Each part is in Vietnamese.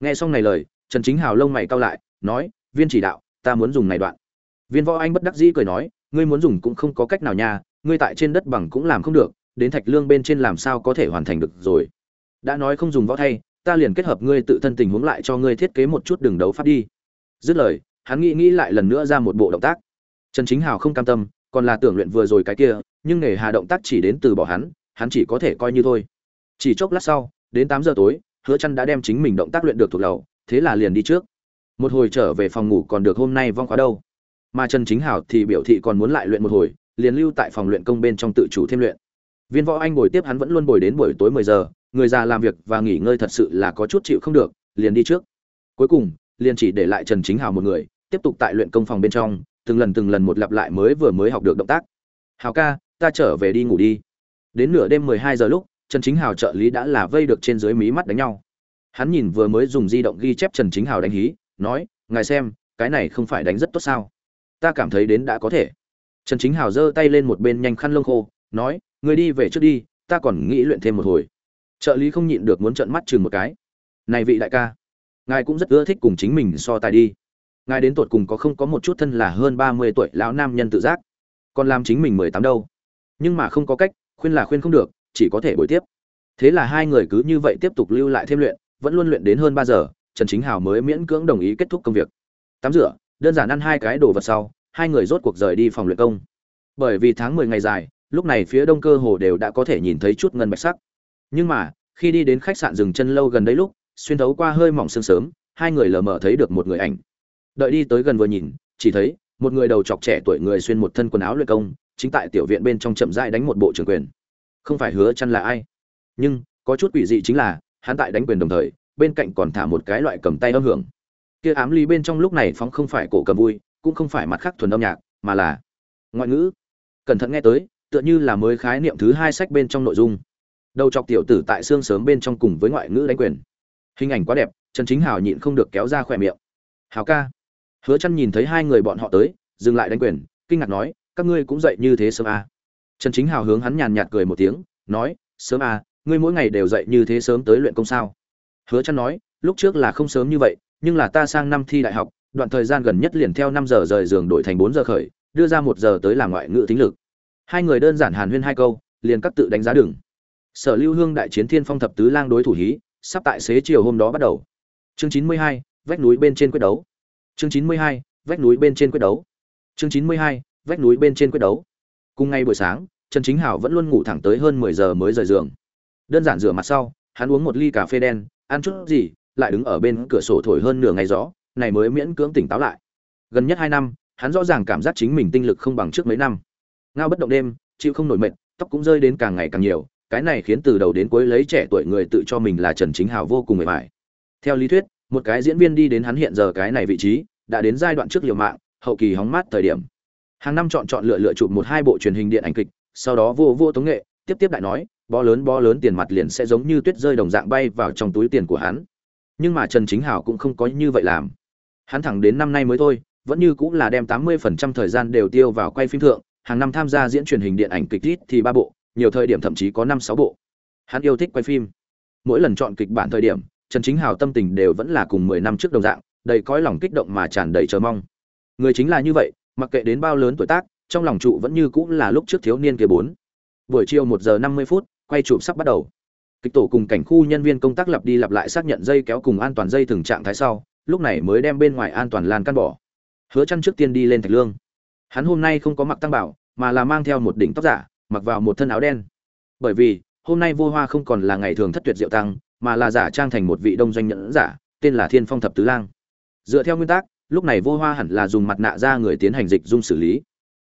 nghe xong này lời, trần chính hào lông mày cau lại, nói, viên chỉ đạo, ta muốn dùng này đoạn. Viên võ anh bất đắc dĩ cười nói, ngươi muốn dùng cũng không có cách nào nha, ngươi tại trên đất bằng cũng làm không được, đến thạch lương bên trên làm sao có thể hoàn thành được rồi? Đã nói không dùng võ thay, ta liền kết hợp ngươi tự thân tình huống lại cho ngươi thiết kế một chút đường đấu pháp đi. Dứt lời, hắn nghĩ nghĩ lại lần nữa ra một bộ động tác. Trần chính hào không cam tâm, còn là tưởng luyện vừa rồi cái kia, nhưng nghề hà động tác chỉ đến từ bỏ hắn hắn chỉ có thể coi như thôi. Chỉ chốc lát sau, đến tám giờ tối hứa chăn đã đem chính mình động tác luyện được thuộc lầu, thế là liền đi trước. Một hồi trở về phòng ngủ còn được hôm nay vong khóa đâu. Mà trần chính hảo thì biểu thị còn muốn lại luyện một hồi, liền lưu tại phòng luyện công bên trong tự chủ thêm luyện. Viên võ anh bồi tiếp hắn vẫn luôn bồi đến buổi tối 10 giờ, người già làm việc và nghỉ ngơi thật sự là có chút chịu không được, liền đi trước. Cuối cùng, liền chỉ để lại trần chính hảo một người, tiếp tục tại luyện công phòng bên trong, từng lần từng lần một lặp lại mới vừa mới học được động tác. Hảo ca, ta trở về đi ngủ đi. Đến nửa đêm 12 giờ lúc trần chính hào trợ lý đã là vây được trên dưới mí mắt đánh nhau. Hắn nhìn vừa mới dùng di động ghi chép trần chính hào đánh hí, nói, ngài xem, cái này không phải đánh rất tốt sao? Ta cảm thấy đến đã có thể. Trần chính hào giơ tay lên một bên nhanh khăn lông khô, nói, Ngươi đi về trước đi, ta còn nghĩ luyện thêm một hồi. Trợ lý không nhịn được muốn trợn mắt chừng một cái. Này vị đại ca, ngài cũng rất ưa thích cùng chính mình so tài đi. Ngài đến tuổi cùng có không có một chút thân là hơn ba mươi tuổi lão nam nhân tự giác? Còn làm chính mình mười tám đâu. Nhưng mà không có cách, khuyên là khuyên không được chỉ có thể bồi tiếp. Thế là hai người cứ như vậy tiếp tục lưu lại thêm luyện, vẫn luôn luyện đến hơn ba giờ, trần chính hào mới miễn cưỡng đồng ý kết thúc công việc. Tắm rửa, đơn giản ăn hai cái đồ vật sau, hai người rốt cuộc rời đi phòng luyện công. Bởi vì tháng mười ngày dài, lúc này phía đông cơ hồ đều đã có thể nhìn thấy chút ngân bạch sắc. Nhưng mà, khi đi đến khách sạn dừng chân lâu gần đấy lúc, xuyên thấu qua hơi mỏng sương sớm, hai người lờ mờ thấy được một người ảnh. Đợi đi tới gần vừa nhìn, chỉ thấy, một người đầu chọc trẻ tuổi người xuyên một thân quần áo luyện công, chính tại tiểu viện bên trong chậm rãi đánh một bộ trường quyền không phải hứa chăn là ai. Nhưng, có chút quỷ dị chính là, hắn tại đánh quyền đồng thời, bên cạnh còn thả một cái loại cầm tay âm hưởng. Kia ám ly bên trong lúc này phóng không phải cổ cầm vui, cũng không phải mặt khác thuần âm nhạc, mà là ngoại ngữ. Cẩn thận nghe tới, tựa như là mới khái niệm thứ hai sách bên trong nội dung. Đầu chọc tiểu tử tại xương sớm bên trong cùng với ngoại ngữ đánh quyền. Hình ảnh quá đẹp, trần chính hào nhịn không được kéo ra khỏe miệng. Hào ca. Hứa chăn nhìn thấy hai người bọn họ tới, dừng lại đánh quyền, kinh ngạc nói, các ngươi cũng dậy như thế sớm à trần chính hào hướng hắn nhàn nhạt cười một tiếng nói sớm à ngươi mỗi ngày đều dậy như thế sớm tới luyện công sao? Hứa chăn nói lúc trước là không sớm như vậy nhưng là ta sang năm thi đại học đoạn thời gian gần nhất liền theo 5 giờ rời giường đổi thành 4 giờ khởi đưa ra một giờ tới làm ngoại ngữ tính lực. Hai người đơn giản hàn huyên hai câu liền cắt tự đánh giá đường. Sở lưu hương đại chiến thiên phong thập tứ lang đối thủ hí sắp tại xế chiều hôm đó bắt đầu. Chương 92, vách núi bên trên quyết đấu. Chương 92, vách núi bên trên quyết đấu. Chương 92, vách núi bên trên quyết đấu cùng ngay buổi sáng, trần chính hảo vẫn luôn ngủ thẳng tới hơn 10 giờ mới rời giường. Đơn giản rửa mặt sau, hắn uống một ly cà phê đen, ăn chút gì, lại đứng ở bên cửa sổ thổi hơn nửa ngày gió, này mới miễn cưỡng tỉnh táo lại. Gần nhất hai năm, hắn rõ ràng cảm giác chính mình tinh lực không bằng trước mấy năm. Ngao bất động đêm, chịu không nổi mệt, tóc cũng rơi đến càng ngày càng nhiều, cái này khiến từ đầu đến cuối lấy trẻ tuổi người tự cho mình là trần chính hào vô cùng mệt mỏi. Theo lý thuyết, một cái diễn viên đi đến hắn hiện giờ cái này vị trí, đã đến giai đoạn trước liều mạng, hậu kỳ hóng mát thời điểm hàng năm chọn chọn lựa lựa chụp một hai bộ truyền hình điện ảnh kịch, sau đó vô vô tống nghệ, tiếp tiếp đại nói, bó lớn bó lớn tiền mặt liền sẽ giống như tuyết rơi đồng dạng bay vào trong túi tiền của hắn. Nhưng mà trần chính hảo cũng không có như vậy làm. Hắn thẳng đến năm nay mới thôi, vẫn như cũng là đem tám mươi phần trăm thời gian đều tiêu vào quay phim thượng, hàng năm tham gia diễn truyền hình điện ảnh kịch ít thì ba bộ, nhiều thời điểm thậm chí có năm sáu bộ. Hắn yêu thích quay phim. Mỗi lần chọn kịch bản thời điểm, trần chính hào tâm tình đều vẫn là cùng mười năm trước đồng dạng, đầy cõi lòng kích động mà tràn đầy chờ mong. Người chính là như vậy mặc kệ đến bao lớn tuổi tác, trong lòng trụ vẫn như cũng là lúc trước thiếu niên kia bốn. Buổi chiều một giờ năm mươi phút, quay chụp sắp bắt đầu. Kịch tổ cùng cảnh khu nhân viên công tác lặp đi lặp lại xác nhận dây kéo cùng an toàn dây thường trạng thái sau, lúc này mới đem bên ngoài an toàn lan căn bỏ. Hứa chăn trước tiên đi lên thạch lương. Hắn hôm nay không có mặc tăng bảo, mà là mang theo một đỉnh tóc giả, mặc vào một thân áo đen. Bởi vì, hôm nay vô hoa không còn là ngày thường thất tuyệt diệu tăng, mà là giả trang thành một vị đông doanh nhẫn giả, tên là thiên phong thập tứ lang. Dựa theo nguyên tắc lúc này vô hoa hẳn là dùng mặt nạ ra người tiến hành dịch dung xử lý.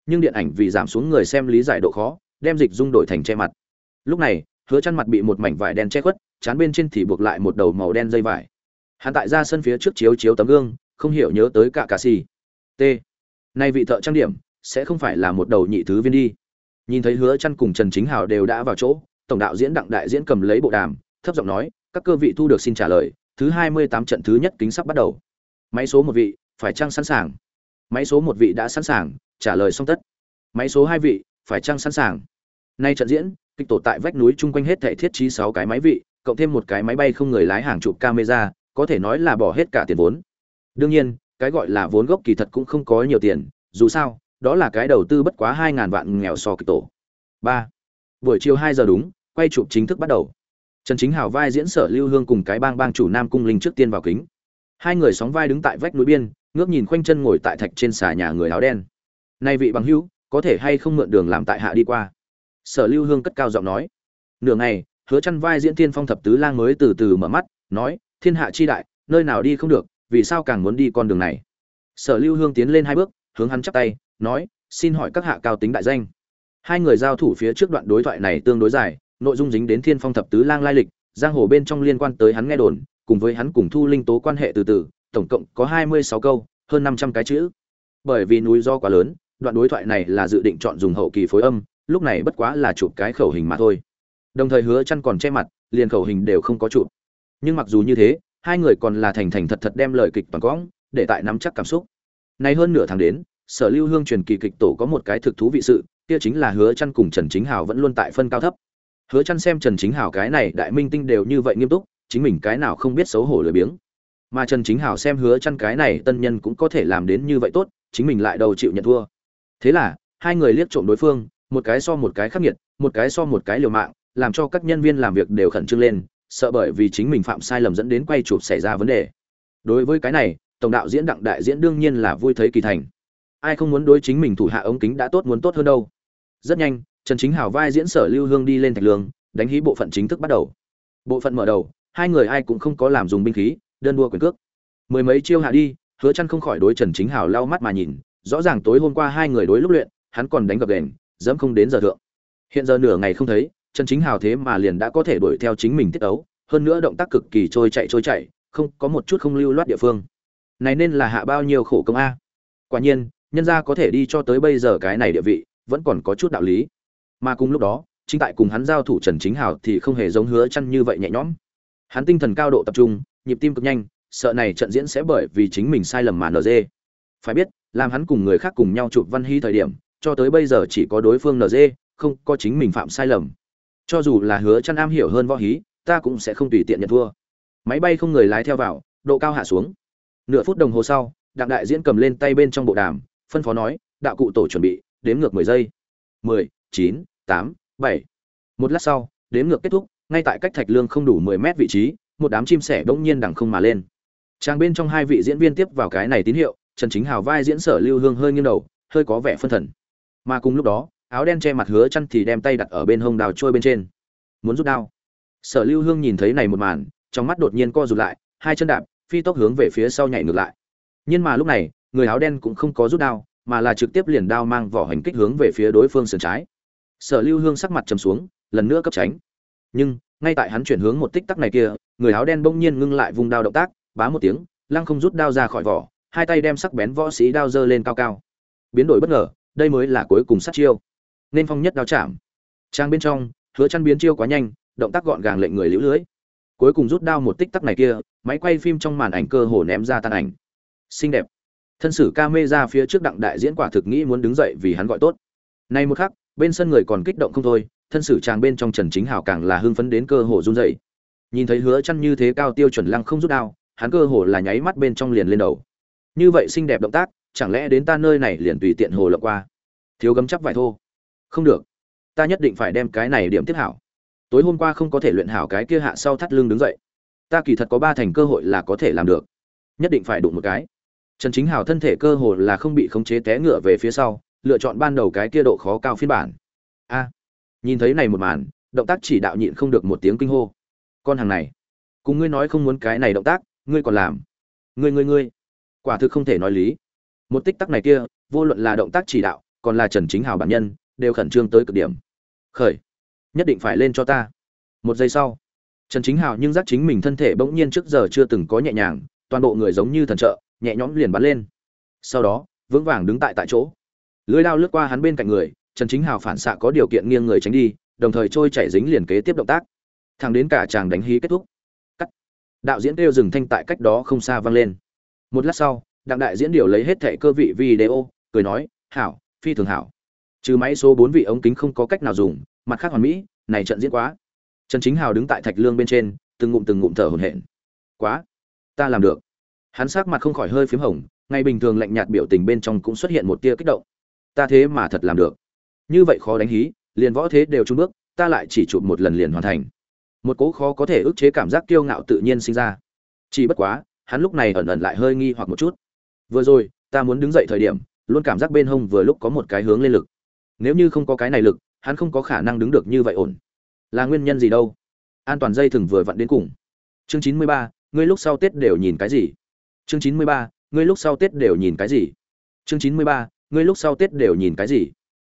Nhưng điện ảnh vì giảm xuống người xem lý giải độ khó, đem dịch dung đổi thành che mặt. Lúc này, hứa chăn mặt bị một mảnh vải đen che khuất, chán bên trên thì buộc lại một đầu màu đen dây vải. Hắn tại ra sân phía trước chiếu chiếu tấm gương, không hiểu nhớ tới cả cà xì. T. Nay vị thợ trang điểm, sẽ không phải là một đầu nhị thứ viên đi. Nhìn thấy hứa chăn cùng trần chính hào đều đã vào chỗ, tổng đạo diễn đặng đại diễn cầm lấy bộ đàm, thấp giọng nói, các cơ vị thu được xin trả lời, thứ 28 trận thứ nhất kính sắp bắt đầu. Máy số một vị phải chăng sẵn sàng? Máy số một vị đã sẵn sàng, trả lời xong tất. Máy số hai vị, phải chăng sẵn sàng? Nay trận diễn, kịch tổ tại vách núi chung quanh hết thể thiết trí sáu cái máy vị, cộng thêm một cái máy bay không người lái hàng chục camera, có thể nói là bỏ hết cả tiền vốn. Đương nhiên, cái gọi là vốn gốc kỳ thật cũng không có nhiều tiền, dù sao, đó là cái đầu tư bất quá hai ngàn vạn nghèo so kịch tổ. Ba. Buổi chiều hai giờ đúng, quay chụp chính thức bắt đầu. Trần chính hào vai diễn sở lưu hương cùng cái bang bang chủ nam cung linh trước tiên vào kính. Hai người sóng vai đứng tại vách núi biên ngước nhìn khoanh chân ngồi tại thạch trên xà nhà người áo đen. Nay vị bằng hữu, có thể hay không mượn đường làm tại hạ đi qua? Sở lưu hương cất cao giọng nói. Nửa ngày, hứa chăn vai diễn thiên phong thập tứ lang mới từ từ mở mắt, nói, thiên hạ chi đại, nơi nào đi không được, vì sao càng muốn đi con đường này? Sở lưu hương tiến lên hai bước, hướng hắn chắp tay, nói, xin hỏi các hạ cao tính đại danh. Hai người giao thủ phía trước đoạn đối thoại này tương đối dài, nội dung dính đến thiên phong thập tứ lang lai lịch, giang hồ bên trong liên quan tới hắn nghe đồn, cùng với hắn cùng thu linh tố quan hệ từ từ tổng cộng có hai mươi sáu câu, hơn năm trăm cái chữ. Bởi vì núi do quá lớn, đoạn đối thoại này là dự định chọn dùng hậu kỳ phối âm, lúc này bất quá là chụp cái khẩu hình mà thôi. Đồng thời hứa chăn còn che mặt, liền khẩu hình đều không có chụp. Nhưng mặc dù như thế, hai người còn là thành thành thật thật đem lời kịch toàn quãng, để tại nắm chắc cảm xúc. Nay hơn nửa tháng đến, sở lưu hương truyền kỳ kịch tổ có một cái thực thú vị sự, kia chính là hứa chăn cùng trần chính hào vẫn luôn tại phân cao thấp. Hứa chăn xem trần chính hào cái này đại minh tinh đều như vậy nghiêm túc, chính mình cái nào không biết xấu hổ lười biếng mà trần chính Hảo xem hứa chăn cái này tân nhân cũng có thể làm đến như vậy tốt, chính mình lại đầu chịu nhận thua. Thế là, hai người liếc trộm đối phương, một cái so một cái khắc nghiệt, một cái so một cái liều mạng, làm cho các nhân viên làm việc đều khẩn trương lên, sợ bởi vì chính mình phạm sai lầm dẫn đến quay chụp xảy ra vấn đề. Đối với cái này, tổng đạo diễn đặng đại diễn đương nhiên là vui thấy kỳ thành. Ai không muốn đối chính mình thủ hạ ống kính đã tốt muốn tốt hơn đâu. Rất nhanh, trần chính Hảo vai diễn sở lưu hương đi lên thạch lương, đánh hí bộ phận chính thức bắt đầu. Bộ phận mở đầu, hai người ai cũng không có làm dùng binh khí đơn đua quyền cước. Mười mấy chiêu hạ đi, hứa chăn không khỏi đối trần chính hào lau mắt mà nhìn, rõ ràng tối hôm qua hai người đối lúc luyện, hắn còn đánh gập đèn dẫm không đến giờ thượng. Hiện giờ nửa ngày không thấy, trần chính hào thế mà liền đã có thể đuổi theo chính mình tiết ấu, hơn nữa động tác cực kỳ trôi chạy trôi chạy, không, có một chút không lưu loát địa phương. Này nên là hạ bao nhiêu khổ công a? Quả nhiên, nhân gia có thể đi cho tới bây giờ cái này địa vị, vẫn còn có chút đạo lý. Mà cùng lúc đó, chính tại cùng hắn giao thủ trần chính hào thì không hề giống hứa chăn như vậy nhẹ nhõm. Hắn tinh thần cao độ tập trung nhịp tim cực nhanh, sợ này trận diễn sẽ bởi vì chính mình sai lầm mà nở dê. Phải biết, làm hắn cùng người khác cùng nhau chụp văn hy thời điểm, cho tới bây giờ chỉ có đối phương nở dê, không có chính mình phạm sai lầm. Cho dù là hứa chăn am hiểu hơn võ hí, ta cũng sẽ không tùy tiện nhận thua. Máy bay không người lái theo vào, độ cao hạ xuống. Nửa phút đồng hồ sau, đặng đại diễn cầm lên tay bên trong bộ đàm, phân phó nói, đạo cụ tổ chuẩn bị, đếm ngược mười giây. mười, chín, tám, bảy. Một lát sau, đếm ngược kết thúc, ngay tại cách thạch lương không đủ mười mét vị trí một đám chim sẻ bỗng nhiên đằng không mà lên. Trang bên trong hai vị diễn viên tiếp vào cái này tín hiệu, trần chính hào vai diễn sở lưu hương hơi nghiêng đầu, hơi có vẻ phân thần. Mà cùng lúc đó, áo đen che mặt hứa chăn thì đem tay đặt ở bên hông đào trôi bên trên. Muốn rút đao. Sở lưu hương nhìn thấy này một màn, trong mắt đột nhiên co rụt lại, hai chân đạp, phi tốc hướng về phía sau nhảy ngược lại. Nhưng mà lúc này, người áo đen cũng không có rút đao, mà là trực tiếp liền đao mang vỏ hành kích hướng về phía đối phương sườn trái. Sở lưu hương sắc mặt trầm xuống, lần nữa cấp tránh. Nhưng, ngay tại hắn chuyển hướng một tích tắc này kia người áo đen bỗng nhiên ngưng lại vùng đao động tác, bá một tiếng, lăng không rút đao ra khỏi vỏ, hai tay đem sắc bén võ sĩ đao dơ lên cao cao. Biến đổi bất ngờ, đây mới là cuối cùng sát chiêu. Nên phong nhất đao chạm. Trang bên trong, hứa chăn biến chiêu quá nhanh, động tác gọn gàng lệnh người liễu lưới. Cuối cùng rút đao một tích tắc này kia, máy quay phim trong màn ảnh cơ hồ ném ra tan ảnh. Xinh đẹp. Thân sử ca mê ra phía trước đặng đại diễn quả thực nghĩ muốn đứng dậy vì hắn gọi tốt. Nay một khắc, bên sân người còn kích động không thôi, thân sử chàng bên trong trần chính hào càng là hưng phấn đến cơ hồ run dậy nhìn thấy hứa chăn như thế cao tiêu chuẩn lăng không rút đao, hắn cơ hồ là nháy mắt bên trong liền lên đầu. Như vậy xinh đẹp động tác, chẳng lẽ đến ta nơi này liền tùy tiện hồ lộng qua? Thiếu gấm chắc vải thô. Không được. Ta nhất định phải đem cái này điểm tiếp hảo. Tối hôm qua không có thể luyện hảo cái kia hạ sau thắt lưng đứng dậy. Ta kỳ thật có ba thành cơ hội là có thể làm được. Nhất định phải đụng một cái. Trần chính hảo thân thể cơ hồ là không bị khống chế té ngựa về phía sau, lựa chọn ban đầu cái kia độ khó cao phiên bản. A. Nhìn thấy này một màn, động tác chỉ đạo nhịn không được một tiếng kinh hô con hàng này. Cùng ngươi nói không muốn cái này động tác, ngươi còn làm. Ngươi ngươi ngươi. Quả thực không thể nói lý. Một tích tắc này kia, vô luận là động tác chỉ đạo, còn là trần chính hào bản nhân, đều khẩn trương tới cực điểm. Khởi. Nhất định phải lên cho ta. Một giây sau, trần chính hào nhưng giác chính mình thân thể bỗng nhiên trước giờ chưa từng có nhẹ nhàng, toàn bộ người giống như thần trợ, nhẹ nhõm liền bắn lên. Sau đó, vững vàng đứng tại tại chỗ. Lưới lao lướt qua hắn bên cạnh người, trần chính hào phản xạ có điều kiện nghiêng người tránh đi, đồng thời trôi chảy dính liền kế tiếp động tác thẳng đến cả chàng đánh hí kết thúc. Cắt. Đạo diễn kêu dừng thanh tại cách đó không xa vang lên. Một lát sau, đặng đại diễn điều lấy hết thẻ cơ vị video, cười nói, hảo, phi thường hảo. Trừ máy số bốn vị ống kính không có cách nào dùng, mặt khác hoàn mỹ, này trận diễn quá. Trần chính hào đứng tại thạch lương bên trên, từng ngụm từng ngụm thở hổn hển. Quá, ta làm được. Hắn sắc mặt không khỏi hơi p h í m hồng, ngay bình thường lạnh nhạt biểu tình bên trong cũng xuất hiện một tia kích động. Ta thế mà thật làm được. Như vậy khó đánh hí, liền võ thế đều trung bước, ta lại chỉ chụp một lần liền hoàn thành một cố khó có thể ức chế cảm giác kiêu ngạo tự nhiên sinh ra. Chỉ bất quá, hắn lúc này ẩn ẩn lại hơi nghi hoặc một chút. Vừa rồi, ta muốn đứng dậy thời điểm, luôn cảm giác bên hông vừa lúc có một cái hướng lên lực. Nếu như không có cái này lực, hắn không có khả năng đứng được như vậy ổn. Là nguyên nhân gì đâu? An toàn dây thừng vừa vặn đến cùng. Chương chín mươi ba, ngươi lúc sau tết đều nhìn cái gì? Chương chín mươi ba, ngươi lúc sau tết đều nhìn cái gì? Chương chín mươi ba, ngươi lúc sau tết đều nhìn cái gì?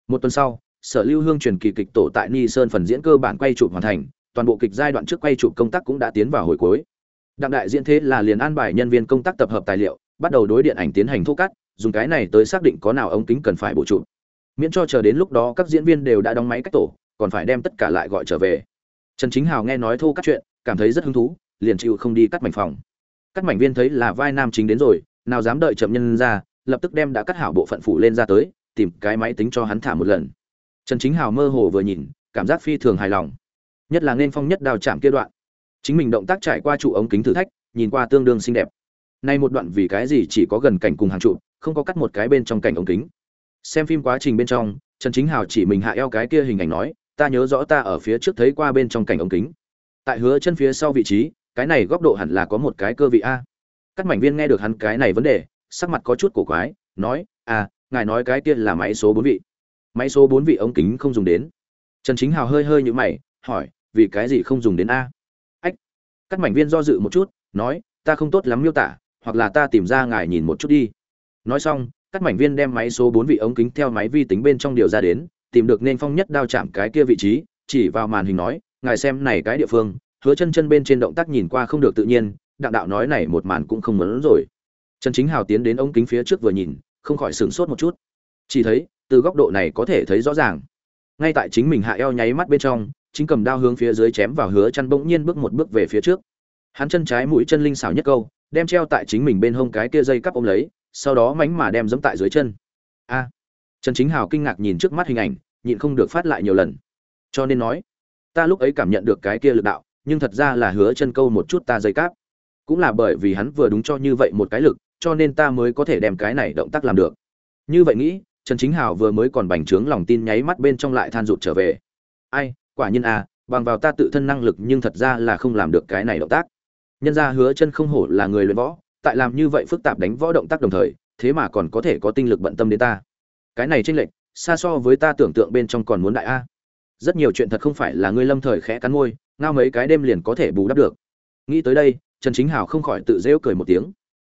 Một tuần sau, sở lưu hương truyền kỳ kịch tổ tại ni sơn phần diễn cơ bản quay chụp hoàn thành toàn bộ kịch giai đoạn trước quay chụp công tác cũng đã tiến vào hồi cuối. Đặng đại diễn thế là liền an bài nhân viên công tác tập hợp tài liệu, bắt đầu đối điện ảnh tiến hành thu cắt, dùng cái này tới xác định có nào ống kính cần phải bổ trụ. Miễn cho chờ đến lúc đó các diễn viên đều đã đóng máy cách tổ, còn phải đem tất cả lại gọi trở về. Trần chính hào nghe nói thu cắt chuyện, cảm thấy rất hứng thú, liền chịu không đi cắt mảnh phòng. Cắt mảnh viên thấy là vai nam chính đến rồi, nào dám đợi chậm nhân ra, lập tức đem đã cắt hảo bộ phận phủ lên ra tới, tìm cái máy tính cho hắn thả một lần. Trần chính hào mơ hồ vừa nhìn, cảm giác phi thường hài lòng nhất là nên phong nhất đào chạm kia đoạn. Chính mình động tác trải qua trụ ống kính thử thách, nhìn qua tương đương xinh đẹp. Nay một đoạn vì cái gì chỉ có gần cảnh cùng hàng trụ, không có cắt một cái bên trong cảnh ống kính. Xem phim quá trình bên trong, trần chính hào chỉ mình hạ eo cái kia hình ảnh nói, ta nhớ rõ ta ở phía trước thấy qua bên trong cảnh ống kính. Tại hứa chân phía sau vị trí, cái này góc độ hẳn là có một cái cơ vị a. Các mảnh viên nghe được hắn cái này vấn đề, sắc mặt có chút cổ quái, nói à ngài nói cái kia là máy số bốn vị. Máy số bốn vị ống kính không dùng đến. Trần chính hào hơi hơi như mày hỏi, vì cái gì không dùng đến a? Ách, các mảnh viên do dự một chút, nói, ta không tốt lắm miêu tả, hoặc là ta tìm ra ngài nhìn một chút đi. Nói xong, các mảnh viên đem máy số bốn vị ống kính theo máy vi tính bên trong điều ra đến, tìm được nên phong nhất đao chạm cái kia vị trí, chỉ vào màn hình nói, ngài xem này cái địa phương, hứa chân chân bên trên động tác nhìn qua không được tự nhiên, đặng đạo nói này một màn cũng không muốn rồi. Trần chính hào tiến đến ống kính phía trước vừa nhìn, không khỏi sửng sốt một chút. Chỉ thấy, từ góc độ này có thể thấy rõ ràng. Ngay tại chính mình hạ eo nháy mắt bên trong chính cầm đao hướng phía dưới chém vào hứa chân bỗng nhiên bước một bước về phía trước. Hắn chân trái mũi chân linh xảo nhất câu, đem treo tại chính mình bên hông cái kia dây cắp ôm lấy, sau đó mánh mà đem giẫm tại dưới chân. A! Trần chính hào kinh ngạc nhìn trước mắt hình ảnh, nhịn không được phát lại nhiều lần. Cho nên nói, ta lúc ấy cảm nhận được cái kia lực đạo, nhưng thật ra là hứa chân câu một chút ta dây cáp cũng là bởi vì hắn vừa đúng cho như vậy một cái lực, cho nên ta mới có thể đem cái này động tác làm được. Như vậy nghĩ, trần chính hào vừa mới còn bành trướng lòng tin nháy mắt bên trong lại than rụt trở về. Ai quả nhiên à bằng vào ta tự thân năng lực nhưng thật ra là không làm được cái này động tác. Nhân ra hứa chân không hổ là người luyện võ, tại làm như vậy phức tạp đánh võ động tác đồng thời, thế mà còn có thể có tinh lực bận tâm đến ta. Cái này tranh lệch, xa so với ta tưởng tượng bên trong còn muốn đại a. Rất nhiều chuyện thật không phải là ngươi lâm thời khẽ cắn môi, ngao mấy cái đêm liền có thể bù đắp được. Nghĩ tới đây, trần chính hào không khỏi tự rêu cười một tiếng.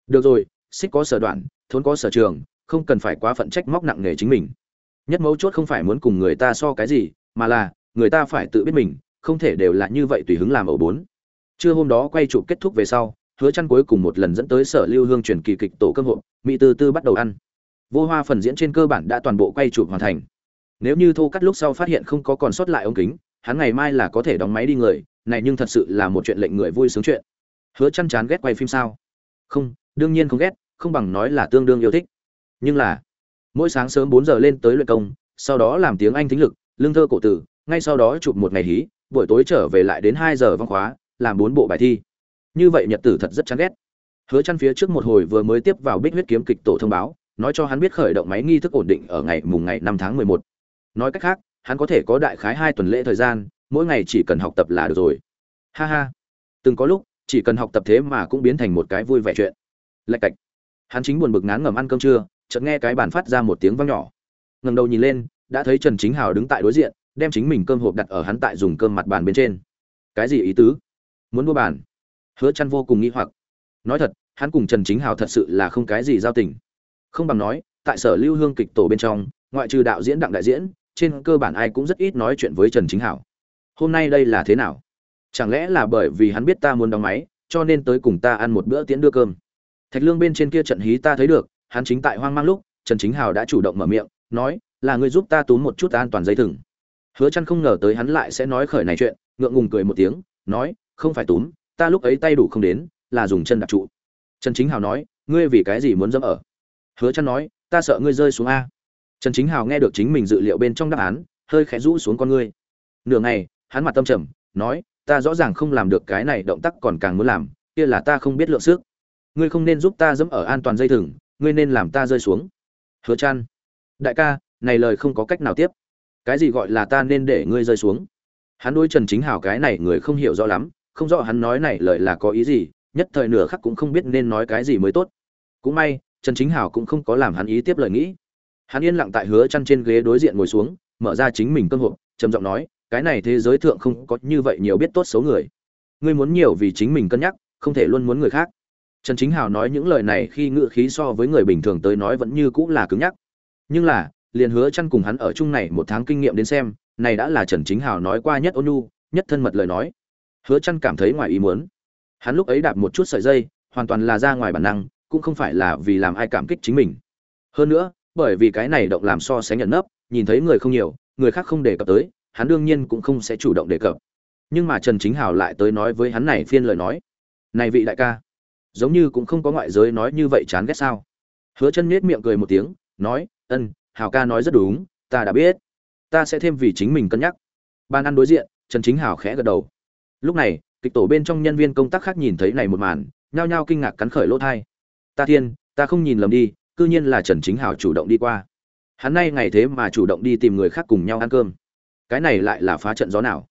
Được rồi, xích có sở đoạn, thốn có sở trường, không cần phải quá phận trách móc nặng nề chính mình. Nhất mấu chốt không phải muốn cùng người ta so cái gì, mà là người ta phải tự biết mình, không thể đều là như vậy tùy hứng làm ẩu bốn. Trưa hôm đó quay chụp kết thúc về sau, hứa chăn cuối cùng một lần dẫn tới sở lưu hương truyền kỳ kịch tổ cơm hộp, mỹ tư tư bắt đầu ăn. Vô hoa phần diễn trên cơ bản đã toàn bộ quay chụp hoàn thành. Nếu như thô cắt lúc sau phát hiện không có còn sót lại ống kính, hắn ngày mai là có thể đóng máy đi người, này nhưng thật sự là một chuyện lệnh người vui sướng chuyện. Hứa chăn chán ghét quay phim sao? Không, đương nhiên không ghét, không bằng nói là tương đương yêu thích. Nhưng là, mỗi sáng sớm 4 giờ lên tới luyện công, sau đó làm tiếng anh thính lực, lương thơ cổ tử ngay sau đó chụp một ngày hí, buổi tối trở về lại đến hai giờ văn khóa, làm bốn bộ bài thi. Như vậy nhật tử thật rất chán ghét. Hứa chăn phía trước một hồi vừa mới tiếp vào bích huyết kiếm kịch tổ thông báo, nói cho hắn biết khởi động máy nghi thức ổn định ở ngày mùng ngày 5 tháng 11. nói cách khác, hắn có thể có đại khái hai tuần lễ thời gian, mỗi ngày chỉ cần học tập là được rồi. Ha ha. Từng có lúc, chỉ cần học tập thế mà cũng biến thành một cái vui vẻ chuyện. Lạch cạch. Hắn chính buồn bực ngán ngẩm ăn cơm trưa, chợt nghe cái bàn phát ra một tiếng vang nhỏ. Ngẩng đầu nhìn lên, đã thấy trần chính hào đứng tại đối diện đem chính mình cơm hộp đặt ở hắn tại dùng cơm mặt bàn bên trên. Cái gì ý tứ? Muốn mua bàn? Hứa chăn vô cùng nghi hoặc. Nói thật, hắn cùng trần chính hào thật sự là không cái gì giao tình. Không bằng nói, tại sở lưu hương kịch tổ bên trong, ngoại trừ đạo diễn đặng đại diễn, trên cơ bản ai cũng rất ít nói chuyện với trần chính hảo hôm nay đây là thế nào? Chẳng lẽ là bởi vì hắn biết ta muốn đóng máy, cho nên tới cùng ta ăn một bữa tiễn đưa cơm? Thạch lương bên trên kia trận hí ta thấy được, hắn chính tại hoang mang lúc, trần chính hào đã chủ động mở miệng, nói, là người giúp ta túm một chút an toàn dây thừng hứa chăn không ngờ tới hắn lại sẽ nói khởi này chuyện, ngượng ngùng cười một tiếng, nói, không phải túm, ta lúc ấy tay đủ không đến, là dùng chân đạp trụ. Trần chính hào nói, ngươi vì cái gì muốn dẫm ở? Hứa chăn nói, ta sợ ngươi rơi xuống a. Trần chính hào nghe được chính mình dự liệu bên trong đáp án, hơi khẽ rũ xuống con ngươi. Nửa ngày, hắn mặt tâm trầm, nói, ta rõ ràng không làm được cái này, động tác còn càng muốn làm, kia là ta không biết lượng sức. Ngươi không nên giúp ta dẫm ở an toàn dây thừng, ngươi nên làm ta rơi xuống. Hứa chăn đại ca, này lời không có cách nào tiếp cái gì gọi là ta nên để ngươi rơi xuống? Hắn đôi trần chính hào cái này người không hiểu rõ lắm, không rõ hắn nói này lời là có ý gì, nhất thời nửa khắc cũng không biết nên nói cái gì mới tốt. Cũng may, trần chính hào cũng không có làm hắn ý tiếp lời nghĩ. Hắn yên lặng tại hứa chăn trên ghế đối diện ngồi xuống, mở ra chính mình cơm hộp, trầm giọng nói, cái này thế giới thượng không có như vậy nhiều biết tốt xấu người. Ngươi muốn nhiều vì chính mình cân nhắc, không thể luôn muốn người khác. Trần chính hào nói những lời này khi ngựa khí so với người bình thường tới nói vẫn như cũng là cứng nhắc. Nhưng là liền hứa chăn cùng hắn ở chung này một tháng kinh nghiệm đến xem, này đã là trần chính hào nói qua nhất ôn nhu, nhất thân mật lời nói. Hứa chăn cảm thấy ngoài ý muốn. Hắn lúc ấy đạp một chút sợi dây, hoàn toàn là ra ngoài bản năng, cũng không phải là vì làm ai cảm kích chính mình. Hơn nữa, bởi vì cái này động làm so sánh nhận nấp, nhìn thấy người không nhiều, người khác không đề cập tới, hắn đương nhiên cũng không sẽ chủ động đề cập. Nhưng mà trần chính hào lại tới nói với hắn này phiên lời nói. Này vị đại ca, giống như cũng không có ngoại giới nói như vậy chán ghét sao? Hứa chân nhếch miệng cười một tiếng, nói, ân hào ca nói rất đúng, ta đã biết. Ta sẽ thêm vì chính mình cân nhắc. Ban ăn đối diện, trần chính hào khẽ gật đầu. Lúc này, kịch tổ bên trong nhân viên công tác khác nhìn thấy này một màn, nhao nhao kinh ngạc cắn khởi lỗ thai. Ta thiên, ta không nhìn lầm đi, cư nhiên là trần chính hào chủ động đi qua. Hắn nay ngày thế mà chủ động đi tìm người khác cùng nhau ăn cơm. Cái này lại là phá trận gió nào?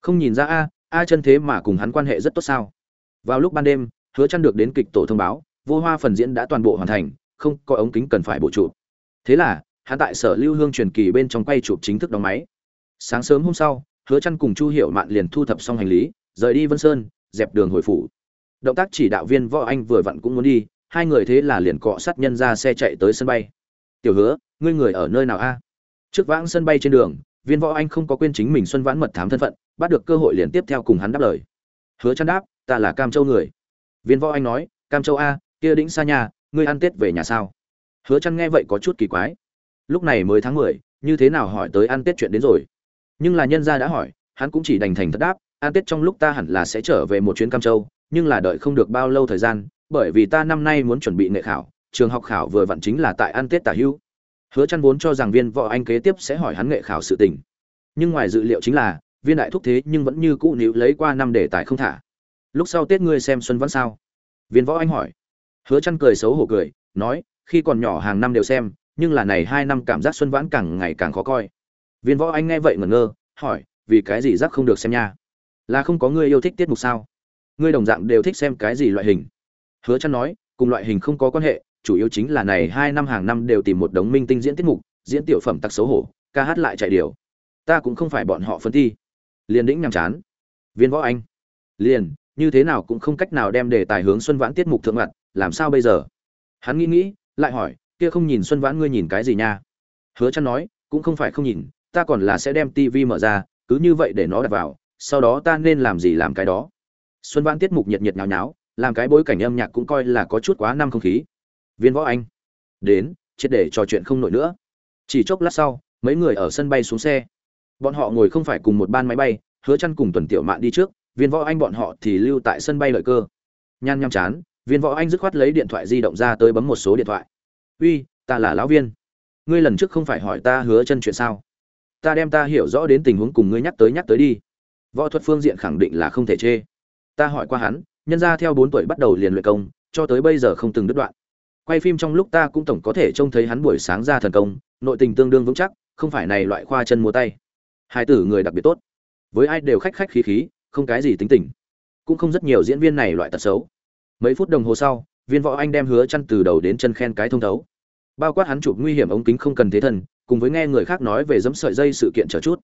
Không nhìn ra a a chân thế mà cùng hắn quan hệ rất tốt sao? Vào lúc ban đêm, hứa chăn được đến kịch tổ thông báo, vô hoa phần diễn đã toàn bộ hoàn thành, không có ống kính cần phải bổ trụ. thế là hắn tại sở lưu hương truyền kỳ bên trong quay chụp chính thức đóng máy. Sáng sớm hôm sau, hứa chăn cùng chu hiểu mạn liền thu thập xong hành lý, rời đi vân sơn, dẹp đường hồi phủ. Động tác chỉ đạo viên võ anh vừa vặn cũng muốn đi, hai người thế là liền cọ sát nhân ra xe chạy tới sân bay. Tiểu hứa, ngươi người ở nơi nào a? Trước vãng sân bay trên đường, viên võ anh không có quên chính mình xuân vãn mật thám thân phận, bắt được cơ hội liền tiếp theo cùng hắn đáp lời. Hứa chăn đáp, ta là cam châu người. Viên võ anh nói, cam châu a, kia đĩnh xa nhà, ngươi ăn tết về nhà sao? Hứa chăn nghe vậy có chút kỳ quái lúc này mới tháng 10, như thế nào hỏi tới ăn tết chuyện đến rồi? Nhưng là nhân gia đã hỏi hắn cũng chỉ đành thành thật đáp ăn tết trong lúc ta hẳn là sẽ trở về một chuyến cam châu nhưng là đợi không được bao lâu thời gian bởi vì ta năm nay muốn chuẩn bị nghệ khảo trường học khảo vừa vặn chính là tại ăn tết tả hữu. Hứa chăn vốn cho rằng viên võ anh kế tiếp sẽ hỏi hắn nghệ khảo sự tình. Nhưng ngoài dự liệu chính là viên đại thúc thế nhưng vẫn như cũ níu lấy qua năm đề tài không thả. Lúc sau tết ngươi xem xuân vẫn sao? Viên võ anh hỏi. Hứa chăn cười xấu hổ cười nói khi còn nhỏ hàng năm đều xem nhưng là này hai năm cảm giác xuân vãn càng ngày càng khó coi. Viên võ anh nghe vậy ngẩn ngơ, hỏi, vì cái gì giác không được xem nha? Là không có người yêu thích tiết mục sao? Ngươi đồng dạng đều thích xem cái gì loại hình? Hứa chăn nói, cùng loại hình không có quan hệ, chủ yếu chính là này hai năm hàng năm đều tìm một đống minh tinh diễn tiết mục, diễn tiểu phẩm tặc xấu hổ, ca hát lại chạy điều. Ta cũng không phải bọn họ phân thi liền đĩnh nhằm chán. Viên võ anh. Liền, như thế nào cũng không cách nào đem đề tài hướng xuân vãn tiết mục thượng mặt, làm sao bây giờ? Hắn nghĩ nghĩ, lại hỏi kia không nhìn xuân vãn ngươi nhìn cái gì nha? Hứa chăn nói, cũng không phải không nhìn, ta còn là sẽ đem tivi mở ra, cứ như vậy để nó đặt vào, sau đó ta nên làm gì làm cái đó. Xuân vãn tiết mục nhiệt nhiệt nháo nháo, làm cái bối cảnh âm nhạc cũng coi là có chút quá năm không khí. Viên võ anh, đến, triệt để trò chuyện không nổi nữa. Chỉ chốc lát sau, mấy người ở sân bay xuống xe. Bọn họ ngồi không phải cùng một ban máy bay, hứa chăn cùng tuần tiểu mạn đi trước, viên võ anh bọn họ thì lưu tại sân bay lợi cơ. Nhan nhăm chán, viên võ anh dứt khoát lấy điện thoại di động ra tới bấm một số điện thoại uy, ta là lão viên. Ngươi lần trước không phải hỏi ta hứa chân chuyện sao? Ta đem ta hiểu rõ đến tình huống cùng ngươi nhắc tới nhắc tới đi. Võ thuật phương diện khẳng định là không thể chê. Ta hỏi qua hắn, nhân ra theo bốn tuổi bắt đầu liền luyện công, cho tới bây giờ không từng đứt đoạn. Quay phim trong lúc ta cũng tổng có thể trông thấy hắn buổi sáng ra thần công, nội tình tương đương vững chắc, không phải này loại khoa chân múa tay. Hai tử người đặc biệt tốt. Với ai đều khách khách khí khí, không cái gì tính tình. Cũng không rất nhiều diễn viên này loại tật xấu. Mấy phút đồng hồ sau viên võ anh đem hứa chăn từ đầu đến chân khen cái thông thấu. Bao quát hắn chụp nguy hiểm ống kính không cần thế thần cùng với nghe người khác nói về dẫm sợi dây sự kiện chờ chút.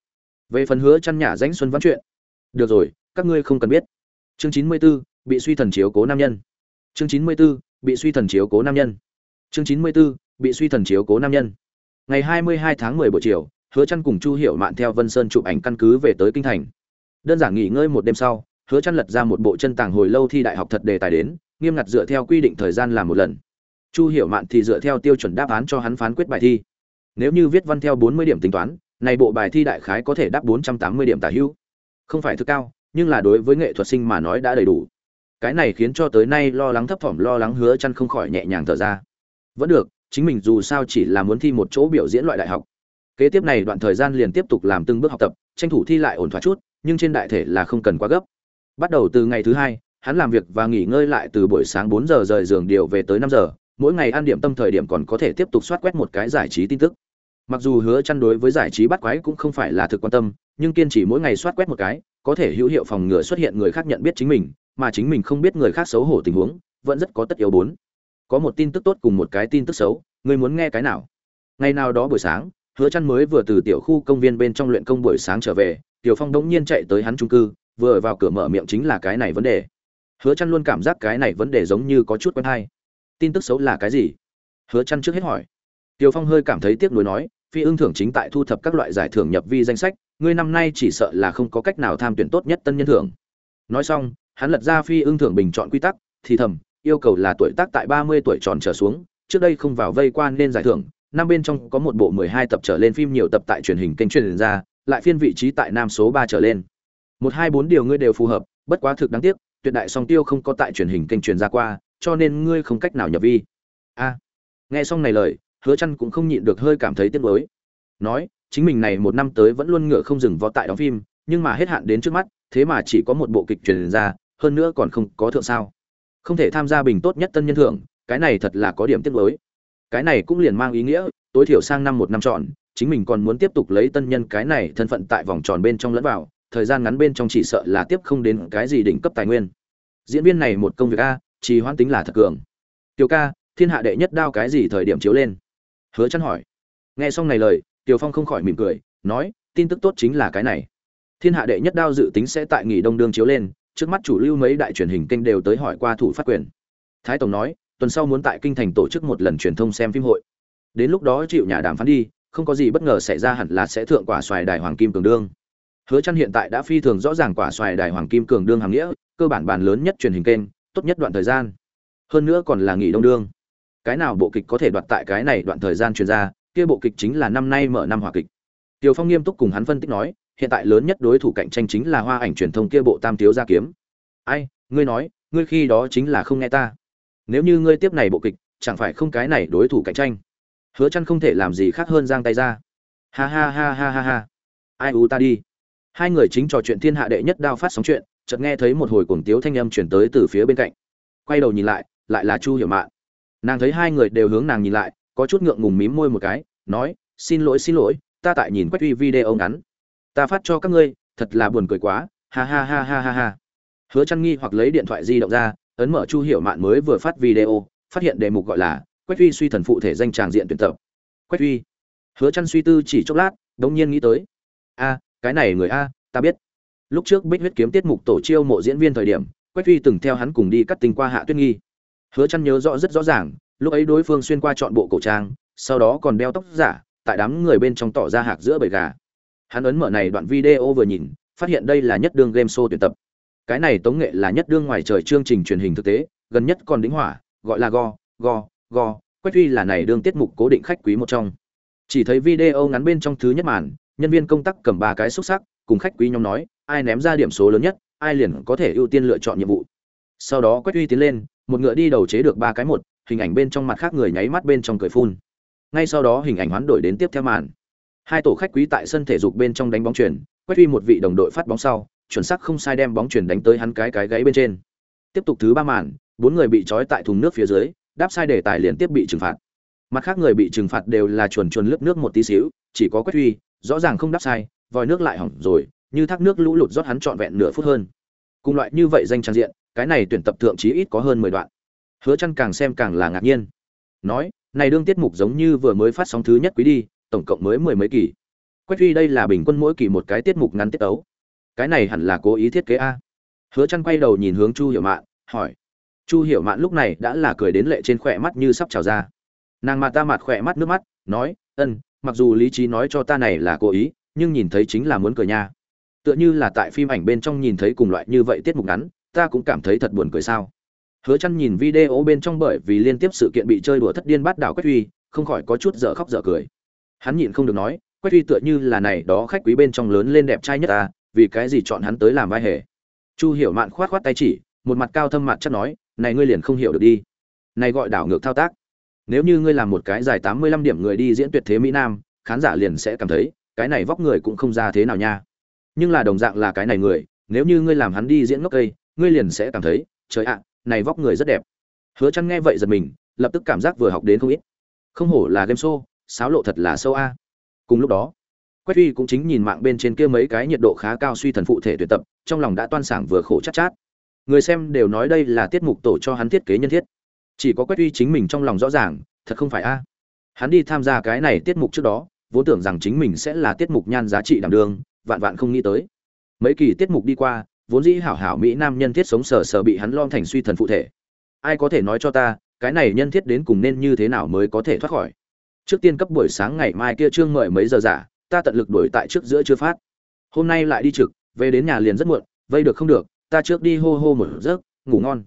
Về phần hứa chăn nhả rãnh xuân văn chuyện. Được rồi các ngươi không cần biết. Chương 94, bị suy thần chiếu cố nam nhân. Chương 94, bị suy thần chiếu cố nam nhân. Chương 94, bị suy thần chiếu cố nam nhân. Ngày 22 tháng 10 buổi chiều hứa chăn cùng chu hiểu mạn theo vân sơn chụp ảnh căn cứ về tới kinh thành. Đơn giản nghỉ ngơi một đêm sau hứa chăn lật ra một bộ chân tàng hồi lâu thi đại học thật đề tài đến nghiêm ngặt dựa theo quy định thời gian làm một lần. Chu hiểu mạn thì dựa theo tiêu chuẩn đáp án cho hắn phán quyết bài thi. Nếu như viết văn theo 40 điểm tính toán, này bộ bài thi đại khái có thể đáp 480 điểm tả hữu. Không phải thứ cao, nhưng là đối với nghệ thuật sinh mà nói đã đầy đủ. Cái này khiến cho tới nay lo lắng thấp thỏm, lo lắng hứa chăn không khỏi nhẹ nhàng thở ra. Vẫn được, chính mình dù sao chỉ là muốn thi một chỗ biểu diễn loại đại học. Kế tiếp này đoạn thời gian liền tiếp tục làm từng bước học tập, tranh thủ thi lại ổn thỏa chút, nhưng trên đại thể là không cần quá gấp. Bắt đầu từ ngày thứ hai hắn làm việc và nghỉ ngơi lại từ buổi sáng bốn giờ rời giường điều về tới năm giờ, mỗi ngày ăn điểm tâm thời điểm còn có thể tiếp tục soát quét một cái giải trí tin tức. Mặc dù hứa chăn đối với giải trí bắt quái cũng không phải là thực quan tâm, nhưng kiên trì mỗi ngày soát quét một cái, có thể hữu hiệu phòng ngừa xuất hiện người khác nhận biết chính mình, mà chính mình không biết người khác xấu hổ tình huống, vẫn rất có tất yếu bốn. Có một tin tức tốt cùng một cái tin tức xấu, người muốn nghe cái nào? Ngày nào đó buổi sáng, hứa chăn mới vừa từ tiểu khu công viên bên trong luyện công buổi sáng trở về, tiểu phong đống nhiên chạy tới hắn trung cư, vừa vào cửa mở miệng chính là cái này vấn đề hứa chăn luôn cảm giác cái này vấn đề giống như có chút quen hay. Tin tức xấu là cái gì? Hứa chăn trước hết hỏi. Tiểu phong hơi cảm thấy tiếc nuối nói, phi ưng thưởng chính tại thu thập các loại giải thưởng nhập vi danh sách, ngươi năm nay chỉ sợ là không có cách nào tham tuyển tốt nhất tân nhân thưởng. Nói xong, hắn lật ra phi ưng thưởng bình chọn quy tắc, thì thầm, yêu cầu là tuổi tác tại 30 tuổi tròn trở xuống, trước đây không vào vây quan nên giải thưởng, năm bên trong có một bộ 12 tập trở lên phim nhiều tập tại truyền hình kênh truyền ra, lại phiên vị trí tại nam số 3 trở lên. Một hai bốn điều ngươi đều phù hợp, bất quá thực đáng tiếc tuyệt đại song tiêu không có tại truyền hình kênh truyền ra qua, cho nên ngươi không cách nào nhập vi. A. Nghe xong này lời, hứa chăn cũng không nhịn được hơi cảm thấy tiếc nuối. Nói, chính mình này một năm tới vẫn luôn ngựa không dừng vó tại đóng phim, nhưng mà hết hạn đến trước mắt, thế mà chỉ có một bộ kịch truyền ra, hơn nữa còn không có thượng sao. Không thể tham gia bình tốt nhất tân nhân thưởng, cái này thật là có điểm tiếc nuối. Cái này cũng liền mang ý nghĩa, tối thiểu sang năm một năm chọn chính mình còn muốn tiếp tục lấy tân nhân cái này thân phận tại vòng tròn bên trong lẫn vào thời gian ngắn bên trong chỉ sợ là tiếp không đến cái gì đỉnh cấp tài nguyên. Diễn viên này một công việc a, trì hoãn tính là thật cường. Tiểu ca, thiên hạ đệ nhất đao cái gì thời điểm chiếu lên? Hứa chăn hỏi. Nghe xong này lời, tiểu phong không khỏi mỉm cười, nói, tin tức tốt chính là cái này. Thiên hạ đệ nhất đao dự tính sẽ tại nghỉ đông đương chiếu lên, trước mắt chủ lưu mấy đại truyền hình kênh đều tới hỏi qua thủ phát quyền. Thái tổng nói, tuần sau muốn tại kinh thành tổ chức một lần truyền thông xem phim hội. Đến lúc đó chịu nhà đàm phán đi, không có gì bất ngờ xảy ra hẳn là sẽ thượng quả xoài đài hoàng kim cường đương hứa chăn hiện tại đã phi thường rõ ràng quả xoài đài hoàng kim cường đương hàng nghĩa cơ bản bàn lớn nhất truyền hình kênh tốt nhất đoạn thời gian hơn nữa còn là nghỉ đông đương cái nào bộ kịch có thể đoạt tại cái này đoạn thời gian truyền ra kia bộ kịch chính là năm nay mở năm hòa kịch Tiêu Phong nghiêm túc cùng hắn phân tích nói, hiện tại lớn nhất đối thủ cạnh tranh chính là Hoa ảnh truyền thông kia bộ Tam thiếu gia kiếm. Ai, ngươi nói, ngươi khi đó chính là không nghe ta. Nếu như ngươi tiếp này bộ kịch, chẳng phải không cái này đối thủ cạnh tranh. Hứa Chân không thể làm gì khác hơn giang tay ra. Ha ha ha ha ha ha. Ai u ta đi. Hai người chính trò chuyện thiên hạ đệ nhất đao phát sóng chuyện, chợt nghe thấy một hồi cuồng tiếu thanh âm truyền tới từ phía bên cạnh. Quay đầu nhìn lại, lại là Chu Hiểu Mạn. Nàng thấy hai người đều hướng nàng nhìn lại, có chút ngượng ngùng mím môi một cái, nói: "Xin lỗi xin lỗi, ta tại nhìn quách uy video ngắn. Ta phát cho các ngươi thật là buồn cười quá ha ha ha ha ha ha. Hứa chăn nghi hoặc lấy điện thoại di động ra ấn mở chu hiểu mạn mới vừa phát video phát hiện đề mục gọi là quách uy suy thần phụ thể danh tràng diện tuyển tập. Quách uy. Hứa chăn suy tư chỉ chốc lát đống nhiên nghĩ tới. A cái này người a, ta biết. Lúc trước bích huyết kiếm tiết mục tổ chiêu mộ diễn viên thời điểm, quách phi từng theo hắn cùng đi cắt tình qua hạ tuyết nghi. Hứa chăn nhớ rõ rất rõ ràng, lúc ấy đối phương xuyên qua chọn bộ cổ trang, sau đó còn đeo tóc giả, tại đám người bên trong tỏ ra hạc giữa bầy gà. Hắn ấn mở này đoạn video vừa nhìn, phát hiện đây là nhất đương game show tuyển tập. Cái này tống nghệ là nhất đương ngoài trời chương trình truyền hình thực tế, gần nhất còn đính hỏa, gọi là go go go. Quách phi là này đương tiết mục cố định khách quý một trong. Chỉ thấy video ngắn bên trong thứ nhất màn nhân viên công tác cầm ba cái xúc sắc cùng khách quý nhóm nói ai ném ra điểm số lớn nhất ai liền có thể ưu tiên lựa chọn nhiệm vụ. Sau đó quách Uy tiến lên một ngựa đi đầu chế được ba cái một hình ảnh bên trong mặt khác người nháy mắt bên trong cười phun. Ngay sau đó hình ảnh hoán đổi đến tiếp theo màn. Hai tổ khách quý tại sân thể dục bên trong đánh bóng chuyền, Quách uy một vị đồng đội phát bóng sau chuẩn xác không sai đem bóng chuyền đánh tới hắn cái cái gáy bên trên. Tiếp tục thứ ba màn bốn người bị trói tại thùng nước phía dưới đáp sai đề tài liên tiếp bị trừng phạt. Mặt khác người bị trừng phạt đều là chuồn chuồn lướt nước một tí xíu chỉ có Quách uy rõ ràng không đáp sai vòi nước lại hỏng rồi như thác nước lũ lụt rót hắn trọn vẹn nửa phút hơn. Cùng loại như vậy danh trang diện cái này tuyển tập thượng chí ít có hơn mười đoạn. Hứa chăn càng xem càng là ngạc nhiên. Nói này đương tiết mục giống như vừa mới phát sóng thứ nhất quý đi tổng cộng mới mười mấy kỳ. Quách duy đây là bình quân mỗi kỳ một cái tiết mục ngắn tiết ấu, cái này hẳn là cố ý thiết kế a. Hứa chăn quay đầu nhìn hướng chu hiểu mạn hỏi. Chu hiểu mạn lúc này đã là cười đến lệ trên khỏe mắt như sắp trào ra. Nàng mặt ta mặt khỏe mắt nước mắt nói ân mặc dù lý trí nói cho ta này là cố ý, nhưng nhìn thấy chính là muốn cười nha. Tựa như là tại phim ảnh bên trong nhìn thấy cùng loại như vậy tiết mục ngắn, ta cũng cảm thấy thật buồn cười sao. Hứa chăn nhìn video bên trong bởi vì liên tiếp sự kiện bị chơi đùa thất điên bắt đảo quách huy, không khỏi có chút dở khóc dở cười. Hắn nhịn không được nói, quách huy tựa như là này đó khách quý bên trong lớn lên đẹp trai nhất ta, vì cái gì chọn hắn tới làm vai hề? Chu hiểu mạn khoát khoát tay chỉ, một mặt cao thâm mặt chắc nói, này ngươi liền không hiểu được đi. Này gọi đảo ngược thao tác nếu như ngươi làm một cái dài 85 điểm người đi diễn tuyệt thế mỹ nam, khán giả liền sẽ cảm thấy, cái này vóc người cũng không ra thế nào nha. Nhưng là đồng dạng là cái này người, nếu như ngươi làm hắn đi diễn ngốc cây, ngươi liền sẽ cảm thấy, trời ạ, này vóc người rất đẹp. Hứa chăn nghe vậy giật mình, lập tức cảm giác vừa học đến không ít. Không hổ là game show, sáo lộ thật là sâu a. Cùng lúc đó, quách uy cũng chính nhìn mạng bên trên kia mấy cái nhiệt độ khá cao suy thần phụ thể tuyệt tập, trong lòng đã toan sảng vừa khổ chát chát. Người xem đều nói đây là tiết mục tổ cho hắn thiết kế nhân thiết chỉ có quét uy chính mình trong lòng rõ ràng, thật không phải a. Hắn đi tham gia cái này tiết mục trước đó, vốn tưởng rằng chính mình sẽ là tiết mục nhan giá trị đảm đường vạn vạn không nghĩ tới. Mấy kỳ tiết mục đi qua, vốn dĩ hảo hảo mỹ nam nhân thiết sống sờ sờ bị hắn lom thành suy thần phụ thể. Ai có thể nói cho ta, cái này nhân thiết đến cùng nên như thế nào mới có thể thoát khỏi? Trước tiên cấp buổi sáng ngày mai kia trương mời mấy giờ giả, ta tận lực đuổi tại trước giữa chưa phát. Hôm nay lại đi trực, về đến nhà liền rất muộn, vây được không được, ta trước đi hô hô một giấc, ngủ ngon.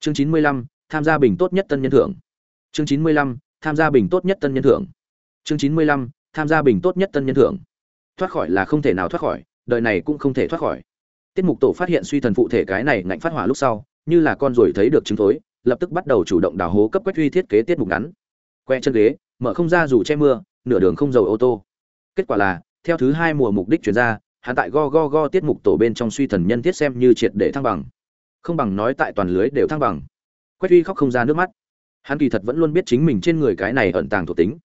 Chương chín mươi lăm tham gia bình tốt nhất tân nhân thưởng. Chương chín mươi lăm, tham gia bình tốt nhất tân nhân thưởng. Chương chín mươi lăm, tham gia bình tốt nhất tân nhân thưởng. Thoát khỏi là không thể nào thoát khỏi, đời này cũng không thể thoát khỏi. Tiết mục tổ phát hiện suy thần phụ thể cái này ngạnh phát hỏa lúc sau, như là con ruồi thấy được chứng thối, lập tức bắt đầu chủ động đào hố cấp quách huy thiết kế tiết mục ngắn. Que chân ghế, mở không ra dù che mưa, nửa đường không dầu ô tô. Kết quả là, theo thứ hai mùa mục đích chuyển ra, hắn tại go go go tiết mục tổ bên trong suy thần nhân thiết xem như triệt để thăng bằng. Không bằng nói tại toàn lưới đều thăng bằng quách Uy khóc không ra nước mắt. Hắn kỳ thật vẫn luôn biết chính mình trên người cái này ẩn tàng thuộc tính.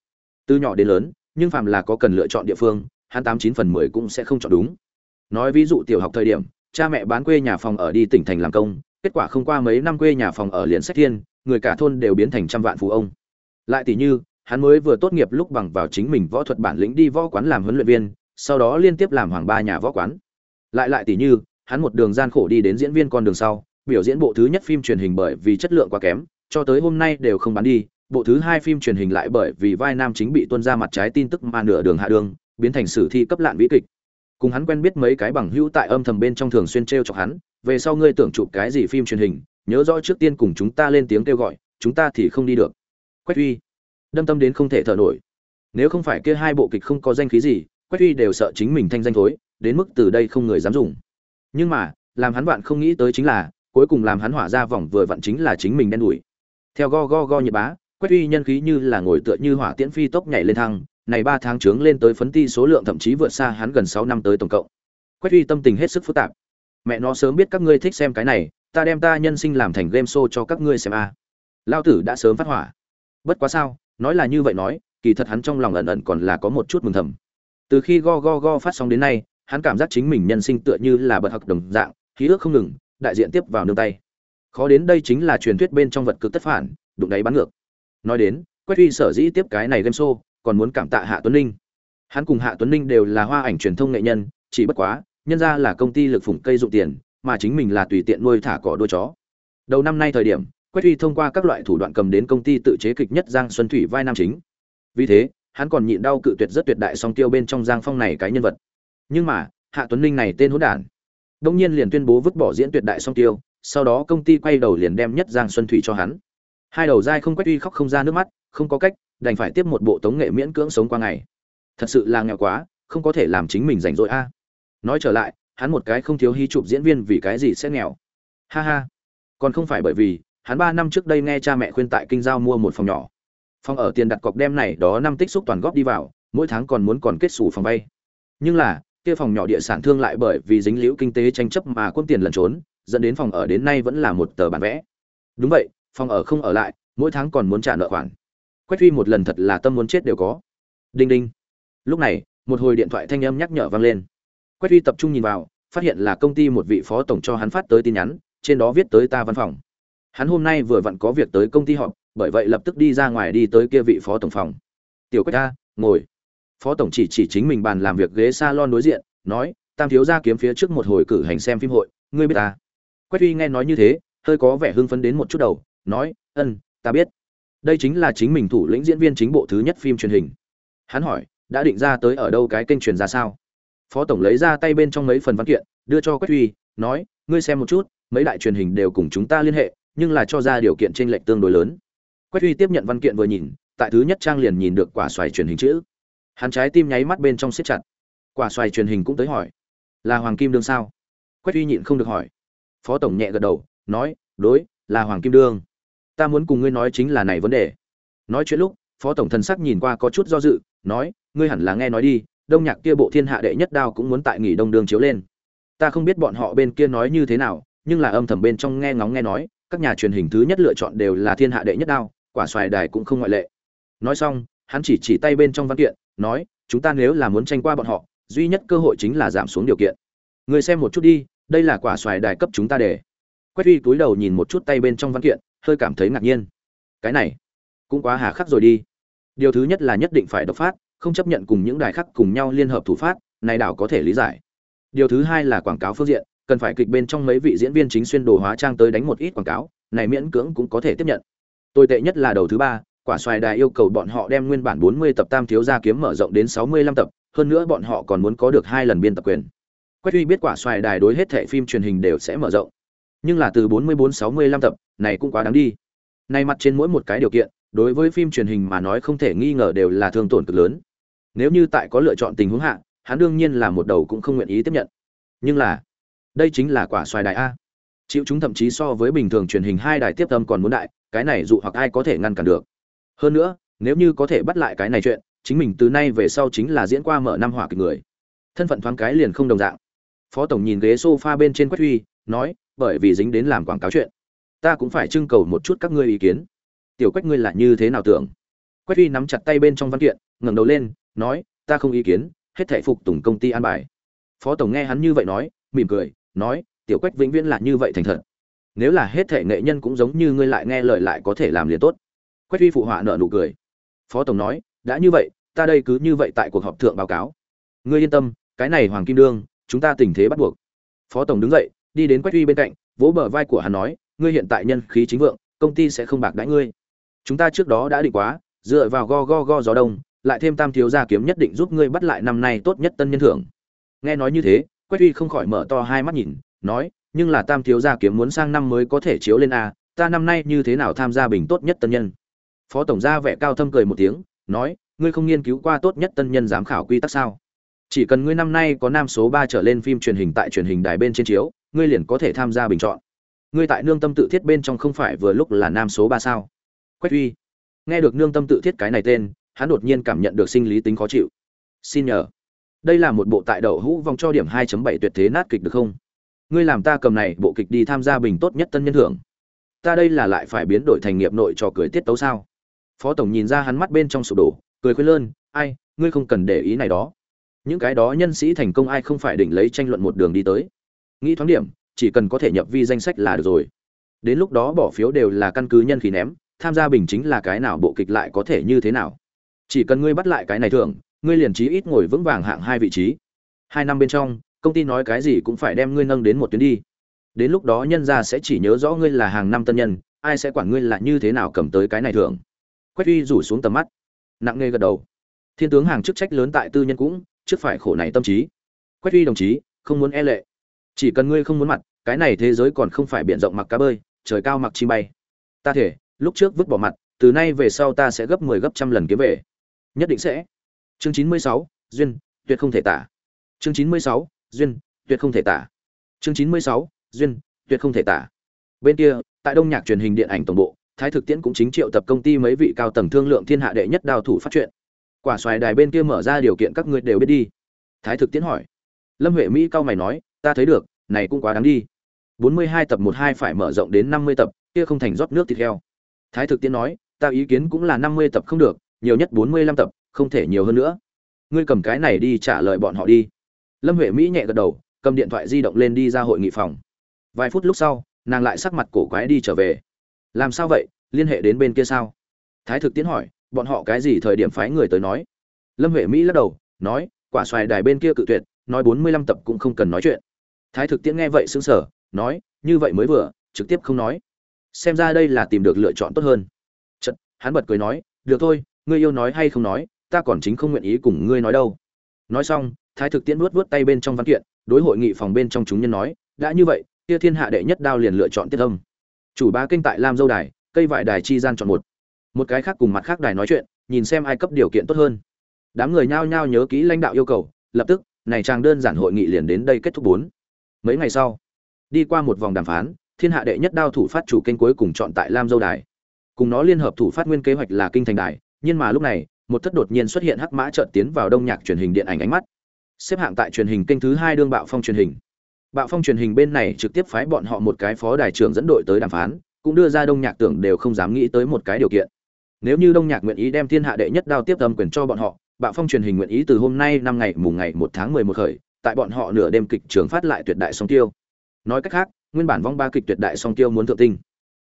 Từ nhỏ đến lớn, nhưng phàm là có cần lựa chọn địa phương, hắn tám chín phần mười cũng sẽ không chọn đúng. Nói ví dụ tiểu học thời điểm, cha mẹ bán quê nhà phòng ở đi tỉnh thành làm công, kết quả không qua mấy năm quê nhà phòng ở liền sách thiên, người cả thôn đều biến thành trăm vạn phú ông. Lại tỷ như, hắn mới vừa tốt nghiệp lúc bằng vào chính mình võ thuật bản lĩnh đi võ quán làm huấn luyện viên, sau đó liên tiếp làm hoàng ba nhà võ quán. Lại lại tỷ như, hắn một đường gian khổ đi đến diễn viên con đường sau biểu diễn bộ thứ nhất phim truyền hình bởi vì chất lượng quá kém, cho tới hôm nay đều không bán đi. Bộ thứ hai phim truyền hình lại bởi vì vai nam chính bị tuân ra mặt trái tin tức mà nửa đường hạ đường, biến thành sử thi cấp lạn vĩ kịch. Cùng hắn quen biết mấy cái bằng hữu tại âm thầm bên trong thường xuyên trêu chọc hắn, về sau ngươi tưởng chụp cái gì phim truyền hình, nhớ rõ trước tiên cùng chúng ta lên tiếng kêu gọi, chúng ta thì không đi được. Quách uy đâm tâm đến không thể thở nổi. Nếu không phải kia hai bộ kịch không có danh khí gì, quách uy đều sợ chính mình thanh danh thối, đến mức từ đây không người dám dùng. Nhưng mà, làm hắn bạn không nghĩ tới chính là cuối cùng làm hắn hỏa ra vòng vừa vặn chính là chính mình đen đủi. Theo go go go nhiệt bá, quách uy nhân khí như là ngồi tựa như hỏa tiễn phi tốc nhảy lên thăng, này ba tháng trướng lên tới phấn ti số lượng thậm chí vượt xa hắn gần sáu năm tới tổng cộng. Quách uy tâm tình hết sức phức tạp. Mẹ nó sớm biết các ngươi thích xem cái này, ta đem ta nhân sinh làm thành game show cho các ngươi xem a. À. lao tử đã sớm phát hỏa. Bất quá sao, nói là như vậy nói, kỳ thật hắn trong lòng ẩn ẩn còn là có một chút mừng thầm. Từ khi go go go phát sóng đến nay, hắn cảm giác chính mình nhân sinh tựa như là bật học đồng dạng khí ước không ngừng đại diện tiếp vào nương tay. Khó đến đây chính là truyền thuyết bên trong vật cực tất phản, đụng đáy bắn ngược. Nói đến, quách huy sở dĩ tiếp cái này game show, còn muốn cảm tạ hạ tuấn ninh. Hắn cùng hạ tuấn ninh đều là hoa ảnh truyền thông nghệ nhân, chỉ bất quá, nhân ra là công ty lực phủng cây dụng tiền, mà chính mình là tùy tiện nuôi thả cỏ đuôi chó. Đầu năm nay thời điểm, quách huy thông qua các loại thủ đoạn cầm đến công ty tự chế kịch nhất giang xuân thủy vai nam chính. Vì thế, hắn còn nhịn đau cự tuyệt rất tuyệt đại song tiêu bên trong giang phong này cái nhân vật. Nhưng mà, hạ tuấn ninh này tên hỗn đản đông nhiên liền tuyên bố vứt bỏ diễn tuyệt đại song tiêu, sau đó công ty quay đầu liền đem nhất giang xuân thủy cho hắn. Hai đầu dai không quách uy khóc không ra nước mắt, không có cách, đành phải tiếp một bộ tống nghệ miễn cưỡng sống qua ngày. Thật sự là nghèo quá, không có thể làm chính mình rảnh rỗi a. Nói trở lại, hắn một cái không thiếu hy chụp diễn viên vì cái gì sẽ nghèo? Ha ha. Còn không phải bởi vì, hắn ba năm trước đây nghe cha mẹ khuyên tại kinh giao mua một phòng nhỏ. Phòng ở tiền đặt cọc đem này đó năm tích xúc toàn góp đi vào, mỗi tháng còn muốn còn kết xù phòng vay. Nhưng là kia phòng nhỏ địa sản thương lại bởi vì dính liễu kinh tế tranh chấp mà quân tiền lẩn trốn, dẫn đến phòng ở đến nay vẫn là một tờ bản vẽ. Đúng vậy, phòng ở không ở lại, mỗi tháng còn muốn trả nợ khoản. Quách Huy một lần thật là tâm muốn chết đều có. Đinh đinh. Lúc này, một hồi điện thoại thanh âm nhắc nhở vang lên. Quách Huy tập trung nhìn vào, phát hiện là công ty một vị phó tổng cho hắn phát tới tin nhắn, trên đó viết tới ta văn phòng. Hắn hôm nay vừa vặn có việc tới công ty họp, bởi vậy lập tức đi ra ngoài đi tới kia vị phó tổng phòng. Tiểu quách ta ngồi phó tổng chỉ chỉ chính mình bàn làm việc ghế salon đối diện, nói, tam thiếu gia kiếm phía trước một hồi cử hành xem phim hội, ngươi biết ta quách Huy nghe nói như thế, hơi có vẻ hưng phấn đến một chút đầu, nói, ân, ta biết. Đây chính là chính mình thủ lĩnh diễn viên chính bộ thứ nhất phim truyền hình. Hắn hỏi, đã định ra tới ở đâu cái kênh truyền ra sao? Phó tổng lấy ra tay bên trong mấy phần văn kiện, đưa cho quách huy, nói, ngươi xem một chút, mấy đại truyền hình đều cùng chúng ta liên hệ, nhưng là cho ra điều kiện trên lệch tương đối lớn. Quách huy tiếp nhận văn kiện vừa nhìn, tại thứ nhất trang liền nhìn được quả xoài truyền hình chữ hắn trái tim nháy mắt bên trong siết chặt. Quả xoài truyền hình cũng tới hỏi, là hoàng kim đương sao? Quách uy nhịn không được hỏi. Phó tổng nhẹ gật đầu, nói, đối, là hoàng kim đương. Ta muốn cùng ngươi nói chính là này vấn đề. Nói chuyện lúc, phó tổng thần sắc nhìn qua có chút do dự, nói, ngươi hẳn là nghe nói đi, đông nhạc kia bộ thiên hạ đệ nhất đao cũng muốn tại nghỉ đông đường chiếu lên. Ta không biết bọn họ bên kia nói như thế nào, nhưng là âm thầm bên trong nghe ngóng nghe nói, các nhà truyền hình thứ nhất lựa chọn đều là thiên hạ đệ nhất đao, quả xoài đài cũng không ngoại lệ. Nói xong, hắn chỉ chỉ tay bên trong văn kiện nói, chúng ta nếu là muốn tranh qua bọn họ, duy nhất cơ hội chính là giảm xuống điều kiện. Người xem một chút đi, đây là quả xoài đài cấp chúng ta để. Quách uy túi đầu nhìn một chút tay bên trong văn kiện, hơi cảm thấy ngạc nhiên. Cái này, cũng quá hà khắc rồi đi. Điều thứ nhất là nhất định phải độc phát, không chấp nhận cùng những đài khác cùng nhau liên hợp thủ phát, này đảo có thể lý giải. Điều thứ hai là quảng cáo phương diện, cần phải kịch bên trong mấy vị diễn viên chính xuyên đồ hóa trang tới đánh một ít quảng cáo, này miễn cưỡng cũng có thể tiếp nhận. Tồi tệ nhất là đầu thứ ba quả xoài đài yêu cầu bọn họ đem nguyên bản 40 tập tam thiếu gia kiếm mở rộng đến 65 tập, hơn nữa bọn họ còn muốn có được hai lần biên tập quyền. Quách uy biết quả xoài đài đối hết thệ phim truyền hình đều sẽ mở rộng. Nhưng là từ 44-65 tập, này cũng quá đáng đi. Này mặt trên mỗi một cái điều kiện, đối với phim truyền hình mà nói không thể nghi ngờ đều là thương tổn cực lớn. Nếu như tại có lựa chọn tình huống hạ, hắn đương nhiên là một đầu cũng không nguyện ý tiếp nhận. Nhưng là, đây chính là quả xoài đài a. Chịu chúng thậm chí so với bình thường truyền hình hai đài tiếp tâm còn muốn đại, cái này dụ hoặc ai có thể ngăn cản được hơn nữa, nếu như có thể bắt lại cái này chuyện, chính mình từ nay về sau chính là diễn qua mở năm hỏa kịch người. Thân phận thoáng cái liền không đồng dạng. Phó tổng nhìn ghế sofa bên trên quách huy, nói, bởi vì dính đến làm quảng cáo chuyện, ta cũng phải trưng cầu một chút các ngươi ý kiến. Tiểu quách ngươi là như thế nào tưởng? Quách huy nắm chặt tay bên trong văn kiện, ngẩng đầu lên, nói, ta không ý kiến, hết thảy phục tùng công ty an bài. Phó tổng nghe hắn như vậy nói, mỉm cười, nói, tiểu quách vĩnh viễn là như vậy thành thật. Nếu là hết thảy nghệ nhân cũng giống như ngươi lại nghe lời lại có thể làm liền tốt quách uy phụ họa nợ nụ cười. Phó tổng nói, đã như vậy, ta đây cứ như vậy tại cuộc họp thượng báo cáo. Ngươi yên tâm, cái này hoàng kim đương, chúng ta tình thế bắt buộc. Phó tổng đứng dậy, đi đến quách uy bên cạnh, vỗ bờ vai của hắn nói, ngươi hiện tại nhân khí chính vượng, công ty sẽ không bạc đãi ngươi. Chúng ta trước đó đã định quá, dựa vào go go go gió đông, lại thêm tam thiếu gia kiếm nhất định giúp ngươi bắt lại năm nay tốt nhất tân nhân thưởng. Nghe nói như thế, quách uy không khỏi mở to hai mắt nhìn, nói, nhưng là tam thiếu gia kiếm muốn sang năm mới có thể chiếu lên a, ta năm nay như thế nào tham gia bình tốt nhất tân nhân? Phó tổng gia vẻ cao thâm cười một tiếng, nói, ngươi không nghiên cứu qua tốt nhất tân nhân giám khảo quy tắc sao? Chỉ cần ngươi năm nay có nam số ba trở lên phim truyền hình tại truyền hình đài bên trên chiếu, ngươi liền có thể tham gia bình chọn. Ngươi tại nương tâm tự thiết bên trong không phải vừa lúc là nam số ba sao? Quách uy nghe được nương tâm tự thiết cái này tên, hắn đột nhiên cảm nhận được sinh lý tính khó chịu. Xin nhờ. Đây là một bộ tại đậu hũ vòng cho điểm 2.7 tuyệt thế nát kịch được không? Ngươi làm ta cầm này bộ kịch đi tham gia bình tốt nhất tân nhân thưởng. Ta đây là lại phải biến đổi thành nghiệp nội trò cười tiết tấu sao? Phó tổng nhìn ra hắn mắt bên trong sụp đổ, cười khuyên lơn, ai, ngươi không cần để ý này đó. Những cái đó nhân sĩ thành công ai không phải định lấy tranh luận một đường đi tới. Nghĩ thoáng điểm, chỉ cần có thể nhập vi danh sách là được rồi. Đến lúc đó bỏ phiếu đều là căn cứ nhân khí ném, tham gia bình chính là cái nào bộ kịch lại có thể như thế nào. Chỉ cần ngươi bắt lại cái này thường ngươi liền trí ít ngồi vững vàng hạng hai vị trí. Hai năm bên trong, công ty nói cái gì cũng phải đem ngươi nâng đến một tuyến đi. Đến lúc đó nhân ra sẽ chỉ nhớ rõ ngươi là hàng năm tân nhân, ai sẽ quản ngươi là như thế nào cầm tới cái này thường quách uy rủ xuống tầm mắt. Nặng nề gật đầu. Thiên tướng hàng chức trách lớn tại tư nhân cũng trước phải khổ này tâm trí. Quách uy đồng chí không muốn e lệ. Chỉ cần ngươi không muốn mặt cái này thế giới còn không phải biển rộng mặc cá bơi trời cao mặc chim bay. Ta thể lúc trước vứt bỏ mặt từ nay về sau ta sẽ gấp 10 gấp trăm lần kiếm về. Nhất định sẽ. Chương 96, duyên tuyệt không thể tả. Chương 96, duyên tuyệt không thể tả. Chương 96, duyên tuyệt không thể tả. Bên kia tại đông nhạc truyền hình điện ảnh tổng bộ thái thực tiễn cũng chính triệu tập công ty mấy vị cao tầng thương lượng thiên hạ đệ nhất đào thủ phát chuyện. Quả xoài đài bên kia mở ra điều kiện các ngươi đều biết đi. Thái thực tiễn hỏi. Lâm huệ mỹ cao mày nói, ta thấy được, này cũng quá đáng đi. 42 tập một hai phải mở rộng đến 50 tập, kia không thành rót nước thịt heo. Thái thực tiễn nói, ta ý kiến cũng là 50 tập không được, nhiều nhất 45 tập, không thể nhiều hơn nữa. Ngươi cầm cái này đi trả lời bọn họ đi. Lâm huệ mỹ nhẹ gật đầu, cầm điện thoại di động lên đi ra hội nghị phòng. Vài phút lúc sau, nàng lại sắc mặt cổ quái đi trở về làm sao vậy, liên hệ đến bên kia sao? Thái thực tiến hỏi, bọn họ cái gì thời điểm phái người tới nói? Lâm huệ mỹ lắc đầu, nói, quả xoài đài bên kia cự tuyệt, nói bốn mươi lăm tập cũng không cần nói chuyện. Thái thực tiễn nghe vậy xứng sở nói, như vậy mới vừa, trực tiếp không nói. Xem ra đây là tìm được lựa chọn tốt hơn. Chật hắn bật cười nói, được thôi, ngươi yêu nói hay không nói, ta còn chính không nguyện ý cùng ngươi nói đâu. Nói xong, thái thực tiễn vuốt vuốt tay bên trong văn kiện, đối hội nghị phòng bên trong chúng nhân nói, đã như vậy, kia thiên hạ đệ nhất đao liền lựa chọn tiết âm chủ ba kênh tại lam dâu đài, cây vải đài chi gian chọn một. Một cái khác cùng mặt khác đài nói chuyện, nhìn xem ai cấp điều kiện tốt hơn. Đám người nhao nhao nhớ kỹ lãnh đạo yêu cầu, lập tức, này trang đơn giản hội nghị liền đến đây kết thúc bốn. Mấy ngày sau, đi qua một vòng đàm phán, thiên hạ đệ nhất đao thủ phát chủ kênh cuối cùng chọn tại lam dâu đài. Cùng nó liên hợp thủ phát nguyên kế hoạch là kinh thành đài, nhưng mà lúc này, một thất đột nhiên xuất hiện hắc mã trợn tiến vào đông nhạc truyền hình điện ảnh ánh mắt. Xếp hạng tại truyền hình kênh thứ hai đương bạo phong truyền hình bạo phong truyền hình bên này trực tiếp phái bọn họ một cái phó đài trưởng dẫn đội tới đàm phán, cũng đưa ra đông nhạc tưởng đều không dám nghĩ tới một cái điều kiện. Nếu như đông nhạc nguyện ý đem thiên hạ đệ nhất đao tiếp âm quyền cho bọn họ, bạo phong truyền hình nguyện ý từ hôm nay năm ngày mùng ngày một tháng mười một khởi, tại bọn họ nửa đêm kịch trường phát lại tuyệt đại song tiêu. Nói cách khác, nguyên bản vong ba kịch tuyệt đại song tiêu muốn thượng tinh.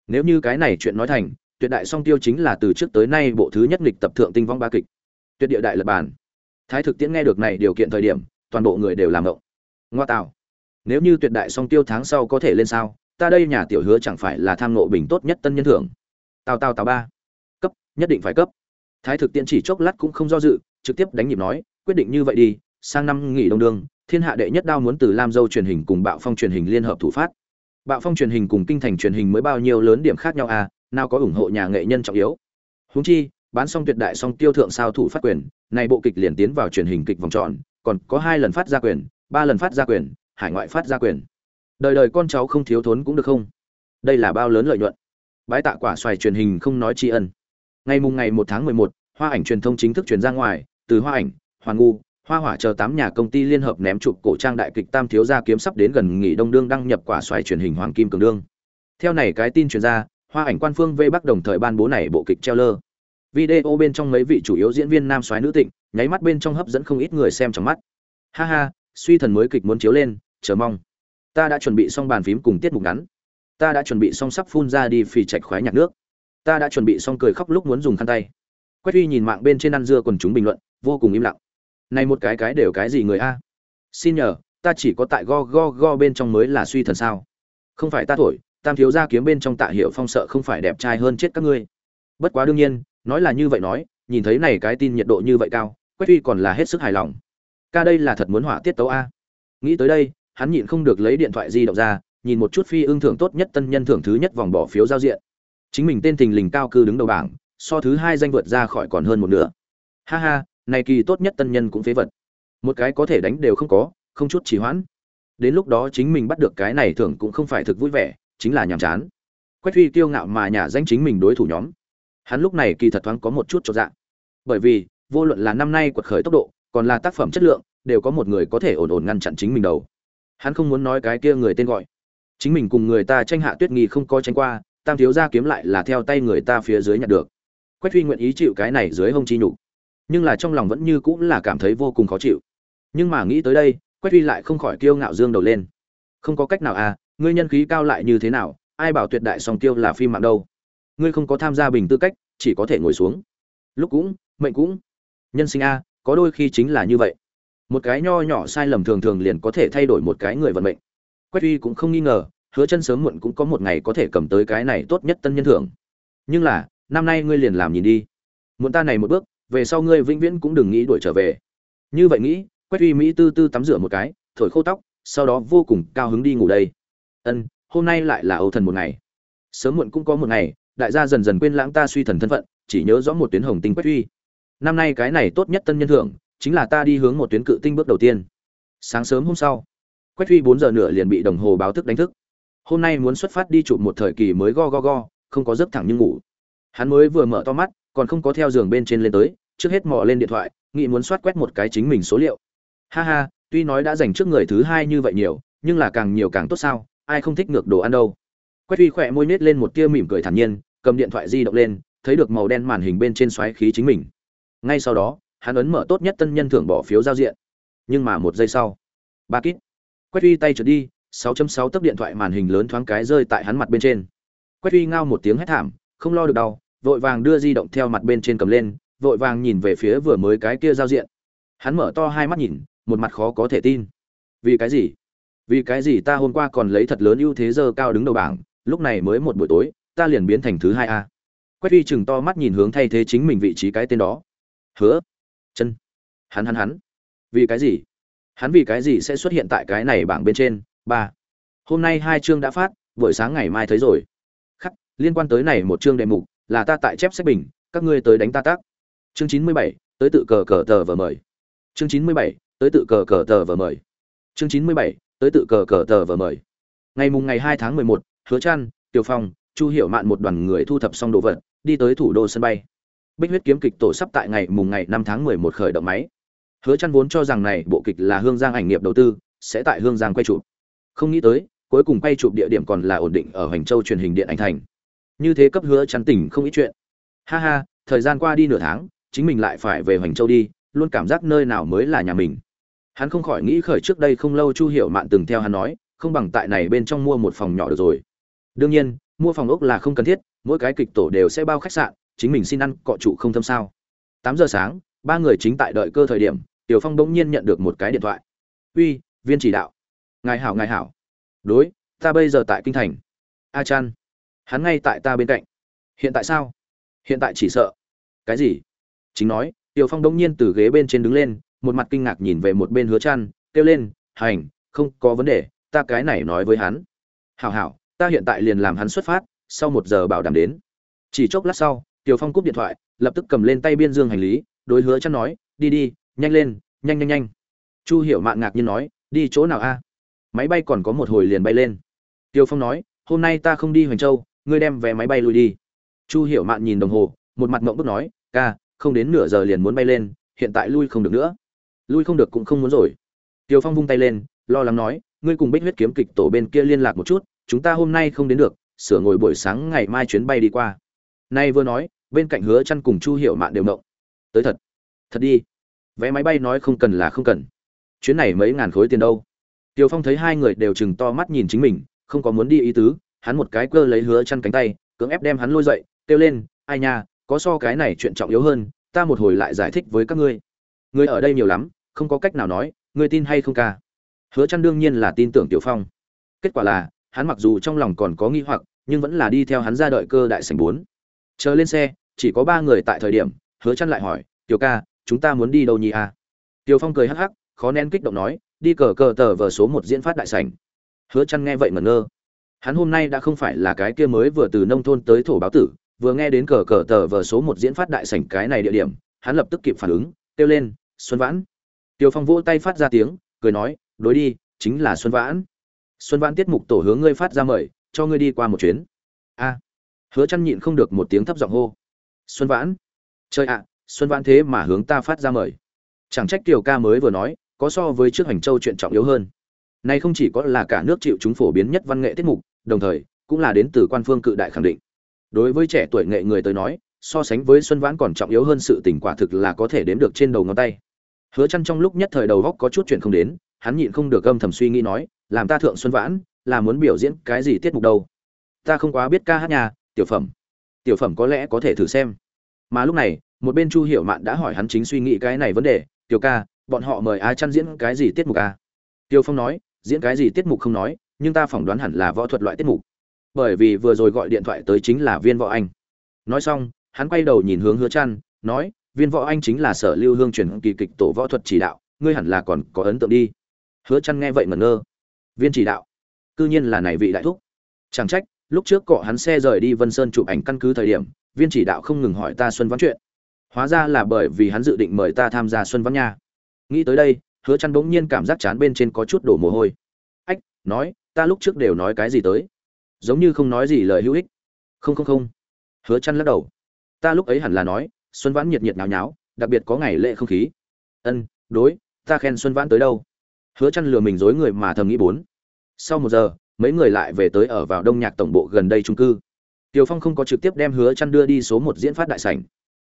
Nếu như cái này chuyện nói thành, tuyệt đại song tiêu chính là từ trước tới nay bộ thứ nhất nghịch tập thượng tinh vong ba kịch. Tuyệt địa đại lập bản thái thực tiễn nghe được này điều kiện thời điểm, toàn bộ người đều làm động. Ngoa tạo nếu như tuyệt đại song tiêu tháng sau có thể lên sao, ta đây nhà tiểu hứa chẳng phải là tham nộ bình tốt nhất tân nhân thưởng. Tào tào tào ba. Cấp, nhất định phải cấp. Thái thực tiễn chỉ chốc lát cũng không do dự, trực tiếp đánh nhịp nói, quyết định như vậy đi, sang năm nghỉ đông đương thiên hạ đệ nhất đao muốn từ lam dâu truyền hình cùng bạo phong truyền hình liên hợp thủ phát. Bạo phong truyền hình cùng kinh thành truyền hình mới bao nhiêu lớn điểm khác nhau à nào có ủng hộ nhà nghệ nhân trọng yếu. Huống chi, bán xong tuyệt đại xong tiêu thượng sao thủ phát quyền, này bộ kịch liền tiến vào truyền hình kịch vòng tròn, còn có hai lần phát ra quyền, ba lần phát ra quyền hải ngoại phát ra quyền. Đời đời con cháu không thiếu thốn cũng được không? Đây là bao lớn lợi nhuận. Bái tạ quả xoài truyền hình không nói tri ân. Ngày mùng ngày một tháng mười một, hoa ảnh truyền thông chính thức truyền ra ngoài, từ hoa ảnh hoàng ngu, hoa hỏa chờ tám nhà công ty liên hợp ném chụp cổ trang đại kịch tam thiếu gia kiếm sắp đến gần nghỉ đông đương đăng nhập quả xoài truyền hình hoàng kim cường đương. Theo này cái tin truyền ra, hoa ảnh quan phương vây bắc đồng thời ban bố này bộ kịch treo lơ video bên trong mấy vị chủ yếu diễn viên nam soái nữ tịnh, nháy mắt bên trong hấp dẫn không ít người xem trong mắt. Ha ha suy thần mới kịch muốn chiếu lên, chờ mong. Ta đã chuẩn bị xong bàn phím cùng tiết mục ngắn. Ta đã chuẩn bị xong sắp phun ra đi phì chạch khoái nhạc nước. Ta đã chuẩn bị xong cười khóc lúc muốn dùng khăn tay. Quách uy nhìn mạng bên trên ăn dưa quần chúng bình luận, vô cùng im lặng. Này một cái cái đều cái gì người a? Xin nhờ, ta chỉ có tại go go go bên trong mới là suy thần sao? Không phải ta thổi, tam thiếu gia kiếm bên trong tạ hiệu phong sợ không phải đẹp trai hơn chết các ngươi. Bất quá đương nhiên, nói là như vậy nói, nhìn thấy này cái tin nhiệt độ như vậy cao, quách uy còn là hết sức hài lòng ca đây là thật muốn hỏa tiết tấu a. Nghĩ tới đây, hắn nhịn không được lấy điện thoại di động ra, nhìn một chút phi ưng thưởng tốt nhất tân nhân thưởng thứ nhất vòng bỏ phiếu giao diện. Chính mình tên thình lình cao cư đứng đầu bảng, so thứ hai danh vượt ra khỏi còn hơn một nửa. Ha ha, này kỳ tốt nhất tân nhân cũng phế vật. Một cái có thể đánh đều không có, không chút chỉ hoãn. Đến lúc đó chính mình bắt được cái này thưởng cũng không phải thực vui vẻ, chính là nhàm chán. Quách phi kiêu ngạo mà nhà danh chính mình đối thủ nhóm. Hắn lúc này kỳ thật thoáng có một chút cho dạng bởi vì, vô luận là năm nay quật khởi tốc độ còn là tác phẩm chất lượng, đều có một người có thể ổn ổn ngăn chặn chính mình đầu. Hắn không muốn nói cái kia người tên gọi. Chính mình cùng người ta tranh hạ tuyết nghi không có tranh qua, tam thiếu gia kiếm lại là theo tay người ta phía dưới nhặt được. Quách huy nguyện ý chịu cái này dưới hông chi nhục. Nhưng là trong lòng vẫn như cũng là cảm thấy vô cùng khó chịu. Nhưng mà nghĩ tới đây, quách huy lại không khỏi kiêu ngạo dương đầu lên. Không có cách nào à ngươi nhân khí cao lại như thế nào, ai bảo tuyệt đại song tiêu là phim mạng đâu. Ngươi không có tham gia bình tư cách, chỉ có thể ngồi xuống. Lúc cũng, mệnh cũng. Nhân sinh a có đôi khi chính là như vậy. Một cái nho nhỏ sai lầm thường thường liền có thể thay đổi một cái người vận mệnh. Quách uy cũng không nghi ngờ, hứa chân sớm muộn cũng có một ngày có thể cầm tới cái này tốt nhất tân nhân thưởng. Nhưng là, năm nay ngươi liền làm nhìn đi. Muộn ta này một bước, về sau ngươi vĩnh viễn cũng đừng nghĩ đuổi trở về. Như vậy nghĩ, quách uy mỹ tư tư tắm rửa một cái, thổi khô tóc, sau đó vô cùng cao hứng đi ngủ đây. Ân, hôm nay lại là âu thần một ngày. Sớm muộn cũng có một ngày, đại gia dần dần quên lãng ta suy thần thân phận, chỉ nhớ rõ một tuyến hồng tinh quách uy năm nay cái này tốt nhất tân nhân thưởng, chính là ta đi hướng một tuyến cự tinh bước đầu tiên. Sáng sớm hôm sau, quách huy bốn giờ nửa liền bị đồng hồ báo thức đánh thức. Hôm nay muốn xuất phát đi chụp một thời kỳ mới go go go, không có giấc thẳng nhưng ngủ. Hắn mới vừa mở to mắt, còn không có theo giường bên trên lên tới, trước hết mò lên điện thoại, nghĩ muốn soát quét một cái chính mình số liệu. Ha ha, tuy nói đã dành trước người thứ hai như vậy nhiều, nhưng là càng nhiều càng tốt sao, ai không thích ngược đồ ăn đâu. Quách huy khỏe môi nết lên một tia mỉm cười thản nhiên, cầm điện thoại di động lên, thấy được màu đen màn hình bên trên xoáy khí chính mình ngay sau đó, hắn ấn mở tốt nhất tân nhân thưởng bỏ phiếu giao diện. Nhưng mà một giây sau, ba kít. Quét uy tay trượt đi 6.6 tấc điện thoại màn hình lớn thoáng cái rơi tại hắn mặt bên trên. Quét uy ngao một tiếng hét thảm, không lo được đau, vội vàng đưa di động theo mặt bên trên cầm lên, vội vàng nhìn về phía vừa mới cái kia giao diện. Hắn mở to hai mắt nhìn, một mặt khó có thể tin. Vì cái gì? Vì cái gì ta hôm qua còn lấy thật lớn ưu thế giờ cao đứng đầu bảng, lúc này mới một buổi tối, ta liền biến thành thứ hai a. Quét uy chừng to mắt nhìn hướng thay thế chính mình vị trí cái tên đó hứa. Chân. Hắn hắn hắn. Vì cái gì? Hắn vì cái gì sẽ xuất hiện tại cái này bảng bên trên? Ba. Hôm nay hai chương đã phát, buổi sáng ngày mai thấy rồi. Khắc, liên quan tới này một chương đề mục, là ta tại chép sách bình, các ngươi tới đánh ta tác. Chương chín mươi bảy, tới tự cờ cờ tờ vờ mời. Chương chín mươi bảy, tới tự cờ cờ tờ vờ mời. Chương chín mươi bảy, tới tự cờ cờ tờ vờ mời. Ngày mùng ngày hai tháng mười một, hứa trăn, tiểu phong, chu hiểu mạn một đoàn người thu thập xong đồ vật, đi tới thủ đô sân bay. Bích huyết kiếm kịch tổ sắp tại ngày mùng ngày 5 tháng 11 khởi động máy. Hứa Chân vốn cho rằng này bộ kịch là Hương Giang ảnh nghiệp đầu tư, sẽ tại Hương Giang quay chụp. không nghĩ tới cuối cùng quay chụp địa điểm còn là ổn định ở hoành châu truyền hình điện ảnh thành như thế cấp hứa chắn tỉnh không ít chuyện ha ha thời gian qua đi nửa tháng chính mình lại phải về hoành châu đi luôn cảm giác nơi nào mới là nhà mình hắn không khỏi nghĩ khởi trước đây không lâu chu hiểu mạn từng theo hắn nói không bằng tại này bên trong mua một phòng nhỏ được rồi đương nhiên mua phòng ốc là không cần thiết mỗi cái kịch tổ đều sẽ bao khách sạn chính mình xin ăn cọ trụ không thâm sao. Tám giờ sáng, ba người chính tại đợi cơ thời điểm, tiểu phong bỗng nhiên nhận được một cái điện thoại. Uy, viên chỉ đạo. Ngài hảo ngài hảo. Đối, ta bây giờ tại kinh thành. A chan. Hắn ngay tại ta bên cạnh. Hiện tại sao? Hiện tại chỉ sợ. Cái gì? Chính nói, tiểu phong bỗng nhiên từ ghế bên trên đứng lên, một mặt kinh ngạc nhìn về một bên hứa chan, kêu lên, hành, không có vấn đề, ta cái này nói với hắn. Hảo hảo, ta hiện tại liền làm hắn xuất phát, sau một giờ bảo đảm đến. Chỉ chốc lát sau tiểu phong cúp điện thoại, lập tức cầm lên tay biên dương hành lý, đối hứa Chân nói, đi đi, nhanh lên, nhanh nhanh nhanh. Chu hiểu mạn ngạc nhiên nói, đi chỗ nào a? Máy bay còn có một hồi liền bay lên. Tiêu phong nói, hôm nay ta không đi hoành châu, ngươi đem vé máy bay lui đi. Chu hiểu mạn nhìn đồng hồ, một mặt mộng bức nói, ca, không đến nửa giờ liền muốn bay lên, hiện tại lui không được nữa. Lui không được cũng không muốn rồi. Tiêu phong vung tay lên, lo lắng nói, ngươi cùng bích huyết kiếm kịch tổ bên kia liên lạc một chút, chúng ta hôm nay không đến được, sửa ngồi buổi sáng ngày mai chuyến bay đi qua nay vừa nói bên cạnh hứa chăn cùng chu hiểu mạn đều động tới thật thật đi vé máy bay nói không cần là không cần chuyến này mấy ngàn khối tiền đâu Tiêu Phong thấy hai người đều chừng to mắt nhìn chính mình, không có muốn đi ý tứ, hắn một cái cơ lấy hứa chăn cánh tay, cưỡng ép đem hắn lôi dậy, kêu lên, "Ai nha, có so cái này chuyện trọng yếu hơn, ta một hồi lại giải thích với các ngươi." Người ở đây nhiều lắm, không có cách nào nói, ngươi tin hay không ca? Hứa chăn đương nhiên là tin tưởng Tiểu Phong. Kết quả là, hắn mặc dù trong lòng còn có nghi hoặc, nhưng vẫn là đi theo hắn ra đợi cơ đại sảnh 4. Chờ lên xe, chỉ có ba người tại thời điểm, Hứa chăn lại hỏi, "Tiểu ca, chúng ta muốn đi đâu nhỉ à?" Tiểu Phong cười hắc hắc, khó nén kích động nói, đi cờ cờ tờ vở số một diễn phát đại sảnh. Hứa chăn nghe vậy ngẩn ngơ. Hắn hôm nay đã không phải là cái kia mới vừa từ nông thôn tới thổ báo tử vừa nghe đến cờ cờ tờ vở số một diễn phát đại sảnh cái này địa điểm hắn lập tức kịp phản ứng kêu lên xuân vãn. Tiểu phong vỗ tay phát ra tiếng cười nói đối đi chính là xuân vãn. Xuân vãn tiết mục tổ hướng ngươi phát ra mời cho ngươi đi qua một chuyến. A hứa chăn nhịn không được một tiếng thấp giọng hô. Xuân vãn chơi ạ, xuân vãn thế mà hướng ta phát ra mời. Chẳng trách tiểu ca mới vừa nói, có so với trước hành châu chuyện trọng yếu hơn. Nay không chỉ có là cả nước chịu chúng phổ biến nhất văn nghệ tiết mục, đồng thời, cũng là đến từ quan phương cự đại khẳng định. Đối với trẻ tuổi nghệ người tới nói, so sánh với xuân vãn còn trọng yếu hơn sự tình quả thực là có thể đếm được trên đầu ngón tay. Hứa chăn trong lúc nhất thời đầu góc có chút chuyện không đến, hắn nhịn không được âm thầm suy nghĩ nói, làm ta thượng xuân vãn, là muốn biểu diễn cái gì tiết mục đâu? Ta không quá biết ca hát nhà tiểu phẩm. Tiểu phẩm có lẽ có thể thử xem. Mà lúc này, một bên chu hiểu mạn đã hỏi hắn chính suy nghĩ cái này vấn đề, tiểu ca, bọn họ mời ai chăn diễn cái gì tiết mục à? tiêu phong nói, diễn cái gì tiết mục không nói, nhưng ta phỏng đoán hẳn là võ thuật loại tiết mục. Bởi vì vừa rồi gọi điện thoại tới chính là viên võ anh. Nói xong, hắn quay đầu nhìn hướng hứa chăn nói, viên võ anh chính là sở lưu hương truyền kỳ kịch tổ võ thuật chỉ đạo, ngươi hẳn là còn có ấn tượng đi. Hứa chăn nghe vậy ngẩn ngơ. Viên chỉ đạo? Cư nhiên là này vị đại thúc. Chẳng trách lúc trước cọ hắn xe rời đi vân sơn chụp ảnh căn cứ thời điểm, viên chỉ đạo không ngừng hỏi ta xuân vãn chuyện. Hóa ra là bởi vì hắn dự định mời ta tham gia xuân vãn nha. Nghĩ tới đây, hứa chăn bỗng nhiên cảm giác chán bên trên có chút đổ mồ hôi. Ách, nói, ta lúc trước đều nói cái gì tới? Giống như không nói gì lời hữu ích. Không không không. Hứa chăn lắc đầu. Ta lúc ấy hẳn là nói, xuân vãn nhiệt nhiệt náo nháo, đặc biệt có ngày lễ không khí. Ân, đối, ta khen xuân vãn tới đâu? Hứa chăn lừa mình dối người mà thầm nghĩ bốn. Sau một giờ mấy người lại về tới ở vào đông nhạc tổng bộ gần đây trung cư. Tiều Phong không có trực tiếp đem Hứa chăn đưa đi số một diễn phát đại sảnh,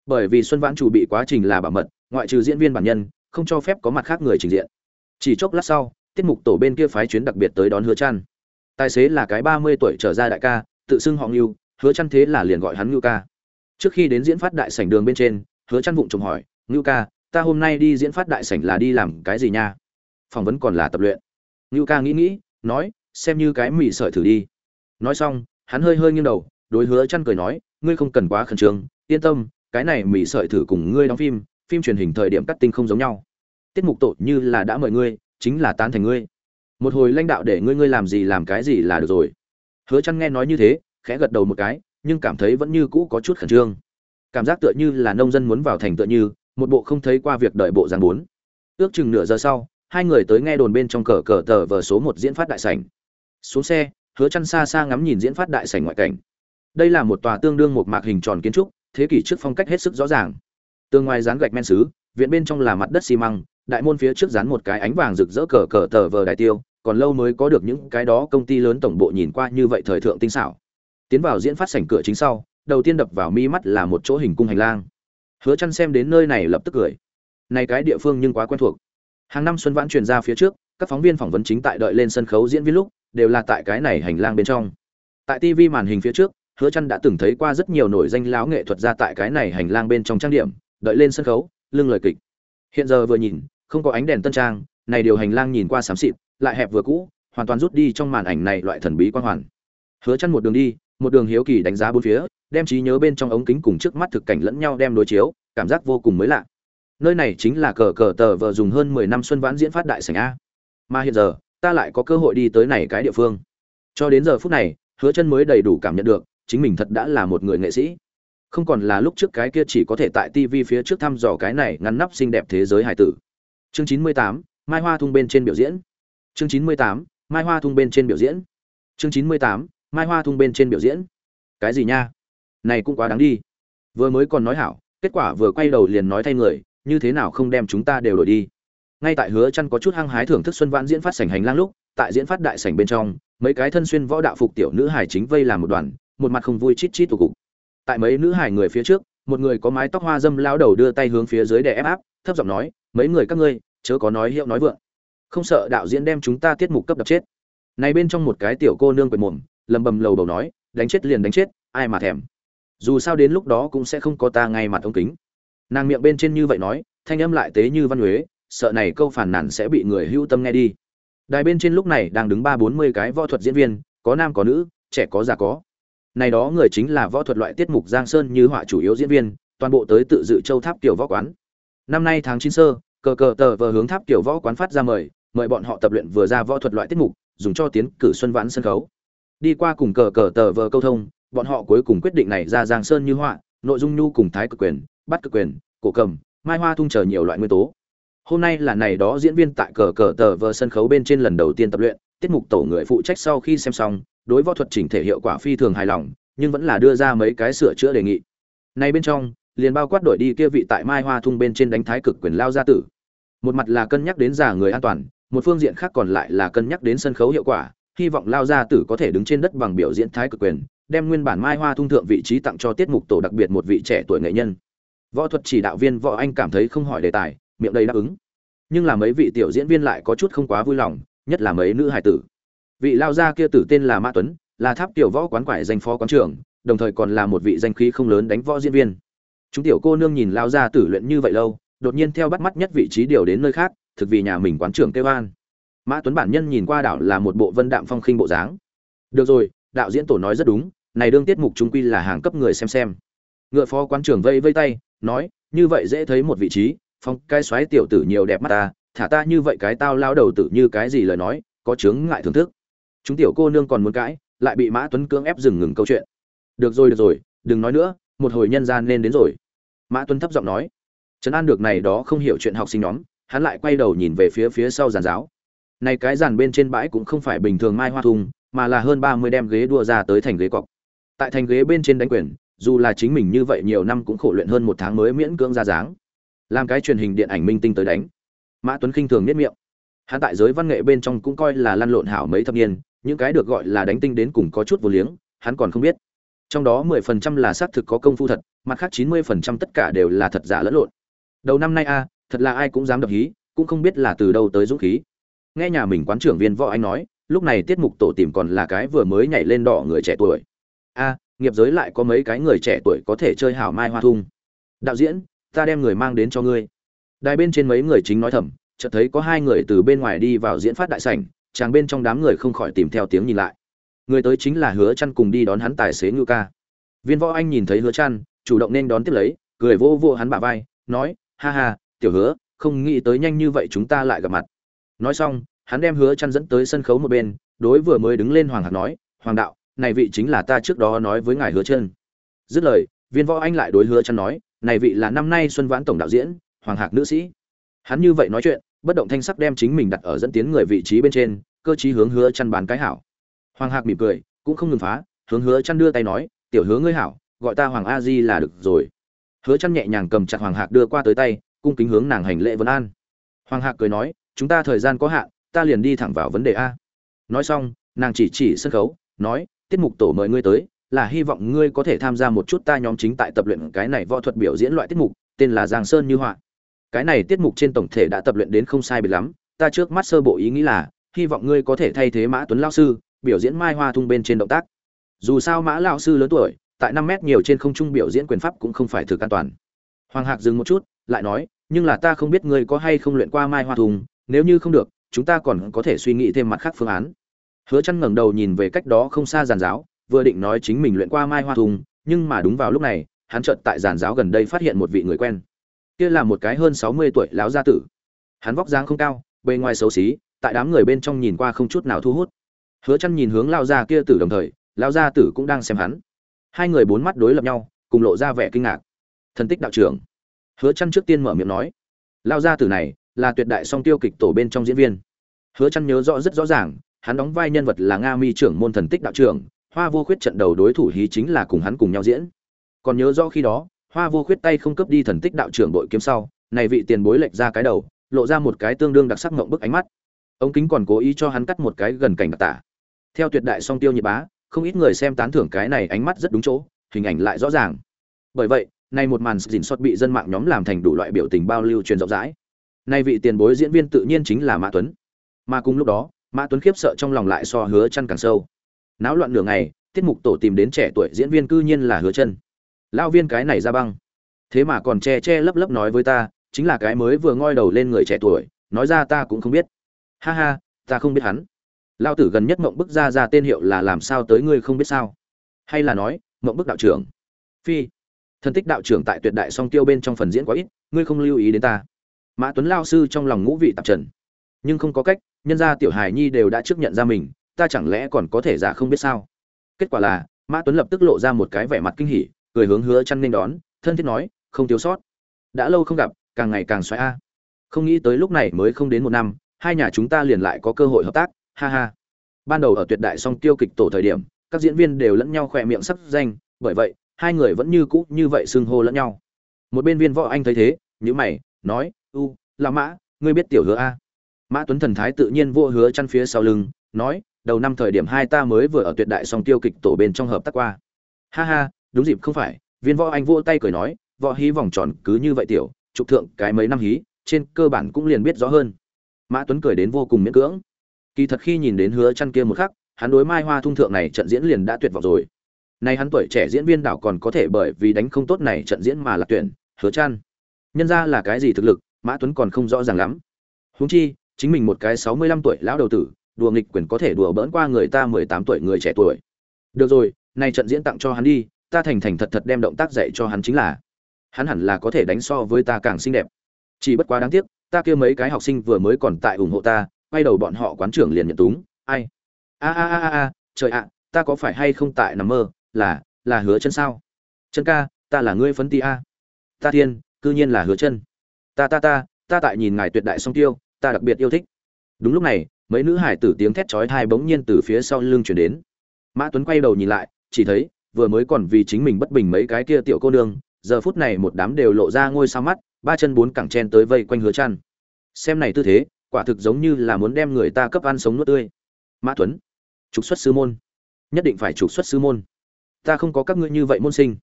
bởi vì Xuân Vãn chủ bị quá trình là bảo mật, ngoại trừ diễn viên bản nhân, không cho phép có mặt khác người trình diện. Chỉ chốc lát sau tiết mục tổ bên kia phái chuyến đặc biệt tới đón hứa chăn. Tài xế là cái ba mươi tuổi trở ra đại ca tự xưng họ ngưu hứa chăn thế là liền gọi hắn ngưu ca. Trước khi đến diễn phát đại sảnh đường bên trên hứa chăn vụng trộm hỏi ngưu ca ta hôm nay đi diễn phát đại sảnh là đi làm cái gì nha? Phỏng vấn còn là tập luyện. Ngưu ca nghĩ nghĩ nói xem như cái mị sợi thử đi. Nói xong, hắn hơi hơi nghiêng đầu, đối hứa chăn cười nói, ngươi không cần quá khẩn trương, yên tâm, cái này mị sợi thử cùng ngươi đóng phim phim truyền hình thời điểm cắt tinh không giống nhau. Tiết mục tội như là đã mời ngươi, chính là tán thành ngươi. Một hồi lãnh đạo để ngươi ngươi làm gì làm cái gì là được rồi. Hứa chăn nghe nói như thế, khẽ gật đầu một cái, nhưng cảm thấy vẫn như cũ có chút khẩn trương. Cảm giác tựa như là nông dân muốn vào thành tựa như, một bộ không thấy qua việc đợi bộ giang bốn. Ước chừng nửa giờ sau, hai người tới nghe đồn bên trong cờ cờ tờ vờ số một diễn phát đại sảnh xuống xe, hứa chăn xa xa ngắm nhìn diễn phát đại sảnh ngoại cảnh. Đây là một tòa tương đương một mạc hình tròn kiến trúc, thế kỷ trước phong cách hết sức rõ ràng. Tường ngoài dán gạch men sứ viện bên trong là mặt đất xi măng, đại môn phía trước dán một cái ánh vàng rực rỡ cờ cờ tờ vờ đại tiêu, còn lâu mới có được những cái đó công ty lớn tổng bộ nhìn qua như vậy thời thượng tinh xảo. Tiến vào diễn phát sảnh cửa chính sau, đầu tiên đập vào mi mắt là một chỗ hình cung hành lang. Hứa chăn xem đến nơi này lập tức cười. Này cái địa phương nhưng quá quen thuộc. Hàng năm xuân vãn truyền ra phía trước, các phóng viên phỏng vấn chính tại đợi lên sân khấu diễn viên lúc đều là tại cái này hành lang bên trong. Tại tv màn hình phía trước, hứa chăn đã từng thấy qua rất nhiều nổi danh láo nghệ thuật ra tại cái này hành lang bên trong trang điểm, đợi lên sân khấu, lưng lời kịch. Hiện giờ vừa nhìn, không có ánh đèn tân trang, này điều hành lang nhìn qua xám xịt, lại hẹp vừa cũ, hoàn toàn rút đi trong màn ảnh này loại thần bí quan hoàn. Hứa chăn một đường đi, một đường hiếu kỳ đánh giá bốn phía, đem trí nhớ bên trong ống kính cùng trước mắt thực cảnh lẫn nhau đem đối chiếu, cảm giác vô cùng mới lạ. Nơi này chính là cờ cờ tờ vợ dùng hơn 10 năm xuân vãn diễn phát đại sảnh a. Mà hiện giờ ta lại có cơ hội đi tới này cái địa phương. Cho đến giờ phút này hứa chân mới đầy đủ cảm nhận được chính mình thật đã là một người nghệ sĩ. Không còn là lúc trước cái kia chỉ có thể tại TV phía trước thăm dò cái này ngăn nắp xinh đẹp thế giới hải tử. Chương 98, mai hoa thung bên trên biểu diễn. Chương 98, mai hoa thung bên trên biểu diễn. Chương 98, mai hoa thung bên trên biểu diễn. Cái gì nha? Này cũng quá đáng đi. Vừa mới còn nói hảo kết quả vừa quay đầu liền nói thay người như thế nào không đem chúng ta đều đổi đi ngay tại hứa chăn có chút hăng hái thưởng thức xuân vãn diễn phát sảnh hành lang lúc, tại diễn phát đại sảnh bên trong, mấy cái thân xuyên võ đạo phục tiểu nữ hải chính vây làm một đoàn, một mặt không vui chít chít tụ cục. Tại mấy nữ hải người phía trước, một người có mái tóc hoa dâm lao đầu đưa tay hướng phía dưới để ép áp, thấp giọng nói, mấy người các ngươi, chớ có nói hiệu nói vượng. Không sợ đạo diễn đem chúng ta tiết mục cấp đập chết. Này bên trong một cái tiểu cô nương quệt mồm, lầm bầm lầu đầu nói, đánh chết liền đánh chết, ai mà thèm. Dù sao đến lúc đó cũng sẽ không có ta ngay mặt ống kính. Nàng miệng bên trên như vậy nói, thanh âm lại tế như văn huế sợ này câu phản nản sẽ bị người hữu tâm nghe đi. Đài bên trên lúc này đang đứng ba bốn mươi cái võ thuật diễn viên, có nam có nữ, trẻ có già có. Này đó người chính là võ thuật loại tiết mục giang sơn như họa chủ yếu diễn viên, toàn bộ tới tự dự châu tháp tiểu võ quán. Năm nay tháng chín sơ, cờ cờ tờ vờ hướng tháp tiểu võ quán phát ra mời mời bọn họ tập luyện vừa ra võ thuật loại tiết mục, dùng cho tiến cử xuân vãn sân khấu. Đi qua cùng cờ cờ tờ vờ câu thông, bọn họ cuối cùng quyết định này ra giang sơn như họa, nội dung nhu cùng thái cực quyền, bắt cực quyền, cổ cầm, mai hoa thung chờ nhiều loại nguyên tố hôm nay là này đó diễn viên tại cờ cờ tờ vờ sân khấu bên trên lần đầu tiên tập luyện, tiết mục tổ người phụ trách sau khi xem xong, đối võ thuật chỉnh thể hiệu quả phi thường hài lòng, nhưng vẫn là đưa ra mấy cái sửa chữa đề nghị. Này bên trong, liền bao quát đổi đi kia vị tại mai hoa thung bên trên đánh thái cực quyền lao gia tử. Một mặt là cân nhắc đến giả người an toàn, một phương diện khác còn lại là cân nhắc đến sân khấu hiệu quả, hy vọng lao gia tử có thể đứng trên đất bằng biểu diễn thái cực quyền, đem nguyên bản mai hoa thung thượng vị trí tặng cho tiết mục tổ đặc biệt một vị trẻ tuổi nghệ nhân. Võ thuật chỉ đạo viên võ anh cảm thấy không hỏi đề tài miệng đầy đáp ứng. Nhưng là mấy vị tiểu diễn viên lại có chút không quá vui lòng, nhất là mấy nữ hài tử. Vị lao gia kia tử tên là mã tuấn, là tháp tiểu võ quán quải danh phó quán trưởng, đồng thời còn là một vị danh khí không lớn đánh võ diễn viên. Chúng tiểu cô nương nhìn lao gia tử luyện như vậy lâu, đột nhiên theo bắt mắt nhất vị trí điều đến nơi khác, thực vì nhà mình quán trưởng kêu an. Mã tuấn bản nhân nhìn qua đảo là một bộ vân đạm phong khinh bộ dáng. Được rồi, đạo diễn tổ nói rất đúng, này đương tiết mục chúng quy là hàng cấp người xem xem. Ngựa phó quán trưởng vây vây tay, nói, như vậy dễ thấy một vị trí phong cái xoáy tiểu tử nhiều đẹp mắt ta, thả ta như vậy cái tao lao đầu tử như cái gì lời nói, có chướng ngại thưởng thức. Chúng tiểu cô nương còn muốn cãi, lại bị mã tuấn cưỡng ép dừng ngừng câu chuyện. Được rồi được rồi, đừng nói nữa, một hồi nhân gian nên đến rồi. Mã tuấn thấp giọng nói. Trấn an được này đó không hiểu chuyện học sinh nhóm, hắn lại quay đầu nhìn về phía phía sau giàn giáo. Này cái giàn bên trên bãi cũng không phải bình thường mai hoa thùng, mà là hơn ba mươi đem ghế đua ra tới thành ghế cọc. Tại thành ghế bên trên đánh quyền, dù là chính mình như vậy nhiều năm cũng khổ luyện hơn một tháng mới miễn cưỡng ra dáng làm cái truyền hình điện ảnh minh tinh tới đánh. Mã tuấn khinh thường nhất miệng. Hắn tại giới văn nghệ bên trong cũng coi là lăn lộn hảo mấy thập niên, những cái được gọi là đánh tinh đến cùng có chút vô liếng, hắn còn không biết. Trong đó mười phần trăm là xác thực có công phu thật, mặt khác chín mươi phần trăm tất cả đều là thật giả lẫn lộn. Đầu năm nay a, thật là ai cũng dám đập hí, cũng không biết là từ đâu tới dũng khí. Nghe nhà mình quán trưởng viên võ anh nói, lúc này tiết mục tổ tìm còn là cái vừa mới nhảy lên đỏ người trẻ tuổi. A, nghiệp giới lại có mấy cái người trẻ tuổi có thể chơi hảo mai hoa thung. Đạo diễn ta đem người mang đến cho ngươi. Đài bên trên mấy người chính nói thầm, chợt thấy có hai người từ bên ngoài đi vào diễn phát đại sảnh, chàng bên trong đám người không khỏi tìm theo tiếng nhìn lại. Người tới chính là hứa chăn cùng đi đón hắn tài xế ngưu ca. Viên võ anh nhìn thấy hứa chăn, chủ động nên đón tiếp lấy, cười vô vô hắn bả vai, nói, ha ha, tiểu hứa, không nghĩ tới nhanh như vậy chúng ta lại gặp mặt. Nói xong, hắn đem hứa chăn dẫn tới sân khấu một bên, đối vừa mới đứng lên hoàng hạc nói, hoàng đạo, này vị chính là ta trước đó nói với ngài hứa chân. Dứt lời, viên võ anh lại đối hứa chăn nói này vị là năm nay xuân vãn tổng đạo diễn, hoàng hạc nữ sĩ. Hắn như vậy nói chuyện, bất động thanh sắc đem chính mình đặt ở dẫn tiến người vị trí bên trên, cơ chí hướng hứa chăn bán cái hảo. Hoàng hạc mỉm cười, cũng không ngừng phá, hướng hứa chăn đưa tay nói, tiểu hứa ngươi hảo, gọi ta hoàng a di là được rồi. Hứa chăn nhẹ nhàng cầm chặt hoàng hạc đưa qua tới tay, cung kính hướng nàng hành lễ vấn an. Hoàng hạc cười nói, chúng ta thời gian có hạn, ta liền đi thẳng vào vấn đề a. Nói xong, nàng chỉ chỉ sân khấu, nói, tiết mục tổ mời ngươi tới là hy vọng ngươi có thể tham gia một chút ta nhóm chính tại tập luyện cái này võ thuật biểu diễn loại tiết mục, tên là giang sơn như họa. Cái này tiết mục trên tổng thể đã tập luyện đến không sai biệt lắm, ta trước mắt sơ bộ ý nghĩ là, hy vọng ngươi có thể thay thế mã tuấn lao sư, biểu diễn mai hoa thung bên trên động tác. Dù sao mã lao sư lớn tuổi, tại năm mét nhiều trên không trung biểu diễn quyền pháp cũng không phải thực an toàn. Hoàng hạc dừng một chút, lại nói, nhưng là ta không biết ngươi có hay không luyện qua mai hoa thung, nếu như không được, chúng ta còn có thể suy nghĩ thêm mặt khác phương án. Hứa chăn ngẩng đầu nhìn về cách đó không xa giàn giáo vừa định nói chính mình luyện qua mai hoa thung nhưng mà đúng vào lúc này, hắn chợt tại giàn giáo gần đây phát hiện một vị người quen. Kia là một cái hơn 60 tuổi lão gia tử. Hắn vóc dáng không cao, bề ngoài xấu xí, tại đám người bên trong nhìn qua không chút nào thu hút. Hứa chăn nhìn hướng lao gia kia tử đồng thời lao gia tử cũng đang xem hắn. Hai người bốn mắt đối lập nhau, cùng lộ ra vẻ kinh ngạc. Thần tích đạo trưởng. Hứa chăn trước tiên mở miệng nói lao gia tử này là tuyệt đại song tiêu kịch tổ bên trong diễn viên. Hứa chăn nhớ rõ rất rõ ràng, hắn đóng vai nhân vật là nga mi trưởng môn thần tích đạo trưởng hoa vô khuyết trận đầu đối thủ hí chính là cùng hắn cùng nhau diễn. Còn nhớ rõ khi đó, hoa vô khuyết tay không cấp đi thần tích đạo trưởng đội kiếm sau, này vị tiền bối lệch ra cái đầu, lộ ra một cái tương đương đặc sắc ngộng bức ánh mắt. Ống kính còn cố ý cho hắn cắt một cái gần cảnh đặc tả. Theo tuyệt đại song tiêu nhiệt bá, không ít người xem tán thưởng cái này ánh mắt rất đúng chỗ, hình ảnh lại rõ ràng. Bởi vậy, nay một màn dình xuất bị dân mạng nhóm làm thành đủ loại biểu tình bao lưu truyền rộng rãi. Nay vị tiền bối diễn viên tự nhiên chính là mã tuấn. Mà cùng lúc đó, mã tuấn khiếp sợ trong lòng lại so hứa chăn càng sâu náo loạn nửa ngày, tiết mục tổ tìm đến trẻ tuổi diễn viên cư nhiên là hứa chân. Lao viên cái này ra băng. Thế mà còn che che lấp lấp nói với ta, chính là cái mới vừa ngoi đầu lên người trẻ tuổi, nói ra ta cũng không biết. Ha ha, ta không biết hắn. Lao tử gần nhất mộng bức ra ra tên hiệu là làm sao tới ngươi không biết sao? Hay là nói, mộng bức đạo trưởng. Phi thân tích đạo trưởng tại tuyệt đại song tiêu bên trong phần diễn quá ít, ngươi không lưu ý đến ta. Mã tuấn lao sư trong lòng ngũ vị tạp trần. Nhưng không có cách, nhân gia tiểu hài nhi đều đã trước nhận ra mình ta chẳng lẽ còn có thể giả không biết sao? Kết quả là, mã tuấn lập tức lộ ra một cái vẻ mặt kinh hỉ, cười hướng hứa chăn nên đón, thân thiết nói, không thiếu sót. Đã lâu không gặp, càng ngày càng xoáy a. Không nghĩ tới lúc này mới không đến một năm, hai nhà chúng ta liền lại có cơ hội hợp tác, ha ha. Ban đầu ở tuyệt đại song tiêu kịch tổ thời điểm, các diễn viên đều lẫn nhau khỏe miệng sắp danh, bởi vậy, hai người vẫn như cũ như vậy xưng hô lẫn nhau. Một bên viên võ anh thấy thế nhữ mày, nói, u là mã, ngươi biết tiểu hứa a? Mã tuấn thần thái tự nhiên vô hứa chăn phía sau lưng, nói đầu năm thời điểm hai ta mới vừa ở tuyệt đại song tiêu kịch tổ bên trong hợp tác qua. Ha ha, đúng dịp không phải, viên võ anh vỗ tay cười nói, võ hí vòng tròn cứ như vậy tiểu, trục thượng cái mấy năm hí, trên cơ bản cũng liền biết rõ hơn. Mã tuấn cười đến vô cùng miễn cưỡng. Kỳ thật khi nhìn đến hứa chăn kia một khắc, hắn đối mai hoa thung thượng này trận diễn liền đã tuyệt vọng rồi. Nay hắn tuổi trẻ diễn viên đảo còn có thể bởi vì đánh không tốt này trận diễn mà là tuyển, hứa chăn. Nhân ra là cái gì thực lực, mã tuấn còn không rõ ràng lắm. Huống chi, chính mình một cái 65 tuổi lão đầu tử đùa nghịch quyền có thể đùa bỡn qua người ta 18 tuổi người trẻ tuổi. Được rồi, nay trận diễn tặng cho hắn đi, ta thành thành thật thật đem động tác dạy cho hắn chính là, hắn hẳn là có thể đánh so với ta càng xinh đẹp. Chỉ bất quá đáng tiếc, ta kia mấy cái học sinh vừa mới còn tại ủng hộ ta, quay đầu bọn họ quán trưởng liền nhận túng, ai? A a a a, trời ạ, ta có phải hay không tại nằm mơ, là là hứa chân sao? Chân ca, ta là ngươi phấn ti a. Ta thiên, cư nhiên là hứa chân. Ta ta ta ta tại nhìn ngài tuyệt đại song tiêu, ta đặc biệt yêu thích. Đúng lúc này mấy nữ hải tử tiếng thét chói tai bỗng nhiên từ phía sau lưng chuyển đến. Mã tuấn quay đầu nhìn lại, chỉ thấy, vừa mới còn vì chính mình bất bình mấy cái kia tiểu cô nương, giờ phút này một đám đều lộ ra ngôi sao mắt, ba chân bốn cẳng chen tới vây quanh hứa chăn. Xem này tư thế, quả thực giống như là muốn đem người ta cấp ăn sống nuốt tươi. Mã tuấn, trục xuất sư môn. Nhất định phải trục xuất sư môn. Ta không có các ngươi như vậy môn sinh.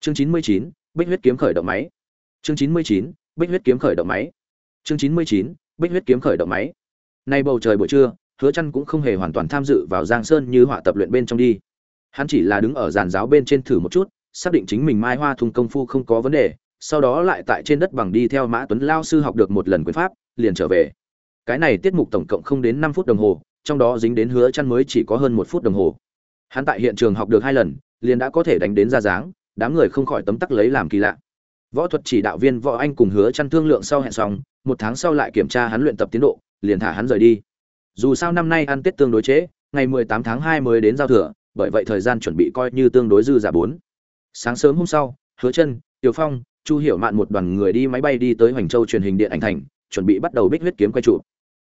Chương chín mươi chín, bích huyết kiếm khởi động máy. Chương chín mươi chín, bích huyết kiếm khởi động máy. Chương chín mươi chín, bích huyết kiếm khởi động máy nay bầu trời buổi trưa, hứa chăn cũng không hề hoàn toàn tham dự vào giang sơn như họa tập luyện bên trong đi. Hắn chỉ là đứng ở giàn giáo bên trên thử một chút, xác định chính mình mai hoa thung công phu không có vấn đề, sau đó lại tại trên đất bằng đi theo mã tuấn lao sư học được một lần quyền pháp, liền trở về. Cái này tiết mục tổng cộng không đến năm phút đồng hồ, trong đó dính đến hứa chăn mới chỉ có hơn một phút đồng hồ. Hắn tại hiện trường học được hai lần, liền đã có thể đánh đến ra dáng, đám người không khỏi tấm tắc lấy làm kỳ lạ. Võ thuật chỉ đạo viên võ anh cùng hứa chăn thương lượng sau hẹn xong, một tháng sau lại kiểm tra hắn luyện tập tiến độ liền thả hắn rời đi. Dù sao năm nay ăn tết tương đối chế, ngày 18 tháng 2 mới đến giao thừa bởi vậy thời gian chuẩn bị coi như tương đối dư giả bốn. Sáng sớm hôm sau hứa chân tiểu phong chu hiểu mạn một đoàn người đi máy bay đi tới hoành châu truyền hình điện ảnh thành chuẩn bị bắt đầu bích huyết kiếm quay trụ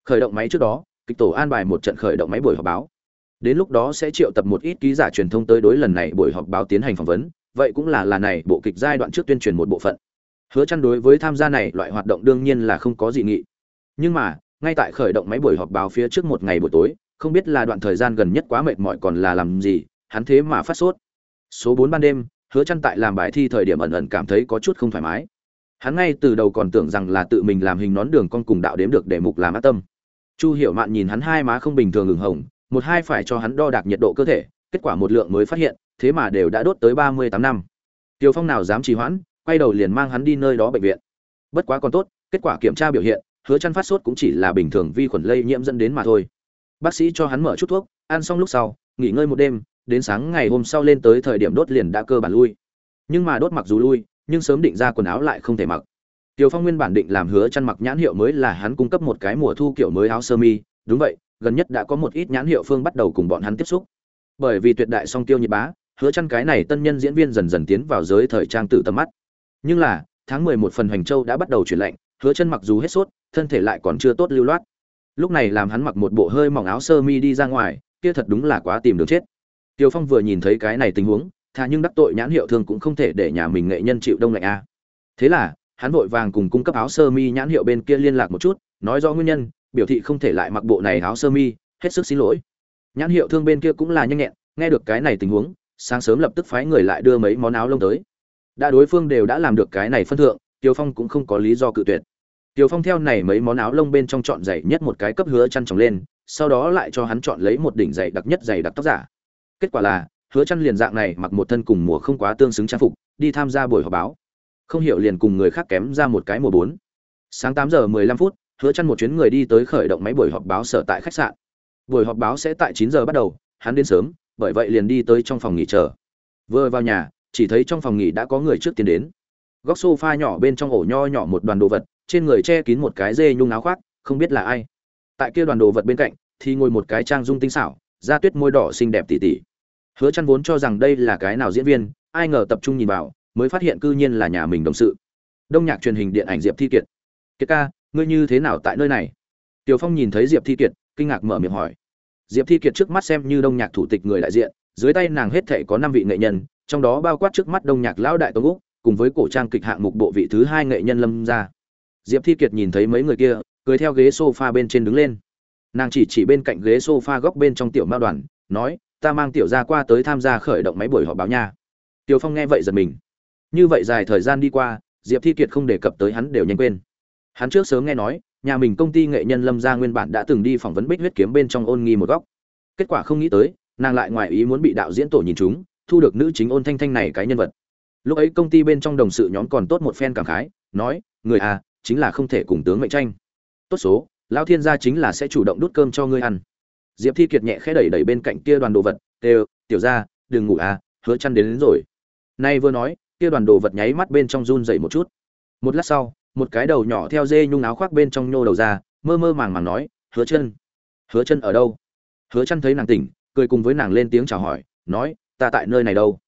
khởi động máy trước đó kịch tổ an bài một trận khởi động máy buổi họp báo. Đến lúc đó sẽ triệu tập một ít ký giả truyền thông tới đối lần này buổi họp báo tiến hành phỏng vấn vậy cũng là là này bộ kịch giai đoạn trước tuyên truyền một bộ phận. Hứa chăn đối với tham gia này loại hoạt động đương nhiên là không có gì nghị. Nhưng mà ngay tại khởi động máy buổi họp báo phía trước một ngày buổi tối, không biết là đoạn thời gian gần nhất quá mệt mỏi còn là làm gì, hắn thế mà phát sốt. Số bốn ban đêm, hứa chăn tại làm bài thi thời điểm ẩn ẩn cảm thấy có chút không thoải mái. Hắn ngay từ đầu còn tưởng rằng là tự mình làm hình nón đường con cùng đạo đếm được để mục làm ác tâm. Chu hiểu mạn nhìn hắn hai má không bình thường ửng hồng, một hai phải cho hắn đo đạc nhiệt độ cơ thể, kết quả một lượng mới phát hiện, thế mà đều đã đốt tới ba mươi tám năm. Tiêu phong nào dám trì hoãn, quay đầu liền mang hắn đi nơi đó bệnh viện. Bất quá còn tốt, kết quả kiểm tra biểu hiện hứa chăn phát sốt cũng chỉ là bình thường vi khuẩn lây nhiễm dẫn đến mà thôi bác sĩ cho hắn mở chút thuốc ăn xong lúc sau nghỉ ngơi một đêm đến sáng ngày hôm sau lên tới thời điểm đốt liền đã cơ bản lui nhưng mà đốt mặc dù lui nhưng sớm định ra quần áo lại không thể mặc Tiêu Phong nguyên bản định làm hứa chăn mặc nhãn hiệu mới là hắn cung cấp một cái mùa thu kiểu mới áo sơ mi, đúng vậy, gần nhất đã có một ít nhãn hiệu phương bắt đầu cùng bọn hắn tiếp xúc. Bởi vì tuyệt đại song tiêu nhiệt bá, hứa chăn cái này tân nhân diễn viên dần dần tiến vào giới thời trang tự tầm mắt. Nhưng là, tháng 11 phần hành châu đã bắt đầu chuyển lạnh, hứa chân mặc dù hết sốt, thân thể lại còn chưa tốt lưu loát. Lúc này làm hắn mặc một bộ hơi mỏng áo sơ mi đi ra ngoài, kia thật đúng là quá tìm đường chết. Tiêu Phong vừa nhìn thấy cái này tình huống, thà nhưng đắc tội nhãn hiệu thường cũng không thể để nhà mình nghệ nhân chịu đông lạnh a. Thế là, hắn vội vàng cùng cung cấp áo sơ mi nhãn hiệu bên kia liên lạc một chút, nói rõ nguyên nhân, biểu thị không thể lại mặc bộ này áo sơ mi, hết sức xin lỗi. Nhãn hiệu thương bên kia cũng là nhanh nhẹn, nghe được cái này tình huống, sáng sớm lập tức phái người lại đưa mấy món áo lông tới. Đã đối phương đều đã làm được cái này phân thượng, Tiêu Phong cũng không có lý do cự tuyệt. Tiêu Phong theo này mấy món áo lông bên trong chọn dày nhất một cái cấp hứa chăn trồng lên, sau đó lại cho hắn chọn lấy một đỉnh dày đặc nhất dày đặc tóc giả. Kết quả là, hứa chăn liền dạng này mặc một thân cùng mùa không quá tương xứng trang phục, đi tham gia buổi họp báo. Không hiểu liền cùng người khác kém ra một cái mùa bốn. Sáng tám giờ mười lăm phút hứa chăn một chuyến người đi tới khởi động máy buổi họp báo sở tại khách sạn. Buổi họp báo sẽ tại chín giờ bắt đầu hắn đến sớm bởi vậy liền đi tới trong phòng nghỉ chờ. Vừa vào nhà chỉ thấy trong phòng nghỉ đã có người trước tiên đến góc sofa nhỏ bên trong ổ nho nhỏ một đoàn đồ vật, trên người che kín một cái dê nhung áo khoác, không biết là ai. Tại kia đoàn đồ vật bên cạnh, thì ngồi một cái trang dung tinh xảo, da tuyết môi đỏ xinh đẹp tỉ tỉ. Hứa chân vốn cho rằng đây là cái nào diễn viên, ai ngờ tập trung nhìn vào, mới phát hiện cư nhiên là nhà mình đồng sự. Đông nhạc truyền hình điện ảnh diệp thi kiệt. Kiệt ca, ngươi như thế nào tại nơi này? Tiểu phong nhìn thấy diệp thi kiệt, kinh ngạc mở miệng hỏi. Diệp thi kiệt trước mắt xem như đông nhạc thủ tịch người đại diện, dưới tay nàng hết thảy có năm vị nghệ nhân, trong đó bao quát trước mắt đông nhạc lão đại tống úc cùng với cổ trang kịch hạng mục bộ vị thứ hai nghệ nhân lâm gia. Diệp thi kiệt nhìn thấy mấy người kia, cười theo ghế sofa bên trên đứng lên. Nàng chỉ chỉ bên cạnh ghế sofa góc bên trong tiểu mao đoàn, nói, ta mang tiểu gia qua tới tham gia khởi động máy buổi họp báo nha. Tiểu phong nghe vậy giật mình. Như vậy dài thời gian đi qua, diệp thi kiệt không đề cập tới hắn đều nhanh quên. Hắn trước sớm nghe nói, nhà mình công ty nghệ nhân lâm gia nguyên bản đã từng đi phỏng vấn bích huyết kiếm bên trong ôn nghi một góc. Kết quả không nghĩ tới, nàng lại ngoài ý muốn bị đạo diễn tổ nhìn chúng, thu được nữ chính ôn thanh thanh này cái nhân vật lúc ấy công ty bên trong đồng sự nhóm còn tốt một phen cảm khái nói người à chính là không thể cùng tướng mệnh tranh. Tốt số lão thiên gia chính là sẽ chủ động đút cơm cho ngươi ăn. Diệp thi kiệt nhẹ khẽ đẩy đẩy bên cạnh kia đoàn đồ vật đều tiểu ra đừng ngủ à hứa chăn đến, đến rồi. Nay vừa nói kia đoàn đồ vật nháy mắt bên trong run dậy một chút. Một lát sau một cái đầu nhỏ theo dê nhung áo khoác bên trong nhô đầu ra mơ mơ màng màng nói hứa chân hứa chân ở đâu? Hứa chân thấy nàng tỉnh cười cùng với nàng lên tiếng chào hỏi nói ta tại nơi này đâu?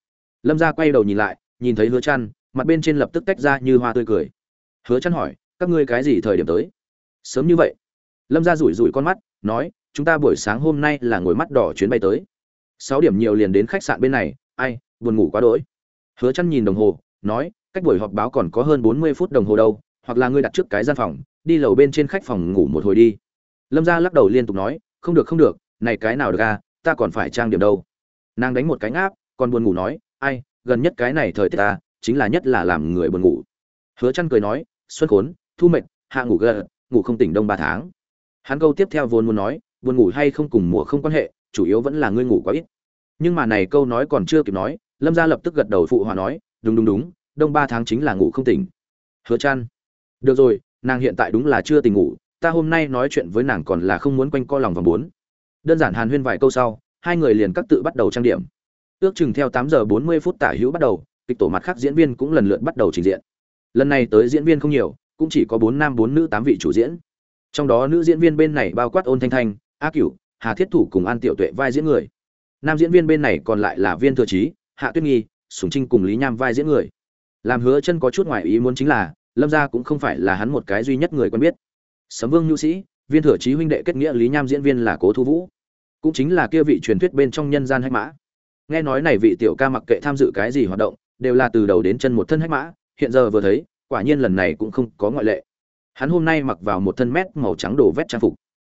Lâm gia quay đầu nhìn lại nhìn thấy hứa chăn mặt bên trên lập tức tách ra như hoa tươi cười. Hứa chăn hỏi các ngươi cái gì thời điểm tới? Sớm như vậy. Lâm gia rủi rủi con mắt nói chúng ta buổi sáng hôm nay là ngồi mắt đỏ chuyến bay tới. Sáu điểm nhiều liền đến khách sạn bên này ai buồn ngủ quá đỗi. Hứa chăn nhìn đồng hồ nói cách buổi họp báo còn có hơn 40 phút đồng hồ đâu hoặc là ngươi đặt trước cái gian phòng đi lầu bên trên khách phòng ngủ một hồi đi. Lâm gia lắc đầu liên tục nói không được không được này cái nào được à ta còn phải trang điểm đâu. Nàng đánh một cái ngáp, còn buồn ngủ nói ai gần nhất cái này thời tiết ta, chính là nhất là làm người buồn ngủ. Hứa chăn cười nói, xuân khốn, thu mệt hạ ngủ gật, ngủ không tỉnh đông ba tháng. Hắn câu tiếp theo vốn muốn nói, buồn ngủ hay không cùng mùa không quan hệ, chủ yếu vẫn là ngươi ngủ quá ít. Nhưng mà này câu nói còn chưa kịp nói, lâm gia lập tức gật đầu phụ hòa nói, đúng đúng đúng, đông ba tháng chính là ngủ không tỉnh. Hứa chăn được rồi, nàng hiện tại đúng là chưa tỉnh ngủ, ta hôm nay nói chuyện với nàng còn là không muốn quanh co lòng vòng bốn. Đơn giản hàn huyên vài câu sau, hai người liền các tự bắt đầu trang điểm ước chừng theo tám giờ bốn mươi phút tả hữu bắt đầu, kịch tổ mặt khác diễn viên cũng lần lượt bắt đầu trình diện. Lần này tới diễn viên không nhiều, cũng chỉ có bốn nam bốn nữ tám vị chủ diễn. Trong đó nữ diễn viên bên này bao quát ôn thanh thanh, a cửu, hà thiết thủ cùng an tiểu tuệ vai diễn người. Nam diễn viên bên này còn lại là viên thừa trí hạ tuyết nghi, sùng trinh cùng lý nham vai diễn người. Làm hứa chân có chút ngoài ý muốn chính là, lâm gia cũng không phải là hắn một cái duy nhất người quen biết. Sấm vương nhu sĩ, viên thừa trí huynh đệ kết nghĩa lý nham diễn viên là cố thu vũ. Cũng chính là kia vị truyền thuyết bên trong nhân gian hắc mã nghe nói này vị tiểu ca mặc kệ tham dự cái gì hoạt động, đều là từ đầu đến chân một thân hách mã, hiện giờ vừa thấy, quả nhiên lần này cũng không có ngoại lệ. Hắn hôm nay mặc vào một thân mét màu trắng đồ vét trang phục.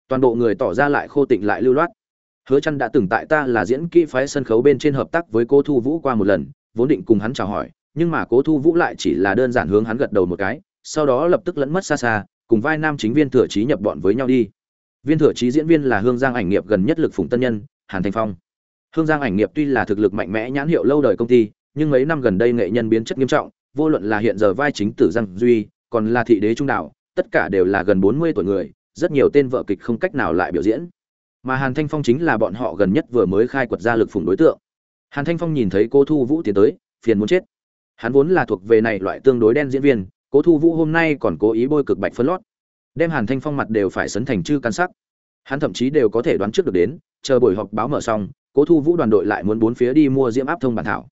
Toàn bộ người tỏ ra lại khô tịnh lại lưu loát. Hứa chăn đã từng tại ta là diễn kỹ phái sân khấu bên trên hợp tác với cô thu vũ qua một lần, vốn định cùng hắn chào hỏi, nhưng mà cố thu vũ lại chỉ là đơn giản hướng hắn gật đầu một cái, sau đó lập tức lẫn mất xa xa, cùng vai nam chính viên thừa trí nhập bọn với nhau đi. Viên thừa trí diễn viên là hương giang ảnh nghiệp gần nhất lực phùng tân nhân, hàn thành phong hương giang ảnh nghiệp tuy là thực lực mạnh mẽ nhãn hiệu lâu đời công ty, nhưng mấy năm gần đây nghệ nhân biến chất nghiêm trọng, vô luận là hiện giờ vai chính tử giang duy, còn là thị đế trung đạo, tất cả đều là gần bốn mươi tuổi người, rất nhiều tên vợ kịch không cách nào lại biểu diễn. Mà hàn thanh phong chính là bọn họ gần nhất vừa mới khai quật ra lực phủng đối tượng. Hàn thanh phong nhìn thấy cô thu vũ tiến tới, phiền muốn chết. Hắn vốn là thuộc về này loại tương đối đen diễn viên, cố thu vũ hôm nay còn cố ý bôi cực bạch phân lót. Đem hàn thanh phong mặt đều phải sấn thành chư căn sắc. Hắn thậm chí đều có thể đoán trước được đến, chờ buổi họp báo mở xong cố thu vũ đoàn đội lại muốn bốn phía đi mua diễm áp thông bản thảo.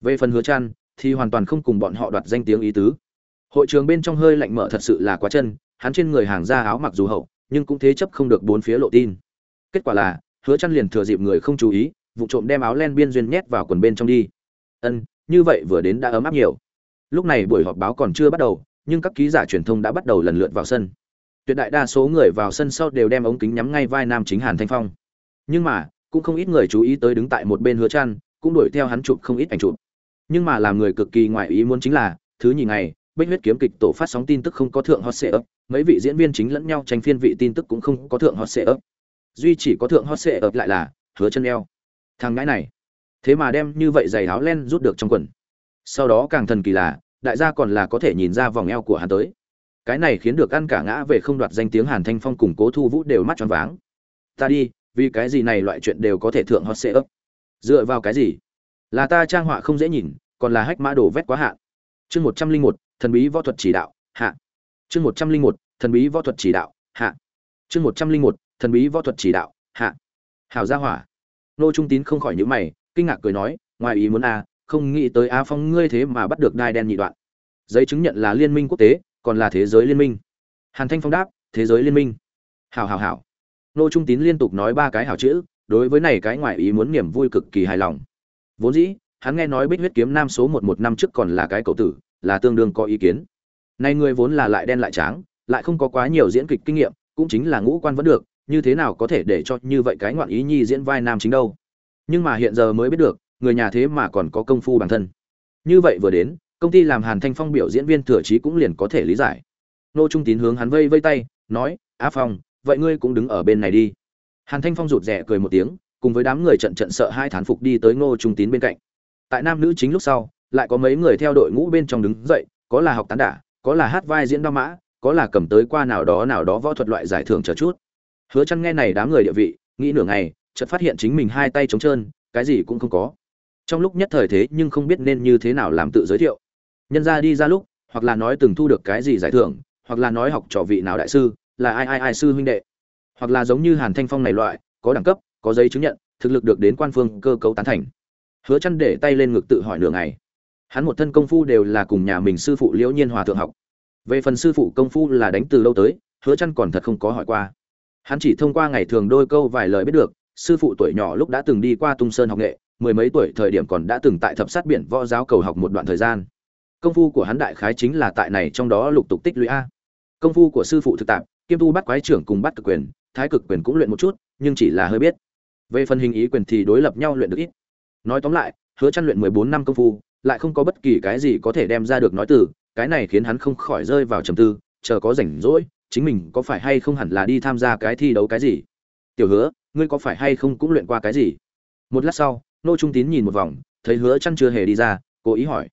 Về phần hứa trăn thì hoàn toàn không cùng bọn họ đoạt danh tiếng ý tứ. Hội trường bên trong hơi lạnh mở thật sự là quá chân, hắn trên người hàng ra áo mặc dù hậu, nhưng cũng thế chấp không được bốn phía lộ tin. Kết quả là, hứa trăn liền thừa dịp người không chú ý, vụ trộm đem áo len biên duyên nhét vào quần bên trong đi. Ân, như vậy vừa đến đã ấm áp nhiều. Lúc này buổi họp báo còn chưa bắt đầu, nhưng các ký giả truyền thông đã bắt đầu lần lượt vào sân. Tuyệt đại đa số người vào sân sau đều đem ống kính nhắm ngay vai nam chính hàn thanh phong. Nhưng mà cũng không ít người chú ý tới đứng tại một bên hứa chăn, cũng đuổi theo hắn chụp không ít ảnh chụp. Nhưng mà làm người cực kỳ ngoại ý muốn chính là, thứ nhì ngày, bích huyết kiếm kịch tổ phát sóng tin tức không có thượng hot sệ ấp mấy vị diễn viên chính lẫn nhau tranh phiên vị tin tức cũng không có thượng hot sệ ấp duy chỉ có thượng hot sệ ấp lại là, hứa chân eo. Thằng ngãi này. Thế mà đem như vậy giày áo len rút được trong quần. Sau đó càng thần kỳ là, đại gia còn là có thể nhìn ra vòng eo của hắn tới. Cái này khiến được ăn cả ngã về không đoạt danh tiếng hàn thanh phong cùng cố thu vũ đều mắt tròn váng. Ta đi vì cái gì này loại chuyện đều có thể thượng hot sệ ấp? Dựa vào cái gì? Là ta trang họa không dễ nhìn, còn là hách mã đồ vét quá hạn. Chương một trăm linh một, thần bí võ thuật chỉ đạo, hạ. Chương một trăm linh một, thần bí võ thuật chỉ đạo, hạ. Chương một trăm linh một, thần bí võ thuật chỉ đạo, hạ. Hảo gia hỏa. Nô trung tín không khỏi nhữ mày, kinh ngạc cười nói, ngoài ý muốn a không nghĩ tới a phong ngươi thế mà bắt được đai đen nhị đoạn. Giấy chứng nhận là liên minh quốc tế, còn là thế giới liên minh. Hàn thanh phong đáp, thế giới liên minh. Hảo hảo hảo nô trung tín liên tục nói ba cái hảo chữ, đối với này cái ngoại ý muốn niềm vui cực kỳ hài lòng. Vốn dĩ, hắn nghe nói bích huyết kiếm nam số một một năm trước còn là cái cậu tử, là tương đương có ý kiến. Nay người vốn là lại đen lại tráng lại không có quá nhiều diễn kịch kinh nghiệm, cũng chính là ngũ quan vẫn được, như thế nào có thể để cho như vậy cái ngoạn ý nhi diễn vai nam chính đâu? Nhưng mà hiện giờ mới biết được, người nhà thế mà còn có công phu bản thân. Như vậy vừa đến, công ty làm hàn thanh phong biểu diễn viên thừa trí cũng liền có thể lý giải. Nô trung tín hướng hắn vây vây tay, nói, á phong vậy ngươi cũng đứng ở bên này đi. Hàn thanh phong rụt rè cười một tiếng, cùng với đám người trận trận sợ hai thán phục đi tới ngô trung tín bên cạnh. Tại nam nữ chính lúc sau, lại có mấy người theo đội ngũ bên trong đứng dậy, có là học tán đả, có là hát vai diễn đao mã, có là cầm tới qua nào đó nào đó võ thuật loại giải thưởng chờ chút. Hứa chăn nghe này đám người địa vị, nghĩ nửa ngày, chợt phát hiện chính mình hai tay trống trơn, cái gì cũng không có. Trong lúc nhất thời thế nhưng không biết nên như thế nào làm tự giới thiệu. Nhân ra đi ra lúc, hoặc là nói từng thu được cái gì giải thưởng, hoặc là nói học trò vị nào đại sư là ai ai ai sư huynh đệ. Hoặc là giống như hàn thanh phong này loại, có đẳng cấp, có giấy chứng nhận, thực lực được đến quan phương cơ cấu tán thành. Hứa chăn để tay lên ngực tự hỏi nửa ngày. Hắn một thân công phu đều là cùng nhà mình sư phụ liễu nhiên hòa thượng học. Về phần sư phụ công phu là đánh từ lâu tới, hứa chăn còn thật không có hỏi qua. Hắn chỉ thông qua ngày thường đôi câu vài lời biết được, sư phụ tuổi nhỏ lúc đã từng đi qua tung sơn học nghệ, mười mấy tuổi thời điểm còn đã từng tại thập sát biển võ giáo cầu học một đoạn thời gian. Công phu của hắn đại khái chính là tại này trong đó lục tục tích lũy a. Công phu của sư phụ thực tạp kiêm tu bắt quái trưởng cùng bắt cực quyền, thái cực quyền cũng luyện một chút, nhưng chỉ là hơi biết. Về phần hình ý quyền thì đối lập nhau luyện được ít. Nói tóm lại, hứa chăn luyện 14 năm công phu, lại không có bất kỳ cái gì có thể đem ra được nói từ, cái này khiến hắn không khỏi rơi vào trầm tư, chờ có rảnh rỗi, chính mình có phải hay không hẳn là đi tham gia cái thi đấu cái gì? Tiểu hứa, ngươi có phải hay không cũng luyện qua cái gì? Một lát sau, nô trung tín nhìn một vòng, thấy hứa chăn chưa hề đi ra, cố ý hỏi.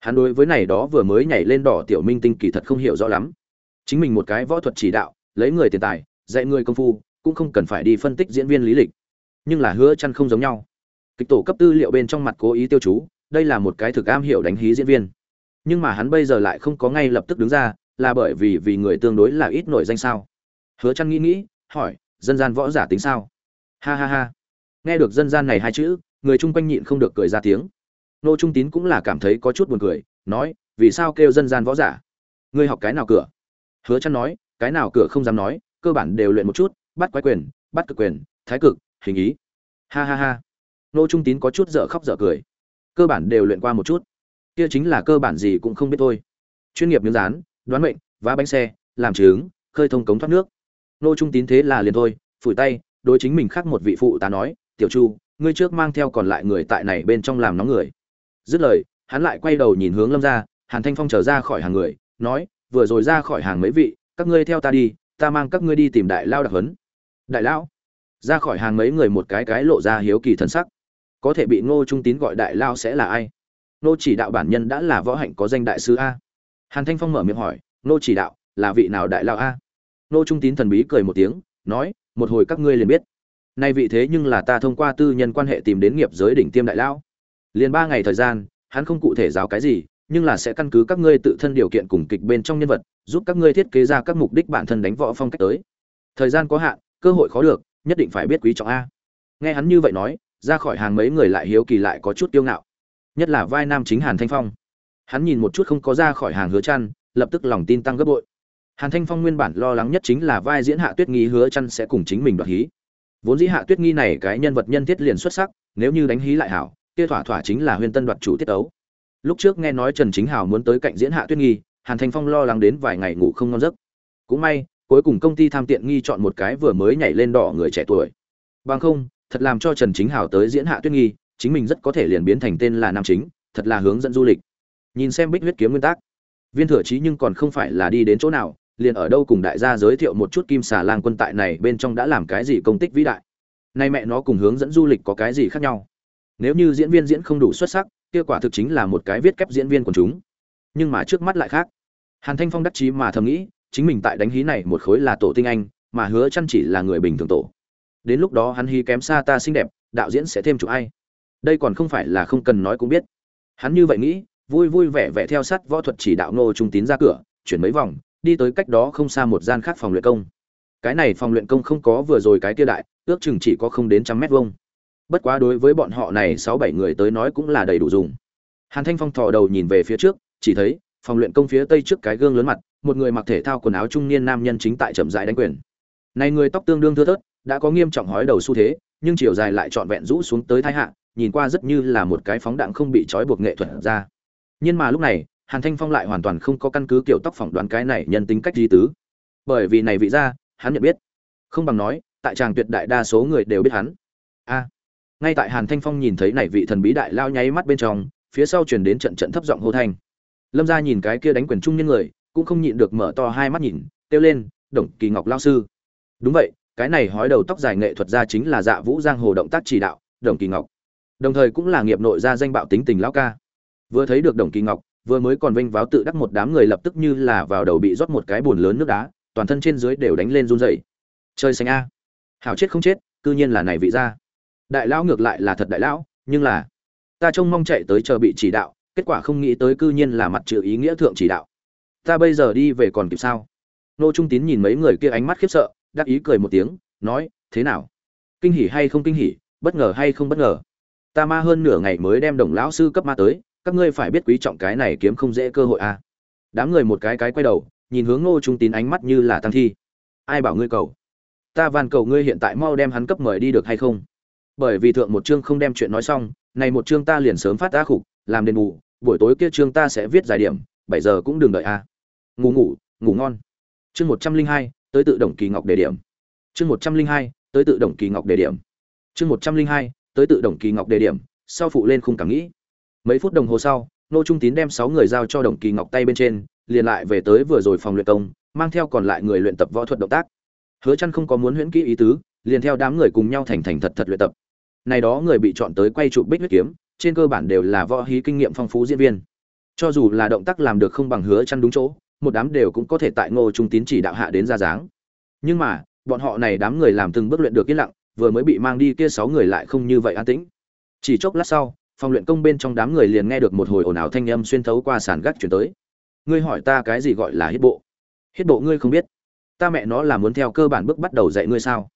Hắn đối với này đó vừa mới nhảy lên đỏ tiểu minh tinh kỳ thật không hiểu rõ lắm chính mình một cái võ thuật chỉ đạo, lấy người tiền tài, dạy người công phu, cũng không cần phải đi phân tích diễn viên lý lịch. Nhưng là hứa chăn không giống nhau. Kịch tổ cấp tư liệu bên trong mặt cố ý tiêu chú, đây là một cái thực am hiểu đánh hí diễn viên. Nhưng mà hắn bây giờ lại không có ngay lập tức đứng ra, là bởi vì vì người tương đối là ít nổi danh sao. Hứa chăn nghĩ nghĩ, hỏi, dân gian võ giả tính sao? Ha ha ha. Nghe được dân gian này hai chữ, người chung quanh nhịn không được cười ra tiếng. Nô trung tín cũng là cảm thấy có chút buồn cười, nói, vì sao kêu dân gian võ giả? Ngươi học cái nào cửa? Hứa chăn nói, cái nào cửa không dám nói, cơ bản đều luyện một chút, bắt quái quyền, bắt cực quyền, thái cực, hình ý. Ha ha ha. Nô trung tín có chút dở khóc dở cười. Cơ bản đều luyện qua một chút. Kia chính là cơ bản gì cũng không biết thôi. Chuyên nghiệp miếng dán, đoán mệnh, vá bánh xe, làm chứng khơi thông cống thoát nước. Nô trung tín thế là liền thôi, phủi tay, đối chính mình khác một vị phụ tá nói, tiểu chu, ngươi trước mang theo còn lại người tại này bên trong làm nóng người. Dứt lời, hắn lại quay đầu nhìn hướng lâm ra hàn thanh phong trở ra khỏi hàng người, nói vừa rồi ra khỏi hàng mấy vị, các ngươi theo ta đi, ta mang các ngươi đi tìm đại lao đặc hấn đại lão, ra khỏi hàng mấy người một cái cái lộ ra hiếu kỳ thần sắc. Có thể bị ngô trung tín gọi đại lao sẽ là ai? Ngô chỉ đạo bản nhân đã là võ hạnh có danh đại sứ a. Hàn thanh phong mở miệng hỏi, ngô chỉ đạo, là vị nào đại lao a? Ngô trung tín thần bí cười một tiếng, nói, một hồi các ngươi liền biết. Nay vị thế nhưng là ta thông qua tư nhân quan hệ tìm đến nghiệp giới đỉnh tiêm đại lao. Liền ba ngày thời gian, hắn không cụ thể giáo cái gì nhưng là sẽ căn cứ các ngươi tự thân điều kiện cùng kịch bên trong nhân vật, giúp các ngươi thiết kế ra các mục đích bản thân đánh võ phong cách tới. Thời gian có hạn, cơ hội khó được, nhất định phải biết quý trọng a. Nghe hắn như vậy nói, ra khỏi hàng mấy người lại hiếu kỳ lại có chút tiêu ngạo. Nhất là vai nam chính hàn thanh phong. Hắn nhìn một chút không có ra khỏi hàng hứa chăn, lập tức lòng tin tăng gấp bội. Hàn thanh phong nguyên bản lo lắng nhất chính là vai diễn hạ tuyết nghi hứa chăn sẽ cùng chính mình đoạt hí. Vốn dĩ hạ tuyết nghi này cái nhân vật nhân thiết liền xuất sắc, nếu như đánh hí lại hảo, kia thỏa thỏa chính là huyên tân đoạt chủ tiết ấu lúc trước nghe nói trần chính hào muốn tới cạnh diễn hạ tuyết nghi, hàn thanh phong lo lắng đến vài ngày ngủ không ngon giấc. Cũng may, cuối cùng công ty tham tiện nghi chọn một cái vừa mới nhảy lên đỏ người trẻ tuổi. Bằng không, thật làm cho trần chính hào tới diễn hạ tuyết nghi, chính mình rất có thể liền biến thành tên là nam chính, thật là hướng dẫn du lịch. Nhìn xem bích huyết kiếm nguyên tắc. Viên thừa chí nhưng còn không phải là đi đến chỗ nào, liền ở đâu cùng đại gia giới thiệu một chút kim xà lang quân tại này bên trong đã làm cái gì công tích vĩ đại. Nay mẹ nó cùng hướng dẫn du lịch có cái gì khác nhau? Nếu như diễn viên diễn không đủ xuất sắc kia quả thực chính là một cái viết kép diễn viên của chúng. Nhưng mà trước mắt lại khác. Hàn thanh phong đắc chí mà thầm nghĩ, chính mình tại đánh hí này một khối là tổ tinh anh, mà hứa chăn chỉ là người bình thường tổ. Đến lúc đó hắn hí kém xa ta xinh đẹp, đạo diễn sẽ thêm chụp ai. Đây còn không phải là không cần nói cũng biết. Hắn như vậy nghĩ, vui vui vẻ vẻ theo sát võ thuật chỉ đạo nô trung tín ra cửa, chuyển mấy vòng, đi tới cách đó không xa một gian khác phòng luyện công. Cái này phòng luyện công không có vừa rồi cái kia đại, ước chừng chỉ có không đến trăm mét vuông bất quá đối với bọn họ này sáu bảy người tới nói cũng là đầy đủ dùng. Hàn thanh phong thò đầu nhìn về phía trước, chỉ thấy, phòng luyện công phía tây trước cái gương lớn mặt, một người mặc thể thao quần áo trung niên nam nhân chính tại chậm rãi đánh quyền. Này người tóc tương đương thưa thớt, đã có nghiêm trọng hói đầu xu thế, nhưng chiều dài lại trọn vẹn rũ xuống tới thái hạ, nhìn qua rất như là một cái phóng đạn không bị trói buộc nghệ thuật ra. Nhưng mà lúc này, hàn thanh phong lại hoàn toàn không có căn cứ kiểu tóc phỏng đoán cái này nhân tính cách di tứ. Bởi vì này vị ra hắn nhận biết. Không bằng nói, tại tràng tuyệt đại đa số người đều biết hắn. A ngay tại hàn thanh phong nhìn thấy này vị thần bí đại lao nháy mắt bên trong, phía sau truyền đến trận trận thấp giọng hô thanh. Lâm gia nhìn cái kia đánh quyền trung nhân người, cũng không nhịn được mở to hai mắt nhìn, kêu lên, đồng kỳ ngọc lao sư. Đúng vậy, cái này hói đầu tóc dài nghệ thuật gia chính là dạ vũ giang hồ động tác chỉ đạo, đồng kỳ ngọc. Đồng thời cũng là nghiệp nội gia danh bạo tính tình lão ca. Vừa thấy được đồng kỳ ngọc, vừa mới còn vinh váo tự đắc một đám người lập tức như là vào đầu bị rót một cái bùn lớn nước đá, toàn thân trên dưới đều đánh lên run rẩy. Chơi xanh a, hảo chết không chết, cư nhiên là này vị gia đại lão ngược lại là thật đại lão, nhưng là, ta trông mong chạy tới chờ bị chỉ đạo, kết quả không nghĩ tới cư nhiên là mặt chữ ý nghĩa thượng chỉ đạo. Ta bây giờ đi về còn kịp sao? Nô trung tín nhìn mấy người kia ánh mắt khiếp sợ, đắc ý cười một tiếng, nói, thế nào? Kinh hỉ hay không kinh hỉ, bất ngờ hay không bất ngờ? Ta ma hơn nửa ngày mới đem đồng lão sư cấp ma tới, các ngươi phải biết quý trọng cái này kiếm không dễ cơ hội à. đám người một cái cái quay đầu, nhìn hướng nô trung tín ánh mắt như là tăng thi. Ai bảo ngươi cầu? Ta van cầu ngươi hiện tại mau đem hắn cấp mời đi được hay không? Bởi vì thượng một chương không đem chuyện nói xong, này một chương ta liền sớm phát ra khục, làm đền bù, buổi tối kia chương ta sẽ viết giải điểm, bảy giờ cũng đừng đợi a. Ngủ ngủ ngủ ngon. Chương một trăm linh hai, tới tự động kỳ ngọc đề điểm. Chương một trăm linh hai, tới tự động kỳ ngọc đề điểm. Chương một trăm linh hai, tới tự động kỳ ngọc đề điểm, sau phụ lên khung cảm nghĩ. Mấy phút đồng hồ sau, nô trung tín đem sáu người giao cho đồng kỳ ngọc tay bên trên, liền lại về tới vừa rồi phòng luyện công, mang theo còn lại người luyện tập võ thuật động tác. Hứa chăn không có muốn huyễn kỹ ý tứ, liền theo đám người cùng nhau thành thành thật thật luyện tập này đó người bị chọn tới quay chụp bích huyết kiếm, trên cơ bản đều là võ hí kinh nghiệm phong phú diễn viên. Cho dù là động tác làm được không bằng hứa chăn đúng chỗ, một đám đều cũng có thể tại ngô trung tín chỉ đạo hạ đến ra dáng. Nhưng mà, bọn họ này đám người làm từng bước luyện được yên lặng, vừa mới bị mang đi kia sáu người lại không như vậy an tĩnh. Chỉ chốc lát sau, phòng luyện công bên trong đám người liền nghe được một hồi ồn ào thanh âm xuyên thấu qua sàn gác chuyển tới. Ngươi hỏi ta cái gì gọi là hít bộ? Hít bộ ngươi không biết. Ta mẹ nó là muốn theo cơ bản bước bắt đầu dạy ngươi sao?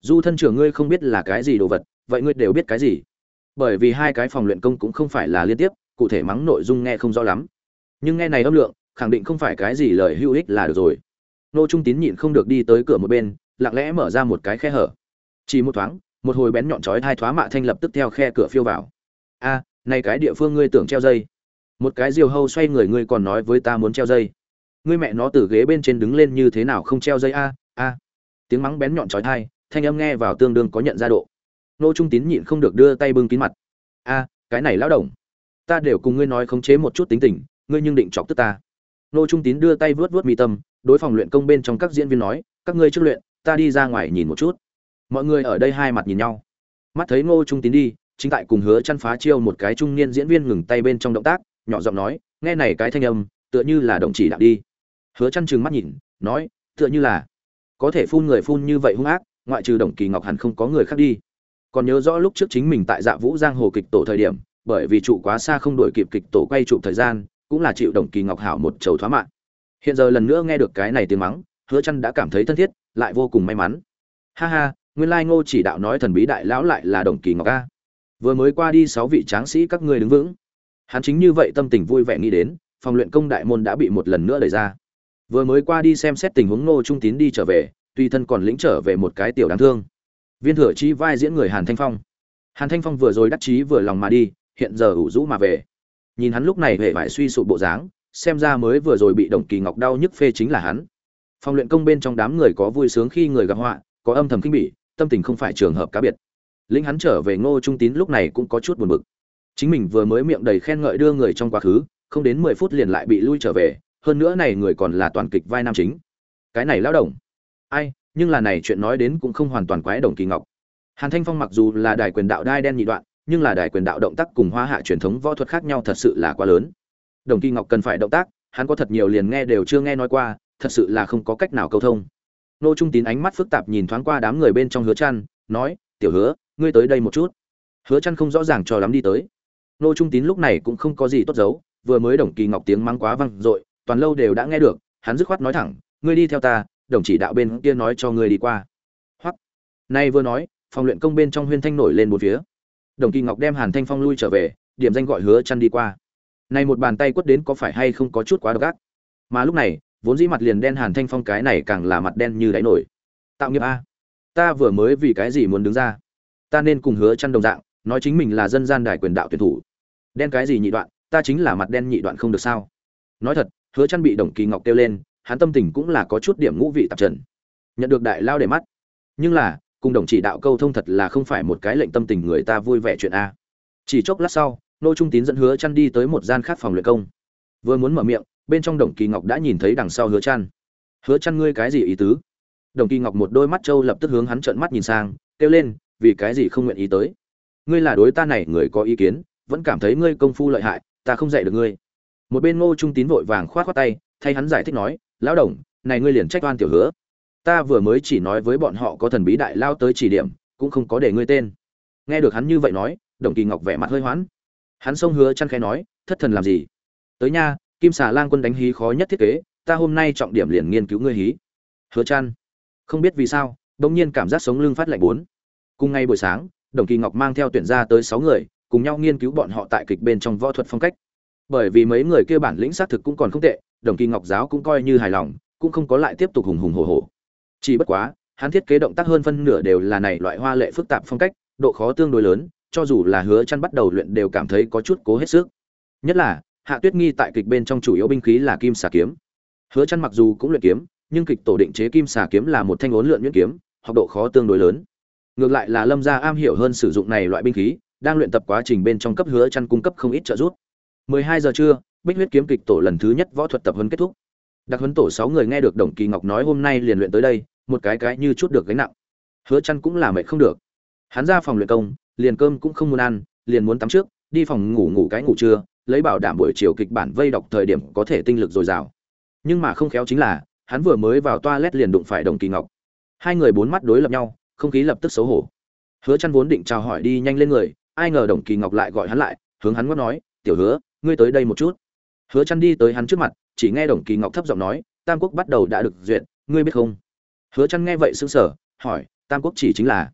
Du thân trưởng ngươi không biết là cái gì đồ vật vậy ngươi đều biết cái gì? Bởi vì hai cái phòng luyện công cũng không phải là liên tiếp cụ thể mắng nội dung nghe không rõ lắm. Nhưng nghe này âm lượng khẳng định không phải cái gì lời hữu ích là được rồi. Nô trung tín nhịn không được đi tới cửa một bên lặng lẽ mở ra một cái khe hở. Chỉ một thoáng một hồi bén nhọn chói hai thoá mạ thanh lập tức theo khe cửa phiêu vào. A à, này cái địa phương ngươi tưởng treo dây. Một cái diều hâu xoay người ngươi còn nói với ta muốn treo dây. Ngươi mẹ nó từ ghế bên trên đứng lên như thế nào không treo dây a? A. Tiếng mắng bén nhọn trói thai thanh âm nghe vào tương đương có nhận ra độ. Nô trung tín nhịn không được đưa tay bưng kín mặt. A, cái này lão đồng, ta đều cùng ngươi nói khống chế một chút tính tình, ngươi nhưng định chọc tức ta. Nô trung tín đưa tay vớt vớt mi tâm, đối phòng luyện công bên trong các diễn viên nói, các ngươi trước luyện, ta đi ra ngoài nhìn một chút. Mọi người ở đây hai mặt nhìn nhau. Mắt thấy ngô trung tín đi, chính tại cùng hứa chăn phá chiêu một cái trung niên diễn viên ngừng tay bên trong động tác, nhỏ giọng nói, nghe này cái thanh âm, tựa như là động chỉ đạo đi. Hứa chăn trừng mắt nhìn, nói, tựa như là, có thể phun người phun như vậy hung ác ngoại trừ đồng kỳ ngọc hẳn không có người khác đi. Còn nhớ rõ lúc trước chính mình tại dạ vũ giang hồ kịch tổ thời điểm, bởi vì trụ quá xa không đuổi kịp kịch tổ quay trụ thời gian, cũng là chịu đồng kỳ ngọc hảo một chầu thoá mạng. Hiện giờ lần nữa nghe được cái này tiếng mắng, hứa chăn đã cảm thấy thân thiết, lại vô cùng may mắn. Ha ha, nguyên lai ngô chỉ đạo nói thần bí đại lão lại là đồng kỳ ngọc a. Vừa mới qua đi sáu vị tráng sĩ các ngươi đứng vững. Hắn chính như vậy tâm tình vui vẻ nghĩ đến, phòng luyện công đại môn đã bị một lần nữa đẩy ra. Vừa mới qua đi xem xét tình huống ngô trung tín đi trở về tuy thân còn lĩnh trở về một cái tiểu đáng thương. Viên thừa chi vai diễn người hàn thanh phong. Hàn thanh phong vừa rồi đắc chí vừa lòng mà đi, hiện giờ ủ rũ mà về. Nhìn hắn lúc này hề vải suy sụp bộ dáng, xem ra mới vừa rồi bị đồng kỳ ngọc đau nhức phê chính là hắn. Phòng luyện công bên trong đám người có vui sướng khi người gặp họa, có âm thầm kinh bỉ, tâm tình không phải trường hợp cá biệt. Lĩnh hắn trở về ngô trung tín lúc này cũng có chút buồn bực. Chính mình vừa mới miệng đầy khen ngợi đưa người trong quá khứ, không đến mười phút liền lại bị lui trở về, hơn nữa này người còn là toàn kịch vai nam chính. Cái này lão động ai nhưng là này chuyện nói đến cũng không hoàn toàn quái đồng kỳ ngọc. Hàn thanh phong mặc dù là đài quyền đạo đai đen nhị đoạn nhưng là đài quyền đạo động tác cùng hoa hạ truyền thống võ thuật khác nhau thật sự là quá lớn. Đồng kỳ ngọc cần phải động tác hắn có thật nhiều liền nghe đều chưa nghe nói qua thật sự là không có cách nào câu thông. Nô trung tín ánh mắt phức tạp nhìn thoáng qua đám người bên trong hứa chăn nói tiểu hứa ngươi tới đây một chút. Hứa chăn không rõ ràng cho lắm đi tới. Nô trung tín lúc này cũng không có gì tốt giấu vừa mới đồng kỳ ngọc tiếng mắng quá văng, dội toàn lâu đều đã nghe được hắn dứt khoát nói thẳng ngươi đi theo ta đồng chỉ đạo bên kia nói cho ngươi đi qua. Hoặc nay vừa nói, phòng luyện công bên trong huyên thanh nổi lên một phía. Đồng kỳ ngọc đem hàn thanh phong lui trở về, điểm danh gọi hứa chăn đi qua. Này một bàn tay quất đến có phải hay không có chút quá độc ác? Mà lúc này, vốn dĩ mặt liền đen hàn thanh phong cái này càng là mặt đen như đáy nổi. Tạo nghiệp a. Ta vừa mới vì cái gì muốn đứng ra? Ta nên cùng hứa chăn đồng dạng, nói chính mình là dân gian đài quyền đạo tuyển thủ. Đen cái gì nhị đoạn, ta chính là mặt đen nhị đoạn không được sao? Nói thật, hứa chăn bị đồng kỳ ngọc kêu lên hắn tâm tình cũng là có chút điểm ngũ vị tạp trần. Nhận được đại lao để mắt. Nhưng là, cùng đồng chỉ đạo câu thông thật là không phải một cái lệnh tâm tình người ta vui vẻ chuyện a. Chỉ chốc lát sau, nô trung tín dẫn hứa chăn đi tới một gian khác phòng luyện công. Vừa muốn mở miệng, bên trong đồng kỳ ngọc đã nhìn thấy đằng sau hứa chăn. Hứa chăn ngươi cái gì ý tứ? Đồng kỳ ngọc một đôi mắt trâu lập tức hướng hắn trợn mắt nhìn sang, kêu lên, vì cái gì không nguyện ý tới? Ngươi là đối ta này người có ý kiến, vẫn cảm thấy ngươi công phu lợi hại, ta không dạy được ngươi. Một bên ngô trung tín vội vàng khoát khoát tay, thay hắn giải thích nói lão đồng, này ngươi liền trách oan tiểu hứa. Ta vừa mới chỉ nói với bọn họ có thần bí đại lao tới chỉ điểm, cũng không có để ngươi tên. Nghe được hắn như vậy nói, đồng kỳ ngọc vẻ mặt hơi hoãn hắn xông hứa chăn khẽ nói, thất thần làm gì? Tới nha, kim xà lang quân đánh hí khó nhất thiết kế, ta hôm nay trọng điểm liền nghiên cứu ngươi hí. Hứa chăn. Không biết vì sao, đột nhiên cảm giác sống lưng phát lạnh bốn. Cùng ngay buổi sáng, đồng kỳ ngọc mang theo tuyển gia tới 6 người, cùng nhau nghiên cứu bọn họ tại kịch bên trong võ thuật phong cách. Bởi vì mấy người kia bản lĩnh xác thực cũng còn không tệ đồng kỳ ngọc giáo cũng coi như hài lòng, cũng không có lại tiếp tục hùng hùng hổ hổ. Chỉ bất quá, hắn thiết kế động tác hơn phân nửa đều là này loại hoa lệ phức tạp phong cách, độ khó tương đối lớn, cho dù là hứa chăn bắt đầu luyện đều cảm thấy có chút cố hết sức. Nhất là, hạ tuyết nghi tại kịch bên trong chủ yếu binh khí là kim xà kiếm. Hứa chăn mặc dù cũng luyện kiếm, nhưng kịch tổ định chế kim xà kiếm là một thanh ốn lượn nhuyễn kiếm, học độ khó tương đối lớn. Ngược lại là lâm gia am hiểu hơn sử dụng này loại binh khí, đang luyện tập quá trình bên trong cấp hứa chăn cung cấp không ít trợ giúp. 12 giờ trưa bích huyết kiếm kịch tổ lần thứ nhất võ thuật tập huấn kết thúc. Đặc huấn tổ 6 người nghe được đồng kỳ ngọc nói hôm nay liền luyện tới đây, một cái cái như chút được gánh nặng. Hứa Chân cũng là mệt không được. Hắn ra phòng luyện công, liền cơm cũng không muốn ăn, liền muốn tắm trước, đi phòng ngủ ngủ cái ngủ trưa, lấy bảo đảm buổi chiều kịch bản vây đọc thời điểm có thể tinh lực dồi dào. Nhưng mà không khéo chính là, hắn vừa mới vào toilet liền đụng phải đồng kỳ ngọc. Hai người bốn mắt đối lập nhau, không khí lập tức xấu hổ. Hứa Chân vốn định chào hỏi đi nhanh lên người, ai ngờ đồng kỳ ngọc lại gọi hắn lại, hướng hắn quát nói, tiểu hứa, ngươi tới đây một chút hứa chăn đi tới hắn trước mặt, chỉ nghe đồng kỳ ngọc thấp giọng nói, tam quốc bắt đầu đã được duyệt, ngươi biết không? Hứa chăn nghe vậy sững sờ, hỏi, tam quốc chỉ chính là?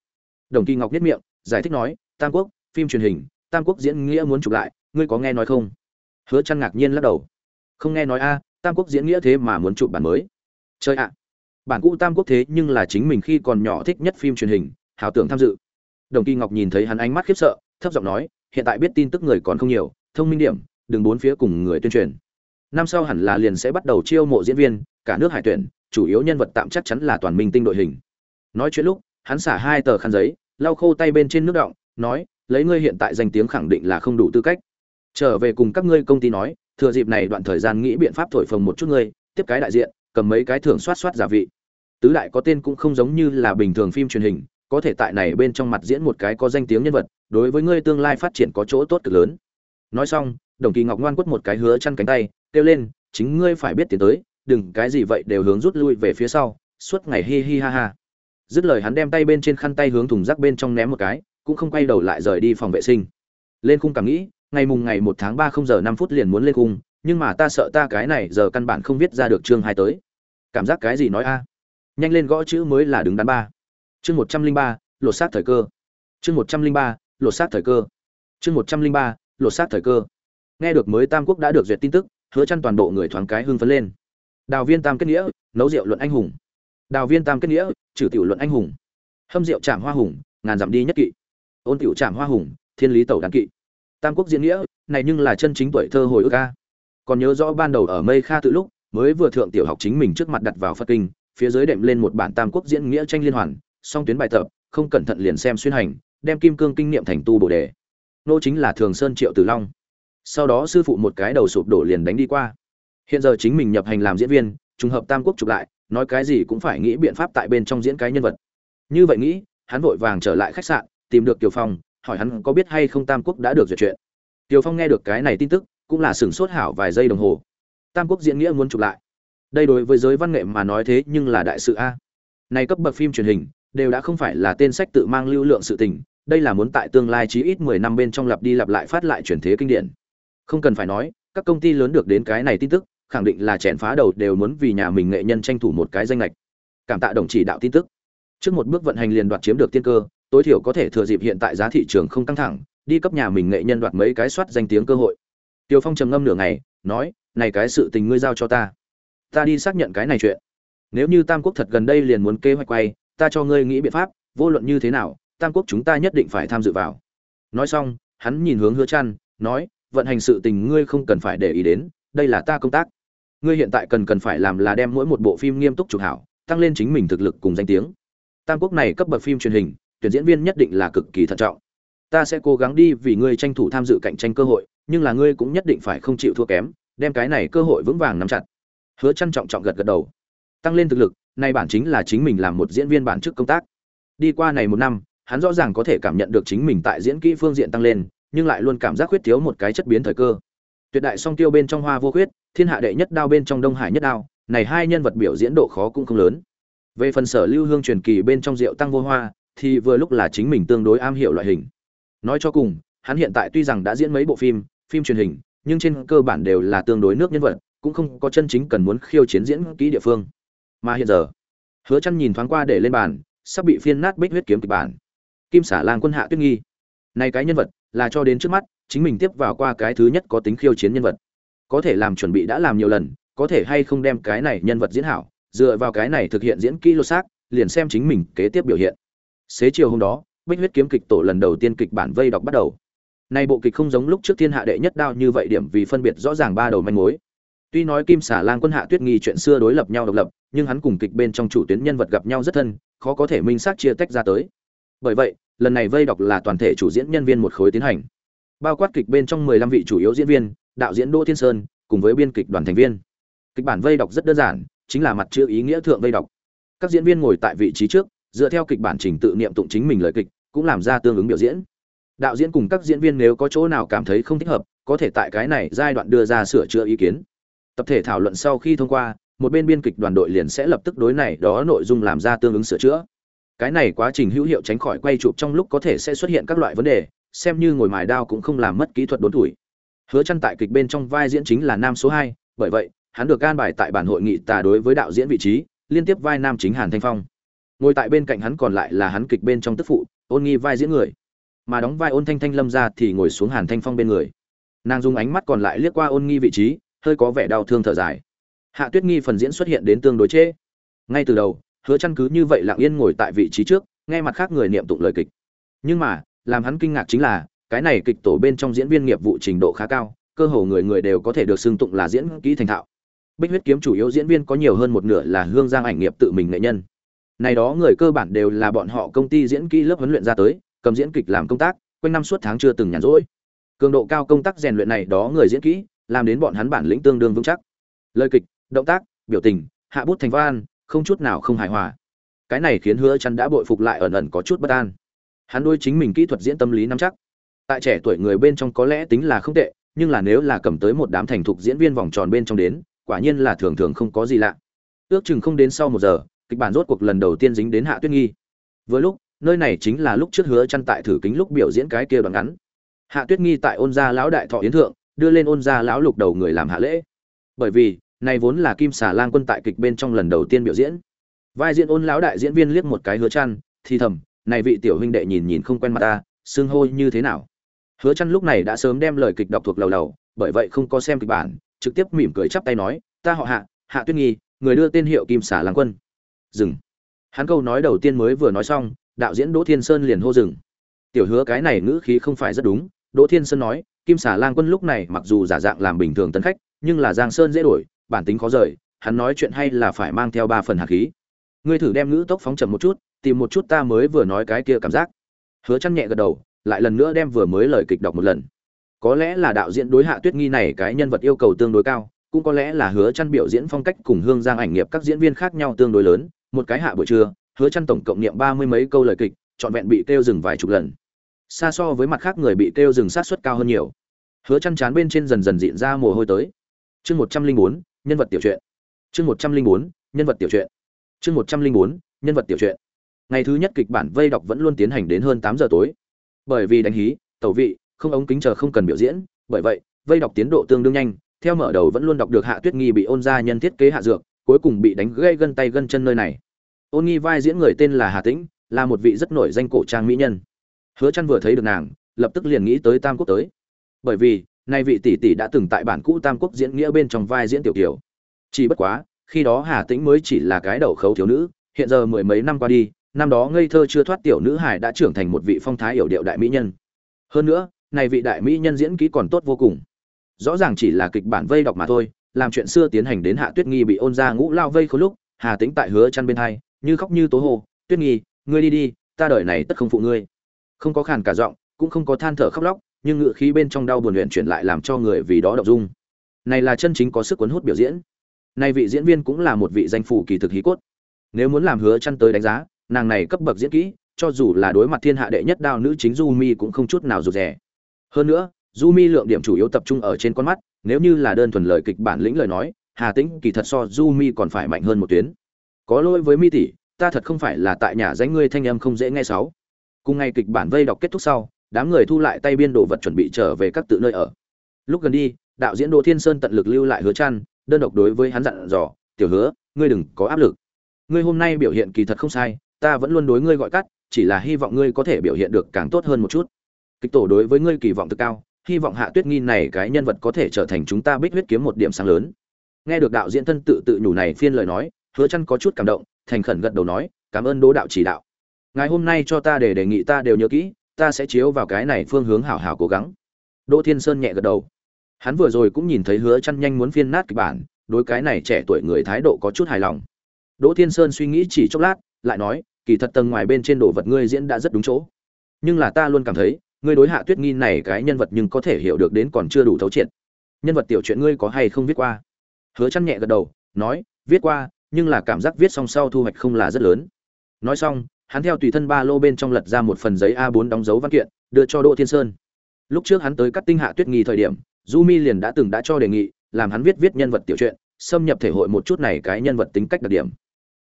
Đồng kỳ ngọc nhất miệng, giải thích nói, tam quốc, phim truyền hình, tam quốc diễn nghĩa muốn chụp lại, ngươi có nghe nói không? Hứa chăn ngạc nhiên lắc đầu, không nghe nói a, tam quốc diễn nghĩa thế mà muốn chụp bản mới. Chơi ạ, bản cũ tam quốc thế nhưng là chính mình khi còn nhỏ thích nhất phim truyền hình, hảo tưởng tham dự. Đồng kỳ ngọc nhìn thấy hắn ánh mắt khiếp sợ, thấp giọng nói, hiện tại biết tin tức người còn không nhiều, thông minh điểm đừng bốn phía cùng người tuyên truyền. Năm sau hẳn là liền sẽ bắt đầu chiêu mộ diễn viên, cả nước hải tuyển, chủ yếu nhân vật tạm chắc chắn là toàn minh tinh đội hình. Nói chuyện lúc, hắn xả hai tờ khăn giấy, lau khô tay bên trên nước động nói, lấy ngươi hiện tại danh tiếng khẳng định là không đủ tư cách. Trở về cùng các ngươi công ty nói, thừa dịp này đoạn thời gian nghĩ biện pháp thổi phồng một chút ngươi, tiếp cái đại diện, cầm mấy cái thưởng soát soát giả vị. Tứ đại có tên cũng không giống như là bình thường phim truyền hình, có thể tại này bên trong mặt diễn một cái có danh tiếng nhân vật, đối với ngươi tương lai phát triển có chỗ tốt cực lớn. Nói xong đồng kỳ ngọc ngoan quất một cái hứa chăn cánh tay, kêu lên, chính ngươi phải biết tiến tới, đừng cái gì vậy đều hướng rút lui về phía sau, suốt ngày hi hi ha ha. Dứt lời hắn đem tay bên trên khăn tay hướng thùng rác bên trong ném một cái, cũng không quay đầu lại rời đi phòng vệ sinh. Lên khung cảm nghĩ, ngày mùng ngày một tháng ba không giờ năm phút liền muốn lên khung, nhưng mà ta sợ ta cái này giờ căn bản không viết ra được chương hai tới. Cảm giác cái gì nói a? Nhanh lên gõ chữ mới là đứng đắn ba. Chương một trăm linh ba, lột xác thời cơ. Chương một trăm linh ba, lột xác thời cơ. Chương một trăm linh ba, lột xác thời cơ nghe được mới tam quốc đã được duyệt tin tức, hứa chăn toàn bộ người thoáng cái hưng phấn lên. Đào viên tam kết nghĩa, nấu rượu luận anh hùng. Đào viên tam kết nghĩa, trừ tiểu luận anh hùng. Hâm rượu trạm hoa hùng, ngàn dặm đi nhất kỵ. Ôn tiểu trạm hoa hùng, thiên lý tẩu đàn kỵ. Tam quốc diễn nghĩa, này nhưng là chân chính tuổi thơ hồi ức ca còn nhớ rõ ban đầu ở mây kha tự lúc, mới vừa thượng tiểu học chính mình trước mặt đặt vào phật kinh, phía dưới đệm lên một bản tam quốc diễn nghĩa tranh liên hoàn, song tuyến bài tập, không cẩn thận liền xem xuyên hành, đem kim cương kinh nghiệm thành tu bổ đề. Nô chính là thường sơn triệu tử long sau đó sư phụ một cái đầu sụp đổ liền đánh đi qua. Hiện giờ chính mình nhập hành làm diễn viên, trùng hợp tam quốc chụp lại, nói cái gì cũng phải nghĩ biện pháp tại bên trong diễn cái nhân vật. Như vậy nghĩ, hắn vội vàng trở lại khách sạn, tìm được tiểu phong, hỏi hắn có biết hay không tam quốc đã được duyệt chuyện. Tiểu phong nghe được cái này tin tức, cũng là sửng sốt hảo vài giây đồng hồ. Tam quốc diễn nghĩa muốn chụp lại. Đây đối với giới văn nghệ mà nói thế nhưng là đại sự a. Này cấp bậc phim truyền hình, đều đã không phải là tên sách tự mang lưu lượng sự tình, đây là muốn tại tương lai chí ít mười năm bên trong lặp đi lặp lại phát lại truyền thế kinh điển không cần phải nói, các công ty lớn được đến cái này tin tức, khẳng định là chèn phá đầu đều muốn vì nhà mình nghệ nhân tranh thủ một cái danh lệch cảm tạ đồng chỉ đạo tin tức. Trước một bước vận hành liền đoạt chiếm được tiên cơ, tối thiểu có thể thừa dịp hiện tại giá thị trường không căng thẳng, đi cấp nhà mình nghệ nhân đoạt mấy cái soát danh tiếng cơ hội. Tiêu phong trầm ngâm nửa ngày, nói, này cái sự tình ngươi giao cho ta. Ta đi xác nhận cái này chuyện. Nếu như tam quốc thật gần đây liền muốn kế hoạch quay, ta cho ngươi nghĩ biện pháp, vô luận như thế nào, tam quốc chúng ta nhất định phải tham dự vào. Nói xong, hắn nhìn hướng hứa chăn nói vận hành sự tình ngươi không cần phải để ý đến, đây là ta công tác. Ngươi hiện tại cần cần phải làm là đem mỗi một bộ phim nghiêm túc chụp hảo, tăng lên chính mình thực lực cùng danh tiếng. Tam quốc này cấp bậc phim truyền hình, tuyển diễn viên nhất định là cực kỳ thận trọng. Ta sẽ cố gắng đi vì ngươi tranh thủ tham dự cạnh tranh cơ hội, nhưng là ngươi cũng nhất định phải không chịu thua kém, đem cái này cơ hội vững vàng nắm chặt. Hứa chăn trọng trọng gật gật đầu. Tăng lên thực lực, nay bản chính là chính mình làm một diễn viên bản chức công tác. Đi qua này một năm, hắn rõ ràng có thể cảm nhận được chính mình tại diễn kỹ phương diện tăng lên nhưng lại luôn cảm giác khuyết thiếu một cái chất biến thời cơ. Tuyệt đại song tiêu bên trong hoa vô khuyết, thiên hạ đệ nhất đao bên trong đông hải nhất đao, này hai nhân vật biểu diễn độ khó cũng không lớn. Về phần sở lưu hương truyền kỳ bên trong rượu tăng vô hoa, thì vừa lúc là chính mình tương đối am hiểu loại hình. Nói cho cùng, hắn hiện tại tuy rằng đã diễn mấy bộ phim phim truyền hình, nhưng trên cơ bản đều là tương đối nước nhân vật, cũng không có chân chính cần muốn khiêu chiến diễn kỹ địa phương. Mà hiện giờ, hứa chăn nhìn thoáng qua để lên bàn, sắp bị phiên nát bích huyết kiếm kịch bản. Kim xả lang quân hạ tuyết nghi. Này cái nhân vật là cho đến trước mắt, chính mình tiếp vào qua cái thứ nhất có tính khiêu chiến nhân vật. Có thể làm chuẩn bị đã làm nhiều lần, có thể hay không đem cái này nhân vật diễn hảo, dựa vào cái này thực hiện diễn kỹ lô xác, liền xem chính mình kế tiếp biểu hiện. Xế chiều hôm đó, bích huyết kiếm kịch tổ lần đầu tiên kịch bản vây đọc bắt đầu. Nay bộ kịch không giống lúc trước thiên hạ đệ nhất đao như vậy điểm vì phân biệt rõ ràng ba đầu manh mối. Tuy nói kim xả lang quân hạ tuyết nghi chuyện xưa đối lập nhau độc lập, nhưng hắn cùng kịch bên trong chủ tuyến nhân vật gặp nhau rất thân, khó có thể minh xác chia tách ra tới. Bởi vậy lần này vây đọc là toàn thể chủ diễn nhân viên một khối tiến hành. Bao quát kịch bên trong 15 vị chủ yếu diễn viên, đạo diễn đỗ thiên sơn, cùng với biên kịch đoàn thành viên. Kịch bản vây đọc rất đơn giản, chính là mặt chữ ý nghĩa thượng vây đọc. Các diễn viên ngồi tại vị trí trước, dựa theo kịch bản trình tự niệm tụng chính mình lời kịch, cũng làm ra tương ứng biểu diễn. Đạo diễn cùng các diễn viên nếu có chỗ nào cảm thấy không thích hợp, có thể tại cái này giai đoạn đưa ra sửa chữa ý kiến. Tập thể thảo luận sau khi thông qua, một bên biên kịch đoàn đội liền sẽ lập tức đối này đó nội dung làm ra tương ứng sửa chữa cái này quá trình hữu hiệu tránh khỏi quay chụp trong lúc có thể sẽ xuất hiện các loại vấn đề xem như ngồi mài đao cũng không làm mất kỹ thuật đốn tuổi. Hứa chăn tại kịch bên trong vai diễn chính là nam số 2, bởi vậy hắn được can bài tại bản hội nghị tà đối với đạo diễn vị trí liên tiếp vai nam chính hàn thanh phong. Ngồi tại bên cạnh hắn còn lại là hắn kịch bên trong tức phụ ôn nghi vai diễn người. Mà đóng vai ôn thanh thanh lâm ra thì ngồi xuống hàn thanh phong bên người. Nàng dùng ánh mắt còn lại liếc qua ôn nghi vị trí hơi có vẻ đau thương thở dài. Hạ tuyết nghi phần diễn xuất hiện đến tương đối chế. ngay từ đầu hứa chăn cứ như vậy lặng yên ngồi tại vị trí trước, nghe mặt khác người niệm tụng lời kịch. Nhưng mà, làm hắn kinh ngạc chính là, cái này kịch tổ bên trong diễn viên nghiệp vụ trình độ khá cao, cơ hồ người người đều có thể được xưng tụng là diễn kỹ thành thạo. Bích huyết kiếm chủ yếu diễn viên có nhiều hơn một nửa là hương giang ảnh nghiệp tự mình nghệ nhân. Này đó người cơ bản đều là bọn họ công ty diễn kỹ lớp huấn luyện ra tới, cầm diễn kịch làm công tác, quanh năm suốt tháng chưa từng nhàn rỗi. Cường độ cao công tác rèn luyện này đó người diễn kỹ, làm đến bọn hắn bản lĩnh tương đương vững chắc. Lời kịch, động tác, biểu tình, hạ bút thành văn không chút nào không hài hòa. Cái này khiến hứa chăn đã bội phục lại ẩn ẩn có chút bất an. Hắn đôi chính mình kỹ thuật diễn tâm lý nắm chắc. Tại trẻ tuổi người bên trong có lẽ tính là không tệ, nhưng là nếu là cầm tới một đám thành thục diễn viên vòng tròn bên trong đến, quả nhiên là thường thường không có gì lạ. Ước chừng không đến sau một giờ, kịch bản rốt cuộc lần đầu tiên dính đến hạ tuyết nghi. Vừa lúc, nơi này chính là lúc trước hứa chăn tại thử kính lúc biểu diễn cái kia đoạn ngắn. Hạ tuyết nghi tại ôn gia lão đại thọ yến thượng, đưa lên ôn gia lão lục đầu người làm hạ lễ. Bởi vì này vốn là kim xà lang quân tại kịch bên trong lần đầu tiên biểu diễn. Vai diễn ôn lão đại diễn viên liếc một cái hứa chăn thì thầm, này vị tiểu huynh đệ nhìn nhìn không quen mặt ta sương hô như thế nào? Hứa chăn lúc này đã sớm đem lời kịch đọc thuộc lầu lầu, bởi vậy không có xem kịch bản, trực tiếp mỉm cười chắp tay nói, ta họ hạ hạ tuyết nghi, người đưa tên hiệu kim xà lang quân. Dừng. Hắn câu nói đầu tiên mới vừa nói xong, đạo diễn đỗ thiên sơn liền hô dừng. Tiểu hứa cái này ngữ khí không phải rất đúng, đỗ thiên sơn nói, kim xà lang quân lúc này mặc dù giả dạng làm bình thường tân khách, nhưng là giang sơn dễ đổi bản tính khó rời, hắn nói chuyện hay là phải mang theo ba phần hạt khí. Ngươi thử đem ngữ tốc phóng chậm một chút, tìm một chút ta mới vừa nói cái kia cảm giác. Hứa chăn nhẹ gật đầu, lại lần nữa đem vừa mới lời kịch đọc một lần. Có lẽ là đạo diễn đối hạ tuyết nghi này cái nhân vật yêu cầu tương đối cao, cũng có lẽ là hứa chăn biểu diễn phong cách cùng hương giang ảnh nghiệp các diễn viên khác nhau tương đối lớn. Một cái hạ buổi trưa, hứa chăn tổng cộng niệm ba mươi mấy câu lời kịch, trọn vẹn bị kêu dừng vài chục lần. Xa so với mặt khác người bị kêu dừng sát suất cao hơn nhiều. Hứa chăn chán bên trên dần dần dịn ra mồ hôi tới. Chương một trăm linh bốn nhân vật tiểu truyện. Chương một trăm linh bốn, nhân vật tiểu truyện. Chương một trăm linh bốn, nhân vật tiểu truyện. Ngày thứ nhất kịch bản vây đọc vẫn luôn tiến hành đến hơn tám giờ tối. Bởi vì đánh hí, tẩu vị, không ống kính chờ không cần biểu diễn, bởi vậy, vây đọc tiến độ tương đương nhanh, theo mở đầu vẫn luôn đọc được hạ tuyết nghi bị ôn gia nhân thiết kế hạ dược, cuối cùng bị đánh gãy gân tay gân chân nơi này. Ôn nghi vai diễn người tên là hà tĩnh, là một vị rất nổi danh cổ trang mỹ nhân. Hứa chăn vừa thấy được nàng, lập tức liền nghĩ tới tam quốc tới. Bởi vì nay vị tỷ tỷ đã từng tại bản cũ tam quốc diễn nghĩa bên trong vai diễn tiểu tiểu. chỉ bất quá, khi đó hà tĩnh mới chỉ là cái đầu khấu thiếu nữ, hiện giờ mười mấy năm qua đi, năm đó ngây thơ chưa thoát tiểu nữ hải đã trưởng thành một vị phong thái hiểu điệu đại mỹ nhân. Hơn nữa, này vị đại mỹ nhân diễn kỹ còn tốt vô cùng. Rõ ràng chỉ là kịch bản vây đọc mà thôi, làm chuyện xưa tiến hành đến hạ tuyết nghi bị ôn ra ngũ lao vây khốn lúc, hà tĩnh tại hứa chăn bên hai, như khóc như tố hồ tuyết nghi, ngươi đi đi, ta đợi này tất không phụ ngươi. Không có khàn cả giọng, cũng không có than thở khóc lóc nhưng ngựa khí bên trong đau buồn luyện chuyển lại làm cho người vì đó động dung. Này là chân chính có sức cuốn hút biểu diễn. Này vị diễn viên cũng là một vị danh phủ kỳ thực hí cốt. Nếu muốn làm hứa chăn tới đánh giá, nàng này cấp bậc diễn kỹ, cho dù là đối mặt thiên hạ đệ nhất đao nữ chính du mi cũng không chút nào rụt rè. Hơn nữa, du mi lượng điểm chủ yếu tập trung ở trên con mắt, nếu như là đơn thuần lời kịch bản lĩnh lời nói, hà tĩnh kỳ thật so du mi còn phải mạnh hơn một tuyến. Có lỗi với mi tỷ, ta thật không phải là tại nhà danh ngươi thanh âm không dễ nghe sáu. Cùng ngày kịch bản vây đọc kết thúc sau đám người thu lại tay biên đồ vật chuẩn bị trở về các tự nơi ở. Lúc gần đi đạo diễn đỗ thiên sơn tận lực lưu lại hứa Trăn, đơn độc đối với hắn dặn dò tiểu hứa ngươi đừng có áp lực. Ngươi hôm nay biểu hiện kỳ thật không sai ta vẫn luôn đối ngươi gọi cắt chỉ là hy vọng ngươi có thể biểu hiện được càng tốt hơn một chút. Kịch tổ đối với ngươi kỳ vọng thực cao hy vọng hạ tuyết nghi này cái nhân vật có thể trở thành chúng ta bích huyết kiếm một điểm sáng lớn. Nghe được đạo diễn thân tự tự nhủ này phiên lời nói hứa chăn có chút cảm động thành khẩn gật đầu nói cảm ơn đỗ đạo chỉ đạo. Ngày hôm nay cho ta để đề nghị ta đều nhớ kỹ ta sẽ chiếu vào cái này phương hướng hảo hảo cố gắng. Đỗ thiên sơn nhẹ gật đầu. Hắn vừa rồi cũng nhìn thấy hứa chăn nhanh muốn phiên nát kịch bản, đối cái này trẻ tuổi người thái độ có chút hài lòng. Đỗ thiên sơn suy nghĩ chỉ chốc lát, lại nói, kỳ thật tầng ngoài bên trên đồ vật ngươi diễn đã rất đúng chỗ. Nhưng là ta luôn cảm thấy, ngươi đối hạ tuyết nghi này cái nhân vật nhưng có thể hiểu được đến còn chưa đủ thấu triệt. Nhân vật tiểu chuyện ngươi có hay không viết qua? Hứa chăn nhẹ gật đầu, nói, viết qua, nhưng là cảm giác viết xong sau thu hoạch không là rất lớn. Nói xong hắn theo tùy thân ba lô bên trong lật ra một phần giấy a 4 đóng dấu văn kiện, đưa cho đỗ thiên sơn. Lúc trước hắn tới cắt tinh hạ tuyết nghi thời điểm, du mi liền đã từng đã cho đề nghị, làm hắn viết viết nhân vật tiểu truyện, xâm nhập thể hội một chút này cái nhân vật tính cách đặc điểm.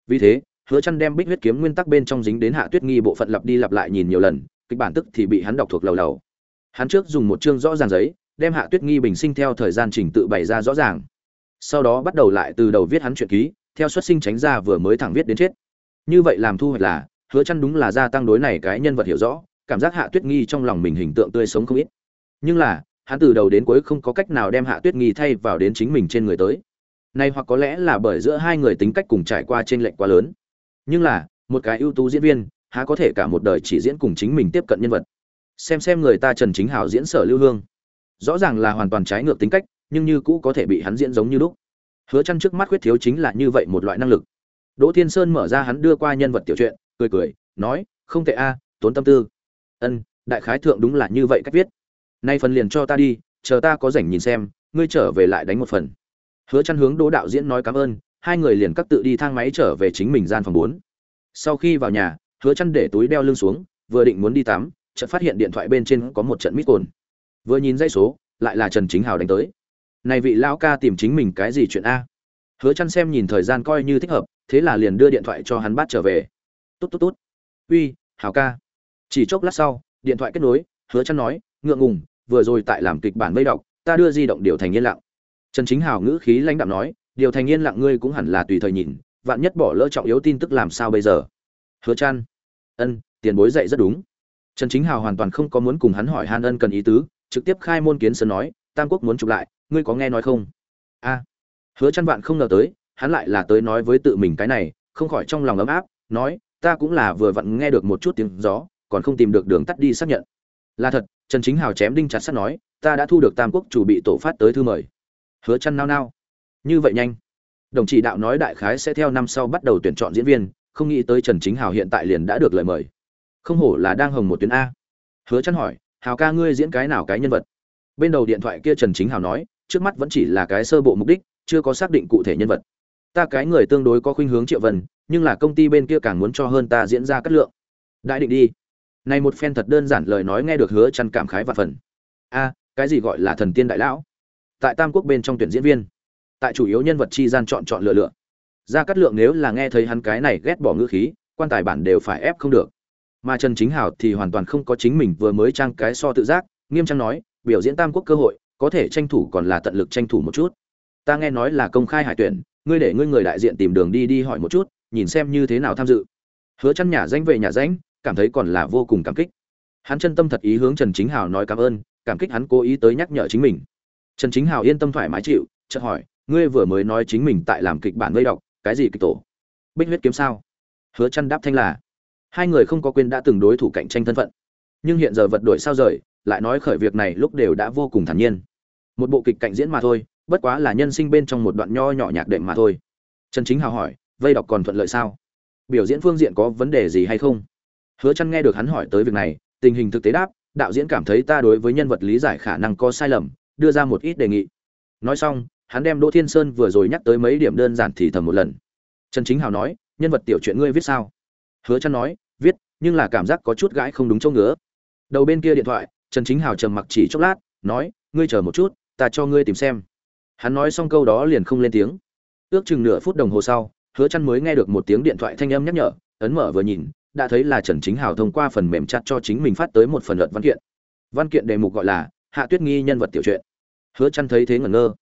Vì thế, hứa chăn đem bích huyết kiếm nguyên tắc bên trong dính đến hạ tuyết nghi bộ phận lặp đi lặp lại nhìn nhiều lần, kịch bản tức thì bị hắn đọc thuộc lầu lầu. Hắn trước dùng một chương rõ ràng giấy, đem hạ tuyết nghi bình sinh theo thời gian trình tự bày ra rõ ràng. Sau đó bắt đầu lại từ đầu viết hắn truyện ký, theo xuất sinh tránh ra vừa mới thẳng viết đến chết. Như vậy làm thu hoạch là hứa chăn đúng là gia tăng đối này cái nhân vật hiểu rõ, cảm giác hạ tuyết nghi trong lòng mình hình tượng tươi sống không ít. Nhưng là, hắn từ đầu đến cuối không có cách nào đem hạ tuyết nghi thay vào đến chính mình trên người tới. Nay hoặc có lẽ là bởi giữa hai người tính cách cùng trải qua trên lệnh quá lớn. Nhưng là, một cái ưu tú diễn viên, há có thể cả một đời chỉ diễn cùng chính mình tiếp cận nhân vật. Xem xem người ta trần chính hào diễn sở lưu hương. Rõ ràng là hoàn toàn trái ngược tính cách, nhưng như cũ có thể bị hắn diễn giống như lúc. Hứa chăn trước mắt khuyết thiếu chính là như vậy một loại năng lực. Đỗ thiên sơn mở ra hắn đưa qua nhân vật tiểu truyện cười cười, nói, không tệ a, tốn tâm tư. Ân, đại khái thượng đúng là như vậy cách viết. Nay phần liền cho ta đi, chờ ta có rảnh nhìn xem, ngươi trở về lại đánh một phần. Hứa chăn hướng đỗ đạo diễn nói cảm ơn, hai người liền cắt tự đi thang máy trở về chính mình gian phòng 4. sau khi vào nhà, hứa chăn để túi đeo lưng xuống, vừa định muốn đi tắm, chợt phát hiện điện thoại bên trên có một trận mít cồn. Vừa nhìn dây số, lại là trần chính hào đánh tới. Này vị lão ca tìm chính mình cái gì chuyện a? Hứa chăn xem nhìn thời gian coi như thích hợp, thế là liền đưa điện thoại cho hắn bắt trở về tốt tốt tốt uy, hào ca. Chỉ chốc lát sau, điện thoại kết nối, hứa chăn nói, ngượng ngùng, vừa rồi tại làm kịch bản vây đọc, ta đưa di động điều thành yên lặng. Trần chính hào ngữ khí lãnh đạm nói, điều thành yên lặng ngươi cũng hẳn là tùy thời nhìn, vạn nhất bỏ lỡ trọng yếu tin tức làm sao bây giờ? Hứa chăn. Ân, tiền bối dạy rất đúng. Trần chính hào hoàn toàn không có muốn cùng hắn hỏi han ân cần ý tứ, trực tiếp khai môn kiến sơn nói, tam quốc muốn chụp lại, ngươi có nghe nói không? A. Hứa chăn vạn không ngờ tới, hắn lại là tới nói với tự mình cái này, không khỏi trong lòng ấm áp, nói ta cũng là vừa vặn nghe được một chút tiếng gió, còn không tìm được đường tắt đi xác nhận. Là thật, trần chính hào chém đinh chặt sắt nói, ta đã thu được tam quốc chủ bị tổ phát tới thư mời. Hứa chăn nao nao. Như vậy nhanh. Đồng chỉ đạo nói đại khái sẽ theo năm sau bắt đầu tuyển chọn diễn viên, không nghĩ tới trần chính hào hiện tại liền đã được lời mời. Không hổ là đang hồng một tuyến a. Hứa chăn hỏi, hào ca ngươi diễn cái nào cái nhân vật? Bên đầu điện thoại kia trần chính hào nói, trước mắt vẫn chỉ là cái sơ bộ mục đích, chưa có xác định cụ thể nhân vật. Ta cái người tương đối có khuynh hướng triệu vân nhưng là công ty bên kia càng muốn cho hơn ta diễn ra cắt lượng. Đại định đi. Này một phen thật đơn giản lời nói nghe được hứa chăn cảm khái và phần. A, cái gì gọi là thần tiên đại lão? Tại tam quốc bên trong tuyển diễn viên. Tại chủ yếu nhân vật chi gian chọn chọn lựa lựa. Ra cắt lượng nếu là nghe thấy hắn cái này ghét bỏ ngữ khí, quan tài bản đều phải ép không được. Mà trần chính hảo thì hoàn toàn không có chính mình vừa mới trang cái so tự giác, nghiêm trang nói, biểu diễn tam quốc cơ hội, có thể tranh thủ còn là tận lực tranh thủ một chút. Ta nghe nói là công khai hải tuyển, ngươi để ngươi người đại diện tìm đường đi đi hỏi một chút nhìn xem như thế nào tham dự. Hứa chăn nhà danh về nhà danh, cảm thấy còn là vô cùng cảm kích. Hắn chân tâm thật ý hướng trần chính hào nói cảm ơn, cảm kích hắn cố ý tới nhắc nhở chính mình. Trần chính hào yên tâm thoải mái chịu, chợt hỏi, ngươi vừa mới nói chính mình tại làm kịch bản gây đọc cái gì kịch tổ? Bích huyết kiếm sao? Hứa chăn đáp thanh là, hai người không có quên đã từng đối thủ cạnh tranh thân phận, nhưng hiện giờ vật đổi sao rời, lại nói khởi việc này lúc đều đã vô cùng thản nhiên. Một bộ kịch cạnh diễn mà thôi, bất quá là nhân sinh bên trong một đoạn nho nhỏ nhạc đệm mà thôi. Trần chính hào hỏi vây đọc còn thuận lợi sao? Biểu diễn phương diện có vấn đề gì hay không? Hứa chăn nghe được hắn hỏi tới việc này, tình hình thực tế đáp, đạo diễn cảm thấy ta đối với nhân vật lý giải khả năng có sai lầm, đưa ra một ít đề nghị. Nói xong, hắn đem đỗ thiên sơn vừa rồi nhắc tới mấy điểm đơn giản thì thầm một lần. Trần chính hào nói, nhân vật tiểu chuyện ngươi viết sao? Hứa chăn nói, viết, nhưng là cảm giác có chút gãi không đúng chỗ ngứa. Đầu bên kia điện thoại, trần chính hào trầm mặc chỉ chốc lát, nói, ngươi chờ một chút, ta cho ngươi tìm xem. Hắn nói xong câu đó liền không lên tiếng. Ước chừng nửa phút đồng hồ sau hứa chăn mới nghe được một tiếng điện thoại thanh âm nhắc nhở, ấn mở vừa nhìn, đã thấy là trần chính hào thông qua phần mềm chat cho chính mình phát tới một phần luận văn kiện. Văn kiện đề mục gọi là hạ tuyết nghi nhân vật tiểu truyện. Hứa chăn thấy thế ngẩn ngơ.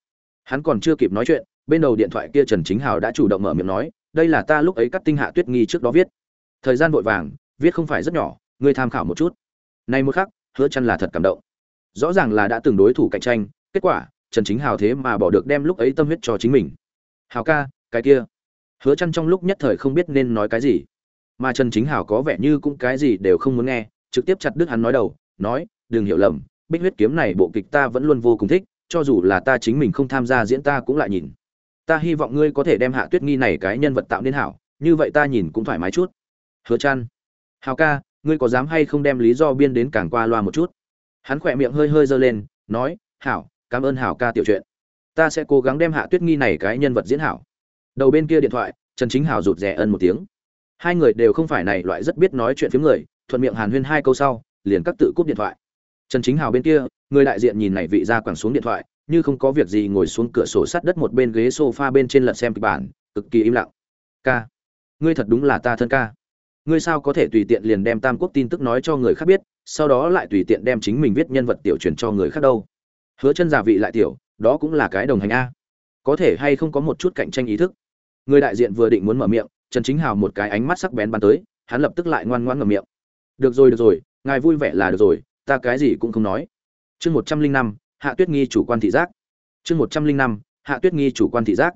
Hắn còn chưa kịp nói chuyện, bên đầu điện thoại kia trần chính hào đã chủ động mở miệng nói, đây là ta lúc ấy cắt tinh hạ tuyết nghi trước đó viết. Thời gian vội vàng, viết không phải rất nhỏ, ngươi tham khảo một chút. Nay một khắc, hứa chăn là thật cảm động. Rõ ràng là đã từng đối thủ cạnh tranh, kết quả, trần chính hào thế mà bỏ được đem lúc ấy tâm huyết cho chính mình. Hào ca, cái kia hứa chăn trong lúc nhất thời không biết nên nói cái gì. Mà trần chính Hảo có vẻ như cũng cái gì đều không muốn nghe, trực tiếp chặt đứt hắn nói đầu, nói, đừng hiểu lầm, bích huyết kiếm này bộ kịch ta vẫn luôn vô cùng thích, cho dù là ta chính mình không tham gia diễn ta cũng lại nhìn. Ta hy vọng ngươi có thể đem hạ tuyết nghi này cái nhân vật tạo nên hảo, như vậy ta nhìn cũng thoải mái chút. Hứa chăn hào ca, ngươi có dám hay không đem lý do biên đến càng qua loa một chút? Hắn khỏe miệng hơi hơi giơ lên, nói, hảo, cảm ơn hảo ca tiểu chuyện ta sẽ cố gắng đem hạ tuyết nghi này cái nhân vật diễn hảo đầu bên kia điện thoại, trần chính Hào rụt rè ân một tiếng. Hai người đều không phải này loại rất biết nói chuyện phiếm người, thuận miệng hàn huyên hai câu sau, liền cắt tự cúp điện thoại. Trần chính hào bên kia, người đại diện nhìn này vị ra quẳng xuống điện thoại, như không có việc gì ngồi xuống cửa sổ sát đất một bên ghế sofa bên trên lật xem kịch bản, cực kỳ im lặng. Ca, ngươi thật đúng là ta thân ca. Ngươi sao có thể tùy tiện liền đem tam quốc tin tức nói cho người khác biết, sau đó lại tùy tiện đem chính mình viết nhân vật tiểu truyền cho người khác đâu? Hứa chân giả vị lại tiểu, đó cũng là cái đồng hành a. Có thể hay không có một chút cạnh tranh ý thức? Người đại diện vừa định muốn mở miệng, trần chính hào một cái ánh mắt sắc bén bắn tới, hắn lập tức lại ngoan ngoãn ngậm miệng. Được rồi được rồi, ngài vui vẻ là được rồi, ta cái gì cũng không nói. Chương một trăm linh năm, hạ tuyết nghi chủ quan thị giác. Chương một trăm linh năm, hạ tuyết nghi chủ quan thị giác.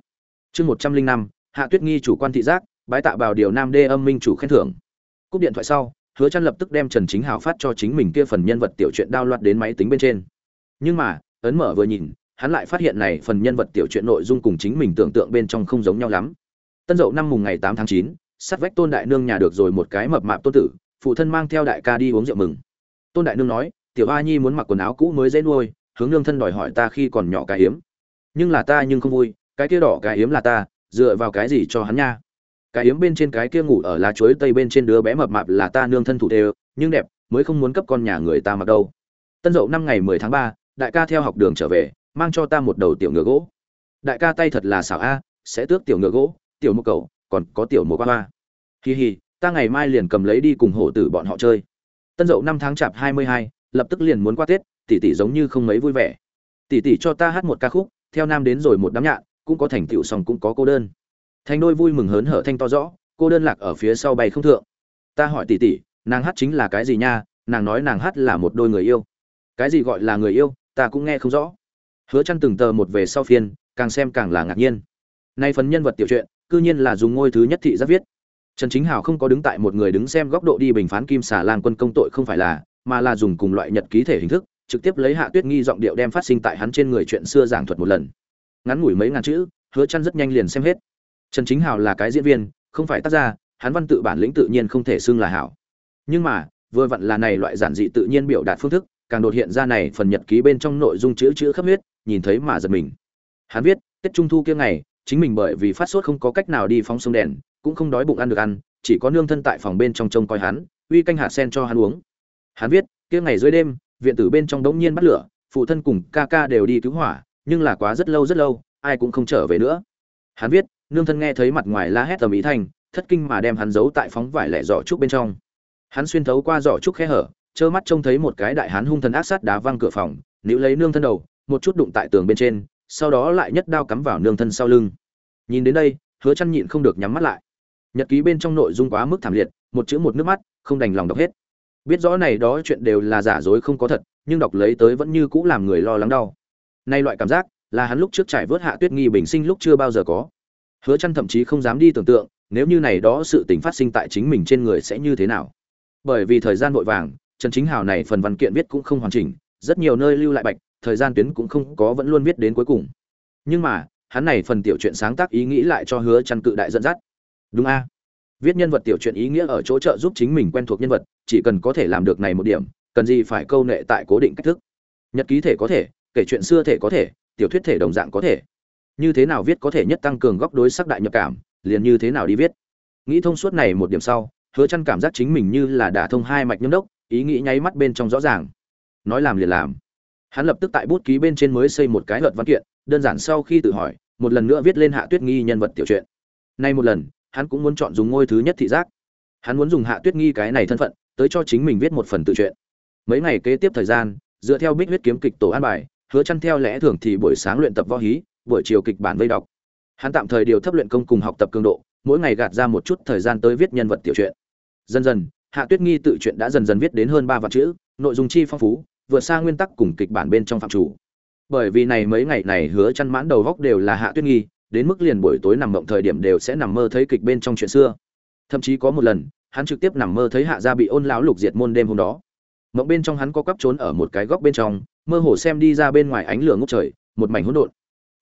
Chương một trăm linh năm, hạ tuyết nghi chủ quan thị giác, bái tạ bảo điều nam đê âm minh chủ khen thưởng. Cúp điện thoại sau, hứa chăn lập tức đem trần chính hào phát cho chính mình kia phần nhân vật tiểu chuyện đao loạt đến máy tính bên trên. Nhưng mà, ấn mở vừa nhìn, hắn lại phát hiện này phần nhân vật tiểu chuyện nội dung cùng chính mình tưởng tượng bên trong không giống nhau lắm tân dậu năm mùng ngày tám tháng chín, sát vách tôn đại nương nhà được rồi một cái mập mạp tôn tử, phụ thân mang theo đại ca đi uống rượu mừng. Tôn đại nương nói, tiểu a nhi muốn mặc quần áo cũ mới dễ nuôi, hướng nương thân đòi hỏi ta khi còn nhỏ cái hiếm nhưng là ta nhưng không vui, cái kia đỏ cái hiếm là ta, dựa vào cái gì cho hắn nha? Cái hiếm bên trên cái kia ngủ ở lá chuối tây bên trên đứa bé mập mạp là ta nương thân thủ đều nhưng đẹp, mới không muốn cấp con nhà người ta mặc đâu. Tân dậu năm ngày mười tháng ba, đại ca theo học đường trở về, mang cho ta một đầu tiểu ngựa gỗ. Đại ca tay thật là xảo a, sẽ tước tiểu ngựa gỗ tiểu một cầu còn có tiểu một qua hoa. Hì hì ta ngày mai liền cầm lấy đi cùng hổ tử bọn họ chơi. Tân dậu năm tháng chạp hai mươi hai, lập tức liền muốn qua tết, tỷ tỷ giống như không mấy vui vẻ. Tỷ tỷ cho ta hát một ca khúc, theo nam đến rồi một đám nhạn cũng có thành tựu xong cũng có cô đơn. Thành đôi vui mừng hớn hở thanh to rõ, cô đơn lạc ở phía sau bay không thượng. Ta hỏi tỷ tỷ, nàng hát chính là cái gì nha? Nàng nói nàng hát là một đôi người yêu. Cái gì gọi là người yêu, ta cũng nghe không rõ. Hứa chăn từng tờ một về sau phiên, càng xem càng là ngạc nhiên. Nay phần nhân vật tiểu truyện cư nhiên là dùng ngôi thứ nhất thị giác viết. Trần chính hào không có đứng tại một người đứng xem góc độ đi bình phán kim xà lan quân công tội không phải là, mà là dùng cùng loại nhật ký thể hình thức, trực tiếp lấy hạ tuyết nghi giọng điệu đem phát sinh tại hắn trên người chuyện xưa giảng thuật một lần. Ngắn ngủi mấy ngàn chữ, hứa chăn rất nhanh liền xem hết. Trần chính hào là cái diễn viên, không phải tác gia, hắn văn tự bản lĩnh tự nhiên không thể xưng là hảo. Nhưng mà, vừa vặn là này loại giản dị tự nhiên biểu đạt phương thức, càng đột hiện ra này phần nhật ký bên trong nội dung chữ chữ khắp huyết, nhìn thấy mà giật mình. Hắn viết, tết trung thu kia ngày chính mình bởi vì phát sốt không có cách nào đi phóng sông đèn, cũng không đói bụng ăn được ăn, chỉ có nương thân tại phòng bên trong trông coi hắn, uy canh hạt sen cho hắn uống. Hắn viết, kia ngày dưới đêm, viện tử bên trong đống nhiên bắt lửa, phụ thân cùng ca ca đều đi cứu hỏa, nhưng là quá rất lâu rất lâu, ai cũng không trở về nữa. Hắn viết, nương thân nghe thấy mặt ngoài la hét tầm ý thành, thất kinh mà đem hắn giấu tại phóng vải lẻ giỏ trúc bên trong. Hắn xuyên thấu qua giỏ trúc khe hở, trơ mắt trông thấy một cái đại hán hung thần ác sát đá văng cửa phòng nếu lấy nương thân đầu, một chút đụng tại tường bên trên sau đó lại nhất đao cắm vào nương thân sau lưng. Nhìn đến đây, hứa chăn nhịn không được nhắm mắt lại. Nhật ký bên trong nội dung quá mức thảm liệt, một chữ một nước mắt, không đành lòng đọc hết. Biết rõ này đó chuyện đều là giả dối không có thật, nhưng đọc lấy tới vẫn như cũ làm người lo lắng đau. Nay loại cảm giác là hắn lúc trước trải vớt hạ tuyết nghi bình sinh lúc chưa bao giờ có. Hứa chăn thậm chí không dám đi tưởng tượng, nếu như này đó sự tình phát sinh tại chính mình trên người sẽ như thế nào. Bởi vì thời gian vội vàng, trần chính hào này phần văn kiện viết cũng không hoàn chỉnh, rất nhiều nơi lưu lại bạch thời gian tuyến cũng không có vẫn luôn viết đến cuối cùng. Nhưng mà, hắn này phần tiểu truyện sáng tác ý nghĩ lại cho hứa chăn cự đại dẫn dắt. Đúng a? Viết nhân vật tiểu truyện ý nghĩa ở chỗ trợ giúp chính mình quen thuộc nhân vật, chỉ cần có thể làm được này một điểm, cần gì phải câu nệ tại cố định cách thức. Nhật ký thể có thể, kể chuyện xưa thể có thể, tiểu thuyết thể đồng dạng có thể. Như thế nào viết có thể nhất tăng cường góc đối sắc đại nhập cảm, liền như thế nào đi viết. Nghĩ thông suốt này một điểm sau, hứa chăn cảm giác chính mình như là đả thông hai mạch nhâm đốc, ý nghĩ nháy mắt bên trong rõ ràng. Nói làm liền làm hắn lập tức tại bút ký bên trên mới xây một cái luật văn kiện, đơn giản sau khi tự hỏi, một lần nữa viết lên hạ tuyết nghi nhân vật tiểu truyện. Nay một lần, hắn cũng muốn chọn dùng ngôi thứ nhất thị giác. Hắn muốn dùng hạ tuyết nghi cái này thân phận, tới cho chính mình viết một phần tự truyện. Mấy ngày kế tiếp thời gian, dựa theo bích huyết kiếm kịch tổ an bài, hứa chăn theo lẽ thường thì buổi sáng luyện tập võ hí, buổi chiều kịch bản vây đọc. Hắn tạm thời điều thấp luyện công cùng học tập cường độ, mỗi ngày gạt ra một chút thời gian tới viết nhân vật tiểu truyện. Dần dần, hạ tuyết nghi tự truyện đã dần dần viết đến hơn ba vạn chữ, nội dung chi phong phú vượt xa nguyên tắc cùng kịch bản bên trong phạm chủ. Bởi vì này mấy ngày này hứa chăn mãn đầu góc đều là hạ tuyết nghi, đến mức liền buổi tối nằm mộng thời điểm đều sẽ nằm mơ thấy kịch bên trong chuyện xưa. Thậm chí có một lần, hắn trực tiếp nằm mơ thấy hạ gia bị ôn lão lục diệt môn đêm hôm đó. Mộng bên trong hắn có cắp trốn ở một cái góc bên trong, mơ hồ xem đi ra bên ngoài ánh lửa ngút trời, một mảnh hỗn độn.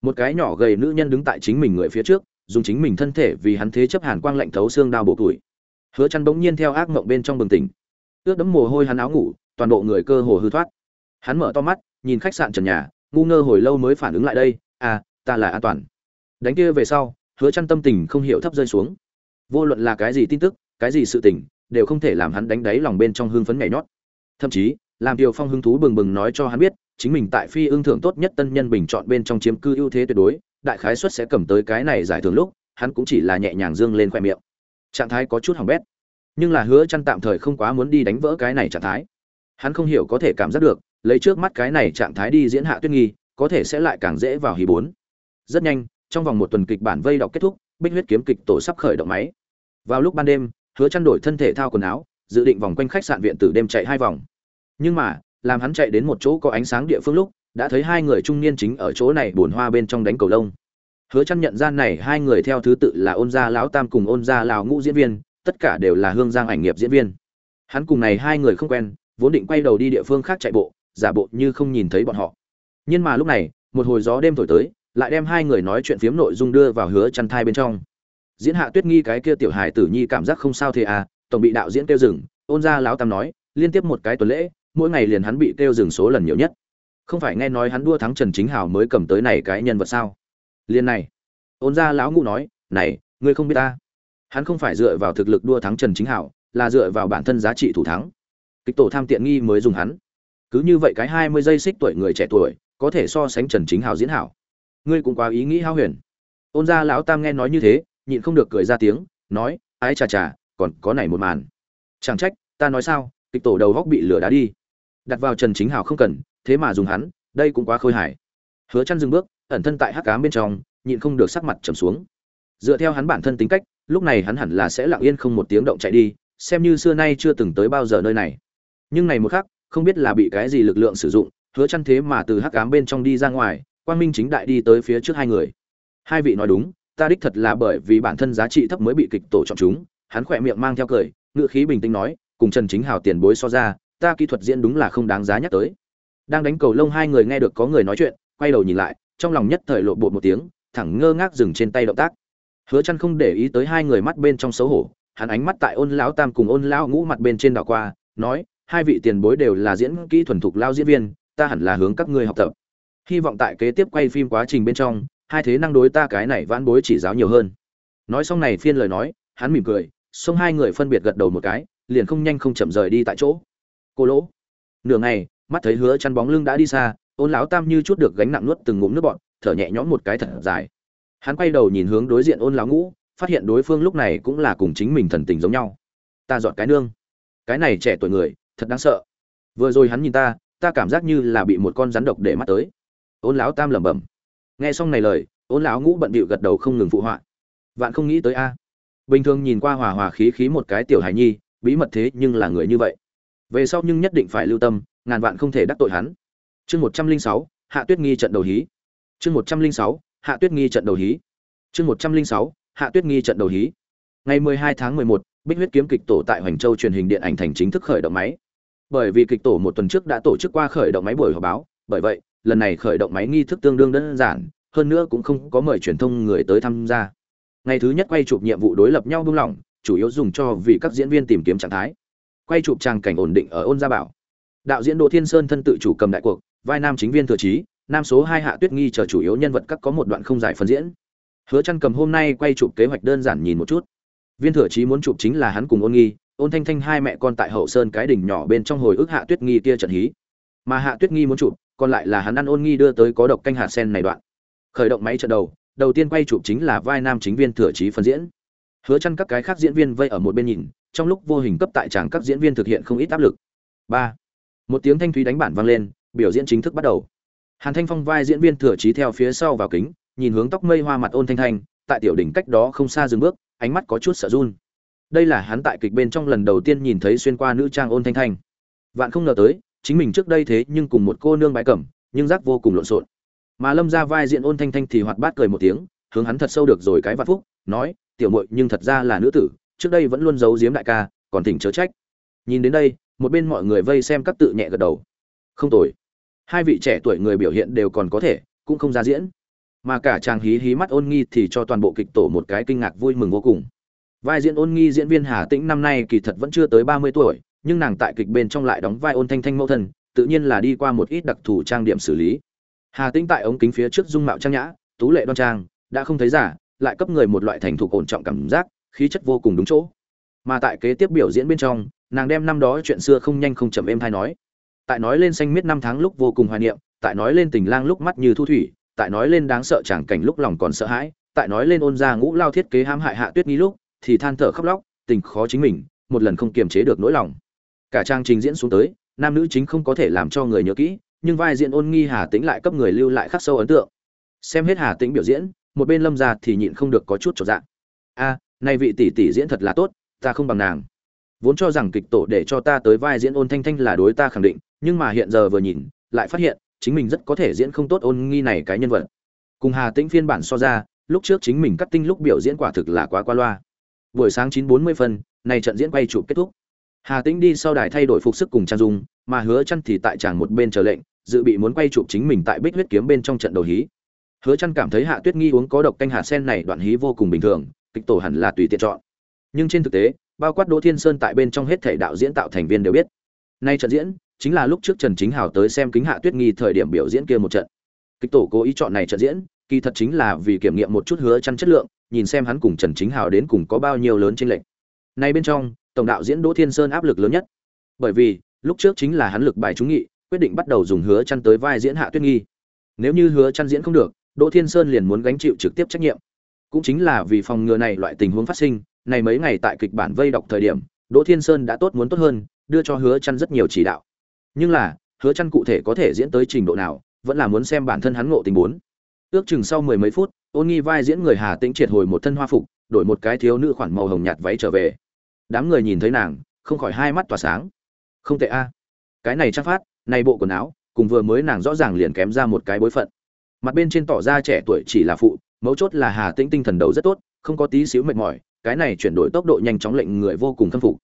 Một cái nhỏ gầy nữ nhân đứng tại chính mình người phía trước, dùng chính mình thân thể vì hắn thế chấp hàn quang lạnh thấu xương đao bổ tuổi. Hứa chăn bỗng nhiên theo ác mộng bên trong bừng tỉnh. Ướt đẫm mồ hôi hắn áo ngủ, toàn bộ người cơ hồ hư thoát hắn mở to mắt nhìn khách sạn trần nhà ngu ngơ hồi lâu mới phản ứng lại đây à ta là an toàn đánh kia về sau hứa chăn tâm tình không hiểu thấp rơi xuống vô luận là cái gì tin tức cái gì sự tình đều không thể làm hắn đánh đáy lòng bên trong hương phấn nhảy nhót thậm chí làm Tiêu Phong hứng thú bừng bừng nói cho hắn biết, chính mình tại phi ương thưởng tốt nhất tân nhân bình chọn bên trong chiếm cư ưu thế tuyệt đối, đại khái suất sẽ cầm tới cái này giải thưởng lúc, hắn cũng chỉ là nhẹ nhàng dương lên khoe miệng. Trạng thái có chút hỏng bét, nhưng là hứa chăn tạm thời không quá muốn đi đánh vỡ cái này trạng thái. Hắn không hiểu có thể cảm giác được, lấy trước mắt cái này trạng thái đi diễn hạ tuyết nghi, có thể sẽ lại càng dễ vào hì bốn. Rất nhanh, trong vòng một tuần kịch bản vây đọc kết thúc, Bích huyết kiếm kịch tổ sắp khởi động máy. Vào lúc ban đêm, hứa chăn đổi thân thể thao quần áo, dự định vòng quanh khách sạn viện tử đêm chạy hai vòng nhưng mà làm hắn chạy đến một chỗ có ánh sáng địa phương lúc đã thấy hai người trung niên chính ở chỗ này buồn hoa bên trong đánh cầu lông hứa chăn nhận ra này hai người theo thứ tự là ôn gia lão tam cùng ôn gia lão ngũ diễn viên tất cả đều là hương giang ảnh nghiệp diễn viên hắn cùng này hai người không quen vốn định quay đầu đi địa phương khác chạy bộ giả bộ như không nhìn thấy bọn họ. Nhưng mà lúc này, một hồi gió đêm thổi tới, lại đem hai người nói chuyện phiếm nội dung đưa vào hứa chăn thai bên trong. Diễn hạ tuyết nghi cái kia tiểu hài tử nhi cảm giác không sao thế à tổng bị đạo diễn kêu dừng, ôn ra láo tam nói, liên tiếp một cái tuần lễ, mỗi ngày liền hắn bị kêu dừng số lần nhiều nhất. Không phải nghe nói hắn đua thắng trần chính hào mới cầm tới này cái nhân vật sao? Liên này, ôn ra lão ngũ nói, này, ngươi không biết ta. Hắn không phải dựa vào thực lực đua thắng trần chính hào, là dựa vào bản thân giá trị thủ thắng. Kịch tổ tham tiện nghi mới dùng hắn cứ như vậy cái hai mươi giây xích tuổi người trẻ tuổi, có thể so sánh trần chính hào diễn hảo. Ngươi cũng quá ý nghĩ hao huyền. Ôn gia lão tam nghe nói như thế, nhịn không được cười ra tiếng, nói, ái chà chà, còn có này một màn. Chẳng trách, ta nói sao, kịch tổ đầu góc bị lửa đá đi. Đặt vào trần chính hào không cần, thế mà dùng hắn, đây cũng quá khôi hài. Hứa chăn dừng bước, ẩn thân tại hắc cám bên trong, nhịn không được sắc mặt trầm xuống. Dựa theo hắn bản thân tính cách, lúc này hắn hẳn là sẽ lặng yên không một tiếng động chạy đi, xem như xưa nay chưa từng tới bao giờ nơi này. Nhưng này một khắc không biết là bị cái gì lực lượng sử dụng, hứa chăn thế mà từ hắc ám bên trong đi ra ngoài, quang minh chính đại đi tới phía trước hai người. Hai vị nói đúng, ta đích thật là bởi vì bản thân giá trị thấp mới bị kịch tổ chọn chúng, hắn khỏe miệng mang theo cười ngựa khí bình tĩnh nói, cùng trần chính hào tiền bối so ra, ta kỹ thuật diễn đúng là không đáng giá nhắc tới. Đang đánh cầu lông hai người nghe được có người nói chuyện, quay đầu nhìn lại, trong lòng nhất thời lộ bộ một tiếng, thẳng ngơ ngác dừng trên tay động tác. Hứa chăn không để ý tới hai người mắt bên trong xấu hổ, hắn ánh mắt tại ôn lão tam cùng ôn lão ngũ mặt bên trên đảo qua, nói hai vị tiền bối đều là diễn kỹ thuần thục lao diễn viên, ta hẳn là hướng các ngươi học tập. Hy vọng tại kế tiếp quay phim quá trình bên trong, hai thế năng đối ta cái này vãn bối chỉ giáo nhiều hơn. Nói xong này phiên lời nói, hắn mỉm cười xong hai người phân biệt gật đầu một cái, liền không nhanh không chậm rời đi tại chỗ. Cô lỗ, nửa ngày, mắt thấy hứa chăn bóng lưng đã đi xa, ôn lão tam như chút được gánh nặng nuốt từng ngụm nước bọt, thở nhẹ nhõm một cái thật dài. Hắn quay đầu nhìn hướng đối diện ôn lão ngũ, phát hiện đối phương lúc này cũng là cùng chính mình thần tình giống nhau. Ta dọn cái nương. Cái này trẻ tuổi người thật đáng sợ. Vừa rồi hắn nhìn ta ta cảm giác như là bị một con rắn độc để mắt tới. Ôn lão tam lẩm bẩm. Nghe xong này lời, ôn lão ngũ bận bịu gật đầu không ngừng phụ họa. Vạn không nghĩ tới a. Bình thường nhìn qua hòa hòa khí khí một cái tiểu hài nhi, bí mật thế nhưng là người như vậy. Về sau nhưng nhất định phải lưu tâm, ngàn vạn không thể đắc tội hắn. Chương một trăm linh sáu, hạ tuyết nghi trận đầu hí. Chương một trăm linh sáu, hạ tuyết nghi trận đầu hí. Chương một trăm linh sáu, hạ tuyết nghi trận đầu hí. Ngày mười hai tháng mười một, bích huyết kiếm kịch tổ tại hoành châu truyền hình điện ảnh thành chính thức khởi động máy bởi vì kịch tổ một tuần trước đã tổ chức qua khởi động máy buổi họp báo, bởi vậy, lần này khởi động máy nghi thức tương đương đơn giản, hơn nữa cũng không có mời truyền thông người tới tham gia. Ngày thứ nhất quay chụp nhiệm vụ đối lập nhau buông lỏng, chủ yếu dùng cho vì các diễn viên tìm kiếm trạng thái. Quay chụp trang cảnh ổn định ở ôn gia bảo. Đạo diễn đỗ thiên sơn thân tự chủ cầm đại cuộc, vai nam chính viên thừa trí, nam số hai hạ tuyết nghi chờ chủ yếu nhân vật các có một đoạn không dài phân diễn. Hứa chăn cầm hôm nay quay chụp kế hoạch đơn giản nhìn một chút. Viên thừa trí muốn chụp chính là hắn cùng ôn nghi ôn thanh thanh hai mẹ con tại hậu sơn cái đỉnh nhỏ bên trong hồi ức hạ tuyết nghi kia trận hí. Mà hạ tuyết nghi muốn chụp, còn lại là hắn ăn ôn nghi đưa tới có độc canh hạt sen này đoạn. Khởi động máy trận đầu đầu tiên quay chụp chính là vai nam chính viên thừa trí phân diễn. Hứa chăn các cái khác diễn viên vây ở một bên nhìn, trong lúc vô hình cấp tại tràng các diễn viên thực hiện không ít áp lực. Ba. Một tiếng thanh thúy đánh bản vang lên, biểu diễn chính thức bắt đầu. Hàn thanh phong vai diễn viên thừa trí theo phía sau vào kính, nhìn hướng tóc mây hoa mặt ôn thanh thanh, tại tiểu đỉnh cách đó không xa dừng bước, ánh mắt có chút sợ run đây là hắn tại kịch bên trong lần đầu tiên nhìn thấy xuyên qua nữ trang ôn thanh thanh. Vạn không ngờ tới, chính mình trước đây thế nhưng cùng một cô nương bãi cẩm, nhưng giác vô cùng lộn xộn. Mà lâm ra vai diện ôn thanh thanh thì hoạt bát cười một tiếng, hướng hắn thật sâu được rồi cái vạn phúc, nói, tiểu muội, nhưng thật ra là nữ tử, trước đây vẫn luôn giấu giếm đại ca, còn thỉnh chớ trách. Nhìn đến đây, một bên mọi người vây xem các tự nhẹ gật đầu. Không tồi. Hai vị trẻ tuổi người biểu hiện đều còn có thể, cũng không ra diễn. Mà cả chàng hí hí mắt ôn nghi thì cho toàn bộ kịch tổ một cái kinh ngạc vui mừng vô cùng vai diễn ôn nghi diễn viên hà tĩnh năm nay kỳ thật vẫn chưa tới ba mươi tuổi, nhưng nàng tại kịch bên trong lại đóng vai ôn thanh thanh mẫu thân, tự nhiên là đi qua một ít đặc thù trang điểm xử lý. Hà tĩnh tại ống kính phía trước dung mạo trang nhã, tú lệ đoan trang, đã không thấy giả, lại cấp người một loại thành thục ổn trọng cảm giác, khí chất vô cùng đúng chỗ. Mà tại kế tiếp biểu diễn bên trong, nàng đem năm đó chuyện xưa không nhanh không chậm êm hay nói. Tại nói lên xanh miết năm tháng lúc vô cùng hoài niệm, tại nói lên tình lang lúc mắt như thu thủy, tại nói lên đáng sợ chẳng cảnh lúc lòng còn sợ hãi, tại nói lên ôn gia ngũ lao thiết kế hãm hại hạ tuyết nghi lúc thì than thở khóc lóc, tình khó chính mình, một lần không kiềm chế được nỗi lòng. Cả trang trình diễn xuống tới, nam nữ chính không có thể làm cho người nhớ kỹ, nhưng vai diễn ôn nghi hà tĩnh lại cấp người lưu lại khắc sâu ấn tượng. Xem hết hà tĩnh biểu diễn, một bên lâm ra thì nhịn không được có chút trọn dạng a, nay vị tỷ tỷ diễn thật là tốt, ta không bằng nàng. Vốn cho rằng kịch tổ để cho ta tới vai diễn ôn thanh thanh là đối ta khẳng định, nhưng mà hiện giờ vừa nhìn, lại phát hiện, chính mình rất có thể diễn không tốt ôn nghi này cái nhân vật. Cùng hà tĩnh phiên bản so ra, lúc trước chính mình cắt tinh lúc biểu diễn quả thực là quá qua loa buổi sáng chín bốn mươi phân này trận diễn quay chụp kết thúc. Hà tĩnh đi sau đài thay đổi phục sức cùng trang dung, mà hứa Chân thì tại tràng một bên chờ lệnh, dự bị muốn quay chụp chính mình tại bích huyết kiếm bên trong trận đầu hí. Hứa Chân cảm thấy hạ tuyết nghi uống có độc canh hạt sen này đoạn hí vô cùng bình thường, kịch tổ hẳn là tùy tiện chọn. Nhưng trên thực tế, bao quát đỗ thiên sơn tại bên trong hết thể đạo diễn tạo thành viên đều biết. Nay trận diễn chính là lúc trước trần chính hào tới xem kính hạ tuyết nghi thời điểm biểu diễn kia một trận. Kịch tổ cố ý chọn này trận diễn kỳ thật chính là vì kiểm nghiệm một chút hứa chăn chất lượng, nhìn xem hắn cùng trần chính hào đến cùng có bao nhiêu lớn trên lệnh nay bên trong, tổng đạo diễn đỗ thiên sơn áp lực lớn nhất. Bởi vì, lúc trước chính là hắn lực bài chúng nghị, quyết định bắt đầu dùng hứa chăn tới vai diễn hạ tuyết nghi. Nếu như hứa chăn diễn không được, đỗ thiên sơn liền muốn gánh chịu trực tiếp trách nhiệm. Cũng chính là vì phòng ngừa này loại tình huống phát sinh, này mấy ngày tại kịch bản vây đọc thời điểm, đỗ thiên sơn đã tốt muốn tốt hơn, đưa cho hứa chăn rất nhiều chỉ đạo. Nhưng là, hứa chăn cụ thể có thể diễn tới trình độ nào, vẫn là muốn xem bản thân hắn ngộ tình muốn ước chừng sau mười mấy phút, ôn nghi vai diễn người hà tĩnh triệt hồi một thân hoa phục, đổi một cái thiếu nữ khoản màu hồng nhạt váy trở về. Đám người nhìn thấy nàng, không khỏi hai mắt tỏa sáng. Không tệ a. Cái này chắc phát, này bộ quần áo, cùng vừa mới nàng rõ ràng liền kém ra một cái bối phận. Mặt bên trên tỏ ra trẻ tuổi chỉ là phụ, mấu chốt là hà tĩnh tinh thần đầu rất tốt, không có tí xíu mệt mỏi, cái này chuyển đổi tốc độ nhanh chóng lệnh người vô cùng khâm phục.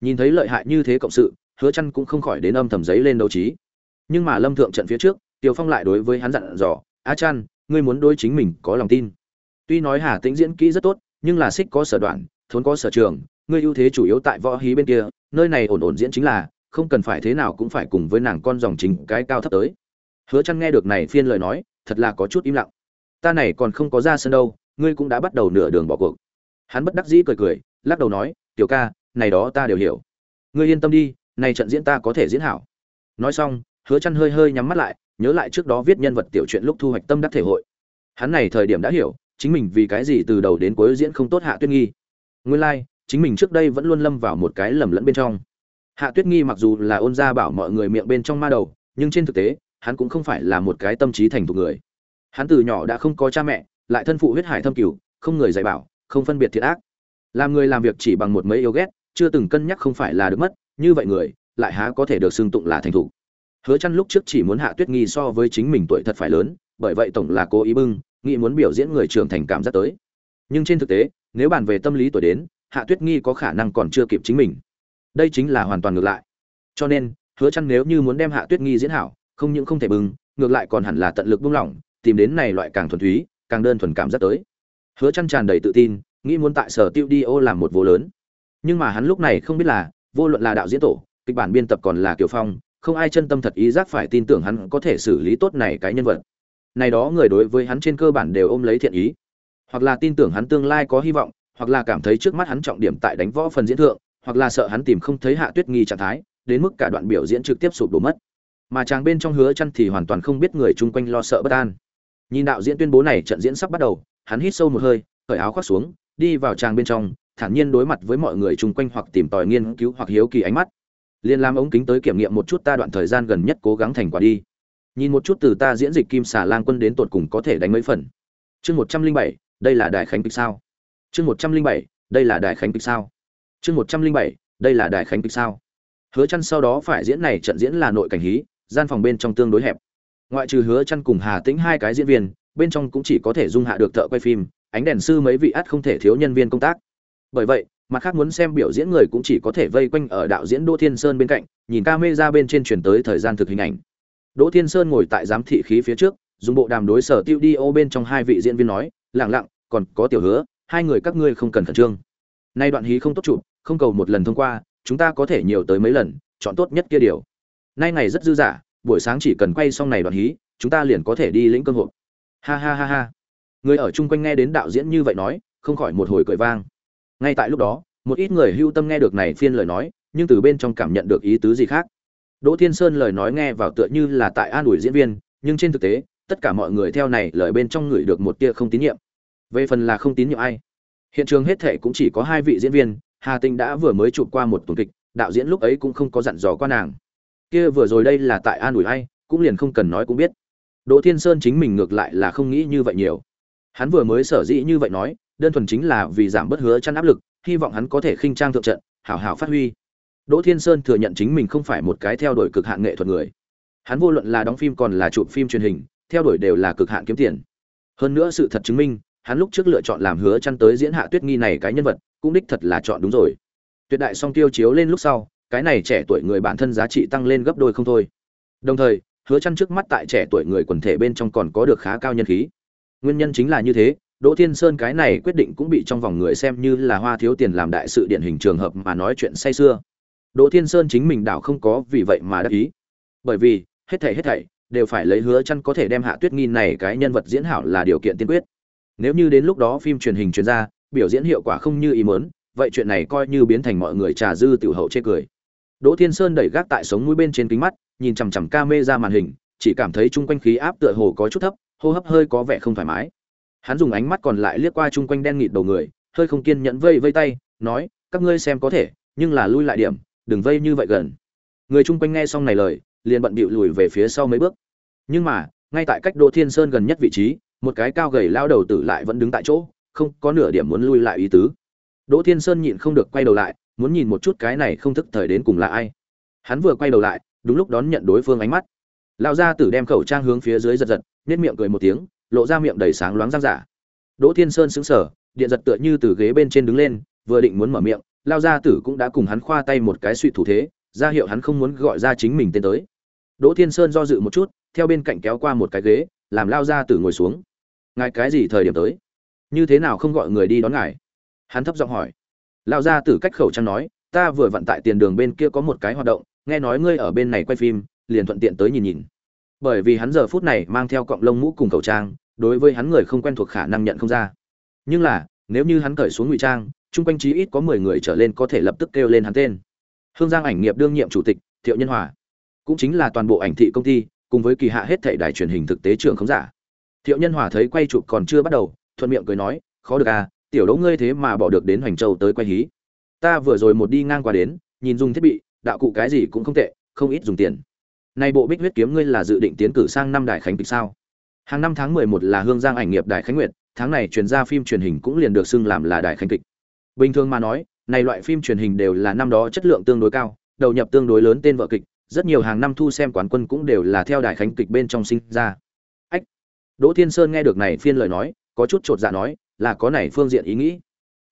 Nhìn thấy lợi hại như thế cộng sự, hứa chăn cũng không khỏi đến âm thầm giấy lên đấu trí. Nhưng mà lâm thượng trận phía trước tiêu phong lại đối với hắn dặn dò, a chăn ngươi muốn đối chính mình có lòng tin. Tuy nói hà tĩnh diễn kỹ rất tốt, nhưng là xích có sở đoạn, thốn có sở trường, ngươi ưu thế chủ yếu tại võ hí bên kia, nơi này ổn ổn diễn chính là, không cần phải thế nào cũng phải cùng với nàng con dòng chính cái cao thấp tới. Hứa Chân nghe được này phiên lời nói, thật là có chút im lặng. Ta này còn không có ra sân đâu, ngươi cũng đã bắt đầu nửa đường bỏ cuộc. Hắn bất đắc dĩ cười cười, lắc đầu nói, tiểu ca, này đó ta đều hiểu. Ngươi yên tâm đi, này trận diễn ta có thể diễn hảo. Nói xong, hứa Chân hơi hơi nhắm mắt lại nhớ lại trước đó viết nhân vật tiểu chuyện lúc thu hoạch tâm đắc thể hội. Hắn này thời điểm đã hiểu chính mình vì cái gì từ đầu đến cuối diễn không tốt hạ tuyết nghi. Nguyên lai like, chính mình trước đây vẫn luôn lâm vào một cái lầm lẫn bên trong. Hạ tuyết nghi mặc dù là ôn gia bảo mọi người miệng bên trong ma đầu nhưng trên thực tế hắn cũng không phải là một cái tâm trí thành thục người. Hắn từ nhỏ đã không có cha mẹ lại thân phụ huyết hải thâm cửu không người dạy bảo không phân biệt thiệt ác. Làm người làm việc chỉ bằng một mấy yêu ghét chưa từng cân nhắc không phải là được mất như vậy người lại há có thể được xưng tụng là thành thục hứa chăn lúc trước chỉ muốn hạ tuyết nghi so với chính mình tuổi thật phải lớn, bởi vậy tổng là cố ý bưng, nghĩ muốn biểu diễn người trưởng thành cảm giác tới. Nhưng trên thực tế, nếu bàn về tâm lý tuổi đến, hạ tuyết nghi có khả năng còn chưa kịp chính mình. Đây chính là hoàn toàn ngược lại. Cho nên, hứa chăn nếu như muốn đem hạ tuyết nghi diễn hảo, không những không thể bưng, ngược lại còn hẳn là tận lực buông lỏng, tìm đến này loại càng thuần túy, càng đơn thuần cảm giác tới. Hứa chăn tràn đầy tự tin, nghĩ muốn tại sở tiêu đi ô làm một vô lớn. Nhưng mà hắn lúc này không biết là, vô luận là đạo diễn tổ, kịch bản biên tập còn là kiều phong không ai chân tâm thật ý giác phải tin tưởng hắn có thể xử lý tốt này cái nhân vật. Này đó người đối với hắn trên cơ bản đều ôm lấy thiện ý. Hoặc là tin tưởng hắn tương lai có hy vọng, hoặc là cảm thấy trước mắt hắn trọng điểm tại đánh võ phần diễn thượng, hoặc là sợ hắn tìm không thấy hạ tuyết nghi trạng thái, đến mức cả đoạn biểu diễn trực tiếp sụp đổ mất. Mà chàng bên trong hứa chăn thì hoàn toàn không biết người chung quanh lo sợ bất an. Nhìn đạo diễn tuyên bố này trận diễn sắp bắt đầu, hắn hít sâu một hơi, cởi áo khoác xuống, đi vào chàng bên trong, thản nhiên đối mặt với mọi người chung quanh hoặc tìm tòi nghiên cứu hoặc hiếu kỳ ánh mắt liền làm ống kính tới kiểm nghiệm một chút ta đoạn thời gian gần nhất cố gắng thành quả đi. Nhìn một chút từ ta diễn dịch kim xà lang quân đến tột cùng có thể đánh mấy phần. Chương một trăm linh bảy, đây là đài khánh kịch sao? Chương một trăm linh bảy, đây là đài khánh kịch sao? Chương một trăm linh bảy, đây là đài khánh kịch sao? Hứa chăn sau đó phải diễn này trận diễn là nội cảnh hí, gian phòng bên trong tương đối hẹp. Ngoại trừ hứa chăn cùng hà tĩnh hai cái diễn viên, bên trong cũng chỉ có thể dung hạ được thợ quay phim, ánh đèn sư mấy vị ắt không thể thiếu nhân viên công tác. Bởi vậy mặt khác muốn xem biểu diễn người cũng chỉ có thể vây quanh ở đạo diễn đỗ thiên sơn bên cạnh, nhìn camera bên trên truyền tới thời gian thực hình ảnh. Đỗ thiên sơn ngồi tại giám thị khí phía trước, dùng bộ đàm đối sở tiêu đi ô bên trong hai vị diễn viên nói, lặng lặng, còn có tiểu hứa, hai người các ngươi không cần khẩn trương. Nay đoạn hí không tốt chụp, không cầu một lần thông qua, chúng ta có thể nhiều tới mấy lần, chọn tốt nhất kia điều. Nay ngày rất dư dả, buổi sáng chỉ cần quay xong này đoạn hí, chúng ta liền có thể đi lĩnh cơ hội. Ha ha ha ha. Người ở chung quanh nghe đến đạo diễn như vậy nói, không khỏi một hồi cười vang ngay tại lúc đó, một ít người hưu tâm nghe được này phiên lời nói, nhưng từ bên trong cảm nhận được ý tứ gì khác. Đỗ thiên sơn lời nói nghe vào tựa như là tại an ủi diễn viên, nhưng trên thực tế, tất cả mọi người theo này lời bên trong người được một tia không tín nhiệm. Về phần là không tín nhiệm ai? Hiện trường hết thể cũng chỉ có hai vị diễn viên, hà tinh đã vừa mới chụp qua một tuần kịch, đạo diễn lúc ấy cũng không có dặn dò qua nàng. Kia vừa rồi đây là tại an ủi ai, cũng liền không cần nói cũng biết. Đỗ thiên sơn chính mình ngược lại là không nghĩ như vậy nhiều. Hắn vừa mới sở dĩ như vậy nói đơn thuần chính là vì giảm bớt hứa chăn áp lực, hy vọng hắn có thể khinh trang thượng trận, hảo hảo phát huy. Đỗ thiên sơn thừa nhận chính mình không phải một cái theo đuổi cực hạn nghệ thuật người. Hắn vô luận là đóng phim còn là chụp phim truyền hình, theo đuổi đều là cực hạn kiếm tiền. Hơn nữa sự thật chứng minh, hắn lúc trước lựa chọn làm hứa chăn tới diễn hạ tuyết nghi này cái nhân vật, cũng đích thật là chọn đúng rồi. Tuyệt đại song tiêu chiếu lên lúc sau, cái này trẻ tuổi người bản thân giá trị tăng lên gấp đôi không thôi. Đồng thời, hứa chăn trước mắt tại trẻ tuổi người quần thể bên trong còn có được khá cao nhân khí. Nguyên nhân chính là như thế đỗ thiên sơn cái này quyết định cũng bị trong vòng người xem như là hoa thiếu tiền làm đại sự điển hình trường hợp mà nói chuyện say xưa đỗ thiên sơn chính mình đảo không có vì vậy mà đắc ý. Bởi vì, hết thảy hết thảy đều phải lấy hứa chăn có thể đem hạ tuyết nghi này cái nhân vật diễn hảo là điều kiện tiên quyết. Nếu như đến lúc đó phim truyền hình truyền ra, biểu diễn hiệu quả không như ý muốn, vậy chuyện này coi như biến thành mọi người trà dư tiểu hậu chê cười. Đỗ thiên sơn đẩy gác tại sống mũi bên trên kính mắt, nhìn chằm chằm camera màn hình, chỉ cảm thấy chung quanh khí áp tựa hồ có chút thấp, hô hấp hơi có vẻ không thoải mái hắn dùng ánh mắt còn lại liếc qua chung quanh đen nghịt đầu người, hơi không kiên nhẫn vây vây tay, nói, các ngươi xem có thể, nhưng là lui lại điểm, đừng vây như vậy gần. Người chung quanh nghe xong này lời, liền bận bịu lùi về phía sau mấy bước. Nhưng mà, ngay tại cách đỗ thiên sơn gần nhất vị trí, một cái cao gầy lao đầu tử lại vẫn đứng tại chỗ, không có nửa điểm muốn lui lại ý tứ. Đỗ thiên sơn nhịn không được quay đầu lại, muốn nhìn một chút cái này không thức thời đến cùng là ai. Hắn vừa quay đầu lại, đúng lúc đón nhận đối phương ánh mắt. Lão gia tử đem khẩu trang hướng phía dưới giật giật nét miệng cười một tiếng lộ ra miệng đầy sáng loáng răng giả đỗ thiên sơn sững sờ, điện giật tựa như từ ghế bên trên đứng lên, vừa định muốn mở miệng, lao gia tử cũng đã cùng hắn khoa tay một cái suy thủ thế, ra hiệu hắn không muốn gọi ra chính mình tên tới. Đỗ thiên sơn do dự một chút, theo bên cạnh kéo qua một cái ghế, làm lao gia tử ngồi xuống. Ngài cái gì thời điểm tới? Như thế nào không gọi người đi đón ngài? Hắn thấp giọng hỏi. Lao gia tử cách khẩu trang nói, ta vừa vận tại tiền đường bên kia có một cái hoạt động, nghe nói ngươi ở bên này quay phim, liền thuận tiện tới nhìn nhìn bởi vì hắn giờ phút này mang theo cọng lông mũ cùng khẩu trang, đối với hắn người không quen thuộc khả năng nhận không ra. Nhưng là, nếu như hắn cởi xuống ngụy trang, chung quanh chí ít có mười người trở lên có thể lập tức kêu lên hắn tên. Hương giang ảnh nghiệp đương nhiệm chủ tịch, thiệu nhân hòa. Cũng chính là toàn bộ ảnh thị công ty, cùng với kỳ hạ hết thảy đài truyền hình thực tế trường không giả. Thiệu nhân hòa thấy quay chụp còn chưa bắt đầu, thuận miệng cười nói, khó được à tiểu đấu ngươi thế mà bỏ được đến hoành châu tới quay hí. Ta vừa rồi một đi ngang qua đến, nhìn dùng thiết bị, đạo cụ cái gì cũng không tệ, không ít dùng tiền nay bộ bích huyết kiếm ngươi là dự định tiến cử sang năm đài khánh kịch sao? Hàng năm tháng mười một là hương giang ảnh nghiệp đài khánh nguyệt, tháng này truyền ra phim truyền hình cũng liền được xưng làm là đài khánh kịch. Bình thường mà nói, này loại phim truyền hình đều là năm đó chất lượng tương đối cao, đầu nhập tương đối lớn tên vợ kịch, rất nhiều hàng năm thu xem quán quân cũng đều là theo đài khánh kịch bên trong sinh ra. Ách! Đỗ thiên sơn nghe được này phiên lời nói, có chút chột dạ nói, là có này phương diện ý nghĩ.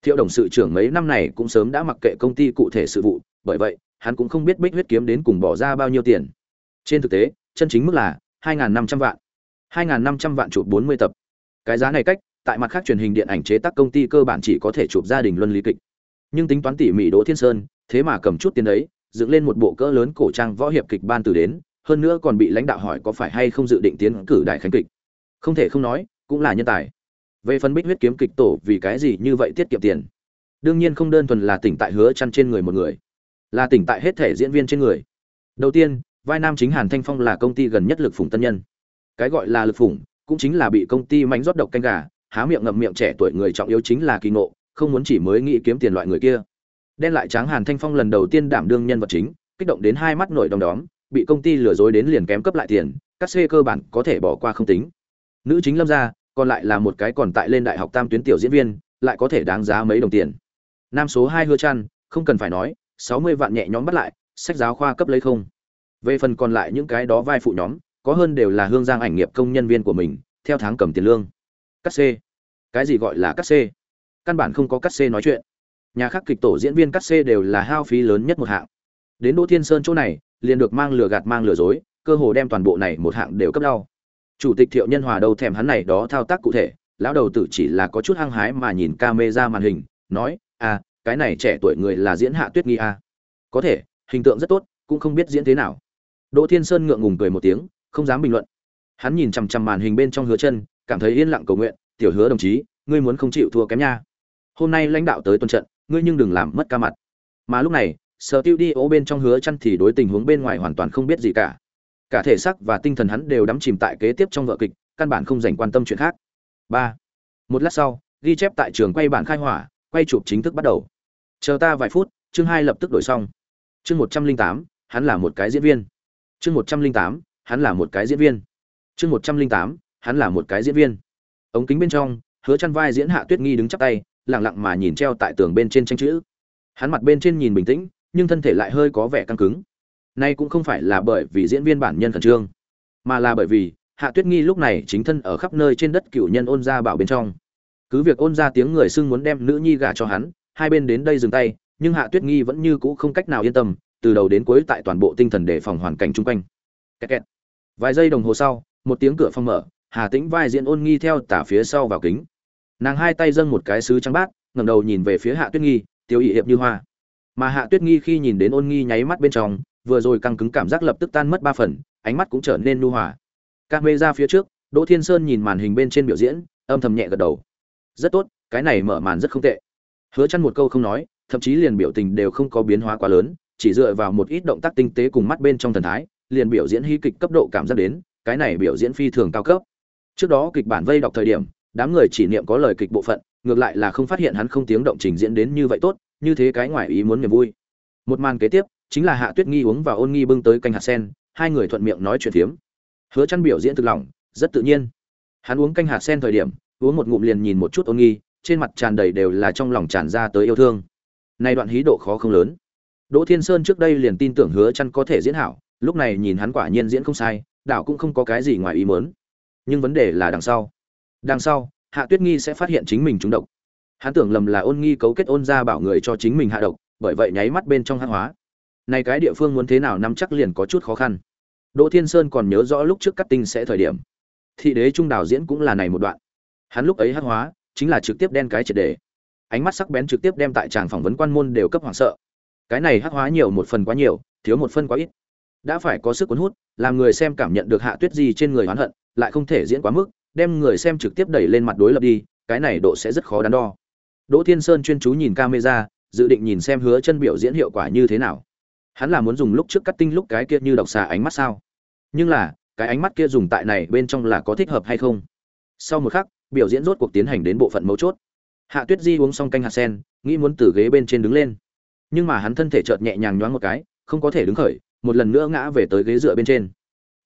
Thiệu đồng sự trưởng mấy năm này cũng sớm đã mặc kệ công ty cụ thể sự vụ, bởi vậy, hắn cũng không biết bích huyết kiếm đến cùng bỏ ra bao nhiêu tiền trên thực tế, chân chính mức là hai năm trăm vạn. hai năm trăm vạn chụp bốn mươi tập. Cái giá này cách, tại mặt khác truyền hình điện ảnh chế tác công ty cơ bản chỉ có thể chụp gia đình luân lý kịch. Nhưng tính toán tỉ mỉ đỗ thiên sơn, thế mà cầm chút tiền đấy, dựng lên một bộ cỡ lớn cổ trang võ hiệp kịch ban từ đến, hơn nữa còn bị lãnh đạo hỏi có phải hay không dự định tiến cử đại khánh kịch. Không thể không nói, cũng là nhân tài. Về phân bích huyết kiếm kịch tổ, vì cái gì như vậy tiết kiệm tiền? Đương nhiên không đơn thuần là tỉnh tại hứa chăn trên người một người, là tỉnh tại hết thể diễn viên trên người. Đầu tiên vai nam chính hàn thanh phong là công ty gần nhất lực phủng tân nhân. Cái gọi là lực phủng, cũng chính là bị công ty mánh rót độc canh gà, há miệng ngậm miệng trẻ tuổi người trọng yếu chính là kỳ ngộ, không muốn chỉ mới nghĩ kiếm tiền loại người kia. Đen lại tráng hàn thanh phong lần đầu tiên đảm đương nhân vật chính, kích động đến hai mắt nổi đồng đóm, bị công ty lừa dối đến liền kém cấp lại tiền, các xê cơ bản có thể bỏ qua không tính. Nữ chính lâm gia, còn lại là một cái còn tại lên đại học tam tuyến tiểu diễn viên, lại có thể đáng giá mấy đồng tiền. Nam số hai hứa chăn, không cần phải nói, sáu mươi vạn nhẹ nhõm bắt lại, sách giáo khoa cấp lấy không về phần còn lại những cái đó vai phụ nhóm, có hơn đều là hương giang ảnh nghiệp công nhân viên của mình, theo tháng cầm tiền lương. Cắt xê cái gì gọi là cắt xê căn bản không có cắt xê nói chuyện. Nhà khác kịch tổ diễn viên cắt xê đều là hao phí lớn nhất một hạng. Đến đỗ thiên sơn chỗ này, liền được mang lừa gạt mang lừa dối, cơ hồ đem toàn bộ này một hạng đều cấp đau. Chủ tịch thiệu nhân hòa đâu thèm hắn này đó thao tác cụ thể, lão đầu tử chỉ là có chút hăng hái mà nhìn ca mê ra màn hình, nói à cái này trẻ tuổi người là diễn hạ tuyết nghi à. có thể, hình tượng rất tốt, cũng không biết diễn thế nào đỗ thiên sơn ngượng ngùng cười một tiếng, không dám bình luận. Hắn nhìn chằm chằm màn hình bên trong hứa chân, cảm thấy yên lặng cầu nguyện, tiểu hứa đồng chí, ngươi muốn không chịu thua kém nha. Hôm nay lãnh đạo tới tuần trận, ngươi nhưng đừng làm mất ca mặt. Mà lúc này, sở tiêu đi bên trong hứa chân thì đối tình huống bên ngoài hoàn toàn không biết gì cả. Cả thể xác và tinh thần hắn đều đắm chìm tại kế tiếp trong vở kịch, căn bản không dành quan tâm chuyện khác. Ba. Một lát sau, ghi chép tại trường quay bản khai hỏa, quay chụp chính thức bắt đầu. Chờ ta vài phút, chương hai lập tức đổi xong. Chương một trăm linh tám, hắn là một cái diễn viên chương một trăm linh tám, hắn là một cái diễn viên. Chương một trăm linh tám, hắn là một cái diễn viên. Ống kính bên trong, hứa chăn vai diễn hạ tuyết nghi đứng chắp tay, lặng lặng mà nhìn treo tại tường bên trên tranh chữ. Hắn mặt bên trên nhìn bình tĩnh, nhưng thân thể lại hơi có vẻ căng cứng. Nay cũng không phải là bởi vì diễn viên bản nhân khẩn trương, mà là bởi vì hạ tuyết nghi lúc này chính thân ở khắp nơi trên đất cựu nhân ôn gia bảo bên trong. Cứ việc ôn gia tiếng người xưng muốn đem nữ nhi gả cho hắn, hai bên đến đây dừng tay, nhưng hạ tuyết nghi vẫn như cũ không cách nào yên tâm từ đầu đến cuối tại toàn bộ tinh thần đề phòng hoàn cảnh chung quanh. Kẹt kẹt. vài giây đồng hồ sau, một tiếng cửa phòng mở, hà tĩnh vai diễn ôn nghi theo tả phía sau vào kính. Nàng hai tay dâng một cái sứ trắng bát, ngẩng đầu nhìn về phía hạ tuyết nghi, tiêu ỵ hiệp như hoa. Mà hạ tuyết nghi khi nhìn đến ôn nghi nháy mắt bên trong, vừa rồi căng cứng cảm giác lập tức tan mất ba phần, ánh mắt cũng trở nên nu hòa. Các mê ra phía trước, đỗ thiên sơn nhìn màn hình bên trên biểu diễn, âm thầm nhẹ gật đầu. Rất tốt, cái này mở màn rất không tệ. Hứa chăn một câu không nói, thậm chí liền biểu tình đều không có biến hóa quá lớn chỉ dựa vào một ít động tác tinh tế cùng mắt bên trong thần thái, liền biểu diễn hí kịch cấp độ cảm giác đến, cái này biểu diễn phi thường cao cấp. Trước đó kịch bản vây đọc thời điểm, đám người chỉ niệm có lời kịch bộ phận, ngược lại là không phát hiện hắn không tiếng động trình diễn đến như vậy tốt, như thế cái ngoài ý muốn niềm vui. Một màn kế tiếp, chính là hạ tuyết nghi uống và ôn nghi bưng tới canh hạt sen, hai người thuận miệng nói chuyện phiếm. Hứa chăn biểu diễn thực lòng, rất tự nhiên. Hắn uống canh hạt sen thời điểm, uống một ngụm liền nhìn một chút ôn nghi, trên mặt tràn đầy đều là trong lòng tràn ra tới yêu thương. Này đoạn hí độ khó không lớn đỗ thiên sơn trước đây liền tin tưởng hứa chăn có thể diễn hảo, lúc này nhìn hắn quả nhiên diễn không sai, đảo cũng không có cái gì ngoài ý muốn. Nhưng vấn đề là đằng sau. Đằng sau, hạ tuyết nghi sẽ phát hiện chính mình trúng độc. Hắn tưởng lầm là ôn nghi cấu kết ôn Gia bảo người cho chính mình hạ độc, bởi vậy nháy mắt bên trong hắc hóa. Này cái địa phương muốn thế nào nắm chắc liền có chút khó khăn. Đỗ thiên sơn còn nhớ rõ lúc trước cắt tinh sẽ thời điểm. Thị đế trung đảo diễn cũng là này một đoạn. Hắn lúc ấy hắc hóa, chính là trực tiếp đen cái triệt đề ánh mắt sắc bén trực tiếp đem tại tràng phỏng vấn quan môn đều cấp hoảng sợ cái này hắc hóa nhiều một phần quá nhiều, thiếu một phân quá ít. Đã phải có sức cuốn hút, làm người xem cảm nhận được hạ tuyết gì trên người oán hận, lại không thể diễn quá mức, đem người xem trực tiếp đẩy lên mặt đối lập đi, cái này độ sẽ rất khó đắn đo. Đỗ thiên sơn chuyên chú nhìn camera, dự định nhìn xem hứa chân biểu diễn hiệu quả như thế nào. Hắn là muốn dùng lúc trước cắt tinh lúc cái kia như độc xà ánh mắt sao? Nhưng là, cái ánh mắt kia dùng tại này bên trong là có thích hợp hay không? Sau một khắc, biểu diễn rốt cuộc tiến hành đến bộ phận mấu chốt. Hạ tuyết di uống xong canh hạt sen, nghĩ muốn từ ghế bên trên đứng lên nhưng mà hắn thân thể chợt nhẹ nhàng nhoáng một cái, không có thể đứng khởi, một lần nữa ngã về tới ghế dựa bên trên.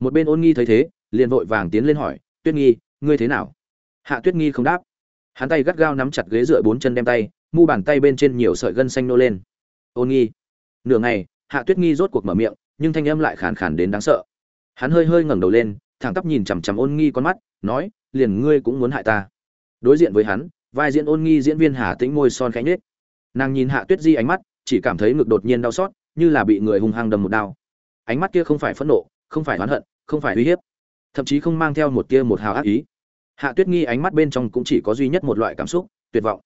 Một bên ôn nghi thấy thế, liền vội vàng tiến lên hỏi, tuyết nghi, ngươi thế nào? Hạ tuyết nghi không đáp. Hắn tay gắt gao nắm chặt ghế dựa bốn chân đem tay, mu bàn tay bên trên nhiều sợi gân xanh nô lên. Ôn nghi. Nửa ngày, hạ tuyết nghi rốt cuộc mở miệng, nhưng thanh âm lại khàn khàn đến đáng sợ. Hắn hơi hơi ngẩng đầu lên, thẳng tắp nhìn chằm chằm ôn nghi con mắt, nói, liền ngươi cũng muốn hại ta? Đối diện với hắn, vai diễn ôn nghi diễn viên hà tĩnh môi son khẽ nhếch. Nàng nhìn hạ tuyết di ánh mắt chỉ cảm thấy ngực đột nhiên đau xót, như là bị người hung hăng đâm một đao. Ánh mắt kia không phải phẫn nộ, không phải oán hận, không phải uy hiếp, thậm chí không mang theo một tia một hào ác ý. Hạ tuyết nghi ánh mắt bên trong cũng chỉ có duy nhất một loại cảm xúc, tuyệt vọng.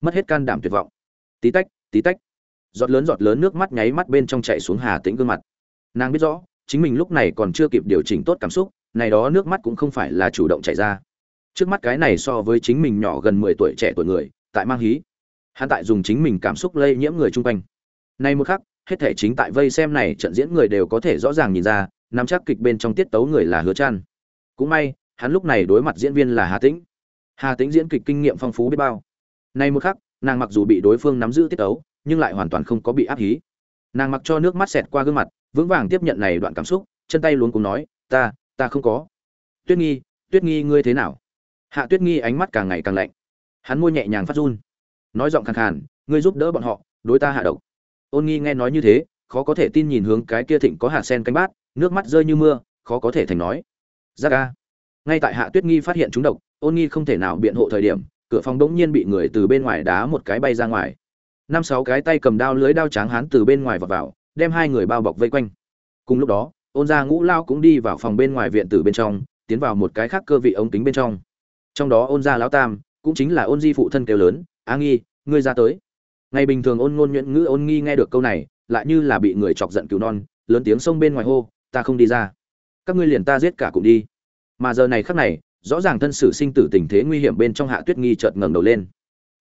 Mất hết can đảm tuyệt vọng. Tí tách tí tách. Giọt lớn giọt lớn nước mắt nháy mắt bên trong chạy xuống hà tĩnh gương mặt. Nàng biết rõ, chính mình lúc này còn chưa kịp điều chỉnh tốt cảm xúc, này đó nước mắt cũng không phải là chủ động chảy ra. Trước mắt cái này so với chính mình nhỏ gần mười tuổi trẻ tuổi người, tại mang hí hắn tại dùng chính mình cảm xúc lây nhiễm người chung quanh. Nay một khắc, hết thể chính tại vây xem này trận diễn người đều có thể rõ ràng nhìn ra, nắm chắc kịch bên trong tiết tấu người là hứa trăn. Cũng may, hắn lúc này đối mặt diễn viên là hà tĩnh. Hà tĩnh diễn kịch kinh nghiệm phong phú biết bao. Nay một khắc, nàng mặc dù bị đối phương nắm giữ tiết tấu, nhưng lại hoàn toàn không có bị áp hí. Nàng mặc cho nước mắt xẹt qua gương mặt, vững vàng tiếp nhận này đoạn cảm xúc, chân tay luống cùng nói, ta ta không có. Tuyết nghi tuyết nghi ngươi thế nào? Hạ tuyết nghi ánh mắt càng ngày càng lạnh. Hắn môi nhẹ nhàng phát run nói giọng khàn khàn, ngươi giúp đỡ bọn họ, đối ta hạ độc. Ôn nghi nghe nói như thế, khó có thể tin nhìn hướng cái kia thịnh có hạt sen cánh bát, nước mắt rơi như mưa, khó có thể thành nói. Dạ ra ca ngay tại hạ tuyết nghi phát hiện chúng độc, ôn nghi không thể nào biện hộ thời điểm, cửa phòng đống nhiên bị người từ bên ngoài đá một cái bay ra ngoài. Năm sáu cái tay cầm đao lưới đao tráng hán từ bên ngoài vào vào, đem hai người bao bọc vây quanh. Cùng lúc đó, ôn gia ngũ lao cũng đi vào phòng bên ngoài viện tử bên trong, tiến vào một cái khác cơ vị ống kính bên trong. Trong đó ôn gia lão tam, cũng chính là ôn di phụ thân kêu lớn a nghi, ngươi ra tới. Ngày bình thường ôn ngôn nhuyễn ngữ ôn nghi nghe được câu này, lại như là bị người chọc giận cứu non, lớn tiếng xông bên ngoài hô, ta không đi ra. Các ngươi liền ta giết cả cùng đi. Mà giờ này khắc này, rõ ràng thân sử sinh tử tình thế nguy hiểm bên trong hạ tuyết nghi chợt ngẩng đầu lên.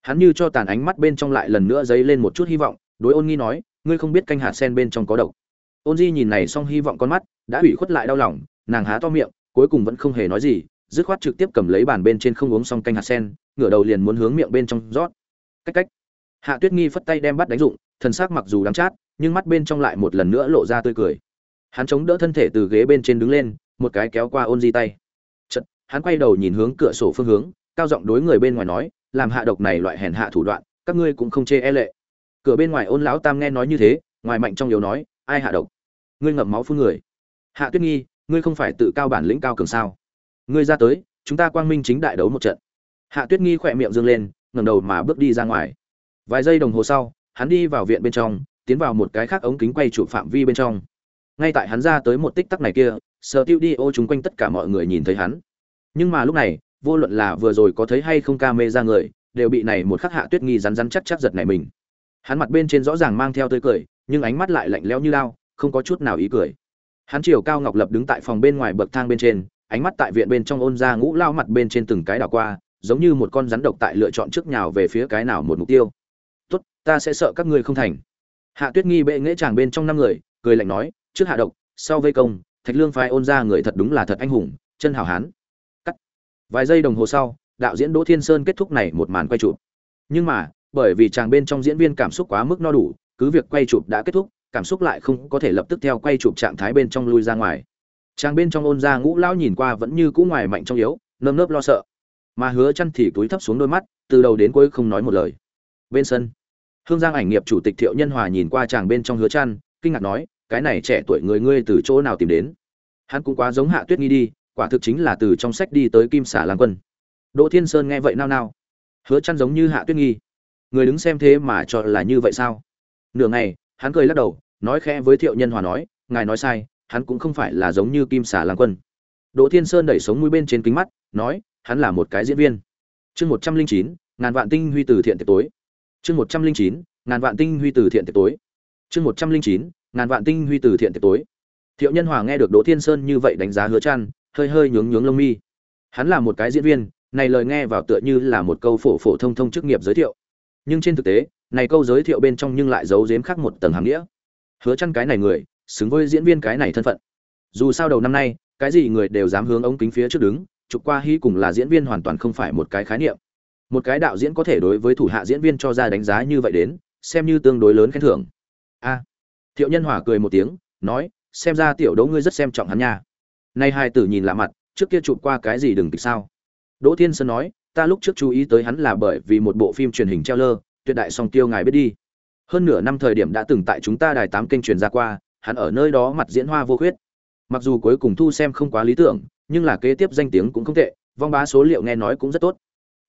Hắn như cho tàn ánh mắt bên trong lại lần nữa dấy lên một chút hy vọng, đối ôn nghi nói, ngươi không biết canh hạt sen bên trong có độc. Ôn di nhìn này xong hy vọng con mắt, đã ủy khuất lại đau lòng, nàng há to miệng, cuối cùng vẫn không hề nói gì, dứt khoát trực tiếp cầm lấy bàn bên trên không uống xong canh hạt sen, ngửa đầu liền muốn hướng miệng bên trong rót cách cách. Hạ tuyết nghi phất tay đem bắt đánh dụng thần sắc mặc dù đắng chát nhưng mắt bên trong lại một lần nữa lộ ra tươi cười. Hắn chống đỡ thân thể từ ghế bên trên đứng lên một cái kéo qua ôn di tay. Chật, hắn quay đầu nhìn hướng cửa sổ phương hướng cao giọng đối người bên ngoài nói làm hạ độc này loại hèn hạ thủ đoạn các ngươi cũng không chê e lệ. Cửa bên ngoài ôn lão tam nghe nói như thế ngoài mạnh trong yếu nói ai hạ độc? Ngươi ngậm máu phun người. Hạ tuyết nghi ngươi không phải tự cao bản lĩnh cao cường sao? Ngươi ra tới chúng ta quang minh chính đại đấu một trận. Hạ tuyết nghi khỏe miệng dương lên ngẩng đầu mà bước đi ra ngoài. Vài giây đồng hồ sau, hắn đi vào viện bên trong, tiến vào một cái khác ống kính quay chụp phạm vi bên trong. Ngay tại hắn ra tới một tích tắc này kia sở tiêu đi ô chung quanh tất cả mọi người nhìn thấy hắn. Nhưng mà lúc này, vô luận là vừa rồi có thấy hay không ca mê ra người, đều bị này một khắc hạ tuyết nghi rắn rắn chắc chắc giật này mình. Hắn mặt bên trên rõ ràng mang theo tươi cười, nhưng ánh mắt lại lạnh lẽo như lao, không có chút nào ý cười. Hắn chiều cao ngọc lập đứng tại phòng bên ngoài bậc thang bên trên, ánh mắt tại viện bên trong ôn ra ngũ lao mặt bên trên từng cái đảo qua giống như một con rắn độc tại lựa chọn trước nhào về phía cái nào một mục tiêu. Tốt, ta sẽ sợ các ngươi không thành. Hạ tuyết nghi bệ nghễ chàng bên trong năm người, cười lạnh nói, trước hạ độc, sau vây công, thạch lương phái ôn ra người thật đúng là thật anh hùng, chân hảo hán. Cắt. Vài giây đồng hồ sau, đạo diễn đỗ thiên sơn kết thúc này một màn quay chụp. Nhưng mà, bởi vì chàng bên trong diễn viên cảm xúc quá mức no đủ, cứ việc quay chụp đã kết thúc, cảm xúc lại không có thể lập tức theo quay chụp trạng thái bên trong lui ra ngoài. Chàng bên trong ôn ra ngũ lão nhìn qua vẫn như cũ ngoài mạnh trong yếu, nơm nớp lo sợ mà hứa chăn thì cúi thấp xuống đôi mắt, từ đầu đến cuối không nói một lời. Bên sân, hương giang ảnh nghiệp chủ tịch thiệu nhân hòa nhìn qua chàng bên trong hứa chăn, kinh ngạc nói, cái này trẻ tuổi người ngươi từ chỗ nào tìm đến? Hắn cũng quá giống hạ tuyết nghi đi, quả thực chính là từ trong sách đi tới kim xả lang quân. Đỗ thiên sơn nghe vậy nao nao. Hứa chăn giống như hạ tuyết nghi. Người đứng xem thế mà cho là như vậy sao? Nửa ngày, hắn cười lắc đầu, nói khẽ với thiệu nhân hòa nói, ngài nói sai, hắn cũng không phải là giống như kim xả lang quân. Đỗ thiên sơn đẩy sống mũi bên trên kính mắt, nói hắn là một cái diễn viên. Chương một trăm linh chín, ngàn vạn tinh huy từ thiện tiệc tối. Chương một trăm linh chín, ngàn vạn tinh huy từ thiện tiệc tối. Chương một trăm linh chín, ngàn vạn tinh huy từ thiện tiệc tối. Thiệu nhân hòa nghe được đỗ thiên sơn như vậy đánh giá hứa trăn hơi hơi nhướng nhướng lông mi. Hắn là một cái diễn viên, này lời nghe vào tựa như là một câu phổ phổ thông thông chức nghiệp giới thiệu. Nhưng trên thực tế, này câu giới thiệu bên trong nhưng lại giấu giếm khác một tầng hàm nghĩa. Hứa chăn cái này người, xứng với diễn viên cái này thân phận. Dù sao đầu năm nay, cái gì người đều dám hướng ống kính phía trước đứng chụp qua hí cùng là diễn viên hoàn toàn không phải một cái khái niệm. Một cái đạo diễn có thể đối với thủ hạ diễn viên cho ra đánh giá như vậy đến, xem như tương đối lớn khen thưởng. A. Thiệu nhân hòa cười một tiếng, nói, xem ra tiểu đỗ ngươi rất xem trọng hắn nha. Nay hai tử nhìn lạ mặt, trước kia chụp qua cái gì đừng kịch sao? Đỗ thiên sơn nói, ta lúc trước chú ý tới hắn là bởi vì một bộ phim truyền hình treo lơ tuyệt đại song tiêu ngài biết đi. Hơn nửa năm thời điểm đã từng tại chúng ta đài tám kênh truyền ra qua, hắn ở nơi đó mặt diễn hoa vô khuyết. Mặc dù cuối cùng thu xem không quá lý tưởng nhưng là kế tiếp danh tiếng cũng không tệ, vong bá số liệu nghe nói cũng rất tốt.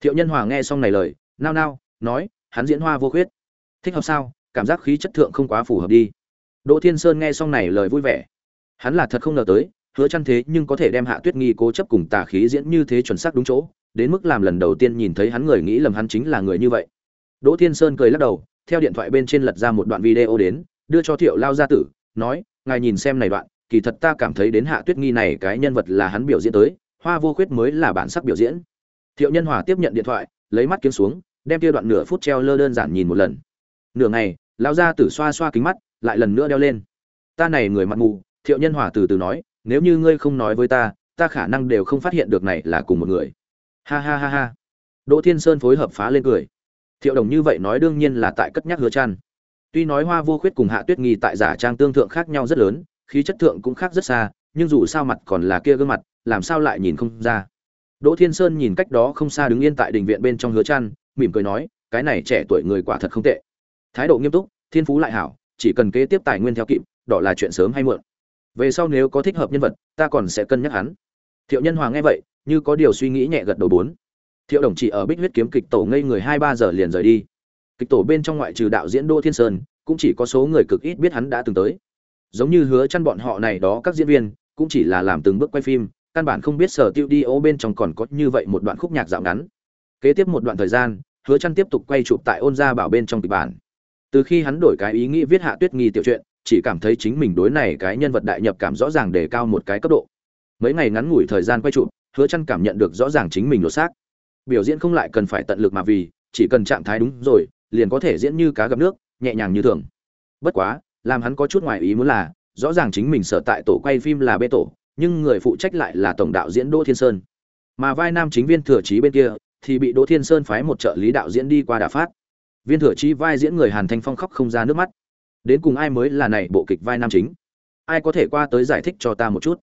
Thiệu nhân hòa nghe xong này lời, nao nao, nói, hắn diễn hoa vô khuyết. Thích hợp sao? Cảm giác khí chất thượng không quá phù hợp đi. Đỗ thiên sơn nghe xong này lời vui vẻ. Hắn là thật không ngờ tới, hứa chăn thế nhưng có thể đem hạ tuyết nghi cố chấp cùng tà khí diễn như thế chuẩn xác đúng chỗ, đến mức làm lần đầu tiên nhìn thấy hắn người nghĩ lầm hắn chính là người như vậy. Đỗ thiên sơn cười lắc đầu, theo điện thoại bên trên lật ra một đoạn video đến, đưa cho thiệu lao gia tử, nói, ngài nhìn xem này đoạn kỳ thật ta cảm thấy đến hạ tuyết nghi này cái nhân vật là hắn biểu diễn tới, hoa vô khuyết mới là bản sắc biểu diễn. Thiệu nhân hòa tiếp nhận điện thoại, lấy mắt kiếm xuống, đem kia đoạn nửa phút treo lơ đơn giản nhìn một lần. Nửa ngày, lão gia tử xoa xoa kính mắt, lại lần nữa đeo lên. Ta này người mặt mù, thiệu nhân hòa từ từ nói, nếu như ngươi không nói với ta ta khả năng đều không phát hiện được này là cùng một người. Ha ha ha ha. Đỗ thiên sơn phối hợp phá lên cười. Thiệu đồng như vậy nói đương nhiên là tại cất nhắc hứa chăn. Tuy nói hoa vô khuyết cùng hạ tuyết nghi tại giả trang tương thượng khác nhau rất lớn khí chất thượng cũng khác rất xa, nhưng dù sao mặt còn là kia gương mặt, làm sao lại nhìn không ra. Đỗ thiên sơn nhìn cách đó không xa đứng yên tại đình viện bên trong hứa chăn, mỉm cười nói, cái này trẻ tuổi người quả thật không tệ. Thái độ nghiêm túc, thiên phú lại hảo, chỉ cần kế tiếp tài nguyên theo kịp đó là chuyện sớm hay muộn. Về sau nếu có thích hợp nhân vật, ta còn sẽ cân nhắc hắn. Thiệu nhân hòa nghe vậy, như có điều suy nghĩ nhẹ gật đầu bốn. Thiệu đồng chỉ ở bích huyết kiếm kịch tổ ngây người hai ba giờ liền rời đi. Kịch tổ bên trong ngoại trừ đạo diễn đỗ thiên sơn, cũng chỉ có số người cực ít biết hắn đã từng tới giống như hứa chăn bọn họ này đó các diễn viên, cũng chỉ là làm từng bước quay phim, căn bản không biết sở tiêu đi ô bên trong còn có như vậy một đoạn khúc nhạc dạo ngắn. Kế tiếp một đoạn thời gian, hứa chăn tiếp tục quay chụp tại ôn gia bảo bên trong kịch bản. Từ khi hắn đổi cái ý nghĩ viết hạ tuyết nghi tiểu truyện, chỉ cảm thấy chính mình đối này cái nhân vật đại nhập cảm rõ ràng đề cao một cái cấp độ. Mấy ngày ngắn ngủi thời gian quay chụp, hứa chăn cảm nhận được rõ ràng chính mình lột xác. Biểu diễn không lại cần phải tận lực mà vì, chỉ cần trạng thái đúng rồi, liền có thể diễn như cá gặp nước, nhẹ nhàng như thường. Bất quá làm hắn có chút ngoài ý muốn là, rõ ràng chính mình sở tại tổ quay phim là bê tổ, nhưng người phụ trách lại là tổng đạo diễn đỗ thiên sơn. Mà vai nam chính viên thừa trí bên kia, thì bị đỗ thiên sơn phái một trợ lý đạo diễn đi qua đà phát. Viên thừa trí vai diễn người hàn thanh phong khóc không ra nước mắt. Đến cùng ai mới là này bộ kịch vai nam chính? Ai có thể qua tới giải thích cho ta một chút?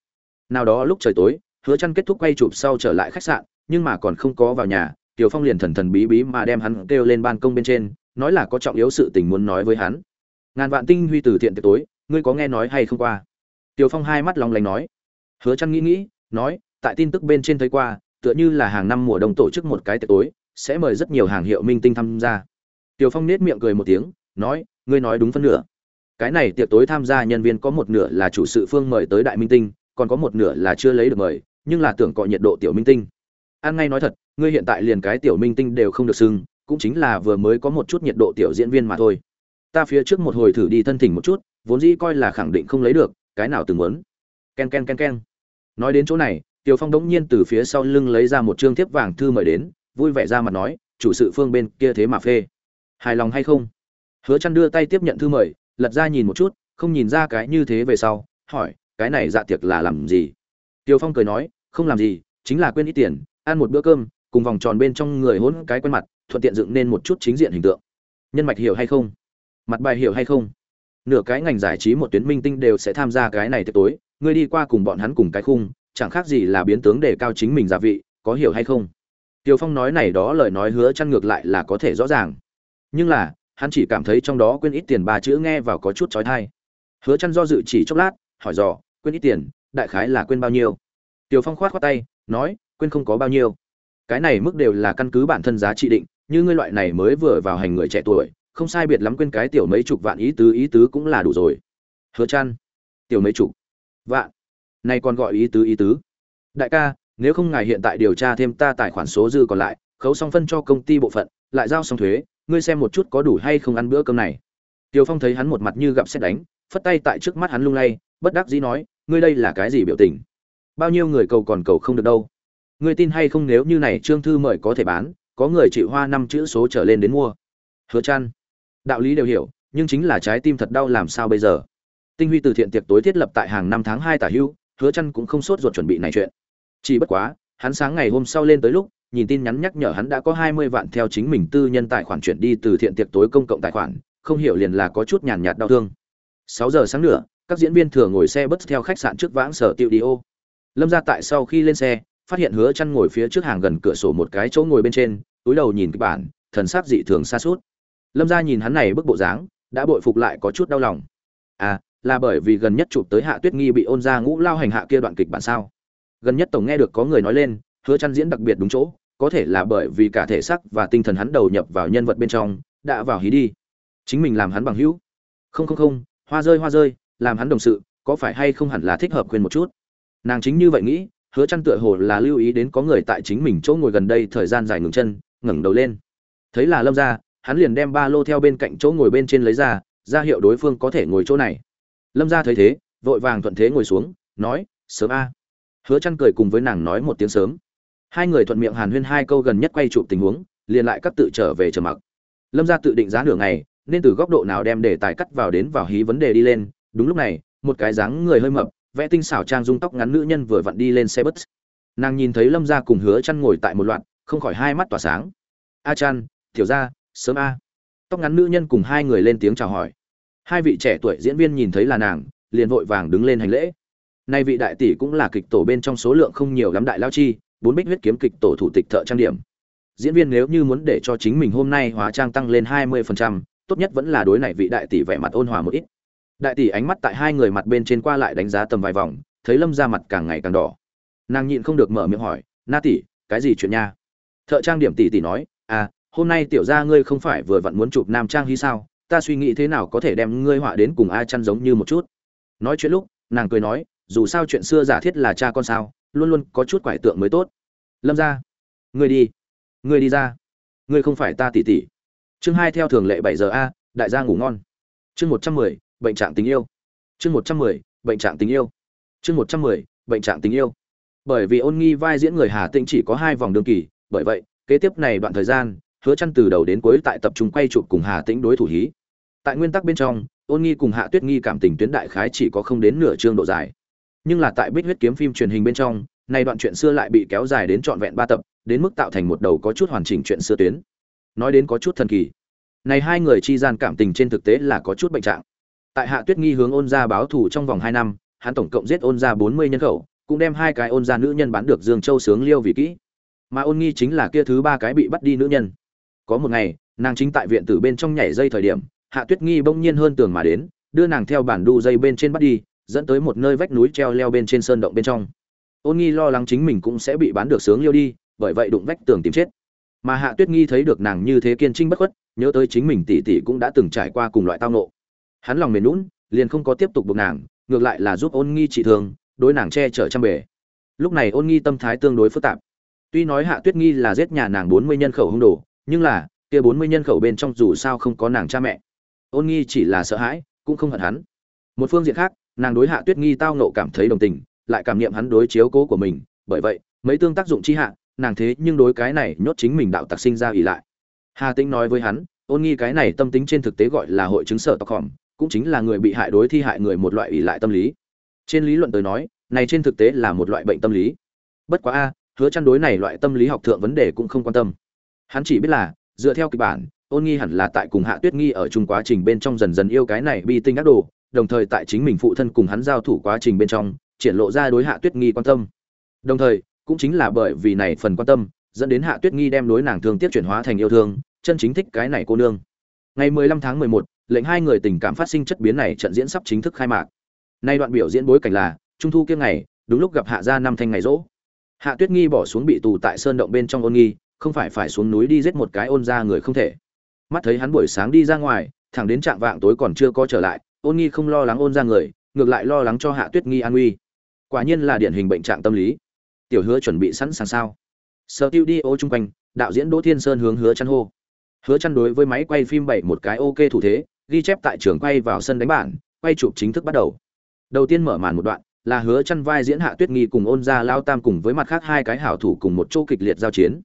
Nào đó lúc trời tối, hứa chăn kết thúc quay chụp sau trở lại khách sạn, nhưng mà còn không có vào nhà, tiểu phong liền thần thần bí bí mà đem hắn kêu lên ban công bên trên, nói là có trọng yếu sự tình muốn nói với hắn ngàn vạn tinh huy từ thiện tiệc tối, ngươi có nghe nói hay không qua? Tiểu phong hai mắt long lanh nói. Hứa trăn nghĩ nghĩ, nói, tại tin tức bên trên thấy qua, tựa như là hàng năm mùa đông tổ chức một cái tiệc tối, sẽ mời rất nhiều hàng hiệu minh tinh tham gia. Tiểu phong nết miệng cười một tiếng, nói, ngươi nói đúng phân nửa. Cái này tiệc tối tham gia nhân viên có một nửa là chủ sự phương mời tới đại minh tinh, còn có một nửa là chưa lấy được mời, nhưng là tưởng cọ nhiệt độ tiểu minh tinh. An ngay nói thật, ngươi hiện tại liền cái tiểu minh tinh đều không được xưng, cũng chính là vừa mới có một chút nhiệt độ tiểu diễn viên mà thôi ta phía trước một hồi thử đi thân thỉnh một chút, vốn dĩ coi là khẳng định không lấy được, cái nào từng muốn. Ken ken ken ken. Nói đến chỗ này, tiểu phong đống nhiên từ phía sau lưng lấy ra một trương thiếp vàng thư mời đến, vui vẻ ra mặt nói, chủ sự phương bên kia thế mà phê. Hài lòng hay không? Hứa chăn đưa tay tiếp nhận thư mời, lật ra nhìn một chút, không nhìn ra cái như thế về sau, hỏi, cái này dạ tiệc là làm gì? Tiểu phong cười nói, không làm gì, chính là quên ít tiền, ăn một bữa cơm, cùng vòng tròn bên trong người hỗn cái quen mặt, thuận tiện dựng nên một chút chính diện hình tượng. Nhân mạch hiểu hay không? Mặt bài hiểu hay không nửa cái ngành giải trí một tuyến minh tinh đều sẽ tham gia cái này tiệc tối ngươi đi qua cùng bọn hắn cùng cái khung chẳng khác gì là biến tướng để cao chính mình gia vị có hiểu hay không Tiêu Phong nói này đó lời nói hứa chăn ngược lại là có thể rõ ràng. Nhưng là, hắn chỉ cảm thấy trong đó quên ít tiền ba chữ nghe vào có chút chói tai. Hứa chăn do dự chỉ chốc lát, hỏi dò, quên ít tiền, đại khái là quên bao nhiêu? Tiêu Phong khoát khoát tay, nói, quên không có bao nhiêu. Cái này mức đều là căn cứ bản thân giá trị định, như ngươi loại này mới vừa vào hành người trẻ tuổi, không sai biệt lắm quên cái tiểu mấy chục vạn ý tứ ý tứ cũng là đủ rồi. Hứa chăn, tiểu mấy chục vạn, này còn gọi ý tứ ý tứ. Đại ca, nếu không ngài hiện tại điều tra thêm ta tài khoản số dư còn lại khấu xong phân cho công ty bộ phận lại giao xong thuế ngươi xem một chút có đủ hay không ăn bữa cơm này tiều phong thấy hắn một mặt như gặp xét đánh phất tay tại trước mắt hắn lung lay bất đắc dĩ nói ngươi đây là cái gì biểu tình bao nhiêu người cầu còn cầu không được đâu ngươi tin hay không nếu như này trương thư mời có thể bán có người chịu hoa năm chữ số trở lên đến mua hứa chăn đạo lý đều hiểu nhưng chính là trái tim thật đau làm sao bây giờ tinh huy từ thiện tiệc tối thiết lập tại hàng năm tháng hai tả hưu hứa chăn cũng không sốt ruột chuẩn bị này chuyện chỉ bất quá, hắn sáng ngày hôm sau lên tới lúc, nhìn tin nhắn nhắc nhở hắn đã có 20 vạn theo chính mình tư nhân tài khoản chuyển đi từ thiện tiệc tối công cộng tài khoản, không hiểu liền là có chút nhàn nhạt đau thương. 6 giờ sáng nữa, các diễn viên thừa ngồi xe bus theo khách sạn trước vãng sở tiêu đi ô. Lâm gia tại sau khi lên xe, phát hiện Hứa chăn ngồi phía trước hàng gần cửa sổ một cái chỗ ngồi bên trên, túi đầu nhìn kịch bản, thần sắc dị thường xa sút. Lâm gia nhìn hắn này bức bộ dáng, đã bội phục lại có chút đau lòng. À, là bởi vì gần nhất chụp tới Hạ Tuyết Nghi bị ôn ra ngũ lao hành hạ kia đoạn kịch bản sao? gần nhất tổng nghe được có người nói lên hứa chăn diễn đặc biệt đúng chỗ có thể là bởi vì cả thể xác và tinh thần hắn đầu nhập vào nhân vật bên trong đã vào hí đi chính mình làm hắn bằng hữu không không không hoa rơi hoa rơi làm hắn đồng sự có phải hay không hẳn là thích hợp khuyên một chút nàng chính như vậy nghĩ hứa chăn tựa hồ là lưu ý đến có người tại chính mình chỗ ngồi gần đây thời gian dài ngừng chân ngẩng đầu lên thấy là lâm gia hắn liền đem ba lô theo bên cạnh chỗ ngồi bên trên lấy ra ra hiệu đối phương có thể ngồi chỗ này. Lâm gia thấy thế, vội vàng thuận thế ngồi xuống, nói, sớm a. Hứa chăn cười cùng với nàng nói một tiếng sớm. Hai người thuận miệng hàn huyên hai câu gần nhất quay chụp tình huống, liền lại cắt tự trở về trầm mặc. Lâm gia tự định giá nửa ngày, nên từ góc độ nào đem đề tài cắt vào đến vào hí vấn đề đi lên. Đúng lúc này, một cái dáng người hơi mập, vẽ tinh xảo trang dung tóc ngắn nữ nhân vừa vặn đi lên xe bus. Nàng nhìn thấy lâm gia cùng hứa chăn ngồi tại một loạt, không khỏi hai mắt tỏa sáng. A chăn tiểu gia sớm a tóc ngắn nữ nhân cùng hai người lên tiếng chào hỏi hai vị trẻ tuổi diễn viên nhìn thấy là nàng liền vội vàng đứng lên hành lễ Nay vị đại tỷ cũng là kịch tổ bên trong số lượng không nhiều lắm đại lao chi, bốn bích huyết kiếm kịch tổ thủ tịch thợ trang điểm. Diễn viên nếu như muốn để cho chính mình hôm nay hóa trang tăng lên 20%, tốt nhất vẫn là đối này vị đại tỷ vẻ mặt ôn hòa một ít. Đại tỷ ánh mắt tại hai người mặt bên trên qua lại đánh giá tầm vài vòng, thấy Lâm ra mặt càng ngày càng đỏ. Nàng nhịn không được mở miệng hỏi, "Na tỷ, cái gì chuyện nha?" Thợ trang điểm tỷ tỷ nói, "À, hôm nay tiểu gia ngươi không phải vừa vặn muốn chụp nam trang hy sao? Ta suy nghĩ thế nào có thể đem ngươi họa đến cùng A chăn giống như một chút." Nói chuyện lúc, nàng cười nói, dù sao chuyện xưa giả thiết là cha con sao luôn luôn có chút quải tượng mới tốt. Lâm ra ngươi đi ngươi đi ra. Ngươi không phải ta tỉ tỉ chương hai theo thường lệ bảy giờ a đại gia ngủ ngon. Chương một trăm mười bệnh trạng tình yêu. Chương một trăm mười bệnh trạng tình yêu. Chương một trăm mười bệnh trạng tình yêu. Bởi vì ôn nghi vai diễn người hà tĩnh chỉ có hai vòng đương kỳ bởi vậy kế tiếp này đoạn thời gian hứa chăn từ đầu đến cuối tại tập trung quay chụp cùng hà tĩnh đối thủ hí. Tại nguyên tắc bên trong, ôn nghi cùng hạ tuyết nghi cảm tình tuyến đại khái chỉ có không đến nửa chương độ dài. Nhưng là tại bích huyết kiếm phim truyền hình bên trong, này đoạn chuyện xưa lại bị kéo dài đến trọn vẹn ba tập, đến mức tạo thành một đầu có chút hoàn chỉnh chuyện xưa tuyến. Nói đến có chút thần kỳ. Này hai người chi gian cảm tình trên thực tế là có chút bệnh trạng. Tại hạ tuyết nghi hướng ôn gia báo thù trong vòng hai năm, hắn tổng cộng giết ôn gia bốn mươi nhân khẩu, cũng đem hai cái ôn gia nữ nhân bán được dương châu sướng liêu vì kỹ. Mà ôn nghi chính là kia thứ ba cái bị bắt đi nữ nhân có một ngày, nàng chính tại viện tử bên trong nhảy dây thời điểm, hạ tuyết nghi bỗng nhiên hơn tường mà đến, đưa nàng theo bản đu dây bên trên bắt đi, dẫn tới một nơi vách núi treo leo bên trên sơn động bên trong. Ôn nghi lo lắng chính mình cũng sẽ bị bán được sướng liêu đi, bởi vậy đụng vách tường tìm chết. Mà hạ tuyết nghi thấy được nàng như thế kiên trinh bất khuất, nhớ tới chính mình tỷ tỷ cũng đã từng trải qua cùng loại tao nộ hắn lòng mềm lún liền không có tiếp tục buộc nàng, ngược lại là giúp ôn nghi trị thương, đối nàng che chở trăm bề. Lúc này ôn nghi tâm thái tương đối phức tạp. Tuy nói hạ tuyết nghi là giết nhà nàng bốn mươi nhân khẩu hung đồ nhưng là, kia bốn mươi nhân khẩu bên trong dù sao không có nàng cha mẹ. Ôn nghi chỉ là sợ hãi, cũng không hận hắn. Một phương diện khác, nàng đối hạ tuyết nghi tao nộ cảm thấy đồng tình, lại cảm nghiệm hắn đối chiếu cố của mình. Bởi vậy, mấy tương tác dụng chi hạ, nàng thế nhưng đối cái này nhốt chính mình đạo tặc sinh ra ỉ lại. Hà tĩnh nói với hắn, ôn nghi cái này tâm tính trên thực tế gọi là hội chứng sợ tộc hỏng cũng chính là người bị hại đối thi hại người một loại ỉ lại tâm lý. Trên lý luận tới nói, này trên thực tế là một loại bệnh tâm lý. Bất quá a, hứa chăn đối này loại tâm lý học thượng vấn đề cũng không quan tâm hắn chỉ biết là dựa theo kịch bản ôn nghi hẳn là tại cùng hạ tuyết nghi ở chung quá trình bên trong dần dần yêu cái này bi tinh ác đồ đồng thời tại chính mình phụ thân cùng hắn giao thủ quá trình bên trong triển lộ ra đối hạ tuyết nghi quan tâm. Đồng thời cũng chính là bởi vì này phần quan tâm dẫn đến hạ tuyết nghi đem đối nàng thương tiếc chuyển hóa thành yêu thương chân chính thích cái này cô nương. Ngày 15 tháng 11, lệnh hai người tình cảm phát sinh chất biến này trận diễn sắp chính thức khai mạc. Nay đoạn biểu diễn bối cảnh là trung thu kiêng ngày đúng lúc gặp hạ gia năm thanh ngày rỗ. Hạ tuyết nghi bỏ xuống bị tù tại sơn động bên trong ôn nghi không phải phải xuống núi đi giết một cái ôn ra người không thể. Mắt thấy hắn buổi sáng đi ra ngoài, thẳng đến trạng vạng tối còn chưa có trở lại, ôn nghi không lo lắng ôn ra người, ngược lại lo lắng cho hạ tuyết nghi an nguy. Quả nhiên là điển hình bệnh trạng tâm lý. Tiểu hứa chuẩn bị sẵn sàng sao? Sở tiêu đi ô chung quanh, đạo diễn đỗ thiên sơn hướng hứa chăn hô. Hứa chăn đối với máy quay phim bảy một cái ok thủ thế, ghi chép tại trường quay vào sân đánh bản, quay chụp chính thức bắt đầu. Đầu tiên mở màn một đoạn, là hứa chăn vai diễn hạ tuyết nghi cùng ôn gia lao tam cùng với mặt khác hai cái hảo thủ cùng một chỗ kịch liệt giao chiến